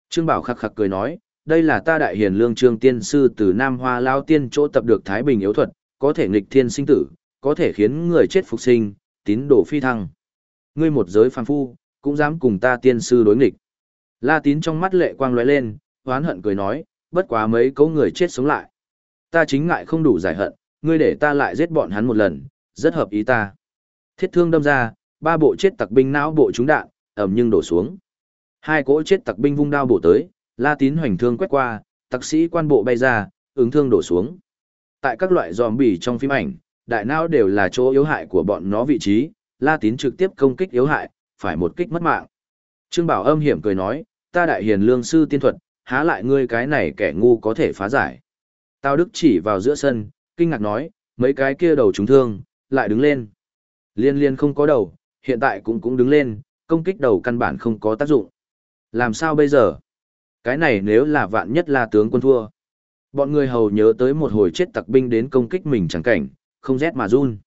Trương Bảo khắc khắc cười nói, đây là ta đại hiền lương trương tiên sư từ Nam Hoa Lao Tiên chỗ tập được Thái Bình yếu thuật, có thể nghịch thiên sinh tử, có thể khiến người chết phục sinh, tín đồ phi thăng. Ngươi một giới phàm phu, cũng dám cùng ta tiên sư đối nghịch. La tín trong mắt lệ quang lóe lên, hoán hận cười nói, bất quá mấy cấu người chết sống lại. Ta chính ngại không đủ giải hận, ngươi để ta lại giết bọn hắn một lần, rất hợp ý ta. Thiết thương đâm ra, ba bộ chết tặc binh não bộ trúng đạn, ầm nhưng đổ xuống. Hai cỗ chết tặc binh vung đao bổ tới, La Tín hoành thương quét qua, tặc sĩ quan bộ bay ra, ứng thương đổ xuống. Tại các loại zombie trong phim ảnh, đại não đều là chỗ yếu hại của bọn nó vị trí, La Tín trực tiếp công kích yếu hại, phải một kích mất mạng. Trương Bảo âm hiểm cười nói, ta đại hiền lương sư tiên thuật, há lại ngươi cái này kẻ ngu có thể phá giải. Tao Đức chỉ vào giữa sân, kinh ngạc nói, mấy cái kia đầu trúng thương, lại đứng lên. Liên liên không có đầu, hiện tại cũng cũng đứng lên, công kích đầu căn bản không có tác dụng. Làm sao bây giờ? Cái này nếu là vạn nhất là tướng quân thua. Bọn người hầu nhớ tới một hồi chết tặc binh đến công kích mình chẳng cảnh, không rét mà run.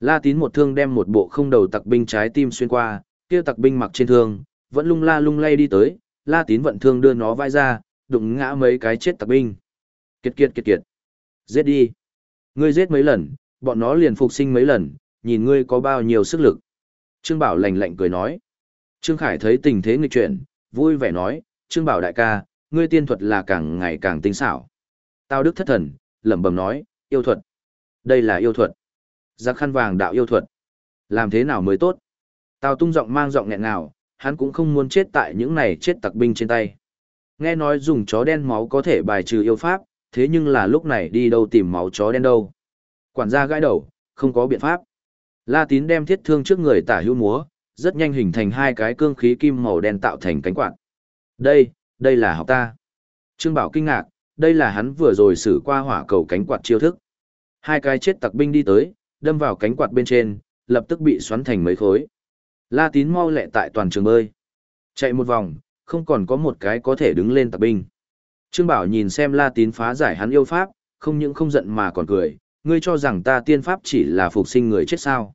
La tín một thương đem một bộ không đầu tặc binh trái tim xuyên qua, kia tặc binh mặc trên thương, vẫn lung la lung lay đi tới, la tín vận thương đưa nó vai ra, đụng ngã mấy cái chết tặc binh. Kiệt kiệt kiệt kiệt. Giết đi. Ngươi giết mấy lần, bọn nó liền phục sinh mấy lần, nhìn ngươi có bao nhiêu sức lực. Trương Bảo lạnh lạnh cười nói. Trương Khải thấy tình thế nghịch chuyển, vui vẻ nói, Trương Bảo đại ca, ngươi tiên thuật là càng ngày càng tinh xảo. Tao đức thất thần, lẩm bẩm nói, yêu thuật. Đây là yêu thuật. Giác khăn vàng đạo yêu thuật. Làm thế nào mới tốt? tao tung giọng mang giọng nghẹn nào, hắn cũng không muốn chết tại những này chết tặc binh trên tay. Nghe nói dùng chó đen máu có thể bài trừ yêu pháp, thế nhưng là lúc này đi đâu tìm máu chó đen đâu. Quản gia gãi đầu, không có biện pháp. La tín đem thiết thương trước người tả hữu múa, rất nhanh hình thành hai cái cương khí kim màu đen tạo thành cánh quạt. Đây, đây là học ta. Trương Bảo kinh ngạc, đây là hắn vừa rồi xử qua hỏa cầu cánh quạt chiêu thức. Hai cái chết tặc binh đi tới, đâm vào cánh quạt bên trên, lập tức bị xoắn thành mấy khối. La Tín mau lẹ tại toàn trường bơi. Chạy một vòng, không còn có một cái có thể đứng lên tập binh. Trương Bảo nhìn xem La Tín phá giải hắn yêu pháp, không những không giận mà còn cười, ngươi cho rằng ta tiên pháp chỉ là phục sinh người chết sao.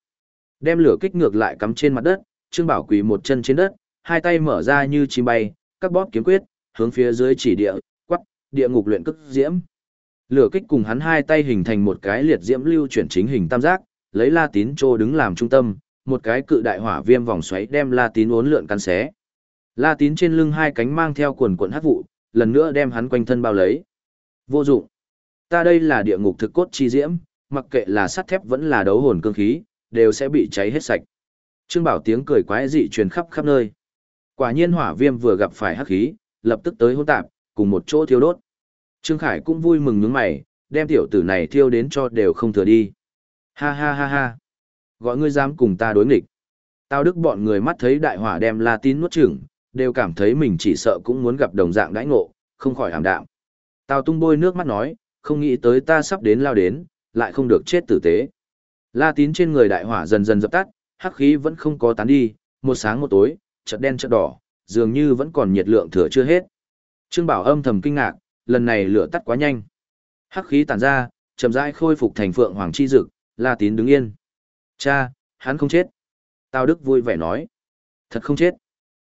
Đem lửa kích ngược lại cắm trên mặt đất, Trương Bảo quỳ một chân trên đất, hai tay mở ra như chim bay, các bóp kiếm quyết, hướng phía dưới chỉ địa, quắc, địa ngục luyện cức diễm. Lửa kích cùng hắn hai tay hình thành một cái liệt diễm lưu chuyển chính hình tam giác, lấy La Tín Trô đứng làm trung tâm, một cái cự đại hỏa viêm vòng xoáy đem La Tín uốn lượn cắn xé. La Tín trên lưng hai cánh mang theo quần quần hắc vụ, lần nữa đem hắn quanh thân bao lấy. Vô dụng. Ta đây là địa ngục thực cốt chi diễm, mặc kệ là sắt thép vẫn là đấu hồn cương khí, đều sẽ bị cháy hết sạch. Trương Bảo tiếng cười quái dị truyền khắp khắp nơi. Quả nhiên hỏa viêm vừa gặp phải hắc khí, lập tức tới hỗn tạp, cùng một chỗ thiêu đốt. Trương Khải cũng vui mừng nhướng mày, đem tiểu tử này thiêu đến cho đều không thừa đi. Ha ha ha ha. Gọi ngươi dám cùng ta đối nghịch. Tao đức bọn người mắt thấy đại hỏa đem La Tín nuốt chửng, đều cảm thấy mình chỉ sợ cũng muốn gặp đồng dạng đãi ngộ, không khỏi hàm đạm. Tào tung bôi nước mắt nói, không nghĩ tới ta sắp đến lao đến, lại không được chết tử tế. La tín trên người đại hỏa dần dần dập tắt, hắc khí vẫn không có tán đi, một sáng một tối, chợt đen chợt đỏ, dường như vẫn còn nhiệt lượng thừa chưa hết. Trương Bảo âm thầm kinh ngạc, lần này lửa tắt quá nhanh. Hắc khí tản ra, chậm rãi khôi phục thành phượng hoàng chi dực, La tín đứng yên. Cha, hắn không chết. Tào Đức vui vẻ nói. Thật không chết.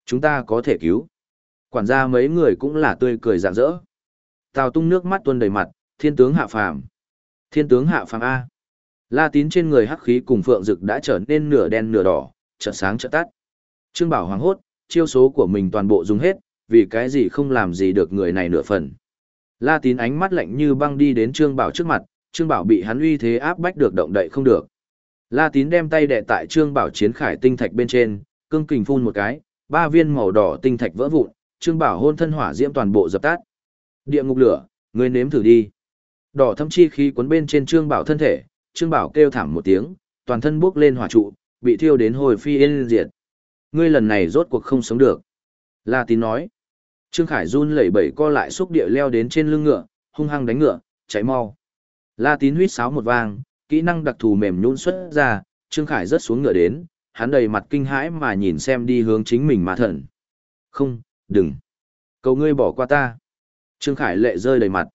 Chúng ta có thể cứu. Quản gia mấy người cũng là tươi cười rạng rỡ. Tào tung nước mắt tuôn đầy mặt, thiên tướng hạ phàm. Thiên tướng hạ phàm A. La tín trên người hắc khí cùng phượng rực đã trở nên nửa đen nửa đỏ, chợt sáng chợt tắt. Trương Bảo hoảng hốt, chiêu số của mình toàn bộ dùng hết, vì cái gì không làm gì được người này nửa phần. La tín ánh mắt lạnh như băng đi đến Trương Bảo trước mặt, Trương Bảo bị hắn uy thế áp bách được động đậy không được. La tín đem tay đè tại Trương Bảo chiến khải tinh thạch bên trên, cương kình phun một cái, ba viên màu đỏ tinh thạch vỡ vụn, Trương Bảo hôn thân hỏa diễm toàn bộ dập tắt. Địa ngục lửa, ngươi nếm thử đi. Đỏ thâm chi khí cuốn bên trên Trương Bảo thân thể, Trương Bảo kêu thảm một tiếng, toàn thân bốc lên hỏa trụ, bị thiêu đến hồi phi yên diệt. Ngươi lần này rốt cuộc không sống được. La Tín nói. Trương Khải run lẩy bẩy co lại xúc địa leo đến trên lưng ngựa, hung hăng đánh ngựa, cháy mau. La Tín huýt sáo một vang, kỹ năng đặc thù mềm nhún xuất ra, Trương Khải rớt xuống ngựa đến, hắn đầy mặt kinh hãi mà nhìn xem đi hướng chính mình mà thần. Không, đừng. Cầu ngươi bỏ qua ta. Trương Khải lệ rơi đầy mặt.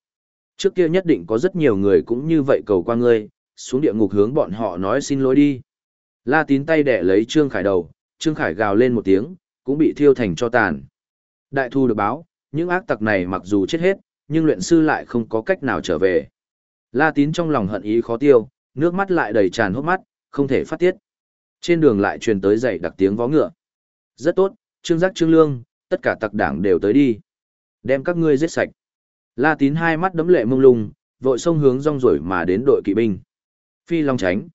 Trước kia nhất định có rất nhiều người cũng như vậy cầu qua ngươi, xuống địa ngục hướng bọn họ nói xin lỗi đi. La tín tay đẻ lấy Trương Khải đầu, Trương Khải gào lên một tiếng, cũng bị thiêu thành cho tàn. Đại thu được báo, những ác tặc này mặc dù chết hết, nhưng luyện sư lại không có cách nào trở về. La tín trong lòng hận ý khó tiêu, nước mắt lại đầy tràn hốc mắt, không thể phát tiết. Trên đường lại truyền tới dậy đặc tiếng vó ngựa. Rất tốt, Trương Giác Trương Lương, tất cả tặc đảng đều tới đi. Đem các ngươi giết sạch. La tín hai mắt đấm lệ mông lung, vội xông hướng rong rổi mà đến đội kỵ binh. Phi Long tránh.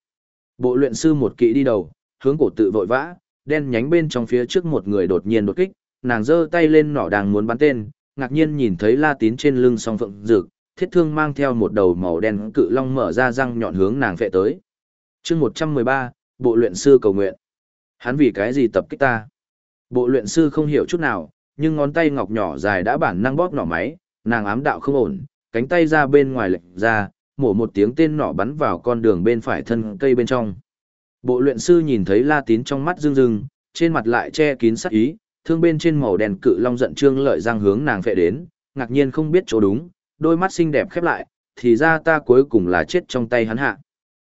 Bộ luyện sư một kỵ đi đầu, hướng cổ tự vội vã, đen nhánh bên trong phía trước một người đột nhiên đột kích, nàng giơ tay lên nỏ đang muốn bắn tên, ngạc nhiên nhìn thấy La Tín trên lưng song phượng rực, thiết thương mang theo một đầu màu đen cự long mở ra răng nhọn hướng nàng phệ tới. Chương 113, bộ luyện sư cầu nguyện. Hắn vì cái gì tập kích ta? Bộ luyện sư không hiểu chút nào, nhưng ngón tay ngọc nhỏ dài đã bản năng bóp nỏ máy, nàng ám đạo không ổn, cánh tay ra bên ngoài lệch ra, mổ một tiếng tên nỏ bắn vào con đường bên phải thân cây bên trong. Bộ luyện sư nhìn thấy La Tín trong mắt rưng rưng, trên mặt lại che kín sắc ý, thương bên trên màu đen cự long giận trương lợi giang hướng nàng phệ đến, ngạc nhiên không biết chỗ đúng, đôi mắt xinh đẹp khép lại, thì ra ta cuối cùng là chết trong tay hắn hạ.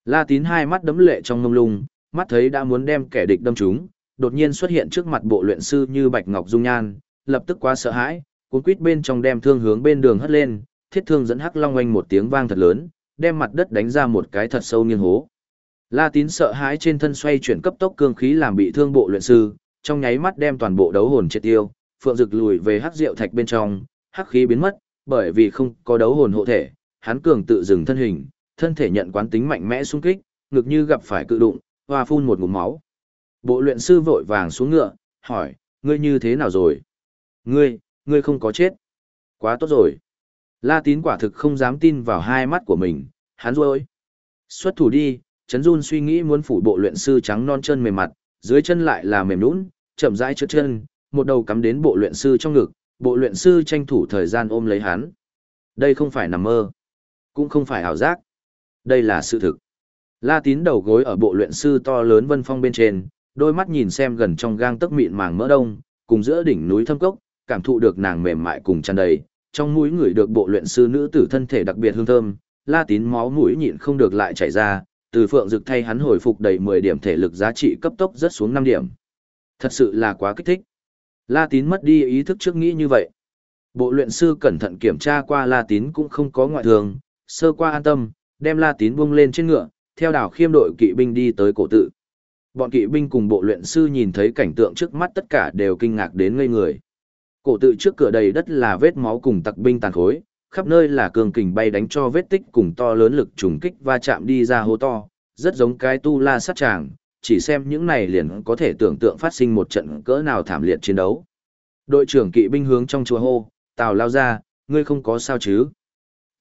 La Tín hai mắt đấm lệ trong ngông lung, mắt thấy đã muốn đem kẻ địch đâm trúng, đột nhiên xuất hiện trước mặt bộ luyện sư như bạch ngọc dung nhan, lập tức quá sợ hãi, cuốn quýt bên trong đem thương hướng bên đường hất lên, thiết thương dẫn hắc long oanh một tiếng vang thật lớn, đem mặt đất đánh ra một cái thật sâu nghiêng hố. La Tín sợ hãi trên thân xoay chuyển cấp tốc cương khí làm bị thương bộ luyện sư, trong nháy mắt đem toàn bộ đấu hồn triệt tiêu, phượng rực lùi về hắc diệu thạch bên trong, hắc khí biến mất, bởi vì không có đấu hồn hộ thể, hắn cường tự dừng thân hình, thân thể nhận quán tính mạnh mẽ xung kích, ngực như gặp phải cự đụng, hoa phun một ngụm máu. Bộ luyện sư vội vàng xuống ngựa, hỏi, ngươi như thế nào rồi? Ngươi, ngươi không có chết. Quá tốt rồi. La tín quả thực không dám tin vào hai mắt của mình, hắn rồi. Xuất thủ đi, Trấn Dun suy nghĩ muốn phủ bộ luyện sư trắng non chân mềm mặt, dưới chân lại là mềm nũng, chậm rãi trượt chân, một đầu cắm đến bộ luyện sư trong ngực, bộ luyện sư tranh thủ thời gian ôm lấy hắn. Đây không phải nằm mơ, cũng không phải ảo giác. Đây là sự thực. La tín đầu gối ở bộ luyện sư to lớn vân phong bên trên, đôi mắt nhìn xem gần trong gang tấc mịn màng mỡ đông, cùng giữa đỉnh núi thâm cốc, cảm thụ được nàng mềm mại cùng tràn đầy, trong mũi người được bộ luyện sư nữ tử thân thể đặc biệt hương thơm, La tín máu mũi nhịn không được lại chảy ra, từ phượng dực thay hắn hồi phục đầy 10 điểm thể lực giá trị cấp tốc rất xuống 5 điểm. Thật sự là quá kích thích. La tín mất đi ý thức trước nghĩ như vậy. Bộ luyện sư cẩn thận kiểm tra qua La tín cũng không có ngoại thường, sơ qua an tâm, đem La tín buông lên trên ngựa, theo đảo khiêm đội kỵ binh đi tới cổ tự. Bọn kỵ binh cùng bộ luyện sư nhìn thấy cảnh tượng trước mắt tất cả đều kinh ngạc đến ngây người. Cổ tự trước cửa đầy đất là vết máu cùng tặc binh tàn khối, khắp nơi là cường kình bay đánh cho vết tích cùng to lớn lực trùng kích va chạm đi ra hố to, rất giống cái tu la sát tràng, chỉ xem những này liền có thể tưởng tượng phát sinh một trận cỡ nào thảm liệt chiến đấu. Đội trưởng kỵ binh hướng trong chùa hô, Tào lao ra, ngươi không có sao chứ?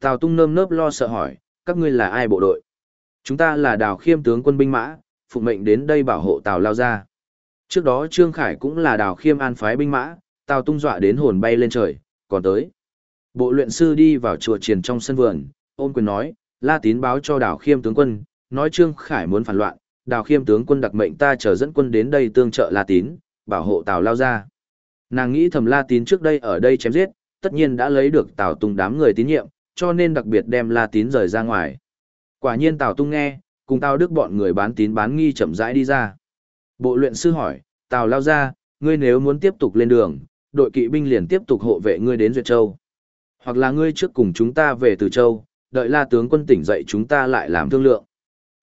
Tào tung nơm nớp lo sợ hỏi, các ngươi là ai bộ đội? Chúng ta là đào khiêm tướng quân binh mã, phụ mệnh đến đây bảo hộ Tào lao ra. Trước đó Trương Khải cũng là đào khiêm an phái binh mã, Tào tung dọa đến hồn bay lên trời, còn tới. Bộ luyện sư đi vào chùa triền trong sân vườn, ôn quyền nói, La Tín báo cho đào khiêm tướng quân, nói Trương Khải muốn phản loạn, đào khiêm tướng quân đặc mệnh ta chờ dẫn quân đến đây tương trợ La Tín, bảo hộ Tào lao ra. Nàng nghĩ thầm La Tín trước đây ở đây chém giết, tất nhiên đã lấy được Tào Tung đám người tín nhiệm, cho nên đặc biệt đem La Tín rời ra ngoài. Quả nhiên Tào Tung nghe, cùng Tào Đức bọn người bán tín bán nghi chậm rãi đi ra. Bộ luyện sư hỏi, Tào lao ra, ngươi nếu muốn tiếp tục lên đường, đội kỵ binh liền tiếp tục hộ vệ ngươi đến Duyệt Châu. Hoặc là ngươi trước cùng chúng ta về từ Châu, đợi La tướng quân tỉnh dậy chúng ta lại làm thương lượng.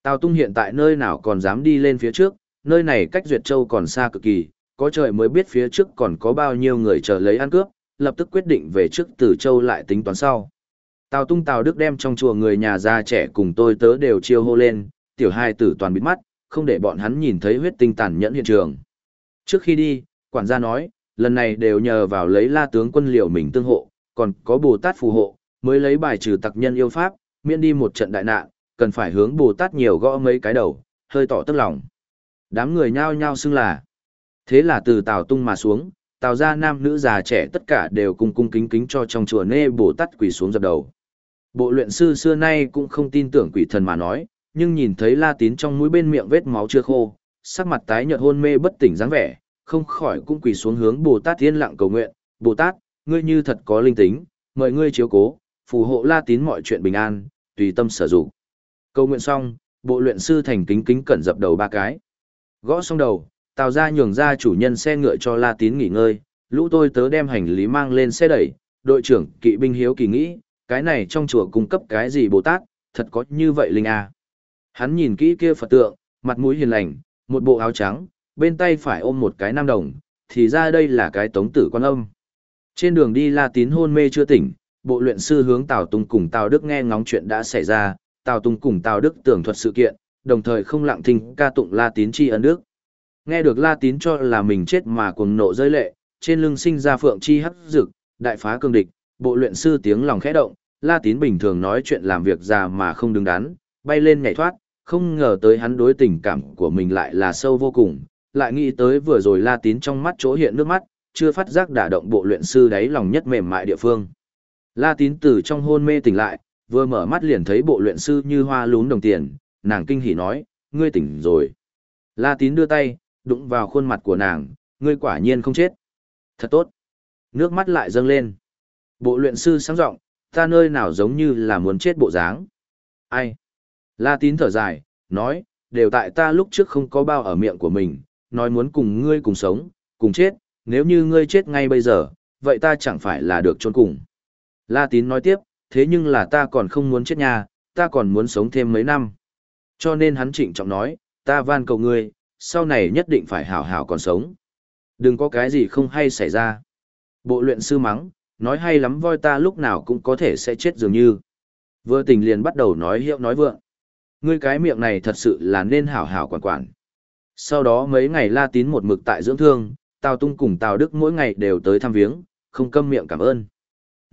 Tào Tung hiện tại nơi nào còn dám đi lên phía trước, nơi này cách Duyệt Châu còn xa cực kỳ, có trời mới biết phía trước còn có bao nhiêu người chờ lấy ăn cướp, lập tức quyết định về trước Từ Châu lại tính toán sau. Tào Tung Tào Đức đem trong chùa người nhà già trẻ cùng tôi tớ đều chiêu hô lên, tiểu hai tử toàn bịt mắt, không để bọn hắn nhìn thấy huyết tinh tàn nhẫn hiện trường. Trước khi đi, quản gia nói, lần này đều nhờ vào lấy la tướng quân liều mình tương hộ, còn có Bồ Tát phù hộ, mới lấy bài trừ tặc nhân yêu pháp, miễn đi một trận đại nạn, cần phải hướng Bồ Tát nhiều gõ mấy cái đầu, hơi tỏ tức lòng. Đám người nhao nhao xưng là. Thế là từ Tào Tung mà xuống, Tào ra nam nữ già trẻ tất cả đều cung cung kính kính cho trong chùa nê Bồ Tát quỳ xuống dập đầu. Bộ luyện sư xưa nay cũng không tin tưởng quỷ thần mà nói, nhưng nhìn thấy La Tín trong mũi bên miệng vết máu chưa khô, sắc mặt tái nhợt hôn mê bất tỉnh dáng vẻ, không khỏi cũng quỳ xuống hướng Bồ Tát thiên lặng cầu nguyện, "Bồ Tát, ngươi như thật có linh tính, mời ngươi chiếu cố, phù hộ La Tín mọi chuyện bình an, tùy tâm sở dụng." Cầu nguyện xong, bộ luyện sư thành kính kính cẩn dập đầu ba cái. Gõ xong đầu, Tào ra nhường ra chủ nhân xe ngựa cho La Tín nghỉ ngơi, lũ tôi tớ đem hành lý mang lên xe đẩy, đội trưởng kỵ binh hiếu kỳ nghĩ, cái này trong chùa cung cấp cái gì Bồ Tát, thật có như vậy linh à. Hắn nhìn kỹ kia Phật tượng, mặt mũi hiền lành, một bộ áo trắng, bên tay phải ôm một cái nam đồng, thì ra đây là cái tống tử quan âm. Trên đường đi La Tín hôn mê chưa tỉnh, bộ luyện sư hướng Tào tùng cùng Tào Đức nghe ngóng chuyện đã xảy ra, Tào Tùng cùng Tào Đức tưởng thuật sự kiện, đồng thời không lặng thinh ca tụng La Tín tri ân đức. Nghe được La Tín cho là mình chết mà cuồng nộ rơi lệ, trên lưng sinh ra phượng chi hấp dực, đại phá cương địch, bộ luyện sư tiếng lòng khẽ động, La Tín bình thường nói chuyện làm việc già mà không đứng đắn, bay lên nhảy thoát, không ngờ tới hắn đối tình cảm của mình lại là sâu vô cùng, lại nghĩ tới vừa rồi La Tín trong mắt chỗ hiện nước mắt, chưa phát giác đả động bộ luyện sư đáy lòng nhất mềm mại địa phương. La Tín từ trong hôn mê tỉnh lại, vừa mở mắt liền thấy bộ luyện sư như hoa lún đồng tiền, nàng kinh hỉ nói, ngươi tỉnh rồi. La Tín đưa tay, đụng vào khuôn mặt của nàng, ngươi quả nhiên không chết. Thật tốt. Nước mắt lại dâng lên. Bộ luyện sư sáng giọng, ta nơi nào giống như là muốn chết bộ dáng. Ai? La tín thở dài, nói, đều tại ta lúc trước không có bao ở miệng của mình, nói muốn cùng ngươi cùng sống, cùng chết, nếu như ngươi chết ngay bây giờ, vậy ta chẳng phải là được trốn cùng. La tín nói tiếp, thế nhưng là ta còn không muốn chết nha, ta còn muốn sống thêm mấy năm. Cho nên hắn trịnh trọng nói, ta van cầu ngươi, sau này nhất định phải hảo hảo còn sống. Đừng có cái gì không hay xảy ra. Bộ luyện sư mắng, nói hay lắm voi ta lúc nào cũng có thể sẽ chết dường như. Vừa tình liền bắt đầu nói hiệu nói vượng. Ngươi cái miệng này thật sự là nên hảo hảo quản quản. Sau đó mấy ngày La Tín một mực tại dưỡng thương, Tào Tung cùng Tào Đức mỗi ngày đều tới thăm viếng, không câm miệng cảm ơn.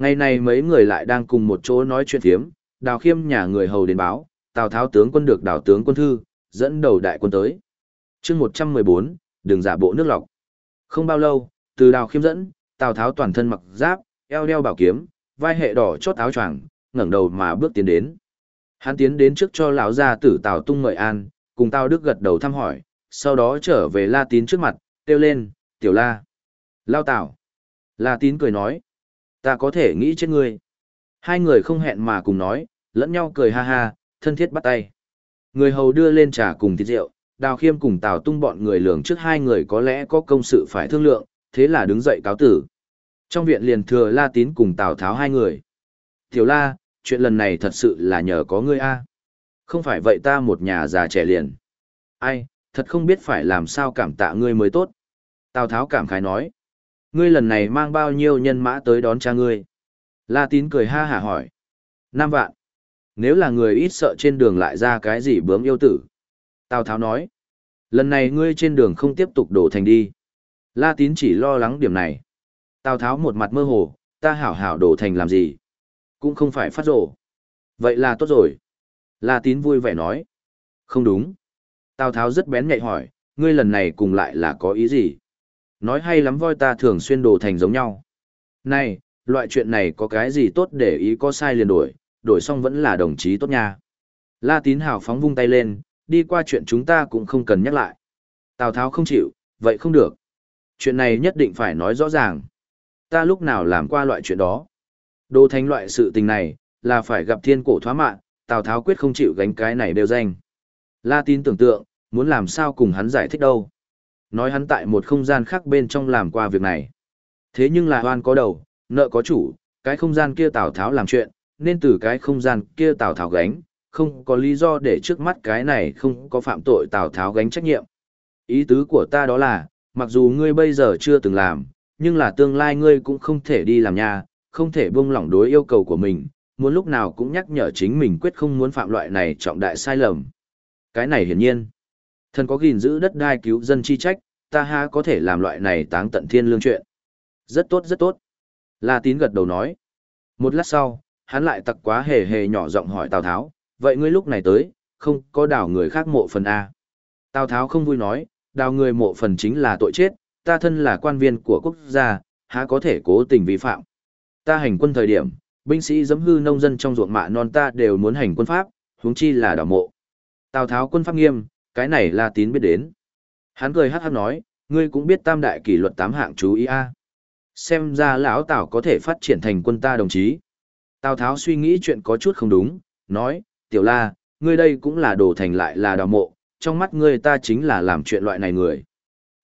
Ngày này mấy người lại đang cùng một chỗ nói chuyện thiếm, Đào Khiêm nhà người hầu đến báo, Tào Tháo tướng quân được Đào tướng quân thư, dẫn đầu đại quân tới. chương 114, đường giả bộ nước lọc. Không bao lâu, từ Đào Khiêm dẫn, Tào Tháo toàn thân mặc giáp, eo đeo bảo kiếm, vai hệ đỏ chót áo choàng, ngẩng đầu mà bước tiến đến. Hắn tiến đến trước cho lão gia tử Tào Tung mời an, cùng Tào Đức gật đầu thăm hỏi, sau đó trở về La Tín trước mặt, kêu lên, tiểu La. Lao Tào. La Tín cười nói, ta có thể nghĩ chết ngươi. Hai người không hẹn mà cùng nói, lẫn nhau cười ha ha, thân thiết bắt tay. Người hầu đưa lên trà cùng thịt rượu, Đào Khiêm cùng Tào Tung bọn người lường trước hai người có lẽ có công sự phải thương lượng, thế là đứng dậy cáo tử. Trong viện liền thừa La Tín cùng Tào Tháo hai người. Tiểu La, chuyện lần này thật sự là nhờ có ngươi a. Không phải vậy ta một nhà già trẻ liền. Ai, thật không biết phải làm sao cảm tạ ngươi mới tốt. Tào Tháo cảm khái nói. Ngươi lần này mang bao nhiêu nhân mã tới đón cha ngươi? La Tín cười ha hả hỏi. Năm vạn. Nếu là người ít sợ trên đường lại ra cái gì bướm yêu tử. Tào Tháo nói. Lần này ngươi trên đường không tiếp tục đổ thành đi. La Tín chỉ lo lắng điểm này. Tào Tháo một mặt mơ hồ, ta hảo hảo đổ thành làm gì? Cũng không phải phát rổ. Vậy là tốt rồi. La Tín vui vẻ nói. Không đúng. Tào Tháo rất bén nhạy hỏi, ngươi lần này cùng lại là có ý gì? Nói hay lắm voi ta thường xuyên đồ thành giống nhau. Này, loại chuyện này có cái gì tốt để ý có sai liền đổi, đổi xong vẫn là đồng chí tốt nha. La Tín hào phóng vung tay lên, đi qua chuyện chúng ta cũng không cần nhắc lại. Tào Tháo không chịu, vậy không được. Chuyện này nhất định phải nói rõ ràng. Ta lúc nào làm qua loại chuyện đó. Đồ thành loại sự tình này, là phải gặp thiên cổ thoá mạng, Tào Tháo quyết không chịu gánh cái này đều danh. La Tín tưởng tượng, muốn làm sao cùng hắn giải thích đâu. Nói hắn tại một không gian khác bên trong làm qua việc này. Thế nhưng là hoan có đầu, nợ có chủ, cái không gian kia Tào Tháo làm chuyện, nên từ cái không gian kia Tào Tháo gánh, không có lý do để trước mắt cái này không có phạm tội Tào Tháo gánh trách nhiệm. Ý tứ của ta đó là, mặc dù ngươi bây giờ chưa từng làm, nhưng là tương lai ngươi cũng không thể đi làm nhà, không thể buông lỏng đối yêu cầu của mình, muốn lúc nào cũng nhắc nhở chính mình quyết không muốn phạm loại này trọng đại sai lầm. Cái này hiển nhiên, thần có gìn giữ đất đai cứu dân chi trách, ta ha có thể làm loại này táng tận thiên lương chuyện. Rất tốt rất tốt. La tín gật đầu nói. Một lát sau, hắn lại tặc quá hề hề nhỏ giọng hỏi Tào Tháo, vậy ngươi lúc này tới, không có đào người khác mộ phần A. Tào Tháo không vui nói, đào người mộ phần chính là tội chết, ta thân là quan viên của quốc gia, há có thể cố tình vi phạm. Ta hành quân thời điểm, binh sĩ giấm hư nông dân trong ruộng mạ non ta đều muốn hành quân pháp, huống chi là đào mộ. Tào Tháo quân pháp nghiêm, cái này La Tín biết đến. Hắn cười hắc hắc nói, ngươi cũng biết tam đại kỷ luật tám hạng chú ý a. Xem ra lão Tào có thể phát triển thành quân ta đồng chí. Tào Tháo suy nghĩ chuyện có chút không đúng, nói, tiểu la, ngươi đây cũng là đồ thành lại là đào mộ, trong mắt ngươi ta chính là làm chuyện loại này người.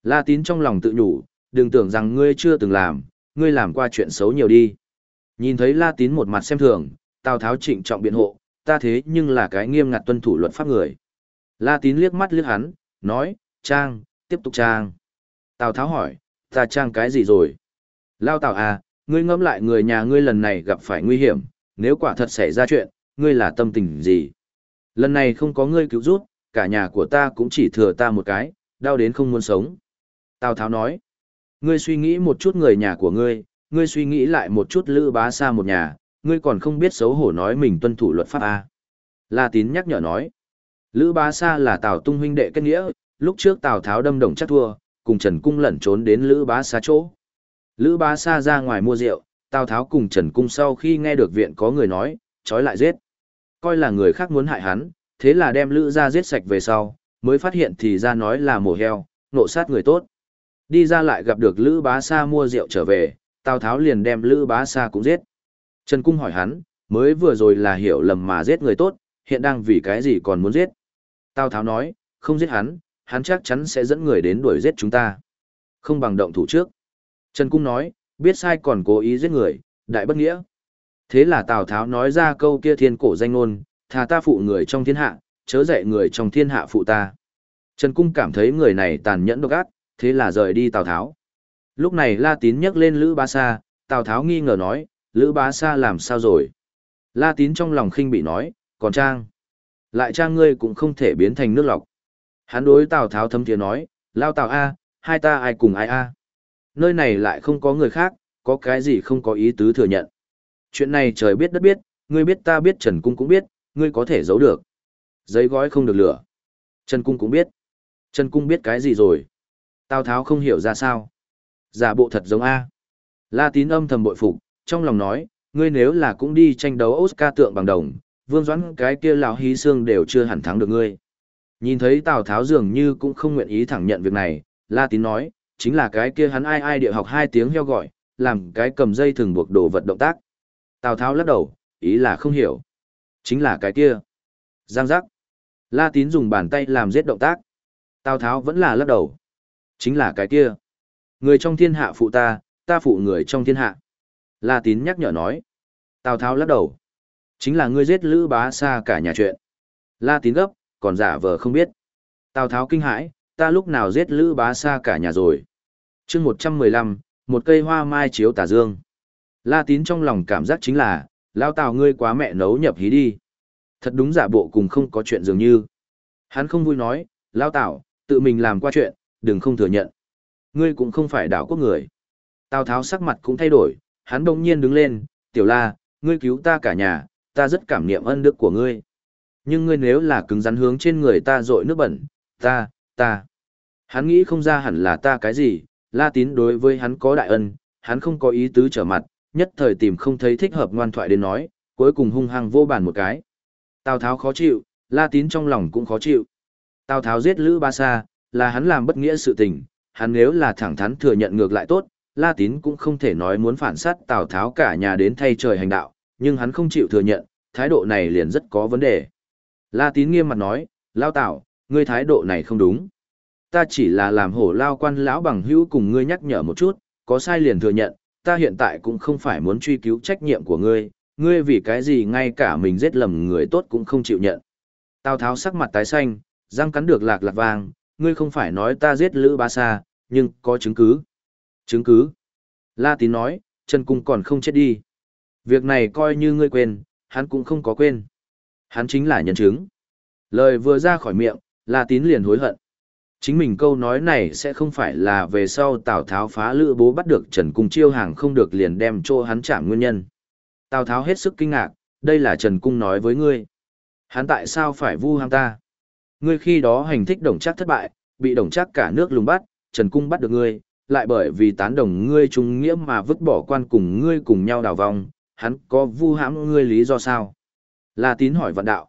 La tín trong lòng tự nhủ, đừng tưởng rằng ngươi chưa từng làm, ngươi làm qua chuyện xấu nhiều đi. Nhìn thấy La tín một mặt xem thường, Tào Tháo trịnh trọng biện hộ, ta thế nhưng là cái nghiêm ngặt tuân thủ luật pháp người. La tín liếc mắt liếc hắn, nói, Trang, tiếp tục Trang. Tào Tháo hỏi, ta Trang cái gì rồi? Lao Tào à, ngươi ngẫm lại người nhà ngươi lần này gặp phải nguy hiểm, nếu quả thật xảy ra chuyện, ngươi là tâm tình gì? Lần này không có ngươi cứu giúp, cả nhà của ta cũng chỉ thừa ta một cái, đau đến không muốn sống. Tào Tháo nói, ngươi suy nghĩ một chút người nhà của ngươi, ngươi suy nghĩ lại một chút lữ bá xa một nhà, ngươi còn không biết xấu hổ nói mình tuân thủ luật pháp à? La Tín nhắc nhở nói, lữ bá Sa là Tào Tung huynh đệ kết nghĩa, lúc trước Tào Tháo đâm đồng chắc thua, cùng Trần Cung lẩn trốn đến lữ bá Sa chỗ. Lữ bá Sa ra ngoài mua rượu, Tào Tháo cùng Trần Cung sau khi nghe được viện có người nói, trói lại giết. Coi là người khác muốn hại hắn, thế là đem Lữ ra giết sạch về sau, mới phát hiện thì ra nói là mổ heo, nộ sát người tốt. Đi ra lại gặp được Lữ bá Sa mua rượu trở về, Tào Tháo liền đem Lữ bá Sa cũng giết. Trần Cung hỏi hắn, mới vừa rồi là hiểu lầm mà giết người tốt, hiện đang vì cái gì còn muốn giết. Tào Tháo nói, không giết hắn, hắn chắc chắn sẽ dẫn người đến đuổi giết chúng ta. Không bằng động thủ trước. Trần Cung nói, biết sai còn cố ý giết người, đại bất nghĩa. Thế là Tào Tháo nói ra câu kia thiên cổ danh ngôn, thà ta phụ người trong thiên hạ, chớ dạy người trong thiên hạ phụ ta. Trần Cung cảm thấy người này tàn nhẫn độc ác, thế là rời đi Tào Tháo. Lúc này La Tín nhắc lên Lữ Bá Sa, Tào Tháo nghi ngờ nói, Lữ Bá Sa làm sao rồi? La Tín trong lòng khinh bị nói, còn Trang. Lại Trang ngươi cũng không thể biến thành nước lọc. Hắn đối Tào Tháo thâm tiếng nói, lao Tào A, hai ta ai cùng ai A. Nơi này lại không có người khác, có cái gì không có ý tứ thừa nhận. Chuyện này trời biết đất biết, ngươi biết ta biết Trần Cung cũng biết, ngươi có thể giấu được. Giấy gói không được lửa. Trần Cung cũng biết. Trần Cung biết cái gì rồi. Tào Tháo không hiểu ra sao. Giả bộ thật giống A. La tín âm thầm bội phục, trong lòng nói, ngươi nếu là cũng đi tranh đấu Oscar tượng bằng đồng, Vương Doãn cái kia lão hí xương đều chưa hẳn thắng được ngươi. Nhìn thấy Tào Tháo dường như cũng không nguyện ý thẳng nhận việc này, La Tín nói, chính là cái kia hắn ai ai địa học hai tiếng heo gọi, làm cái cầm dây thường buộc đồ vật động tác. Tào Tháo lắc đầu, ý là không hiểu. Chính là cái kia. Giang giác. La Tín dùng bàn tay làm giết động tác. Tào Tháo vẫn là lắc đầu. Chính là cái kia. Người trong thiên hạ phụ ta, ta phụ người trong thiên hạ. La Tín nhắc nhở nói. Tào Tháo lắc đầu. Chính là ngươi giết Lữ Bá Sa cả nhà chuyện. La Tín gấp, còn giả vờ không biết. Tào Tháo kinh hãi, ta lúc nào giết Lữ Bá Sa cả nhà rồi. chương 115, một cây hoa mai chiếu tà dương. La Tín trong lòng cảm giác chính là, lao Tào ngươi quá mẹ nấu nhập hí đi. Thật đúng giả bộ cùng không có chuyện dường như. Hắn không vui nói, lao Tào, tự mình làm qua chuyện, đừng không thừa nhận. Ngươi cũng không phải đảo quốc người. Tào Tháo sắc mặt cũng thay đổi, hắn đông nhiên đứng lên, tiểu la, ngươi cứu ta cả nhà, ta rất cảm niệm ân đức của ngươi. Nhưng ngươi nếu là cứng rắn hướng trên người ta dội nước bẩn, ta, ta. Hắn nghĩ không ra hẳn là ta cái gì, la tín đối với hắn có đại ân, hắn không có ý tứ trở mặt, nhất thời tìm không thấy thích hợp ngoan thoại đến nói, cuối cùng hung hăng vô bàn một cái. Tào Tháo khó chịu, la tín trong lòng cũng khó chịu. Tào Tháo giết Lữ Ba Sa, là hắn làm bất nghĩa sự tình, hắn nếu là thẳng thắn thừa nhận ngược lại tốt, La Tín cũng không thể nói muốn phản sát Tào Tháo cả nhà đến thay trời hành đạo, nhưng hắn không chịu thừa nhận, thái độ này liền rất có vấn đề. La Tín nghiêm mặt nói, Lao Tào, ngươi thái độ này không đúng. Ta chỉ là làm hổ lao quan lão bằng hữu cùng ngươi nhắc nhở một chút, có sai liền thừa nhận, ta hiện tại cũng không phải muốn truy cứu trách nhiệm của ngươi, ngươi vì cái gì ngay cả mình giết lầm người tốt cũng không chịu nhận. Tào Tháo sắc mặt tái xanh, răng cắn được lạc lạc vàng, ngươi không phải nói ta giết Lữ Ba Sa, nhưng có chứng cứ. Chứng cứ. La Tín nói, Trần Cung còn không chết đi. Việc này coi như ngươi quên, hắn cũng không có quên. Hắn chính là nhân chứng. Lời vừa ra khỏi miệng, La Tín liền hối hận. Chính mình câu nói này sẽ không phải là về sau Tào Tháo phá lữ bố bắt được Trần Cung chiêu hàng không được liền đem cho hắn chạm nguyên nhân. Tào Tháo hết sức kinh ngạc, đây là Trần Cung nói với ngươi. Hắn tại sao phải vu ham ta? Ngươi khi đó hành thích đồng chắc thất bại, bị đồng chắc cả nước lùng bắt, Trần Cung bắt được ngươi, lại bởi vì tán đồng ngươi trung nghĩa mà vứt bỏ quan cùng ngươi cùng nhau đào vong, hắn có vu hãm ngươi lý do sao? La tín hỏi vạn đạo.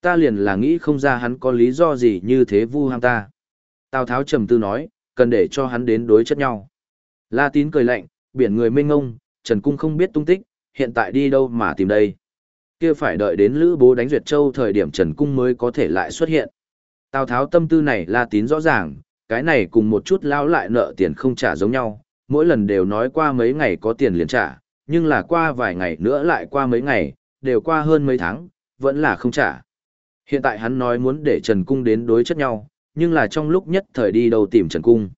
Ta liền là nghĩ không ra hắn có lý do gì như thế vu hãm ta. Tào Tháo trầm tư nói, cần để cho hắn đến đối chất nhau. La tín cười lạnh, biển người mênh ngông, Trần Cung không biết tung tích, hiện tại đi đâu mà tìm đây. Kia phải đợi đến Lữ Bố đánh Duyệt Châu thời điểm Trần Cung mới có thể lại xuất hiện. Tào Tháo tâm tư này La tín rõ ràng, cái này cùng một chút lao lại nợ tiền không trả giống nhau, mỗi lần đều nói qua mấy ngày có tiền liền trả, nhưng là qua vài ngày nữa lại qua mấy ngày, đều qua hơn mấy tháng, vẫn là không trả. Hiện tại hắn nói muốn để Trần Cung đến đối chất nhau, nhưng là trong lúc nhất thời đi đâu tìm Trần Cung.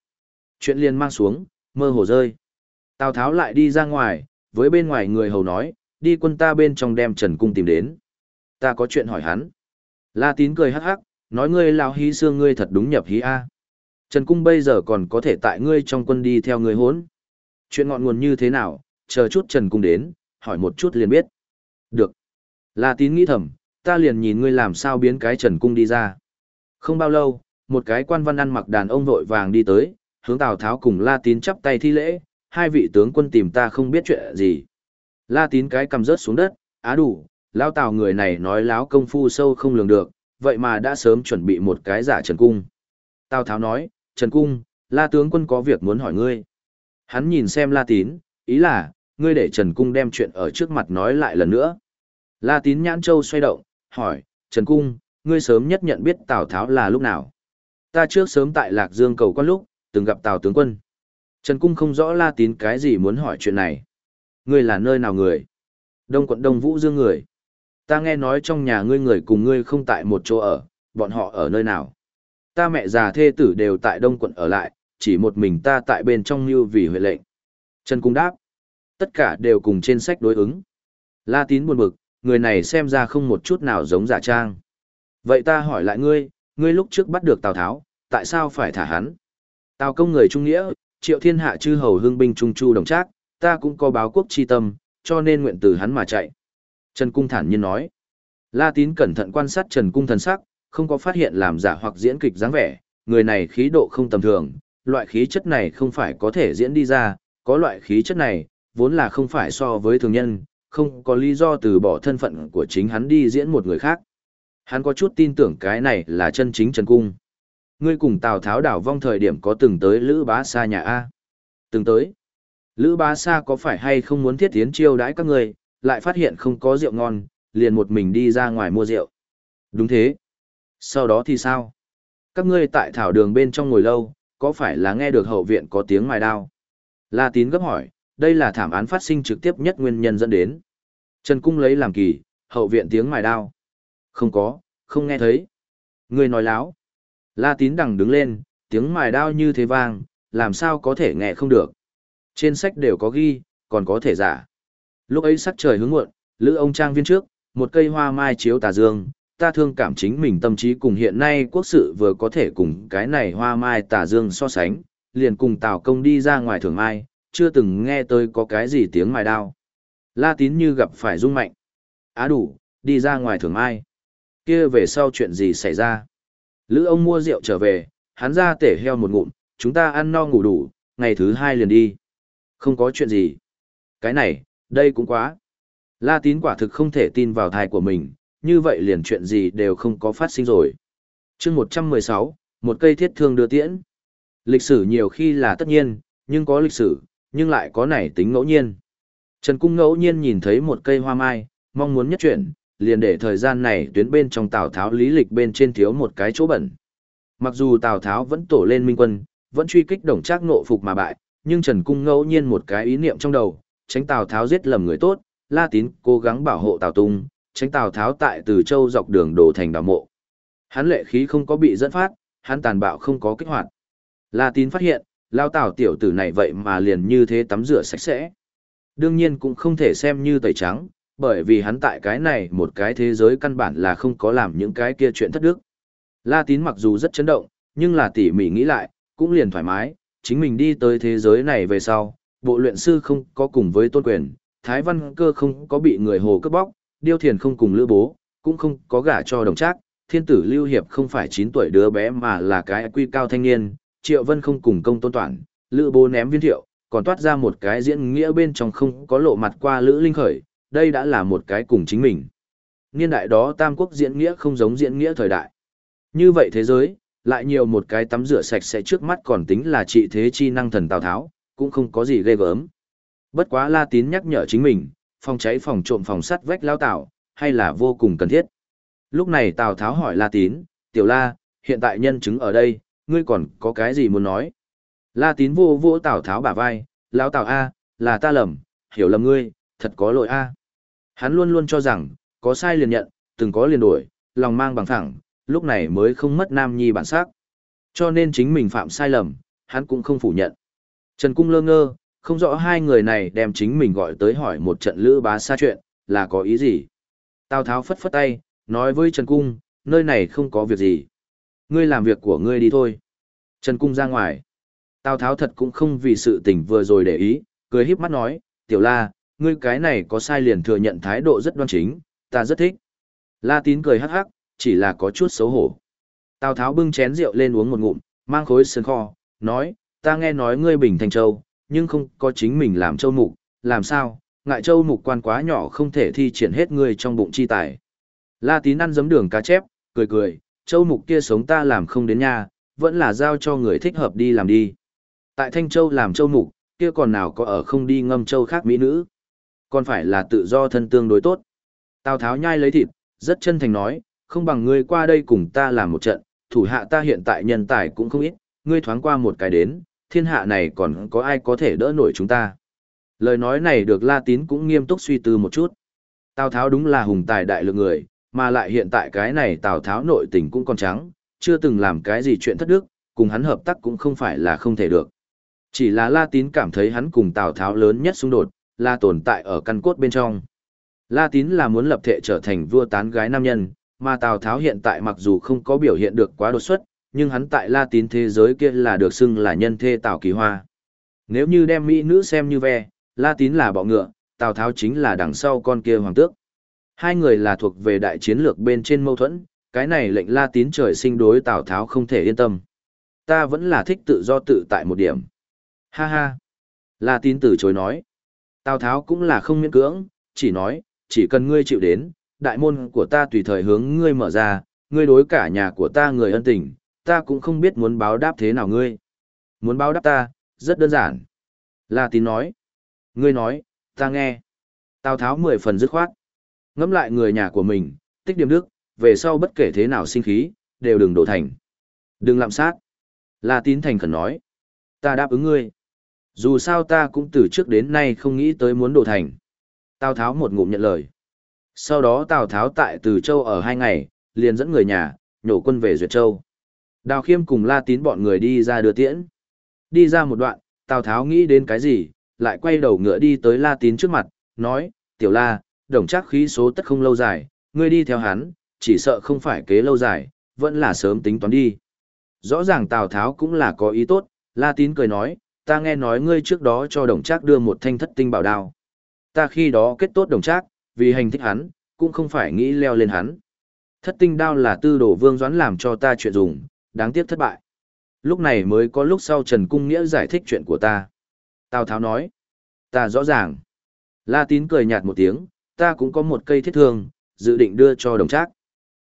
Chuyện liền mang xuống, mơ hồ rơi. Tào Tháo lại đi ra ngoài, với bên ngoài người hầu nói, đi quân ta bên trong đem Trần Cung tìm đến. Ta có chuyện hỏi hắn. La Tín cười hắc hắc, nói ngươi lão hí xương ngươi thật đúng nhập hí A. Trần Cung bây giờ còn có thể tại ngươi trong quân đi theo ngươi hốn. Chuyện ngọn nguồn như thế nào, chờ chút Trần Cung đến, hỏi một chút liền biết. Được. La tín nghĩ thầm, ta liền nhìn ngươi làm sao biến cái Trần Cung đi ra. Không bao lâu, một cái quan văn ăn mặc đàn ông vội vàng đi tới, hướng Tào Tháo cùng La tín chắp tay thi lễ, hai vị tướng quân tìm ta không biết chuyện gì. La tín cái cầm rớt xuống đất, á đủ, lao Tào người này nói láo công phu sâu không lường được, vậy mà đã sớm chuẩn bị một cái giả Trần Cung. Tào Tháo nói, Trần Cung, La tướng quân có việc muốn hỏi ngươi. Hắn nhìn xem La Tín, ý là, ngươi để Trần Cung đem chuyện ở trước mặt nói lại lần nữa. La Tín nhãn châu xoay động, hỏi, Trần Cung, ngươi sớm nhất nhận biết Tào Tháo là lúc nào? Ta trước sớm tại Lạc Dương cầu quan lúc, từng gặp Tào tướng quân. Trần Cung không rõ La Tín cái gì muốn hỏi chuyện này. Ngươi là nơi nào người? Đông quận Đông Vũ Dương người. Ta nghe nói trong nhà ngươi người cùng ngươi không tại một chỗ ở, bọn họ ở nơi nào? Ta mẹ già thê tử đều tại Đông quận ở lại, chỉ một mình ta tại bên trong như vì huệ lệnh. Trần Cung đáp. Tất cả đều cùng trên sách đối ứng. La tín buồn bực, người này xem ra không một chút nào giống giả trang. Vậy ta hỏi lại ngươi, ngươi lúc trước bắt được Tào Tháo, tại sao phải thả hắn? Tào công người trung nghĩa, triệu thiên hạ chư hầu hương binh trung chu đồng trác, ta cũng có báo quốc chi tâm, cho nên nguyện từ hắn mà chạy. Trần Cung thản nhiên nói. La tín cẩn thận quan sát Trần Cung thần sắc, không có phát hiện làm giả hoặc diễn kịch dáng vẻ, người này khí độ không tầm thường, loại khí chất này không phải có thể diễn đi ra, có loại khí chất này, vốn là không phải so với thường nhân, không có lý do từ bỏ thân phận của chính hắn đi diễn một người khác. Hắn có chút tin tưởng cái này là chân chính Trần Cung. Ngươi cùng Tào Tháo đảo vong thời điểm có từng tới Lữ Bá Sa nhà A. Từng tới. Lữ Bá Sa có phải hay không muốn thiết tiến chiêu đãi các người, lại phát hiện không có rượu ngon, liền một mình đi ra ngoài mua rượu. Đúng thế. Sau đó thì sao? Các ngươi tại thảo đường bên trong ngồi lâu, có phải là nghe được hậu viện có tiếng mài đao? La Tín gấp hỏi, đây là thảm án phát sinh trực tiếp nhất nguyên nhân dẫn đến. Trần Cung lấy làm kỳ, hậu viện tiếng mài đao. Không có, không nghe thấy. Ngươi nói láo. La Tín đằng đứng lên, tiếng mài đao như thế vang, làm sao có thể nghe không được. Trên sách đều có ghi, còn có thể giả. Lúc ấy sắc trời hướng muộn, lữ ông trang viên trước, một cây hoa mai chiếu tà dương, ta thương cảm chính mình tâm trí cùng hiện nay quốc sự vừa có thể cùng cái này hoa mai tà dương so sánh, liền cùng Tào Công đi ra ngoài thường mai, chưa từng nghe tới có cái gì tiếng mài đao. La tín như gặp phải rung mạnh. Á đủ, đi ra ngoài thường mai. kia về sau chuyện gì xảy ra? Lữ ông mua rượu trở về, hắn ra tể heo một ngụm, chúng ta ăn no ngủ đủ, ngày thứ hai liền đi. Không có chuyện gì. Cái này, đây cũng quá. La tín quả thực không thể tin vào thai của mình, như vậy liền chuyện gì đều không có phát sinh rồi. chương 116, một cây thiết thương đưa tiễn. Lịch sử nhiều khi là tất nhiên, nhưng có lịch sử, nhưng lại có nảy tính ngẫu nhiên. Trần Cung ngẫu nhiên nhìn thấy một cây hoa mai, mong muốn nhất chuyển, liền để thời gian này tuyến bên trong Tào Tháo lý lịch bên trên thiếu một cái chỗ bẩn. Mặc dù Tào Tháo vẫn tổ lên minh quân, vẫn truy kích đồng trác nộ phục mà bại, nhưng Trần Cung ngẫu nhiên một cái ý niệm trong đầu, tránh Tào Tháo giết lầm người tốt, La Tín cố gắng bảo hộ Tào Tung, tránh Tào Tháo tại Từ Châu dọc đường đổ thành đào mộ. Hắn lệ khí không có bị dẫn phát, hắn tàn bạo không có kích hoạt. La Tín phát hiện, lao Tào tiểu tử này vậy mà liền như thế tắm rửa sạch sẽ. Đương nhiên cũng không thể xem như tẩy trắng, bởi vì hắn tại cái này một cái thế giới căn bản là không có làm những cái kia chuyện thất đức. La Tín mặc dù rất chấn động, nhưng là tỉ mỉ nghĩ lại, cũng liền thoải mái, chính mình đi tới thế giới này về sau, bộ luyện sư không có cùng với tôn quyền, Thái Văn Cơ không có bị người hồ cướp bóc, Điêu Thiền không cùng lữ bố, cũng không có gả cho đồng trác, thiên tử Lưu Hiệp không phải 9 tuổi đứa bé mà là cái quy cao thanh niên, Triệu Vân không cùng công tôn toàn, lữ bố ném viên thiệu, còn toát ra một cái diễn nghĩa bên trong không có lộ mặt qua lữ linh khởi, đây đã là một cái cùng chính mình. Niên đại đó Tam Quốc diễn nghĩa không giống diễn nghĩa thời đại. Như vậy thế giới, lại nhiều một cái tắm rửa sạch sẽ trước mắt còn tính là trị thế chi năng thần Tào Tháo, cũng không có gì ghê gớm. Bất quá La Tín nhắc nhở chính mình, phòng cháy phòng trộm phòng sắt vách lao tạo hay là vô cùng cần thiết. Lúc này Tào Tháo hỏi La Tín, Tiểu La, hiện tại nhân chứng ở đây, ngươi còn có cái gì muốn nói? La Tín vô vô Tào Tháo bả vai, lão Tào A, là ta lầm, hiểu lầm ngươi, thật có lỗi A. Hắn luôn luôn cho rằng, có sai liền nhận, từng có liền đổi, lòng mang bằng thẳng, lúc này mới không mất nam nhi bản sắc. Cho nên chính mình phạm sai lầm, hắn cũng không phủ nhận. Trần Cung lơ ngơ, không rõ hai người này đem chính mình gọi tới hỏi một trận lữ bá xa chuyện, là có ý gì. Tào Tháo phất phất tay, nói với Trần Cung, nơi này không có việc gì. Ngươi làm việc của ngươi đi thôi. Trần Cung ra ngoài. Tào Tháo thật cũng không vì sự tình vừa rồi để ý, cười híp mắt nói, tiểu la, ngươi cái này có sai liền thừa nhận thái độ rất đoan chính, ta rất thích. La tín cười hắc hắc, chỉ là có chút xấu hổ. Tào Tháo bưng chén rượu lên uống một ngụm, mang khối sơn kho, nói, ta nghe nói ngươi bình thành châu, nhưng không có chính mình làm châu mục, làm sao, ngại châu mục quan quá nhỏ không thể thi triển hết ngươi trong bụng chi tài. La tín ăn giấm đường cá chép, cười cười, châu mục kia sống ta làm không đến nha, vẫn là giao cho người thích hợp đi làm đi. Tại Thanh Châu làm châu mục, kia còn nào có ở không đi ngâm châu khác mỹ nữ. Còn phải là tự do thân tương đối tốt. Tào Tháo nhai lấy thịt, rất chân thành nói, không bằng ngươi qua đây cùng ta làm một trận, thủ hạ ta hiện tại nhân tài cũng không ít, ngươi thoáng qua một cái đến, thiên hạ này còn có ai có thể đỡ nổi chúng ta. Lời nói này được La Tín cũng nghiêm túc suy tư một chút. Tào Tháo đúng là hùng tài đại lượng người, mà lại hiện tại cái này Tào Tháo nội tình cũng còn trắng, chưa từng làm cái gì chuyện thất đức, cùng hắn hợp tác cũng không phải là không thể được. Chỉ là La Tín cảm thấy hắn cùng Tào Tháo lớn nhất xung đột, là tồn tại ở căn cốt bên trong. La Tín là muốn lập thể trở thành vua tán gái nam nhân, mà Tào Tháo hiện tại mặc dù không có biểu hiện được quá đột xuất, nhưng hắn tại La Tín thế giới kia là được xưng là nhân thê Tào Kỳ Hoa. Nếu như đem mỹ nữ xem như ve, La Tín là bọ ngựa, Tào Tháo chính là đằng sau con kia hoàng tước. Hai người là thuộc về đại chiến lược bên trên mâu thuẫn, cái này lệnh La Tín trời sinh đối Tào Tháo không thể yên tâm. Ta vẫn là thích tự do tự tại một điểm. Ha ha. La Tín từ chối nói. Tào Tháo cũng là không miễn cưỡng, chỉ nói, chỉ cần ngươi chịu đến, đại môn của ta tùy thời hướng ngươi mở ra, ngươi đối cả nhà của ta người ân tình, ta cũng không biết muốn báo đáp thế nào ngươi. Muốn báo đáp ta, rất đơn giản. La tín nói. Ngươi nói, ta nghe. Tào Tháo mười phần dứt khoát. Ngẫm lại người nhà của mình, tích điểm đức, về sau bất kể thế nào sinh khí, đều đừng đổ thành. Đừng lạm sát. La tín thành khẩn nói. Ta đáp ứng ngươi. Dù sao ta cũng từ trước đến nay không nghĩ tới muốn đổ thành. Tào Tháo một ngụm nhận lời. Sau đó Tào Tháo tại Từ Châu ở hai ngày, liền dẫn người nhà, nhổ quân về Duyệt Châu. Đào Khiêm cùng La Tín bọn người đi ra đưa tiễn. Đi ra một đoạn, Tào Tháo nghĩ đến cái gì, lại quay đầu ngựa đi tới La Tín trước mặt, nói, Tiểu La, đồng chắc khí số tất không lâu dài, ngươi đi theo hắn, chỉ sợ không phải kế lâu dài, vẫn là sớm tính toán đi. Rõ ràng Tào Tháo cũng là có ý tốt, La Tín cười nói, ta nghe nói ngươi trước đó cho đồng trác đưa một thanh thất tinh bảo đao. Ta khi đó kết tốt đồng trác, vì hành thích hắn, cũng không phải nghĩ leo lên hắn. Thất tinh đao là tư đồ vương doãn làm cho ta chuyện dùng, đáng tiếc thất bại. Lúc này mới có lúc sau Trần Cung Nghĩa giải thích chuyện của ta. Tào Tháo nói, ta rõ ràng. La Tín cười nhạt một tiếng, ta cũng có một cây thiết thương, dự định đưa cho đồng trác.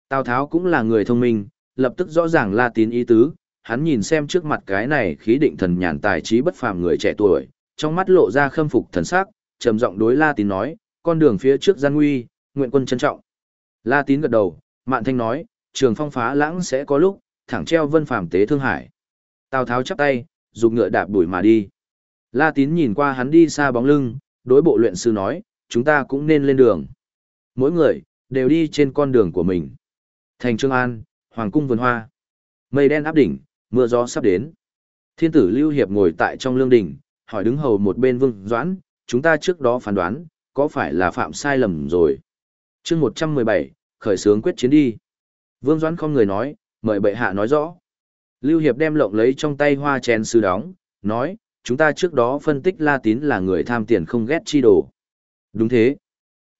Tào Tháo cũng là người thông minh, lập tức rõ ràng La Tín ý tứ, hắn nhìn xem trước mặt cái này khí định thần nhàn tài trí bất phàm người trẻ tuổi, trong mắt lộ ra khâm phục thần sắc, trầm giọng đối La Tín nói, con đường phía trước gian nguy, nguyện quân trân trọng. La Tín gật đầu, Mạn Thanh nói, trường phong phá lãng sẽ có lúc, thẳng treo vân phàm tế thương hải. Tào Tháo chắp tay, dùng ngựa đạp đuổi mà đi. La Tín nhìn qua hắn đi xa bóng lưng, đối bộ luyện sư nói, chúng ta cũng nên lên đường. Mỗi người, đều đi trên con đường của mình. Thành Trương An, Hoàng cung vườn hoa. Mây đen áp đỉnh, mưa gió sắp đến. Thiên tử Lưu Hiệp ngồi tại trong lương đình, hỏi đứng hầu một bên Vương Doãn, chúng ta trước đó phán đoán, có phải là phạm sai lầm rồi. chương 117, khởi sướng quyết chiến đi. Vương Doãn không người nói, mời bệ hạ nói rõ. Lưu Hiệp đem lộng lấy trong tay hoa chén sư đóng, nói, chúng ta trước đó phân tích La Tín là người tham tiền không ghét chi đồ. Đúng thế.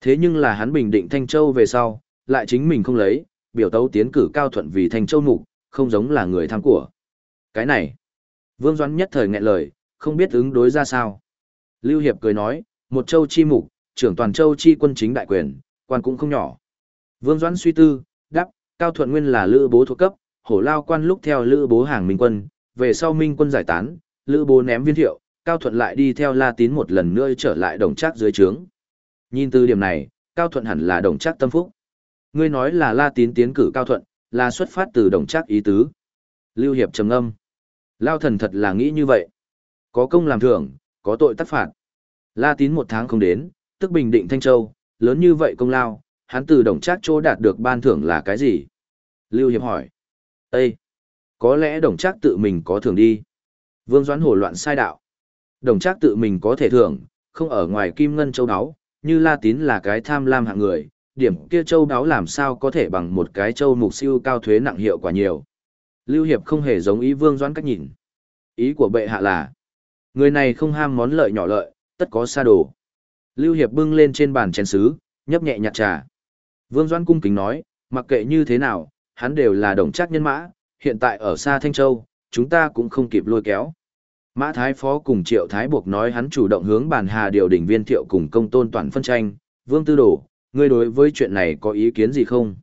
Thế nhưng là hắn bình định Thanh Châu về sau, lại chính mình không lấy, biểu tấu tiến cử cao thuận vì Thanh Châu mục, không giống là người tham của. Cái này, Vương Doãn nhất thời nghẹn lời, không biết ứng đối ra sao. Lưu Hiệp cười nói, một châu chi mục, trưởng toàn châu chi quân chính đại quyền, quan cũng không nhỏ. Vương Doãn suy tư, đáp, Cao Thuận Nguyên là lữ bố thuộc cấp, hổ lao quan lúc theo lữ bố hàng minh quân, về sau minh quân giải tán, lữ bố ném viên thiệu, Cao Thuận lại đi theo La Tín một lần nữa trở lại đồng trác dưới trướng. Nhìn từ điểm này, Cao Thuận hẳn là đồng trác tâm phúc. Ngươi nói là La Tín tiến cử Cao Thuận, là xuất phát từ đồng trác ý tứ. Lưu Hiệp trầm âm. Lao thần thật là nghĩ như vậy. Có công làm thưởng, có tội tắc phạt. La Tín một tháng không đến, tức bình định Thanh Châu, lớn như vậy công lao, hắn từ đồng trác chỗ đạt được ban thưởng là cái gì? Lưu Hiệp hỏi. Ê! Có lẽ đồng trác tự mình có thưởng đi. Vương Doãn hồ loạn sai đạo. Đồng trác tự mình có thể thưởng, không ở ngoài kim ngân châu đáo, như La Tín là cái tham lam hạng người, điểm kia châu đáo làm sao có thể bằng một cái châu mục siêu cao thuế nặng hiệu quả nhiều. Lưu Hiệp không hề giống ý Vương Doãn cách nhìn. Ý của bệ hạ là, người này không ham món lợi nhỏ lợi, tất có xa đồ. Lưu Hiệp bưng lên trên bàn chén sứ, nhấp nhẹ nhạt trà. Vương Doãn cung kính nói, mặc kệ như thế nào, hắn đều là đồng trác nhân mã, hiện tại ở xa Thanh Châu, chúng ta cũng không kịp lôi kéo. Mã Thái Phó cùng Triệu Thái buộc nói hắn chủ động hướng bàn hà điều đỉnh viên thiệu cùng công tôn toàn phân tranh. Vương Tư Đổ, ngươi đối với chuyện này có ý kiến gì không?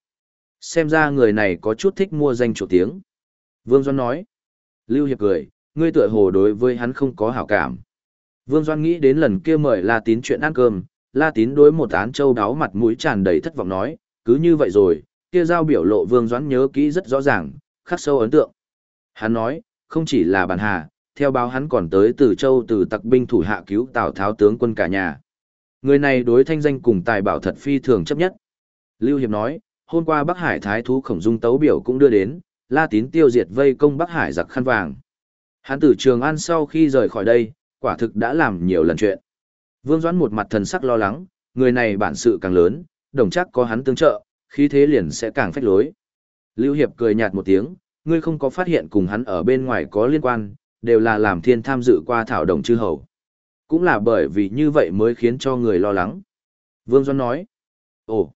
Xem ra người này có chút thích mua danh chủ tiếng. Vương Doan nói. Lưu Hiệp cười, ngươi tựa hồ đối với hắn không có hảo cảm. Vương Doan nghĩ đến lần kia mời La Tín chuyện ăn cơm, La Tín đối một án châu đáo mặt mũi tràn đầy thất vọng nói, cứ như vậy rồi, kia giao biểu lộ Vương Doan nhớ kỹ rất rõ ràng, khắc sâu ấn tượng. Hắn nói, không chỉ là bàn hà, theo báo hắn còn tới từ châu từ tặc binh thủ hạ cứu Tào Tháo tướng quân cả nhà. Người này đối thanh danh cùng tài bảo thật phi thường chấp nhất. Lưu Hiệp nói, hôm qua Bắc Hải Thái thú khổng dung tấu biểu cũng đưa đến, La Tín tiêu diệt vây công Bắc Hải giặc khăn vàng. Hắn từ Trường An sau khi rời khỏi đây, quả thực đã làm nhiều lần chuyện. Vương Doãn một mặt thần sắc lo lắng, người này bản sự càng lớn, đồng chắc có hắn tương trợ, khí thế liền sẽ càng phách lối. Lưu Hiệp cười nhạt một tiếng, ngươi không có phát hiện cùng hắn ở bên ngoài có liên quan, đều là làm thiên tham dự qua thảo đồng chư hầu. Cũng là bởi vì như vậy mới khiến cho người lo lắng. Vương Doan nói, ồ,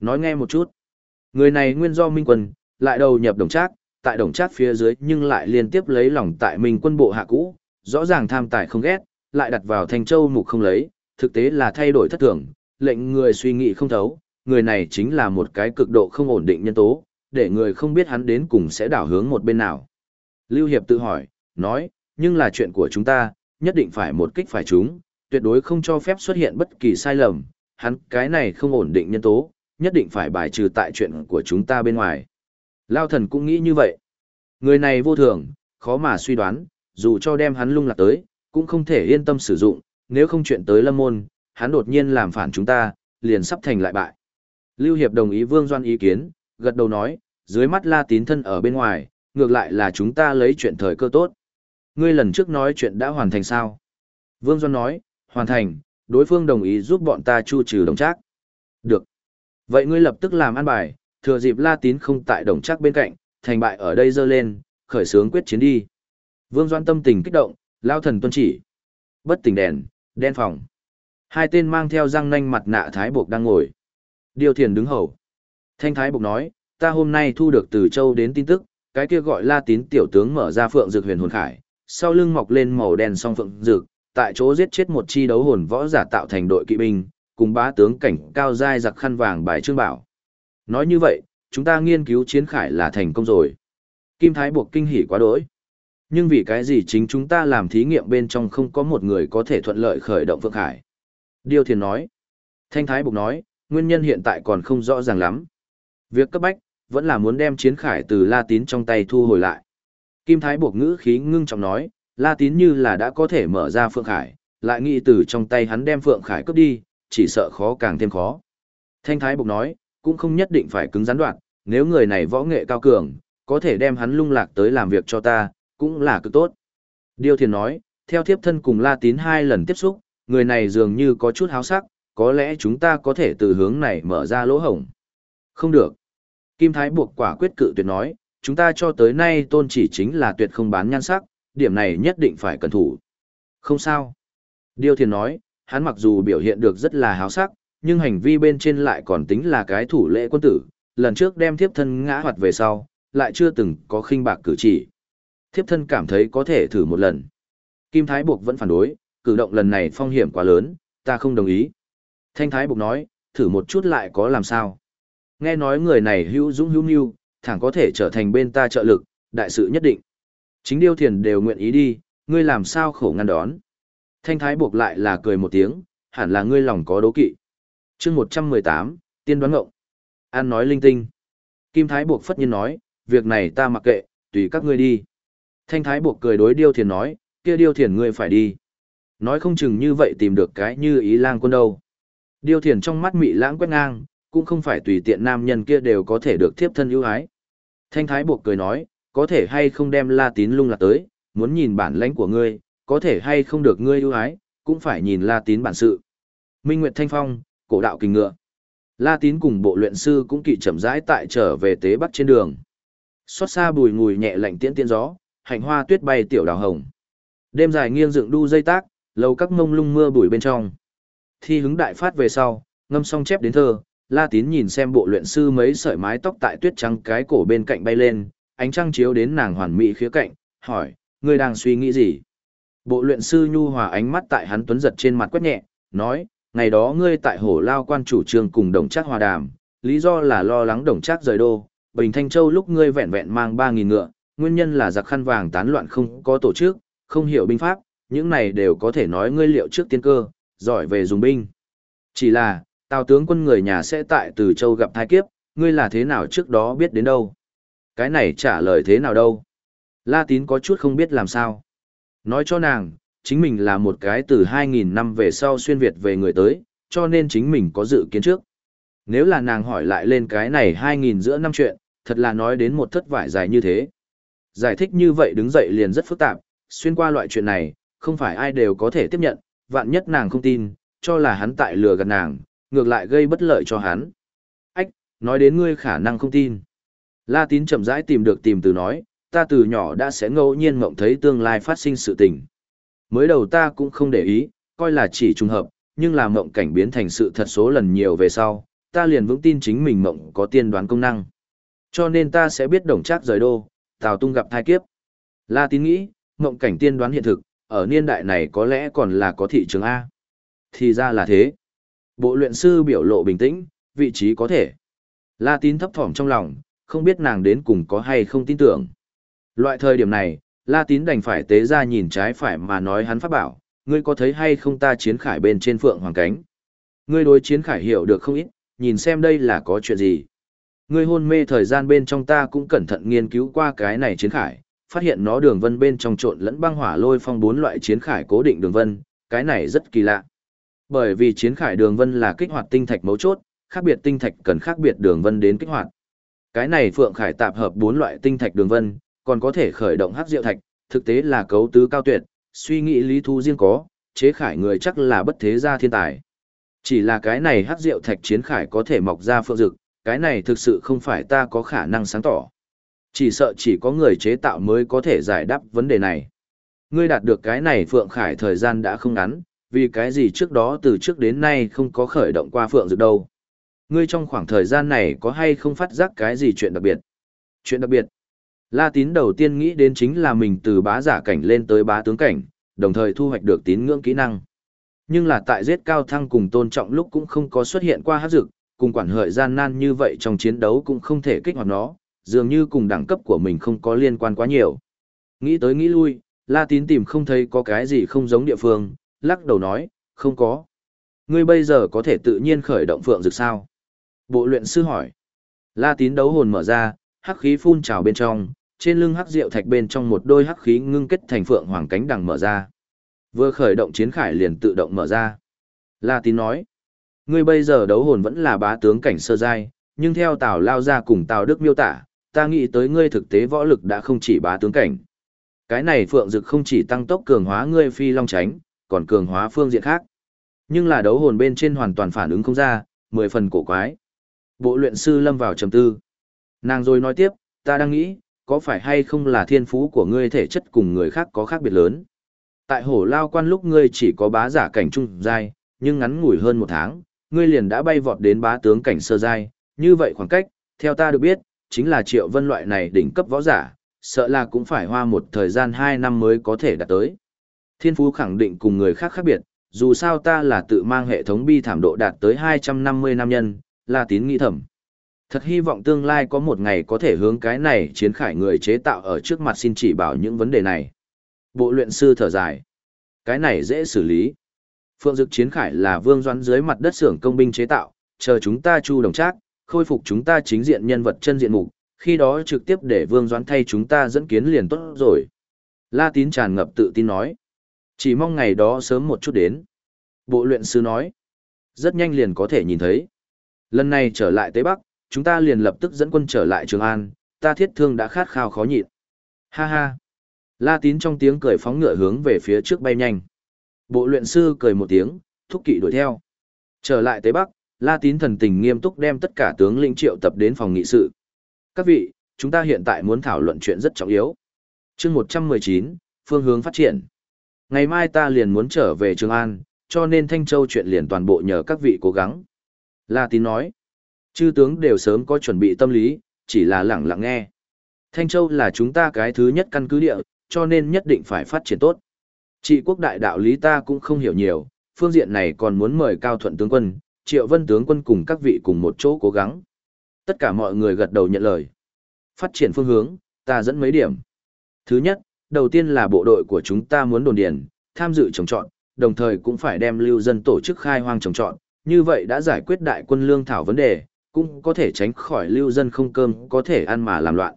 nói nghe một chút. Người này nguyên do minh quân, lại đầu nhập đồng trác, tại đồng trác phía dưới nhưng lại liên tiếp lấy lòng tại minh quân bộ hạ cũ, rõ ràng tham tài không ghét, lại đặt vào thành châu mục không lấy, thực tế là thay đổi thất thường, lệnh người suy nghĩ không thấu, người này chính là một cái cực độ không ổn định nhân tố, để người không biết hắn đến cùng sẽ đảo hướng một bên nào. Lưu Hiệp tự hỏi, nói, nhưng là chuyện của chúng ta, nhất định phải một kích phải chúng, tuyệt đối không cho phép xuất hiện bất kỳ sai lầm, hắn cái này không ổn định nhân tố, nhất định phải bài trừ tại chuyện của chúng ta bên ngoài. Lao thần cũng nghĩ như vậy. Người này vô thường, khó mà suy đoán, dù cho đem hắn lung lạc tới, cũng không thể yên tâm sử dụng, nếu không chuyện tới lâm môn, hắn đột nhiên làm phản chúng ta, liền sắp thành lại bại. Lưu Hiệp đồng ý Vương Doan ý kiến, gật đầu nói, dưới mắt la tín thân ở bên ngoài, ngược lại là chúng ta lấy chuyện thời cơ tốt. Ngươi lần trước nói chuyện đã hoàn thành sao? Vương Doan nói, hoàn thành, đối phương đồng ý giúp bọn ta chu trừ đồng trác. Được. Vậy ngươi lập tức làm an bài, thừa dịp la tín không tại đồng trác bên cạnh, thành bại ở đây dơ lên, khởi sướng quyết chiến đi. Vương Doan tâm tình kích động, lao thần tuân chỉ. Bất tỉnh đèn, đen phòng. Hai tên mang theo răng nanh mặt nạ thái buộc đang ngồi. Điều thiền đứng hầu. Thanh thái buộc nói, ta hôm nay thu được từ châu đến tin tức, cái kia gọi la tín tiểu tướng mở ra phượng dược huyền hồn khải, sau lưng mọc lên màu đen song phượng rực. tại chỗ giết chết một chi đấu hồn võ giả tạo thành đội kỵ binh, cùng bá tướng cảnh cao giai giặc khăn vàng bài trương bảo. Nói như vậy, chúng ta nghiên cứu chiến khải là thành công rồi. Kim Thái buộc kinh hỉ quá đỗi. Nhưng vì cái gì chính chúng ta làm thí nghiệm bên trong không có một người có thể thuận lợi khởi động Phượng Khải? Điều Thiền nói. Thanh Thái buộc nói, nguyên nhân hiện tại còn không rõ ràng lắm. Việc cấp bách, vẫn là muốn đem chiến khải từ La Tín trong tay thu hồi lại. Kim Thái buộc ngữ khí ngưng trọng nói, La Tín như là đã có thể mở ra Phượng Khải, lại nghĩ từ trong tay hắn đem Phượng Khải cướp đi, chỉ sợ khó càng thêm khó. Thanh Thái buộc nói, cũng không nhất định phải cứng rắn đoạn, nếu người này võ nghệ cao cường, có thể đem hắn lung lạc tới làm việc cho ta, cũng là cực tốt. Điều Thiền nói, theo thiếp thân cùng La Tín hai lần tiếp xúc, người này dường như có chút háo sắc, có lẽ chúng ta có thể từ hướng này mở ra lỗ hổng. Không được. Kim Thái buộc quả quyết cự tuyệt nói, chúng ta cho tới nay tôn chỉ chính là tuyệt không bán nhan sắc, điểm này nhất định phải cẩn thủ. Không sao. Điêu Thiền nói, hắn mặc dù biểu hiện được rất là háo sắc, nhưng hành vi bên trên lại còn tính là cái thủ lễ quân tử, lần trước đem thiếp thân ngã hoạt về sau, lại chưa từng có khinh bạc cử chỉ. Thiếp thân cảm thấy có thể thử một lần. Kim Thái Buộc vẫn phản đối, cử động lần này phong hiểm quá lớn, ta không đồng ý. Thanh Thái Buộc nói, thử một chút lại có làm sao. Nghe nói người này hữu dũng hữu nhu, thẳng có thể trở thành bên ta trợ lực, đại sự nhất định. Chính điêu thiền đều nguyện ý đi, ngươi làm sao khổ ngăn đón. Thanh Thái Buộc lại là cười một tiếng, hẳn là ngươi lòng có đố kỵ. chương 118, tiên đoán ngộng. An nói linh tinh. Kim Thái Buộc phất nhiên nói, việc này ta mặc kệ, tùy các ngươi đi. Thanh Thái buộc cười đối Điêu Thiền nói, kia Điêu Thiền ngươi phải đi. Nói không chừng như vậy tìm được cái như ý lang quân đâu. Điêu Thiền trong mắt mị lãng quét ngang, cũng không phải tùy tiện nam nhân kia đều có thể được thiếp thân ưu ái. Thanh Thái buộc cười nói, có thể hay không đem La Tín lung lạc tới, muốn nhìn bản lãnh của ngươi, có thể hay không được ngươi ưu ái, cũng phải nhìn La Tín bản sự. Minh Nguyệt Thanh Phong, cổ đạo kình ngựa. La Tín cùng bộ luyện sư cũng kỵ chậm rãi tại trở về tế bắc trên đường. Xót xa bùi ngùi nhẹ lạnh tiễn tiên gió, hành hoa tuyết bay tiểu đào hồng. Đêm dài nghiêng dựng đu dây tác, lầu các mông lung mưa bụi bên trong. Thi hứng đại phát về sau, ngâm song chép đến thơ, La Tín nhìn xem bộ luyện sư mấy sợi mái tóc tại tuyết trắng cái cổ bên cạnh bay lên, ánh trăng chiếu đến nàng hoàn mỹ khía cạnh, hỏi, ngươi đang suy nghĩ gì? Bộ luyện sư nhu hòa ánh mắt tại hắn tuấn giật trên mặt quét nhẹ, nói, ngày đó ngươi tại hổ lao quan chủ trương cùng đồng trác hòa đàm, lý do là lo lắng đồng trác rời đô, Bình Thanh Châu lúc ngươi vẹn vẹn mang 3.000 ngựa, nguyên nhân là giặc khăn vàng tán loạn không có tổ chức, không hiểu binh pháp, những này đều có thể nói ngươi liệu trước tiên cơ, giỏi về dùng binh. Chỉ là, tào tướng quân người nhà sẽ tại từ châu gặp thai kiếp, ngươi là thế nào trước đó biết đến đâu? Cái này trả lời thế nào đâu? La tín có chút không biết làm sao. Nói cho nàng, chính mình là một cái từ 2.000 năm về sau xuyên Việt về người tới, cho nên chính mình có dự kiến trước. Nếu là nàng hỏi lại lên cái này 2.000 giữa năm chuyện, thật là nói đến một thất vải dài như thế. Giải thích như vậy đứng dậy liền rất phức tạp, xuyên qua loại chuyện này, không phải ai đều có thể tiếp nhận, vạn nhất nàng không tin, cho là hắn tại lừa gạt nàng, ngược lại gây bất lợi cho hắn. Ách, nói đến ngươi khả năng không tin. La tín chậm rãi tìm được tìm từ nói, ta từ nhỏ đã sẽ ngẫu nhiên mộng thấy tương lai phát sinh sự tình. Mới đầu ta cũng không để ý, coi là chỉ trùng hợp, nhưng là mộng cảnh biến thành sự thật số lần nhiều về sau, ta liền vững tin chính mình mộng có tiên đoán công năng. Cho nên ta sẽ biết đồng chắc rời đô, Tào Tung gặp thai kiếp. La tín nghĩ, mộng cảnh tiên đoán hiện thực, ở niên đại này có lẽ còn là có thị trường A. Thì ra là thế. Bộ luyện sư biểu lộ bình tĩnh, vị trí có thể. La tín thấp thỏm trong lòng, không biết nàng đến cùng có hay không tin tưởng. Loại thời điểm này, La tín đành phải tế ra nhìn trái phải mà nói hắn pháp bảo, ngươi có thấy hay không ta chiến khải bên trên phượng hoàng cánh. Ngươi đối chiến khải hiểu được không ít, nhìn xem đây là có chuyện gì. Ngươi hôn mê thời gian bên trong ta cũng cẩn thận nghiên cứu qua cái này chiến khải, phát hiện nó đường vân bên trong trộn lẫn băng hỏa lôi phong bốn loại chiến khải cố định đường vân, cái này rất kỳ lạ. Bởi vì chiến khải đường vân là kích hoạt tinh thạch mấu chốt, khác biệt tinh thạch cần khác biệt đường vân đến kích hoạt. Cái này Phượng Khải tạp hợp bốn loại tinh thạch đường vân, còn có thể khởi động hắc diệu thạch, thực tế là cấu tứ cao tuyệt, suy nghĩ lý thu riêng có, chế khải người chắc là bất thế gia thiên tài. Chỉ là cái này hắc diệu thạch chiến khải có thể mọc ra phượng dực, cái này thực sự không phải ta có khả năng sáng tỏ. Chỉ sợ chỉ có người chế tạo mới có thể giải đáp vấn đề này. Ngươi đạt được cái này phượng khải thời gian đã không ngắn, vì cái gì trước đó từ trước đến nay không có khởi động qua phượng dược đâu. Ngươi trong khoảng thời gian này có hay không phát giác cái gì chuyện đặc biệt? Chuyện đặc biệt. La tín đầu tiên nghĩ đến chính là mình từ bá giả cảnh lên tới bá tướng cảnh, đồng thời thu hoạch được tín ngưỡng kỹ năng. Nhưng là tại giết cao thăng cùng tôn trọng lúc cũng không có xuất hiện qua hát dực, cùng quản hợi gian nan như vậy trong chiến đấu cũng không thể kích hoạt nó, dường như cùng đẳng cấp của mình không có liên quan quá nhiều. Nghĩ tới nghĩ lui, La tín tìm không thấy có cái gì không giống địa phương, lắc đầu nói, không có. Ngươi bây giờ có thể tự nhiên khởi động phượng dược sao? Bộ luyện sư hỏi. La tín đấu hồn mở ra, hắc khí phun trào bên trong, trên lưng hắc diệu thạch bên trong một đôi hắc khí ngưng kết thành phượng hoàng cánh đằng mở ra. Vừa khởi động chiến khải liền tự động mở ra. La tín nói. Ngươi bây giờ đấu hồn vẫn là bá tướng cảnh sơ giai, nhưng theo Tào Lao ra cùng Tào Đức miêu tả, ta nghĩ tới ngươi thực tế võ lực đã không chỉ bá tướng cảnh. Cái này phượng dực không chỉ tăng tốc cường hóa ngươi phi long tránh, còn cường hóa phương diện khác. Nhưng là đấu hồn bên trên hoàn toàn phản ứng không ra, mười phần cổ quái. Bộ luyện sư lâm vào trầm tư. Nàng rồi nói tiếp, ta đang nghĩ, có phải hay không là thiên phú của ngươi thể chất cùng người khác có khác biệt lớn. Tại hổ lao quan lúc ngươi chỉ có bá giả cảnh trung giai, nhưng ngắn ngủi hơn một tháng, ngươi liền đã bay vọt đến bá tướng cảnh sơ giai, như vậy khoảng cách, theo ta được biết, chính là triệu vân loại này đỉnh cấp võ giả, sợ là cũng phải hoa một thời gian 2 năm mới có thể đạt tới. Thiên phú khẳng định cùng người khác khác biệt, dù sao ta là tự mang hệ thống bi thảm độ đạt tới 250 năm nhân, là tín nghĩ thầm. Thật hy vọng tương lai có một ngày có thể hướng cái này chiến khải người chế tạo ở trước mặt xin chỉ bảo những vấn đề này. Bộ luyện sư thở dài. Cái này dễ xử lý. Phượng dực chiến khải là vương doãn dưới mặt đất xưởng công binh chế tạo, chờ chúng ta chu đồng trác, khôi phục chúng ta chính diện nhân vật chân diện mục, khi đó trực tiếp để vương doãn thay chúng ta dẫn kiến liền tốt rồi. La tín tràn ngập tự tin nói. Chỉ mong ngày đó sớm một chút đến. Bộ luyện sư nói. Rất nhanh liền có thể nhìn thấy. Lần này trở lại Tây Bắc, chúng ta liền lập tức dẫn quân trở lại Trường An, ta thiết thương đã khát khao khó nhịn. Ha ha. La tín trong tiếng cười phóng ngựa hướng về phía trước bay nhanh. Bộ luyện sư cười một tiếng, thúc kỵ đuổi theo. Trở lại Tây Bắc, La tín thần tình nghiêm túc đem tất cả tướng lĩnh triệu tập đến phòng nghị sự. Các vị, chúng ta hiện tại muốn thảo luận chuyện rất trọng yếu. chương 119, phương hướng phát triển. Ngày mai ta liền muốn trở về Trường An, cho nên Thanh Châu chuyện liền toàn bộ nhờ các vị cố gắng. La tín nói. Chư tướng đều sớm có chuẩn bị tâm lý, chỉ là lẳng lặng nghe. Thanh Châu là chúng ta cái thứ nhất căn cứ địa, cho nên nhất định phải phát triển tốt. Trị quốc đại đạo lý ta cũng không hiểu nhiều, phương diện này còn muốn mời Cao Thuận tướng quân, Triệu Vân tướng quân cùng các vị cùng một chỗ cố gắng. Tất cả mọi người gật đầu nhận lời. Phát triển phương hướng, ta dẫn mấy điểm. Thứ nhất, đầu tiên là bộ đội của chúng ta muốn đồn điền, tham dự trồng trọt, đồng thời cũng phải đem lưu dân tổ chức khai hoang trồng trọt, như vậy đã giải quyết đại quân lương thảo vấn đề, cũng có thể tránh khỏi lưu dân không cơm có thể ăn mà làm loạn.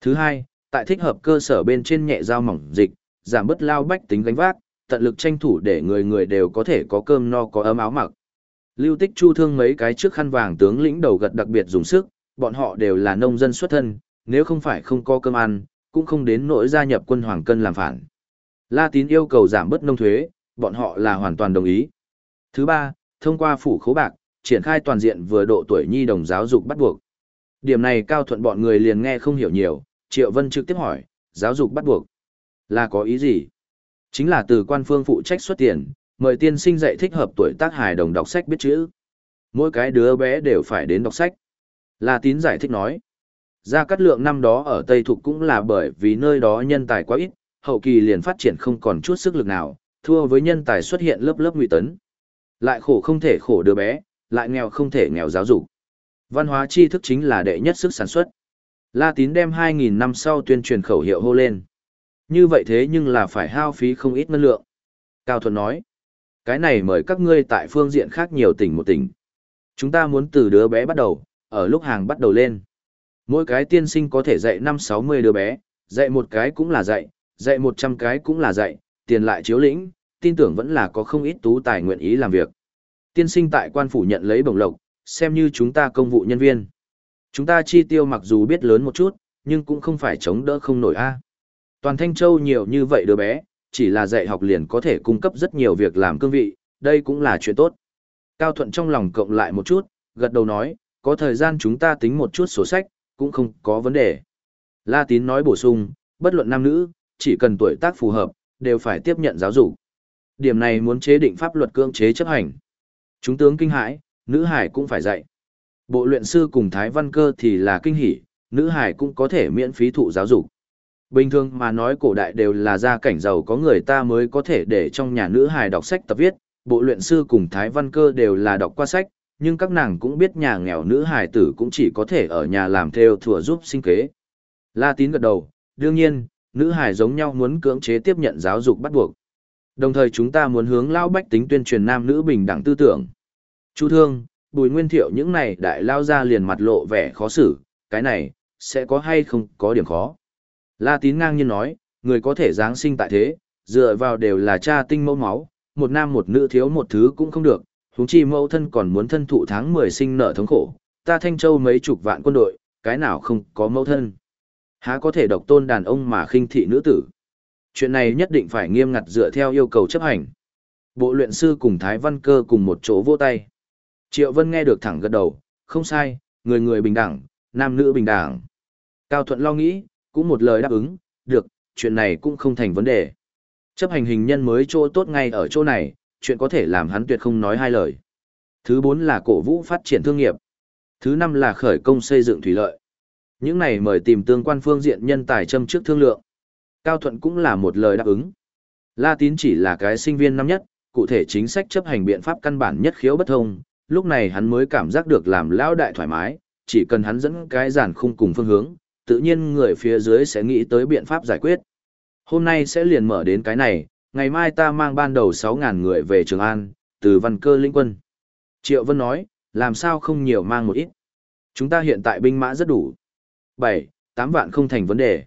Thứ hai, tại thích hợp cơ sở bên trên nhẹ giao mỏng dịch, giảm bớt lao bách tính gánh vác, tận lực tranh thủ để người người đều có thể có cơm no có ấm áo mặc. Lưu Tích Chu thương mấy cái trước khăn vàng tướng lĩnh đầu gật đặc biệt dùng sức, bọn họ đều là nông dân xuất thân, nếu không phải không có cơm ăn, cũng không đến nỗi gia nhập quân hoàng cân làm phản. La Tín yêu cầu giảm bớt nông thuế, bọn họ là hoàn toàn đồng ý. Thứ ba, thông qua phủ khố bạc, triển khai toàn diện vừa độ tuổi nhi đồng giáo dục bắt buộc. Điểm này cao thuận bọn người liền nghe không hiểu nhiều, Triệu Vân trực tiếp hỏi, giáo dục bắt buộc là có ý gì? Chính là từ quan phương phụ trách xuất tiền, mời tiên sinh dạy thích hợp tuổi tác hài đồng đọc sách biết chữ. Mỗi cái đứa bé đều phải đến đọc sách. La Tín giải thích nói. Gia Cát Lượng năm đó ở Tây Thục cũng là bởi vì nơi đó nhân tài quá ít, hậu kỳ liền phát triển không còn chút sức lực nào, thua với nhân tài xuất hiện lớp lớp nguy tấn. Lại khổ không thể khổ đứa bé, lại nghèo không thể nghèo giáo dục. Văn hóa tri thức chính là đệ nhất sức sản xuất. La Tín đem 2.000 năm sau tuyên truyền khẩu hiệu hô lên. Như vậy thế nhưng là phải hao phí không ít ngân lượng. Cao Thuận nói, cái này mời các ngươi tại phương diện khác nhiều tỉnh một tỉnh. Chúng ta muốn từ đứa bé bắt đầu, ở lúc hàng bắt đầu lên. Mỗi cái tiên sinh có thể dạy 5-60 đứa bé, dạy một cái cũng là dạy, dạy 100 cái cũng là dạy, tiền lại chiếu lĩnh, tin tưởng vẫn là có không ít tú tài nguyện ý làm việc. Tiên sinh tại quan phủ nhận lấy bổng lộc, xem như chúng ta công vụ nhân viên. Chúng ta chi tiêu mặc dù biết lớn một chút, nhưng cũng không phải chống đỡ không nổi a. Toàn Thanh Châu nhiều như vậy đứa bé, chỉ là dạy học liền có thể cung cấp rất nhiều việc làm cương vị, đây cũng là chuyện tốt. Cao Thuận trong lòng cộng lại một chút, gật đầu nói, có thời gian chúng ta tính một chút sổ sách, cũng không có vấn đề. La Tín nói bổ sung, bất luận nam nữ, chỉ cần tuổi tác phù hợp, đều phải tiếp nhận giáo dục. Điểm này muốn chế định pháp luật cưỡng chế chấp hành. Chúng tướng kinh hãi, nữ hải cũng phải dạy. Bộ luyện sư cùng Thái Văn Cơ thì là kinh hỉ, nữ hải cũng có thể miễn phí thụ giáo dục. Bình thường mà nói cổ đại đều là gia cảnh giàu có người ta mới có thể để trong nhà nữ hài đọc sách tập viết, bộ luyện sư cùng Thái Văn Cơ đều là đọc qua sách, nhưng các nàng cũng biết nhà nghèo nữ hài tử cũng chỉ có thể ở nhà làm theo thừa giúp sinh kế. La Tín gật đầu, đương nhiên, nữ hài giống nhau muốn cưỡng chế tiếp nhận giáo dục bắt buộc. Đồng thời chúng ta muốn hướng lao bách tính tuyên truyền nam nữ bình đẳng tư tưởng. Chu Thương, Bùi Nguyên Thiệu những này đại lao ra liền mặt lộ vẻ khó xử, cái này, sẽ có hay không có điểm khó. La Tín ngang nhiên nói, người có thể giáng sinh tại thế, dựa vào đều là cha tinh mẫu máu, một nam một nữ thiếu một thứ cũng không được, huống chi mẫu thân còn muốn thân thụ tháng 10 sinh nợ thống khổ, ta Thanh Châu mấy chục vạn quân đội, cái nào không có mẫu thân. Há có thể độc tôn đàn ông mà khinh thị nữ tử. Chuyện này nhất định phải nghiêm ngặt dựa theo yêu cầu chấp hành. Bộ luyện sư cùng Thái Văn Cơ cùng một chỗ vô tay. Triệu Vân nghe được thẳng gật đầu, không sai, người người bình đẳng, nam nữ bình đẳng. Cao Thuận lo nghĩ, cũng một lời đáp ứng, được, chuyện này cũng không thành vấn đề. Chấp hành hình nhân mới chỗ tốt ngay ở chỗ này, chuyện có thể làm hắn tuyệt không nói hai lời. Thứ bốn là cổ vũ phát triển thương nghiệp. Thứ năm là khởi công xây dựng thủy lợi. Những này mời tìm tương quan phương diện nhân tài châm trước thương lượng. Cao Thuận cũng là một lời đáp ứng. La Tín chỉ là cái sinh viên năm nhất, cụ thể chính sách chấp hành biện pháp căn bản nhất khiếu bất thông, lúc này hắn mới cảm giác được làm lão đại thoải mái, chỉ cần hắn dẫn cái giản khung cùng phương hướng, tự nhiên người phía dưới sẽ nghĩ tới biện pháp giải quyết. Hôm nay sẽ liền mở đến cái này, ngày mai ta mang ban đầu 6.000 người về Trường An, từ văn cơ lĩnh quân. Triệu Vân nói, làm sao không nhiều mang một ít. Chúng ta hiện tại binh mã rất đủ. 7, 8 vạn không thành vấn đề.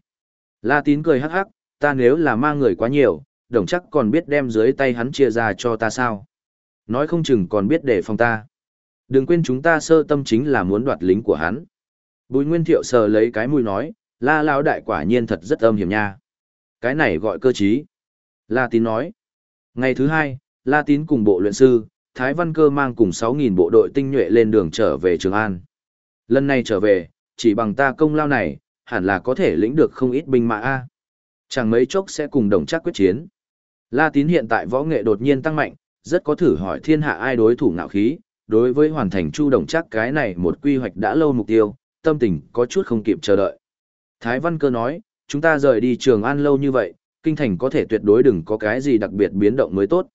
La tín cười hắc hắc, ta nếu là mang người quá nhiều, đồng chắc còn biết đem dưới tay hắn chia ra cho ta sao. Nói không chừng còn biết để phòng ta. Đừng quên chúng ta sơ tâm chính là muốn đoạt lính của hắn. Bùi Nguyên Thiệu sờ lấy cái mũi nói, la lão đại quả nhiên thật rất âm hiểm nha. Cái này gọi cơ trí. La Tín nói. Ngày thứ hai, La Tín cùng bộ luyện sư, Thái Văn Cơ mang cùng 6.000 bộ đội tinh nhuệ lên đường trở về Trường An. Lần này trở về, chỉ bằng ta công lao này, hẳn là có thể lĩnh được không ít binh mã A. Chẳng mấy chốc sẽ cùng đồng chắc quyết chiến. La Tín hiện tại võ nghệ đột nhiên tăng mạnh, rất có thử hỏi thiên hạ ai đối thủ ngạo khí, đối với hoàn thành chu đồng chắc cái này một quy hoạch đã lâu mục tiêu, tâm tình có chút không kịp chờ đợi. Thái Văn Cơ nói, chúng ta rời đi Trường An lâu như vậy, kinh thành có thể tuyệt đối đừng có cái gì đặc biệt biến động mới tốt.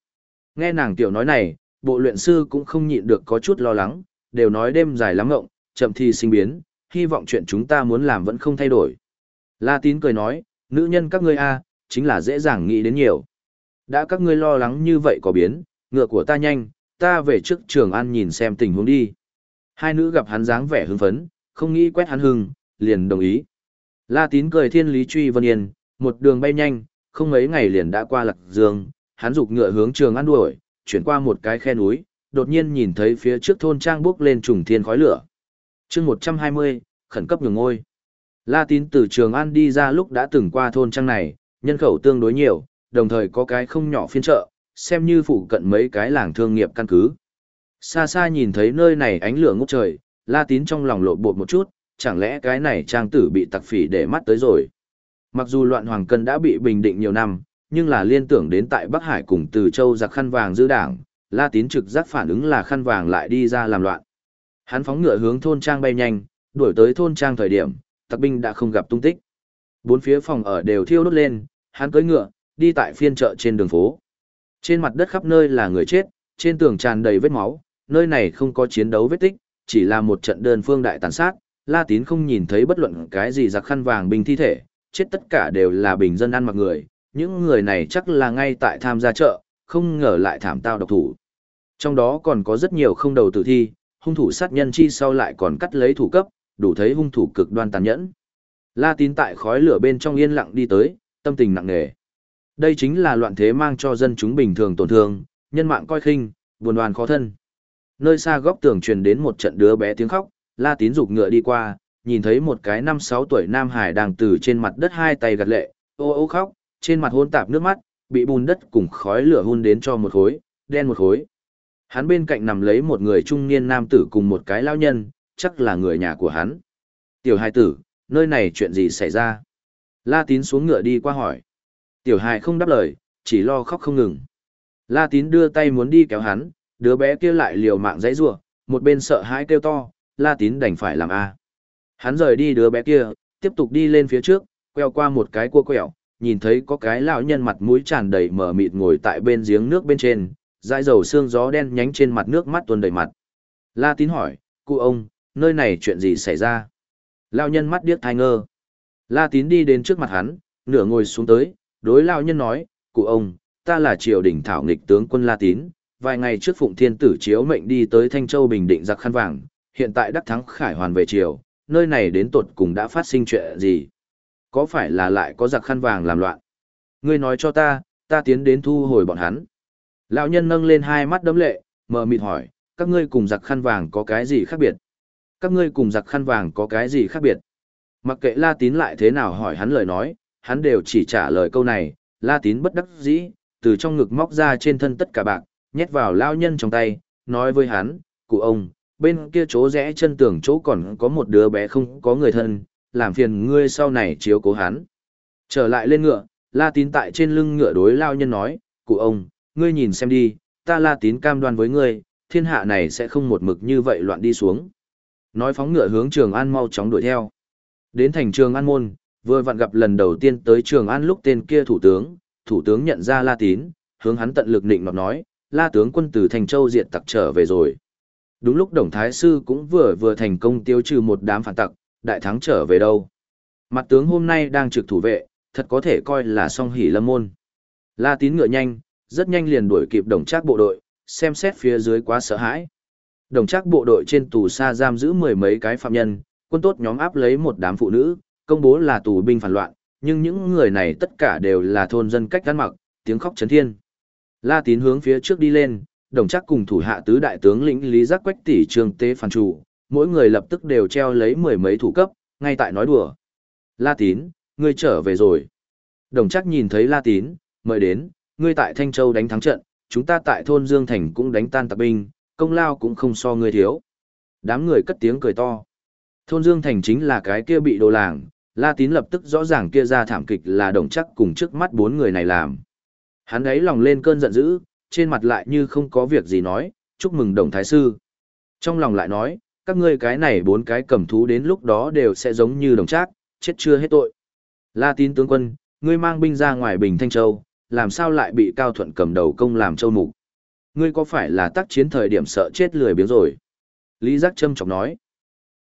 Nghe nàng tiểu nói này, bộ luyện sư cũng không nhịn được có chút lo lắng, đều nói đêm dài lắm ngộng, chậm thì sinh biến, hy vọng chuyện chúng ta muốn làm vẫn không thay đổi. La Tín cười nói, nữ nhân các ngươi a, chính là dễ dàng nghĩ đến nhiều. Đã các ngươi lo lắng như vậy có biến, ngựa của ta nhanh, ta về trước trường an nhìn xem tình huống đi. Hai nữ gặp hắn dáng vẻ hưng phấn, không nghĩ quét hắn hưng, liền đồng ý. La Tín cười thiên lý truy vân yên, một đường bay nhanh, không mấy ngày liền đã qua lạc dương, hắn rục ngựa hướng trường an đuổi, chuyển qua một cái khe núi, đột nhiên nhìn thấy phía trước thôn trang bước lên trùng thiên khói lửa. chương 120, khẩn cấp nhường ngôi. La Tín từ trường an đi ra lúc đã từng qua thôn trang này, nhân khẩu tương đối nhiều, đồng thời có cái không nhỏ phiên chợ, xem như phụ cận mấy cái làng thương nghiệp căn cứ. Xa xa nhìn thấy nơi này ánh lửa ngút trời, La Tín trong lòng lộ bột một chút, chẳng lẽ cái này trang tử bị tặc phỉ để mắt tới rồi. Mặc dù loạn hoàng cân đã bị bình định nhiều năm, nhưng là liên tưởng đến tại Bắc Hải cùng từ châu giặc khăn vàng giữ đảng, La Tín trực giác phản ứng là khăn vàng lại đi ra làm loạn. Hắn phóng ngựa hướng thôn trang bay nhanh, đuổi tới thôn trang thời điểm, tặc binh đã không gặp tung tích. Bốn phía phòng ở đều thiêu đốt lên, hắn cưỡi ngựa, đi tại phiên chợ trên đường phố. Trên mặt đất khắp nơi là người chết, trên tường tràn đầy vết máu, nơi này không có chiến đấu vết tích, chỉ là một trận đơn phương đại tàn sát, La Tín không nhìn thấy bất luận cái gì giặc khăn vàng binh thi thể, chết tất cả đều là bình dân ăn mặc người, những người này chắc là ngay tại tham gia chợ, không ngờ lại thảm tao độc thủ. Trong đó còn có rất nhiều không đầu tử thi, hung thủ sát nhân chi sau lại còn cắt lấy thủ cấp, đủ thấy hung thủ cực đoan tàn nhẫn. La Tín tại khói lửa bên trong yên lặng đi tới, tâm tình nặng nề. Đây chính là loạn thế mang cho dân chúng bình thường tổn thương, nhân mạng coi khinh, buồn đoàn khó thân. Nơi xa góc tường truyền đến một trận đứa bé tiếng khóc, La Tín rục ngựa đi qua, nhìn thấy một cái năm sáu tuổi Nam Hải đang từ trên mặt đất hai tay gật lệ, ô ô khóc, trên mặt hôn tạp nước mắt, bị bùn đất cùng khói lửa hôn đến cho một khối, đen một khối. Hắn bên cạnh nằm lấy một người trung niên nam tử cùng một cái lao nhân, chắc là người nhà của hắn. Tiểu hai tử, nơi này chuyện gì xảy ra? La Tín xuống ngựa đi qua hỏi. Tiểu hài không đáp lời, chỉ lo khóc không ngừng. La Tín đưa tay muốn đi kéo hắn, đứa bé kia lại liều mạng dãy rủa, một bên sợ hãi kêu to, La Tín đành phải làm a. Hắn rời đi đứa bé kia, tiếp tục đi lên phía trước, queo qua một cái cua quẹo, nhìn thấy có cái lão nhân mặt mũi tràn đầy mờ mịt ngồi tại bên giếng nước bên trên, dãi dầu xương gió đen nhánh trên mặt nước mắt tuôn đầy mặt. La Tín hỏi, cụ ông, nơi này chuyện gì xảy ra? Lão nhân mắt điếc thai ngơ. La Tín đi đến trước mặt hắn, nửa ngồi xuống tới, đối lão nhân nói, cụ ông, ta là triều đình thảo nghịch tướng quân La Tín, vài ngày trước Phụng Thiên Tử chiếu mệnh đi tới Thanh Châu Bình Định giặc khăn vàng, hiện tại đắc thắng khải hoàn về triều, nơi này đến tột cùng đã phát sinh chuyện gì? Có phải là lại có giặc khăn vàng làm loạn? Ngươi nói cho ta, ta tiến đến thu hồi bọn hắn. Lão nhân nâng lên hai mắt đấm lệ, mờ mịt hỏi, các ngươi cùng giặc khăn vàng có cái gì khác biệt? Các ngươi cùng giặc khăn vàng có cái gì khác biệt? Mặc kệ La Tín lại thế nào hỏi hắn lời nói, hắn đều chỉ trả lời câu này, La Tín bất đắc dĩ, từ trong ngực móc ra trên thân tất cả bạc, nhét vào lao nhân trong tay, nói với hắn, cụ ông, bên kia chỗ rẽ chân tường chỗ còn có một đứa bé không có người thân, làm phiền ngươi sau này chiếu cố hắn. Trở lại lên ngựa, La Tín tại trên lưng ngựa đối lao nhân nói, cụ ông, ngươi nhìn xem đi, ta La Tín cam đoan với ngươi, thiên hạ này sẽ không một mực như vậy loạn đi xuống. Nói phóng ngựa hướng Trường An mau chóng đuổi theo. Đến thành Trường An môn, vừa vặn gặp lần đầu tiên tới Trường An lúc tên kia thủ tướng, thủ tướng nhận ra La Tín, hướng hắn tận lực định nọt nói, La tướng quân từ Thành Châu diện tặc trở về rồi. Đúng lúc Đồng Thái Sư cũng vừa vừa thành công tiêu trừ một đám phản tặc, đại thắng trở về đâu. Mặt tướng hôm nay đang trực thủ vệ, thật có thể coi là song hỷ lâm môn. La tín ngựa nhanh, rất nhanh liền đuổi kịp đồng trác bộ đội, xem xét phía dưới quá sợ hãi. Đồng trác bộ đội trên tù xa giam giữ mười mấy cái phạm nhân, quân tốt nhóm áp lấy một đám phụ nữ, công bố là tù binh phản loạn, nhưng những người này tất cả đều là thôn dân cách gắn mặc, tiếng khóc chấn thiên. La tín hướng phía trước đi lên, đồng chắc cùng thủ hạ tứ đại tướng lĩnh Lý Giác Quách tỷ Trương Tế Phản Chủ, mỗi người lập tức đều treo lấy mười mấy thủ cấp, ngay tại nói đùa. La Tín, ngươi trở về rồi. Đồng chắc nhìn thấy La Tín, mời đến, ngươi tại Thanh Châu đánh thắng trận, chúng ta tại thôn Dương Thành cũng đánh tan tạp binh, công lao cũng không so ngươi thiếu. Đám người cất tiếng cười to. Thôn Dương Thành chính là cái kia bị đồ làng, La Tín lập tức rõ ràng kia ra thảm kịch là đồng chắc cùng trước mắt bốn người này làm. Hắn ấy lòng lên cơn giận dữ, trên mặt lại như không có việc gì nói, chúc mừng đồng thái sư. Trong lòng lại nói, các ngươi cái này bốn cái cầm thú đến lúc đó đều sẽ giống như đồng trác, chết chưa hết tội. La tín tướng quân, ngươi mang binh ra ngoài Bình Thanh Châu, làm sao lại bị Cao Thuận cầm đầu công làm châu mục? Ngươi có phải là tác chiến thời điểm sợ chết lười biếng rồi? Lý Giác Trâm trọng nói.